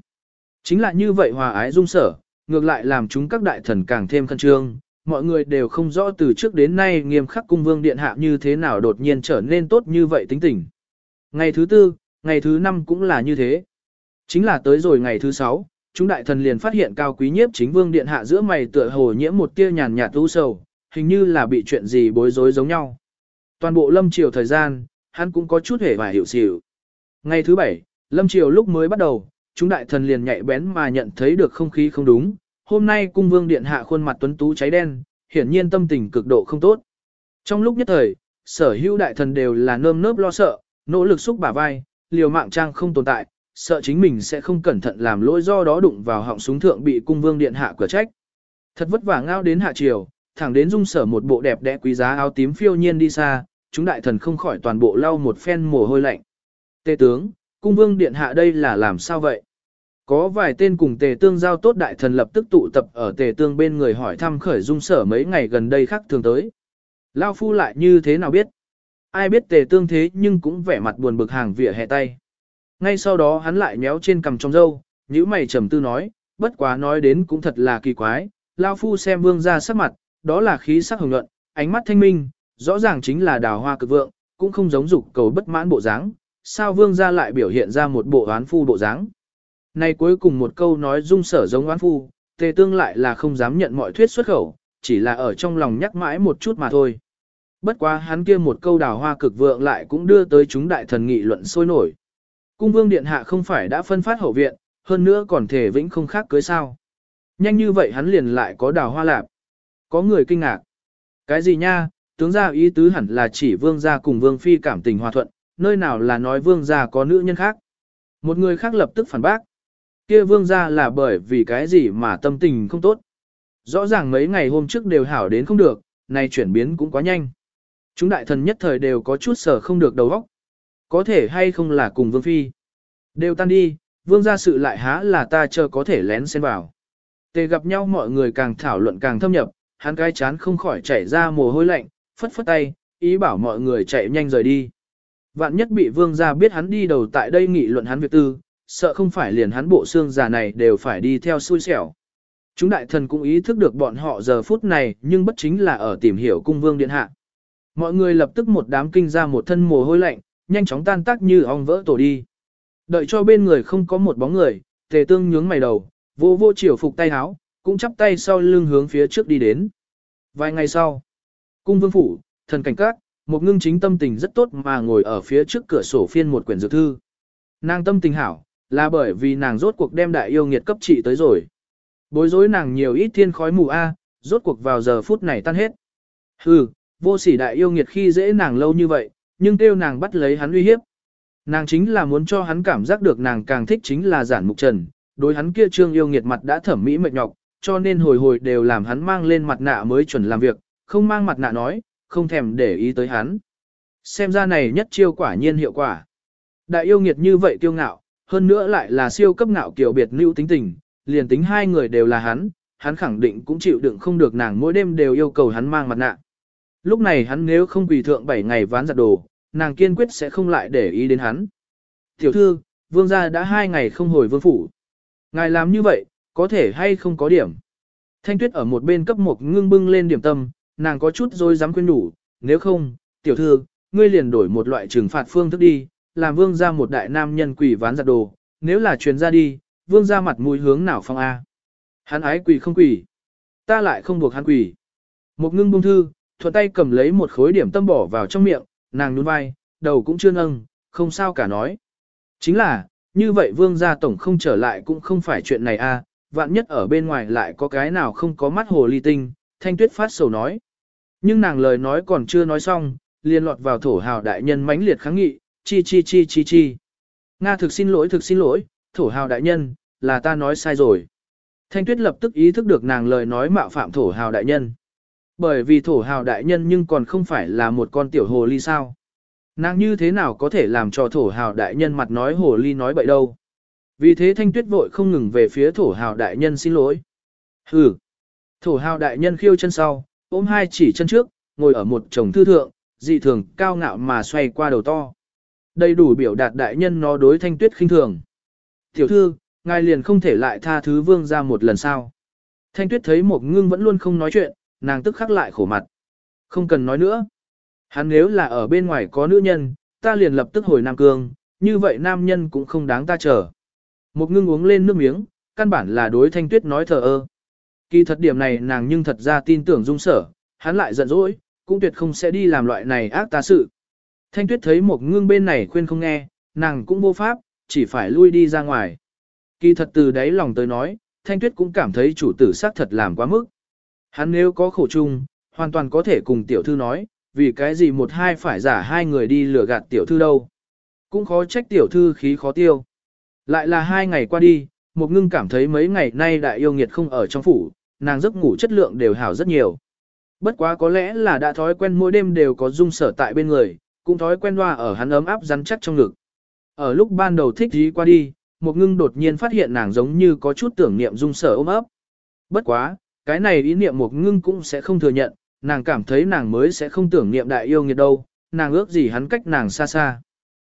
Chính là như vậy hòa ái dung sở, ngược lại làm chúng các đại thần càng thêm khăn trương, mọi người đều không rõ từ trước đến nay nghiêm khắc cung vương điện hạ như thế nào đột nhiên trở nên tốt như vậy tính tình. Ngày thứ tư, ngày thứ năm cũng là như thế. Chính là tới rồi ngày thứ sáu, chúng đại thần liền phát hiện cao quý nhiếp chính vương điện hạ giữa mày tựa hồ nhiễm một tia nhàn nhạt u sầu, hình như là bị chuyện gì bối rối giống nhau. Toàn bộ lâm triều thời gian, hắn cũng có chút hề và hiểu xỉu. Ngày thứ bảy, lâm triều lúc mới bắt đầu, chúng đại thần liền nhạy bén mà nhận thấy được không khí không đúng. Hôm nay cung vương điện hạ khuôn mặt tuấn tú cháy đen, hiển nhiên tâm tình cực độ không tốt. Trong lúc nhất thời, sở hữu đại thần đều là nơm nớp lo sợ, nỗ lực xúc bả vai, liều mạng trang không tồn tại, sợ chính mình sẽ không cẩn thận làm lỗi do đó đụng vào họng súng thượng bị cung vương điện hạ cửa trách. Thật vất vả ngao đến hạ triều, thẳng đến dung sở một bộ đẹp đẽ quý giá áo tím phiêu nhiên đi xa, chúng đại thần không khỏi toàn bộ lau một phen mồ hôi lạnh. Tề tướng, cung vương điện hạ đây là làm sao vậy? Có vài tên cùng tề tương giao tốt đại thần lập tức tụ tập ở tề tương bên người hỏi thăm khởi dung sở mấy ngày gần đây khác thường tới. Lao phu lại như thế nào biết? Ai biết tề tương thế nhưng cũng vẻ mặt buồn bực hàng vỉa hè tay. Ngay sau đó hắn lại méo trên cằm trong râu, nhíu mày trầm tư nói, bất quá nói đến cũng thật là kỳ quái, Lao phu xem vương ra sắc mặt, đó là khí sắc hồng luận ánh mắt thanh minh, rõ ràng chính là đào hoa cực vượng, cũng không giống dục cầu bất mãn bộ dáng, sao vương gia lại biểu hiện ra một bộ oán phu bộ dáng. Này cuối cùng một câu nói dung sở giống oán phu, tề tương lại là không dám nhận mọi thuyết xuất khẩu, chỉ là ở trong lòng nhắc mãi một chút mà thôi. Bất quá hắn kia một câu đào hoa cực vượng lại cũng đưa tới chúng đại thần nghị luận sôi nổi. Cung vương điện hạ không phải đã phân phát hậu viện, hơn nữa còn thể vĩnh không khác cưới sao. Nhanh như vậy hắn liền lại có đào hoa lạp. Có người kinh ngạc. Cái gì nha, tướng gia ý tứ hẳn là chỉ vương gia cùng vương phi cảm tình hòa thuận, nơi nào là nói vương gia có nữ nhân khác. Một người khác lập tức phản bác. Kia vương gia là bởi vì cái gì mà tâm tình không tốt. Rõ ràng mấy ngày hôm trước đều hảo đến không được, nay chuyển biến cũng quá nhanh. Chúng đại thần nhất thời đều có chút sở không được đầu óc. Có thể hay không là cùng vương phi. Đều tan đi, vương gia sự lại há là ta chờ có thể lén xen vào. Tề gặp nhau mọi người càng thảo luận càng thâm nhập, hắn cái chán không khỏi chảy ra mồ hôi lạnh, phất phất tay, ý bảo mọi người chạy nhanh rời đi. Vạn nhất bị vương gia biết hắn đi đầu tại đây nghị luận hắn việc tư, sợ không phải liền hắn bộ xương già này đều phải đi theo xui xẻo. Chúng đại thần cũng ý thức được bọn họ giờ phút này nhưng bất chính là ở tìm hiểu cung vương điện hạ. Mọi người lập tức một đám kinh ra một thân mồ hôi lạnh, nhanh chóng tan tác như ong vỡ tổ đi. Đợi cho bên người không có một bóng người, tề tương nhướng mày đầu, vô vô chiều phục tay áo, cũng chắp tay sau lưng hướng phía trước đi đến. Vài ngày sau, cung vương phủ, thần cảnh các, một ngưng chính tâm tình rất tốt mà ngồi ở phía trước cửa sổ phiên một quyển dược thư. Nàng tâm tình hảo, là bởi vì nàng rốt cuộc đem đại yêu nghiệt cấp trị tới rồi. Bối rối nàng nhiều ít thiên khói mù A, rốt cuộc vào giờ phút này tan hết. Hừ, vô sỉ đại yêu nghiệt khi dễ nàng lâu như vậy, nhưng kêu nàng bắt lấy hắn uy hiếp. Nàng chính là muốn cho hắn cảm giác được nàng càng thích chính là giản mục trần, đối hắn kia trương yêu nghiệt mặt đã thẩm mỹ mệt nhọc, cho nên hồi hồi đều làm hắn mang lên mặt nạ mới chuẩn làm việc, không mang mặt nạ nói, không thèm để ý tới hắn. Xem ra này nhất chiêu quả nhiên hiệu quả. Đại yêu nghiệt như vậy tiêu ngạo, hơn nữa lại là siêu cấp ngạo kiểu biệt lưu tính tình, liền tính hai người đều là hắn, hắn khẳng định cũng chịu đựng không được nàng mỗi đêm đều yêu cầu hắn mang mặt nạ. Lúc này hắn nếu không quỳ thượng 7 ngày ván giặt đồ, nàng kiên quyết sẽ không lại để ý đến hắn. Tiểu thư, vương gia đã hai ngày không hồi vương phủ. Ngài làm như vậy, có thể hay không có điểm. Thanh tuyết ở một bên cấp một ngưng bưng lên điểm tâm, nàng có chút rồi dám khuyên đủ, nếu không, tiểu thư, ngươi liền đổi một loại trừng phạt phương thức đi, làm vương gia một đại nam nhân quỷ ván giặt đồ, nếu là truyền ra đi, vương gia mặt mũi hướng nào phong A. Hắn ái quỷ không quỷ, ta lại không buộc hắn quỷ. Một ngưng bông thư, thuận tay cầm lấy một khối điểm tâm bỏ vào trong miệng, nàng nhún vai, đầu cũng chưa nâng, không sao cả nói. Chính là, như vậy vương gia tổng không trở lại cũng không phải chuyện này a, vạn nhất ở bên ngoài lại có cái nào không có mắt hồ ly tinh, thanh tuyết phát sầu nói. Nhưng nàng lời nói còn chưa nói xong, liền lọt vào thổ hào đại nhân mãnh liệt kháng nghị, chi chi chi chi chi. Nga thực xin lỗi thực xin lỗi, thổ hào đại nhân, là ta nói sai rồi. Thanh tuyết lập tức ý thức được nàng lời nói mạo phạm thổ hào đại nhân. Bởi vì thổ hào đại nhân nhưng còn không phải là một con tiểu hồ ly sao. Nàng như thế nào có thể làm cho thổ hào đại nhân mặt nói hồ ly nói bậy đâu. Vì thế thanh tuyết vội không ngừng về phía thổ hào đại nhân xin lỗi. Hừ. Thổ hào đại nhân khiêu chân sau, ôm hai chỉ chân trước, ngồi ở một chồng thư thượng, dị thường cao ngạo mà xoay qua đầu to. Đầy đủ biểu đạt đại nhân nó đối thanh tuyết khinh thường. Tiểu thư, ngài liền không thể lại tha thứ vương ra một lần sao. Thanh tuyết thấy một ngưng vẫn luôn không nói chuyện, nàng tức khắc lại khổ mặt. Không cần nói nữa. Hắn nếu là ở bên ngoài có nữ nhân, ta liền lập tức hồi Nam Cương, như vậy nam nhân cũng không đáng ta chờ. Một ngưng uống lên nước miếng, căn bản là đối thanh tuyết nói thờ ơ. Kỳ thật điểm này nàng nhưng thật ra tin tưởng dung sở, hắn lại giận dỗi, cũng tuyệt không sẽ đi làm loại này ác ta sự. Thanh tuyết thấy một ngưng bên này khuyên không nghe, nàng cũng vô pháp, chỉ phải lui đi ra ngoài. Kỳ thật từ đấy lòng tới nói, thanh tuyết cũng cảm thấy chủ tử xác thật làm quá mức. Hắn nếu có khổ chung, hoàn toàn có thể cùng tiểu thư nói, vì cái gì một hai phải giả hai người đi lừa gạt tiểu thư đâu. Cũng khó trách tiểu thư khí khó tiêu. Lại là hai ngày qua đi, một ngưng cảm thấy mấy ngày nay đại yêu nghiệt không ở trong phủ, nàng giấc ngủ chất lượng đều hảo rất nhiều. Bất quá có lẽ là đã thói quen mỗi đêm đều có dung sở tại bên người, cũng thói quen loa ở hắn ấm áp rắn chắc trong ngực. Ở lúc ban đầu thích gì qua đi, một ngưng đột nhiên phát hiện nàng giống như có chút tưởng niệm dung sở ôm ấp. Bất quá, cái này ý niệm một ngưng cũng sẽ không thừa nhận, nàng cảm thấy nàng mới sẽ không tưởng niệm đại yêu nghiệt đâu, nàng ước gì hắn cách nàng xa xa.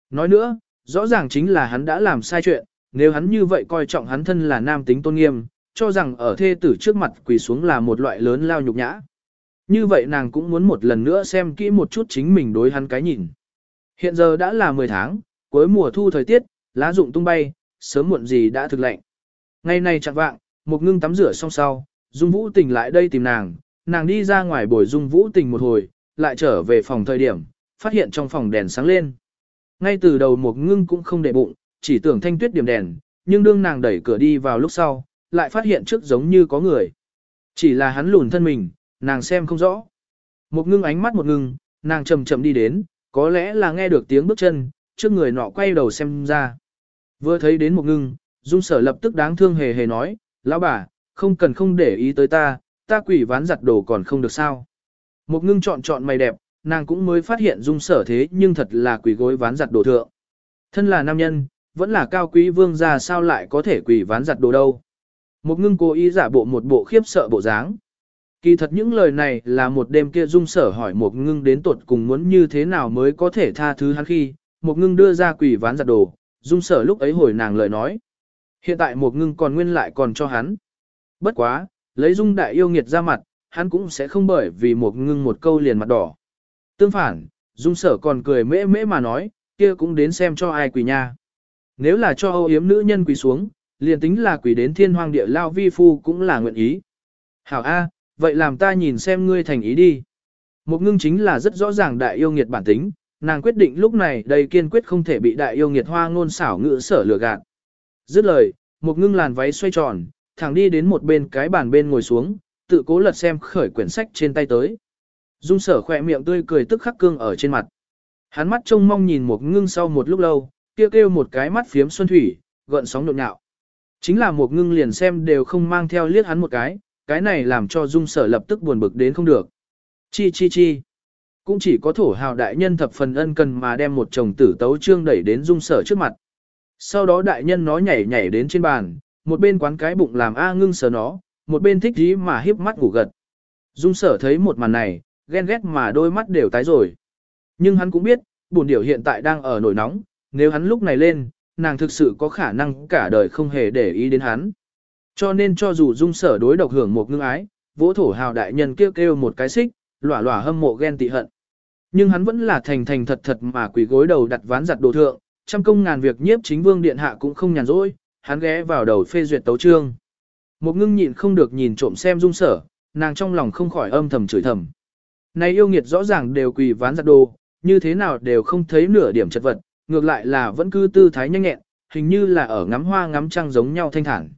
Nói nữa, rõ ràng chính là hắn đã làm sai chuyện, nếu hắn như vậy coi trọng hắn thân là nam tính tôn nghiêm, cho rằng ở thê tử trước mặt quỳ xuống là một loại lớn lao nhục nhã. Như vậy nàng cũng muốn một lần nữa xem kỹ một chút chính mình đối hắn cái nhìn. Hiện giờ đã là 10 tháng, cuối mùa thu thời tiết, lá rụng tung bay, sớm muộn gì đã thực lạnh. Ngày nay chẳng vạng, một ngưng tắm rửa xong sau, Dung Vũ Tình lại đây tìm nàng, nàng đi ra ngoài bồi Dung Vũ Tình một hồi, lại trở về phòng thời điểm, phát hiện trong phòng đèn sáng lên. Ngay từ đầu một ngưng cũng không để bụng, chỉ tưởng thanh tuyết điểm đèn, nhưng đương nàng đẩy cửa đi vào lúc sau, lại phát hiện trước giống như có người. Chỉ là hắn lùn thân mình, nàng xem không rõ. Một ngưng ánh mắt một ngưng, nàng chậm chậm đi đến, có lẽ là nghe được tiếng bước chân, trước người nọ quay đầu xem ra. Vừa thấy đến một ngưng, dung sở lập tức đáng thương hề hề nói, lão bà, không cần không để ý tới ta, ta quỷ ván giặt đồ còn không được sao. Một ngưng chọn chọn mày đẹp, nàng cũng mới phát hiện dung sở thế nhưng thật là quỷ gối ván giặt đồ thượng. Thân là nam nhân, vẫn là cao quý vương gia sao lại có thể quỷ ván giặt đồ đâu. Một ngưng cố ý giả bộ một bộ khiếp sợ bộ dáng. Kỳ thật những lời này là một đêm kia dung sở hỏi một ngưng đến tuột cùng muốn như thế nào mới có thể tha thứ hắn khi, một ngưng đưa ra quỷ ván giặt đồ, dung sở lúc ấy hồi nàng lời nói. Hiện tại một ngưng còn nguyên lại còn cho hắn. Bất quá, lấy dung đại yêu nghiệt ra mặt, hắn cũng sẽ không bởi vì một ngưng một câu liền mặt đỏ. Tương phản, dung sở còn cười mễ mễ mà nói, kia cũng đến xem cho ai quỷ nha. Nếu là cho âu yếm nữ nhân quỳ xuống, liền tính là quỷ đến thiên hoang địa lao vi phu cũng là nguyện ý. Hảo A, vậy làm ta nhìn xem ngươi thành ý đi. Một ngưng chính là rất rõ ràng đại yêu nghiệt bản tính, nàng quyết định lúc này đây kiên quyết không thể bị đại yêu nghiệt hoa ngôn xảo ngữ sở lừa gạt. Dứt lời, một ngưng làn váy xoay tròn, thẳng đi đến một bên cái bàn bên ngồi xuống, tự cố lật xem khởi quyển sách trên tay tới. Dung sở khỏe miệng tươi cười tức khắc cương ở trên mặt. Hắn mắt trông mong nhìn một ngưng sau một lúc lâu, kêu kêu một cái mắt phiếm xuân thủy, gợn sóng nộn nhạo. Chính là một ngưng liền xem đều không mang theo liếc hắn một cái, cái này làm cho dung sở lập tức buồn bực đến không được. Chi chi chi. Cũng chỉ có thổ hào đại nhân thập phần ân cần mà đem một chồng tử tấu trương đẩy đến dung sở trước mặt. Sau đó đại nhân nó nhảy nhảy đến trên bàn, một bên quán cái bụng làm A ngưng sở nó, một bên thích dí mà hiếp mắt ngủ gật. Dung sở thấy một màn này, ghen ghét mà đôi mắt đều tái rồi. Nhưng hắn cũng biết, buồn điểu hiện tại đang ở nổi nóng, nếu hắn lúc này lên, nàng thực sự có khả năng cả đời không hề để ý đến hắn. Cho nên cho dù dung sở đối độc hưởng một ngưng ái, vỗ thổ hào đại nhân kêu kêu một cái xích, lỏa lỏa hâm mộ ghen tị hận. Nhưng hắn vẫn là thành thành thật thật mà quỳ gối đầu đặt ván giặt đồ thượng, trăm công ngàn việc nhiếp chính vương điện hạ cũng không nhàn rỗi, hắn ghé vào đầu phê duyệt tấu trương. Một ngưng nhịn không được nhìn trộm xem dung sở, nàng trong lòng không khỏi âm thầm chửi thầm. Này yêu nghiệt rõ ràng đều quỳ ván giặt đồ, như thế nào đều không thấy nửa điểm chật vật, ngược lại là vẫn cứ tư thái nhanh nhẹn, hình như là ở ngắm hoa ngắm trăng giống nhau thanh thản.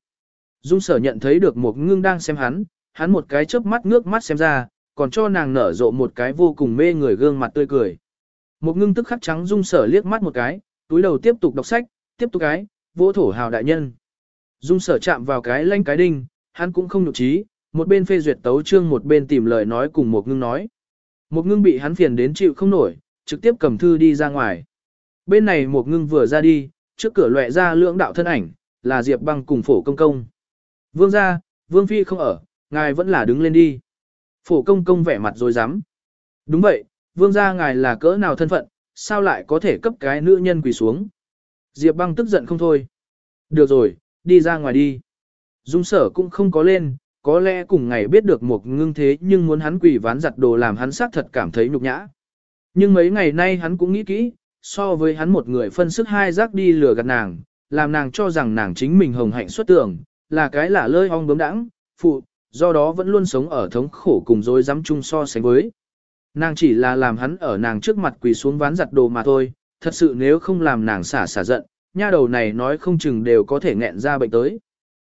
Dung sở nhận thấy được một ngưng đang xem hắn, hắn một cái chớp mắt ngước mắt xem ra, còn cho nàng nở rộ một cái vô cùng mê người gương mặt tươi cười. Một ngưng tức khắc trắng dung sở liếc mắt một cái, túi đầu tiếp tục đọc sách, tiếp tục cái, vỗ thổ hào đại nhân. Dung sở chạm vào cái lanh cái đinh, hắn cũng không nhục trí, một bên phê duyệt tấu chương một bên tìm lời nói cùng một ngưng nói. Một ngưng bị hắn phiền đến chịu không nổi, trực tiếp cầm thư đi ra ngoài. Bên này một ngưng vừa ra đi, trước cửa lệ ra lưỡng đạo thân ảnh, là Diệp băng cùng phổ công công. Vương ra, vương phi không ở, ngài vẫn là đứng lên đi. Phổ công công vẻ mặt rồi dám. Đúng vậy, vương gia ngài là cỡ nào thân phận, sao lại có thể cấp cái nữ nhân quỳ xuống. Diệp băng tức giận không thôi. Được rồi, đi ra ngoài đi. Dung sở cũng không có lên, có lẽ cùng ngày biết được một ngưng thế nhưng muốn hắn quỳ ván giặt đồ làm hắn xác thật cảm thấy nhục nhã. Nhưng mấy ngày nay hắn cũng nghĩ kỹ, so với hắn một người phân sức hai giác đi lừa gạt nàng, làm nàng cho rằng nàng chính mình hồng hạnh xuất tưởng, là cái lả lơi ong bướm đãng, phụ, do đó vẫn luôn sống ở thống khổ cùng dối dám chung so sánh với. Nàng chỉ là làm hắn ở nàng trước mặt quỳ xuống ván giặt đồ mà thôi, thật sự nếu không làm nàng xả xả giận, nha đầu này nói không chừng đều có thể nghẹn ra bệnh tới.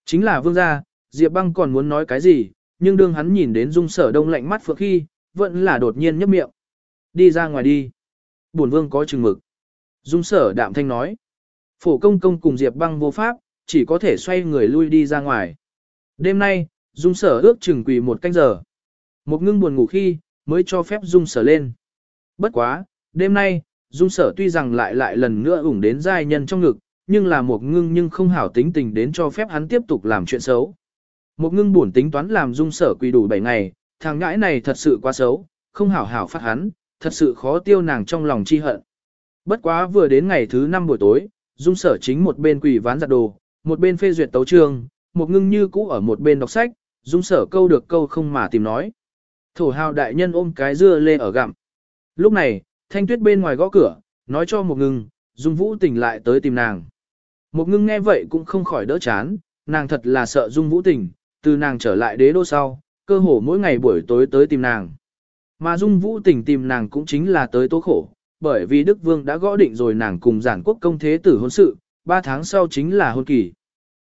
Chính là vương gia, Diệp băng còn muốn nói cái gì, nhưng đương hắn nhìn đến dung sở đông lạnh mắt phượng khi, vẫn là đột nhiên nhấp miệng. Đi ra ngoài đi. Bổn vương có chừng mực. Dung sở đạm thanh nói. Phổ công công cùng Diệp băng vô pháp, chỉ có thể xoay người lui đi ra ngoài. Đêm nay, dung sở ước chừng quỳ một canh giờ. Một ngưng buồn ngủ khi, mới cho phép dung sở lên. Bất quá, đêm nay, dung sở tuy rằng lại lại lần nữa ủng đến giai nhân trong ngực, nhưng là một ngưng nhưng không hảo tính tình đến cho phép hắn tiếp tục làm chuyện xấu. Một ngưng buồn tính toán làm dung sở quỳ đủ 7 ngày, thằng ngãi này thật sự quá xấu, không hảo hảo phát hắn, thật sự khó tiêu nàng trong lòng chi hận. Bất quá vừa đến ngày thứ 5 buổi tối, dung sở chính một bên quỳ ván giặt đồ, một bên phê duyệt tấu trường, một ngưng như cũ ở một bên đọc sách, dung sở câu được câu không mà tìm nói. Thổ hào đại nhân ôm cái dưa lê ở gặm. Lúc này, thanh tuyết bên ngoài gõ cửa, nói cho một ngưng, dung vũ tỉnh lại tới tìm nàng. Một ngưng nghe vậy cũng không khỏi đỡ chán, nàng thật là sợ dung vũ tỉnh, từ nàng trở lại đế đô sau, cơ hồ mỗi ngày buổi tối tới tìm nàng. Mà dung vũ tỉnh tìm nàng cũng chính là tới tố khổ, bởi vì Đức Vương đã gõ định rồi nàng cùng giản quốc công thế tử hôn sự, 3 tháng sau chính là hôn kỳ.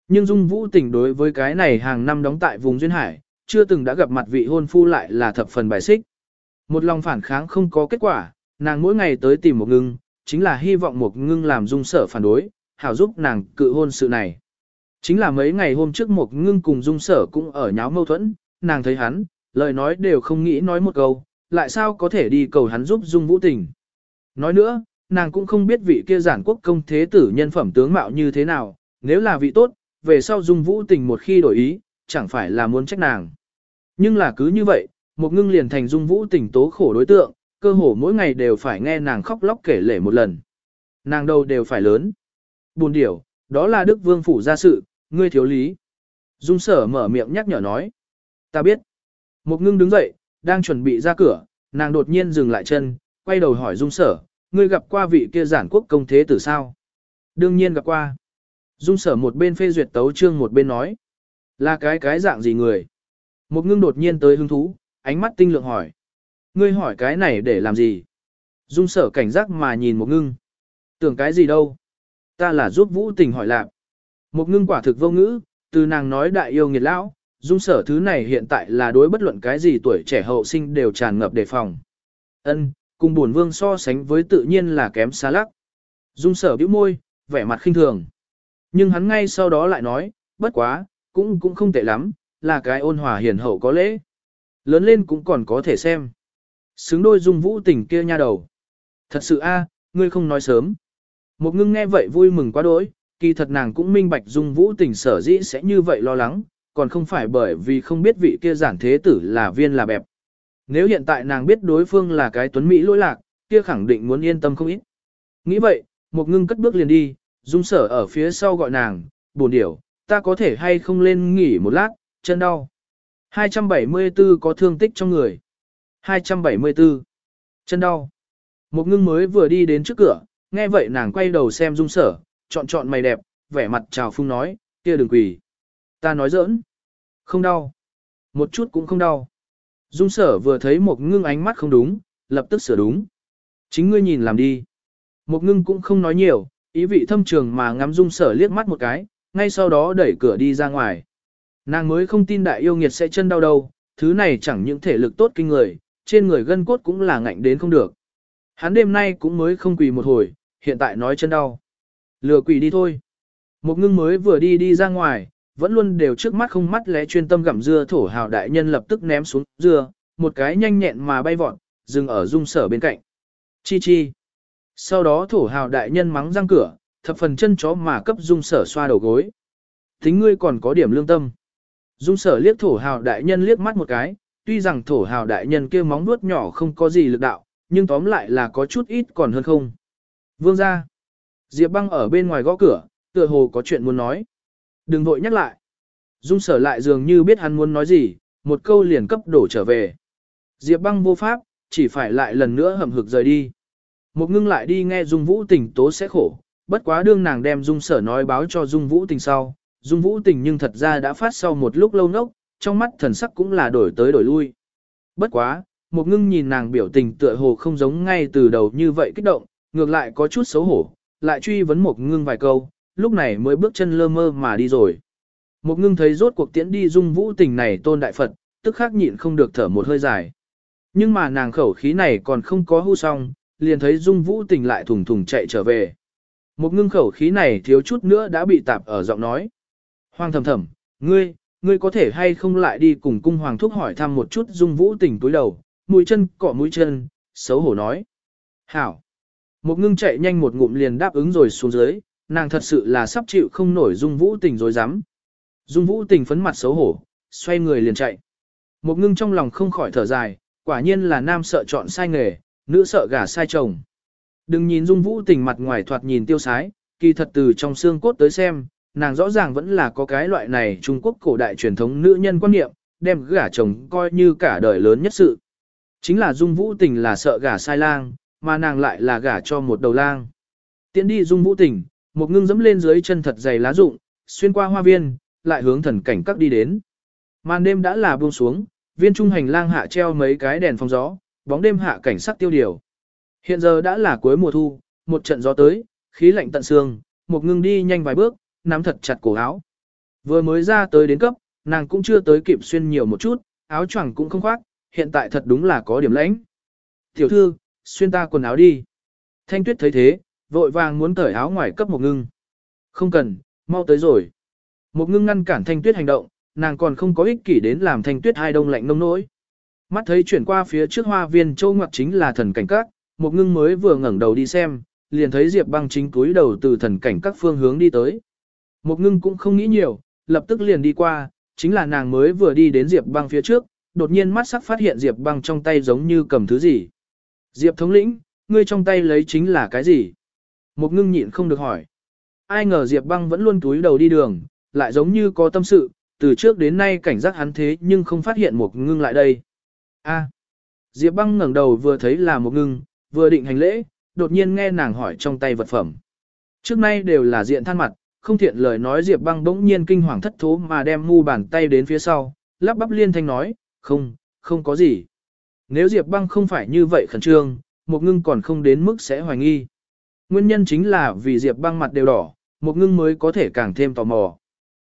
Nhưng Dung Vũ Tình đối với cái này hàng năm đóng tại vùng Duyên Hải, chưa từng đã gặp mặt vị hôn phu lại là thập phần bài xích. Một lòng phản kháng không có kết quả, nàng mỗi ngày tới tìm một ngưng, chính là hy vọng một ngưng làm dung sở phản đối, hảo giúp nàng cự hôn sự này. Chính là mấy ngày hôm trước một ngưng cùng dung sở cũng ở nháo mâu thuẫn, nàng thấy hắn, lời nói đều không nghĩ nói một câu, lại sao có thể đi cầu hắn giúp dung vũ tình. Nói nữa, nàng cũng không biết vị kia giản quốc công thế tử nhân phẩm tướng mạo như thế nào, nếu là vị tốt, về sau dung vũ tình một khi đổi ý, chẳng phải là muốn trách nàng. Nhưng là cứ như vậy, một ngưng liền thành dung vũ tình tố khổ đối tượng, cơ hồ mỗi ngày đều phải nghe nàng khóc lóc kể lể một lần. Nàng đâu đều phải lớn. Buồn điểu, đó là Đức Vương Phủ gia sự, ngươi thiếu lý. Dung sở mở miệng nhắc nhở nói. Ta biết. Một ngưng đứng dậy, đang chuẩn bị ra cửa, nàng đột nhiên dừng lại chân, quay đầu hỏi Dung sở, ngươi gặp qua vị kia giản quốc công thế tử sao? Đương nhiên gặp qua. Dung sở một bên phê duyệt tấu chương một bên nói. Là cái cái dạng gì người? Một ngưng đột nhiên tới hứng thú, ánh mắt tinh lượng hỏi. Ngươi hỏi cái này để làm gì? Dung sở cảnh giác mà nhìn một ngưng. Tưởng cái gì đâu? Ta là giúp vũ tình hỏi lạc. Một ngưng quả thực vô ngữ, từ nàng nói đại yêu nghiệt lão, dung sở thứ này hiện tại là đối bất luận cái gì tuổi trẻ hậu sinh đều tràn ngập đề phòng. Ân, cùng buồn vương so sánh với tự nhiên là kém xa lắc. Dung sở bĩu môi, vẻ mặt khinh thường. Nhưng hắn ngay sau đó lại nói, bất quá, cũng cũng không tệ lắm, là cái ôn hòa hiền hậu có lễ. Lớn lên cũng còn có thể xem. Xứng đôi dung vũ tình kia nha đầu. Thật sự a, ngươi không nói sớm. Một ngưng nghe vậy vui mừng quá đỗi, kỳ thật nàng cũng minh bạch dung vũ tình sở dĩ sẽ như vậy lo lắng, còn không phải bởi vì không biết vị kia giản thế tử là viên là bẹp. Nếu hiện tại nàng biết đối phương là cái tuấn Mỹ lỗi lạc, kia khẳng định muốn yên tâm không ít. Nghĩ vậy, một ngưng cất bước liền đi, dung sở ở phía sau gọi nàng, buồn điểu, ta có thể hay không lên nghỉ một lát, chân đau. 274 có thương tích trong người. 274. Chân đau. Một ngưng mới vừa đi đến trước cửa, nghe vậy nàng quay đầu xem dung sở, chọn chọn mày đẹp, vẻ mặt chào phung nói, kia đừng quỳ. Ta nói giỡn. Không đau. Một chút cũng không đau. Dung sở vừa thấy một ngưng ánh mắt không đúng, lập tức sửa đúng. Chính ngươi nhìn làm đi. Một ngưng cũng không nói nhiều, ý vị thâm trường mà ngắm dung sở liếc mắt một cái, ngay sau đó đẩy cửa đi ra ngoài. Nàng mới không tin đại yêu nghiệt sẽ chân đau đâu, thứ này chẳng những thể lực tốt kinh người, trên người gân cốt cũng là ngạnh đến không được. Hắn đêm nay cũng mới không quỳ một hồi, hiện tại nói chân đau. Lừa quỳ đi thôi. Một ngưng mới vừa đi đi ra ngoài, vẫn luôn đều trước mắt không mắt lẽ chuyên tâm gặm dưa thổ hào đại nhân lập tức ném xuống dưa, một cái nhanh nhẹn mà bay vọt, dừng ở dung sở bên cạnh. Chi chi. Sau đó thổ hào đại nhân mắng răng cửa, thập phần chân chó mà cấp dung sở xoa đầu gối. Tính ngươi còn có điểm lương tâm. Dung sở liếc thổ hào đại nhân liếc mắt một cái, tuy rằng thổ hào đại nhân kia móng nuốt nhỏ không có gì lực đạo, nhưng tóm lại là có chút ít còn hơn không. Vương ra. Diệp băng ở bên ngoài gõ cửa, tựa hồ có chuyện muốn nói. Đừng vội nhắc lại. Dung sở lại dường như biết hắn muốn nói gì, một câu liền cấp đổ trở về. Diệp băng vô pháp, chỉ phải lại lần nữa hầm hực rời đi. Một ngưng lại đi nghe Dung Vũ tình tố sẽ khổ, bất quá đương nàng đem Dung sở nói báo cho Dung Vũ tình sau. Dung Vũ tình nhưng thật ra đã phát sau một lúc lâu nốc, trong mắt thần sắc cũng là đổi tới đổi lui. Bất quá, một ngưng nhìn nàng biểu tình tựa hồ không giống ngay từ đầu như vậy kích động, ngược lại có chút xấu hổ, lại truy vấn một ngưng vài câu, lúc này mới bước chân lơ mơ mà đi rồi. Một ngưng thấy rốt cuộc tiễn đi dung vũ tình này tôn đại Phật, tức khắc nhịn không được thở một hơi dài. Nhưng mà nàng khẩu khí này còn không có hưu xong, liền thấy dung vũ tình lại thùng thùng chạy trở về. Một ngưng khẩu khí này thiếu chút nữa đã bị tạp ở giọng nói. Hoàng thầm thầm, ngươi, ngươi có thể hay không lại đi cùng cung hoàng thúc hỏi thăm một chút dung vũ tình túi đầu, mũi chân cọ mũi chân, xấu hổ nói. Hảo. Một ngưng chạy nhanh một ngụm liền đáp ứng rồi xuống dưới, nàng thật sự là sắp chịu không nổi dung vũ tình rồi dám. Dung vũ tình phấn mặt xấu hổ, xoay người liền chạy. Một ngưng trong lòng không khỏi thở dài, quả nhiên là nam sợ chọn sai nghề, nữ sợ gả sai chồng. Đừng nhìn dung vũ tình mặt ngoài thoạt nhìn tiêu sái, kỳ thật từ trong xương cốt tới xem, nàng rõ ràng vẫn là có cái loại này Trung Quốc cổ đại truyền thống nữ nhân quan niệm, đem gả chồng coi như cả đời lớn nhất sự. Chính là dung vũ tình là sợ gả sai lang, mà nàng lại là gả cho một đầu lang. Tiến đi dung vũ tình, một ngưng dẫm lên dưới chân thật dày lá rụng, xuyên qua hoa viên, lại hướng thần cảnh các đi đến. Màn đêm đã là buông xuống, viên trung hành lang hạ treo mấy cái đèn phong gió, bóng đêm hạ cảnh sắc tiêu điều. Hiện giờ đã là cuối mùa thu, một trận gió tới, khí lạnh tận xương, một ngưng đi nhanh vài bước, nắm thật chặt cổ áo. Vừa mới ra tới đến cấp, nàng cũng chưa tới kịp xuyên nhiều một chút, áo choàng cũng không khoác, hiện tại thật đúng là có điểm lãnh. Tiểu thư, xuyên ta quần áo đi. Thanh tuyết thấy thế, vội vàng muốn cởi áo ngoài cấp một ngưng. Không cần, mau tới rồi. Một ngưng ngăn cản thanh tuyết hành động, nàng còn không có ích kỷ đến làm thanh tuyết hai đông lạnh nông nỗi. Mắt thấy chuyển qua phía trước hoa viên châu ngoặc chính là thần cảnh các, một ngưng mới vừa ngẩng đầu đi xem, liền thấy Diệp băng chính túi đầu từ thần cảnh các phương hướng đi tới. Một ngưng cũng không nghĩ nhiều, lập tức liền đi qua, chính là nàng mới vừa đi đến Diệp băng phía trước, đột nhiên mắt sắc phát hiện Diệp băng trong tay giống như cầm thứ gì. Diệp thống lĩnh, ngươi trong tay lấy chính là cái gì? Một ngưng nhịn không được hỏi. Ai ngờ Diệp băng vẫn luôn túi đầu đi đường, lại giống như có tâm sự, từ trước đến nay cảnh giác hắn thế nhưng không phát hiện một ngưng lại đây. A. Diệp băng ngẩng đầu vừa thấy là một ngưng, vừa định hành lễ, đột nhiên nghe nàng hỏi trong tay vật phẩm. Trước nay đều là diện than mặt, không thiện lời nói Diệp băng bỗng nhiên kinh hoàng thất thố mà đem mu bàn tay đến phía sau, lắp bắp liên thanh nói, không, không có gì. Nếu Diệp băng không phải như vậy khẩn trương, một ngưng còn không đến mức sẽ hoài nghi. Nguyên nhân chính là vì Diệp băng mặt đều đỏ, một ngưng mới có thể càng thêm tò mò.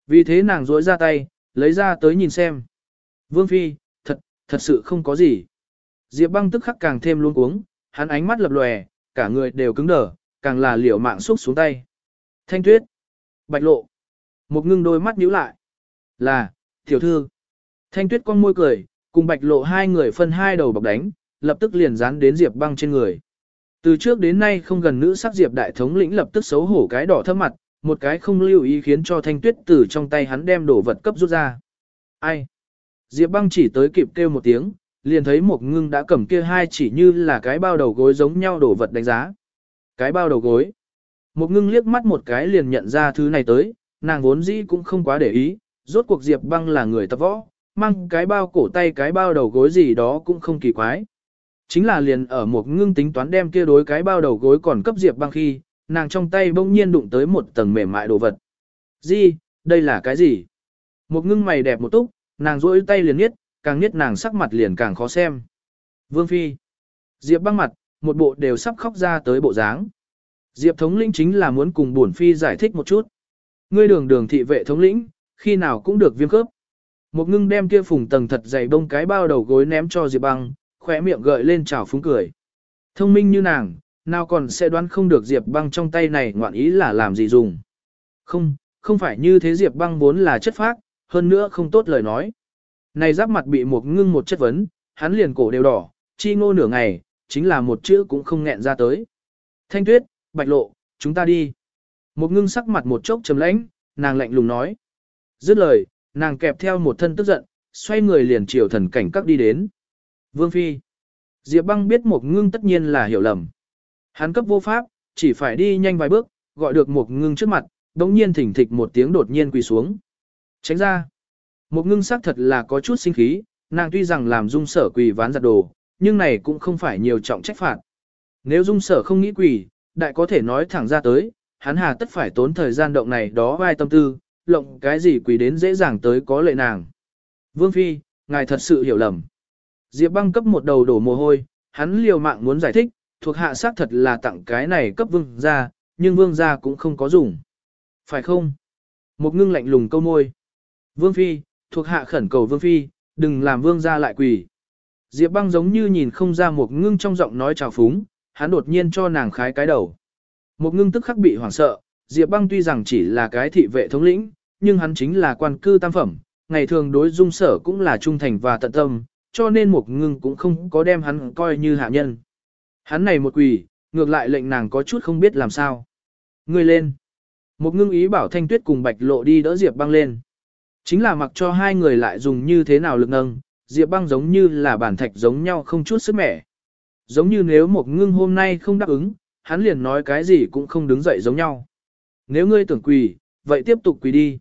Vì thế nàng rỗi ra tay, lấy ra tới nhìn xem. Vương Phi, thật, thật sự không có gì. Diệp băng tức khắc càng thêm luôn cuống, hắn ánh mắt lập lòe, cả người đều cứng đờ, càng là liều mạng xúc xuống tay. Thanh tuyết, bạch lộ, một ngưng đôi mắt nhíu lại. Là, tiểu thư. Thanh tuyết con môi cười, cùng bạch lộ hai người phân hai đầu bọc đánh, lập tức liền dán đến Diệp băng trên người. Từ trước đến nay không gần nữ sắc Diệp đại thống lĩnh lập tức xấu hổ cái đỏ thấp mặt, một cái không lưu ý khiến cho thanh tuyết từ trong tay hắn đem đổ vật cấp rút ra. Ai? Diệp băng chỉ tới kịp kêu một tiếng, liền thấy một ngưng đã cầm kia hai chỉ như là cái bao đầu gối giống nhau đổ vật đánh giá. Cái bao đầu gối. Một ngưng liếc mắt một cái liền nhận ra thứ này tới, nàng vốn dĩ cũng không quá để ý, rốt cuộc Diệp băng là người tập võ, mang cái bao cổ tay cái bao đầu gối gì đó cũng không kỳ quái. Chính là liền ở một ngưng tính toán đem kia đối cái bao đầu gối còn cấp Diệp băng khi, nàng trong tay bỗng nhiên đụng tới một tầng mềm mại đồ vật. Gì, đây là cái gì? Một ngưng mày đẹp một túc, nàng rỗi tay liền niết, càng niết nàng sắc mặt liền càng khó xem. Vương Phi. Diệp băng mặt, một bộ đều sắp khóc ra tới bộ dáng. Diệp thống lĩnh chính là muốn cùng bổn Phi giải thích một chút. Ngươi đường đường thị vệ thống lĩnh, khi nào cũng được viêm khớp. Một ngưng đem kia phùng tầng thật dày bông cái bao đầu gối ném cho Diệp băng, khỏe miệng gợi lên trào phúng cười. Thông minh như nàng, nào còn sẽ đoán không được Diệp băng trong tay này ngoạn ý là làm gì dùng. Không, không phải như thế Diệp băng vốn là chất phác, hơn nữa không tốt lời nói. Này giáp mặt bị một ngưng một chất vấn, hắn liền cổ đều đỏ, chi ngô nửa ngày, chính là một chữ cũng không nghẹn ra tới. Thanh tuyết, bạch lộ, chúng ta đi. Một ngưng sắc mặt một chốc trầm lãnh, nàng lạnh lùng nói. Dứt lời, nàng kẹp theo một thân tức giận, xoay người liền chiều thần cảnh các đi đến. Vương Phi. Diệp băng biết một ngưng tất nhiên là hiểu lầm. Hắn cấp vô pháp, chỉ phải đi nhanh vài bước, gọi được một ngưng trước mặt, đống nhiên thỉnh thịch một tiếng đột nhiên quỳ xuống. Tránh ra. Một ngưng xác thật là có chút sinh khí, nàng tuy rằng làm dung sở quỳ ván giặt đồ, nhưng này cũng không phải nhiều trọng trách phạt. Nếu dung sở không nghĩ quỳ, đại có thể nói thẳng ra tới, hắn hà tất phải tốn thời gian động này đó vai tâm tư, lộng cái gì quỳ đến dễ dàng tới có lệ nàng. Vương Phi, ngài thật sự hiểu lầm. Diệp băng cấp một đầu đổ mồ hôi, hắn liều mạng muốn giải thích, thuộc hạ xác thật là tặng cái này cấp vương gia, nhưng vương gia cũng không có dùng. Phải không? Một ngưng lạnh lùng câu môi. Vương Phi, thuộc hạ khẩn cầu Vương Phi, đừng làm Vương gia lại quỳ. Diệp băng giống như nhìn không ra một ngưng trong giọng nói trào phúng, hắn đột nhiên cho nàng khái cái đầu. Một ngưng tức khắc bị hoảng sợ, Diệp băng tuy rằng chỉ là cái thị vệ thống lĩnh, nhưng hắn chính là quan cư tam phẩm, ngày thường đối dung sở cũng là trung thành và tận tâm, cho nên một ngưng cũng không có đem hắn coi như hạ nhân. Hắn này một quỳ, ngược lại lệnh nàng có chút không biết làm sao. Ngươi lên. Một ngưng ý bảo thanh tuyết cùng bạch lộ đi đỡ Diệp băng lên. Chính là mặc cho hai người lại dùng như thế nào lực nâng, Diệp băng giống như là bản thạch giống nhau không chút sức mẻ. Giống như nếu một ngưng hôm nay không đáp ứng, hắn liền nói cái gì cũng không đứng dậy giống nhau. Nếu ngươi tưởng quỳ, vậy tiếp tục quỳ đi.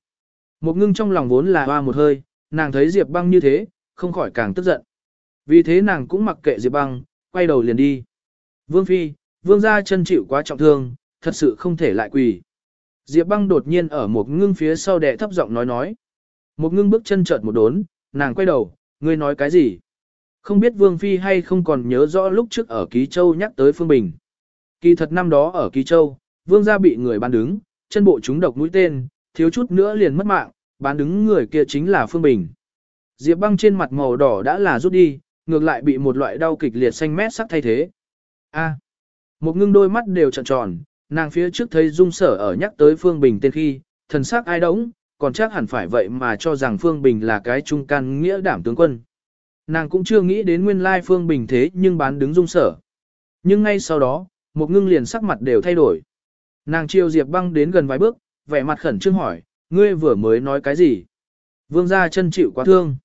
Một ngưng trong lòng vốn là hoa một hơi, nàng thấy Diệp băng như thế, không khỏi càng tức giận. Vì thế nàng cũng mặc kệ Diệp băng, quay đầu liền đi. Vương Phi, vương gia chân chịu quá trọng thương, thật sự không thể lại quỳ. Diệp băng đột nhiên ở một ngưng phía sau đè thấp giọng nói nói. Một ngưng bước chân chợt một đốn, nàng quay đầu, ngươi nói cái gì? Không biết Vương Phi hay không còn nhớ rõ lúc trước ở Ký Châu nhắc tới Phương Bình. Kỳ thật năm đó ở Ký Châu, Vương gia bị người bán đứng, chân bộ chúng độc mũi tên, thiếu chút nữa liền mất mạng, bán đứng người kia chính là Phương Bình. Diệp băng trên mặt màu đỏ đã là rút đi, ngược lại bị một loại đau kịch liệt xanh mét sắc thay thế. A. một ngưng đôi mắt đều trợn tròn, nàng phía trước thấy dung sở ở nhắc tới Phương Bình tên khi, thần sắc ai đống, còn chắc hẳn phải vậy mà cho rằng Phương Bình là cái trung can nghĩa đảm tướng quân. Nàng cũng chưa nghĩ đến nguyên lai Phương Bình thế nhưng bán đứng dung sở. Nhưng ngay sau đó, một ngưng liền sắc mặt đều thay đổi. Nàng chiêu Diệp băng đến gần vài bước, vẻ mặt khẩn trương hỏi, ngươi vừa mới nói cái gì? Vương gia chân chịu quá thương.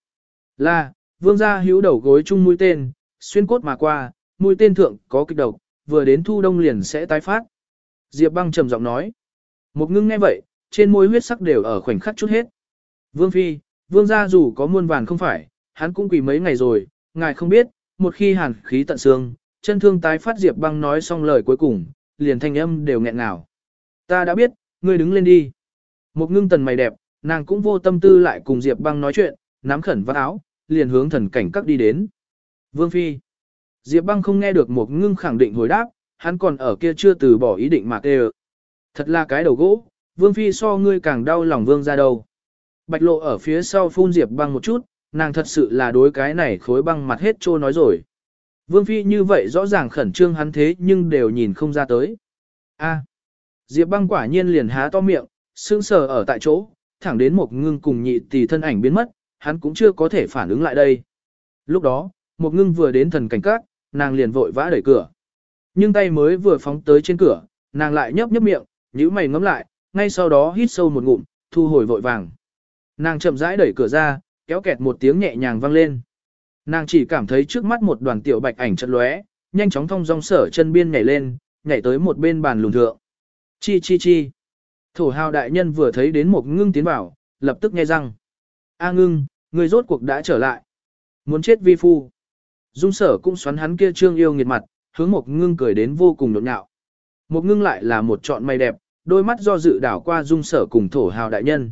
Là, vương gia hữu đầu gối chung mũi tên, xuyên cốt mà qua, mũi tên thượng có kịch độc, vừa đến thu đông liền sẽ tái phát. Diệp băng trầm giọng nói. Một ngưng nghe vậy, trên môi huyết sắc đều ở khoảnh khắc chút hết. Vương Phi, Vương gia dù có muôn vàn không phải, hắn cũng quỳ mấy ngày rồi, ngài không biết, một khi hàn khí tận xương, chân thương tái phát Diệp băng nói xong lời cuối cùng, liền thanh âm đều nghẹn ngào. Ta đã biết, ngươi đứng lên đi. Một ngưng tần mày đẹp, nàng cũng vô tâm tư lại cùng Diệp băng nói chuyện, nắm khẩn vắt áo, liền hướng thần cảnh các đi đến. Vương Phi. Diệp băng không nghe được một ngưng khẳng định hồi đáp, hắn còn ở kia chưa từ bỏ ý định mà kêu. Thật là cái đầu gỗ, Vương Phi so ngươi càng đau lòng Vương ra đâu. Bạch lộ ở phía sau phun Diệp băng một chút, nàng thật sự là đối cái này khối băng mặt hết trô nói rồi. Vương Phi như vậy rõ ràng khẩn trương hắn thế nhưng đều nhìn không ra tới. A. Diệp băng quả nhiên liền há to miệng, sững sờ ở tại chỗ, thẳng đến một ngưng cùng nhị tỷ thân ảnh biến mất, hắn cũng chưa có thể phản ứng lại đây. Lúc đó, một ngưng vừa đến thần cảnh các, nàng liền vội vã đẩy cửa. Nhưng tay mới vừa phóng tới trên cửa, nàng lại nhấp nhấp miệng, nhíu mày ngắm lại, ngay sau đó hít sâu một ngụm, thu hồi vội vàng. Nàng chậm rãi đẩy cửa ra, kéo kẹt một tiếng nhẹ nhàng vang lên. Nàng chỉ cảm thấy trước mắt một đoàn tiểu bạch ảnh chật lóe, nhanh chóng thông dong sở chân biên nhảy lên, nhảy tới một bên bàn lùn thượng. Chi chi chi. Thổ hào đại nhân vừa thấy đến một ngưng tiến vào, lập tức nghe răng. A ngưng, người rốt cuộc đã trở lại. Muốn chết vi phu. Dung sở cũng xoắn hắn kia trương yêu nghiệt mặt, hướng một ngưng cười đến vô cùng nộn nhạo. Một ngưng lại là một trọn mày đẹp, đôi mắt do dự đảo qua dung sở cùng thổ hào đại nhân.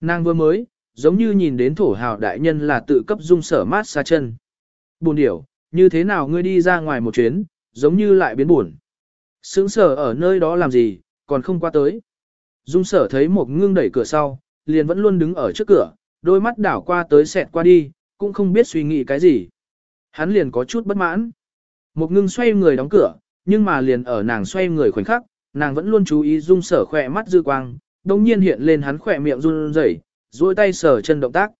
Nàng vừa mới, giống như nhìn đến thổ hào đại nhân là tự cấp dung sở mát xa chân. Buồn điểu, như thế nào ngươi đi ra ngoài một chuyến, giống như lại biến buồn. Sướng sở ở nơi đó làm gì, còn không qua tới. Dung sở thấy một ngưng đẩy cửa sau, liền vẫn luôn đứng ở trước cửa, đôi mắt đảo qua tới xẹt qua đi, cũng không biết suy nghĩ cái gì. Hắn liền có chút bất mãn. Một ngưng xoay người đóng cửa, nhưng mà liền ở nàng xoay người khoảnh khắc, nàng vẫn luôn chú ý dung sở khỏe mắt dư quang, đồng nhiên hiện lên hắn khỏe miệng run rẩy, duỗi tay sở chân động tác.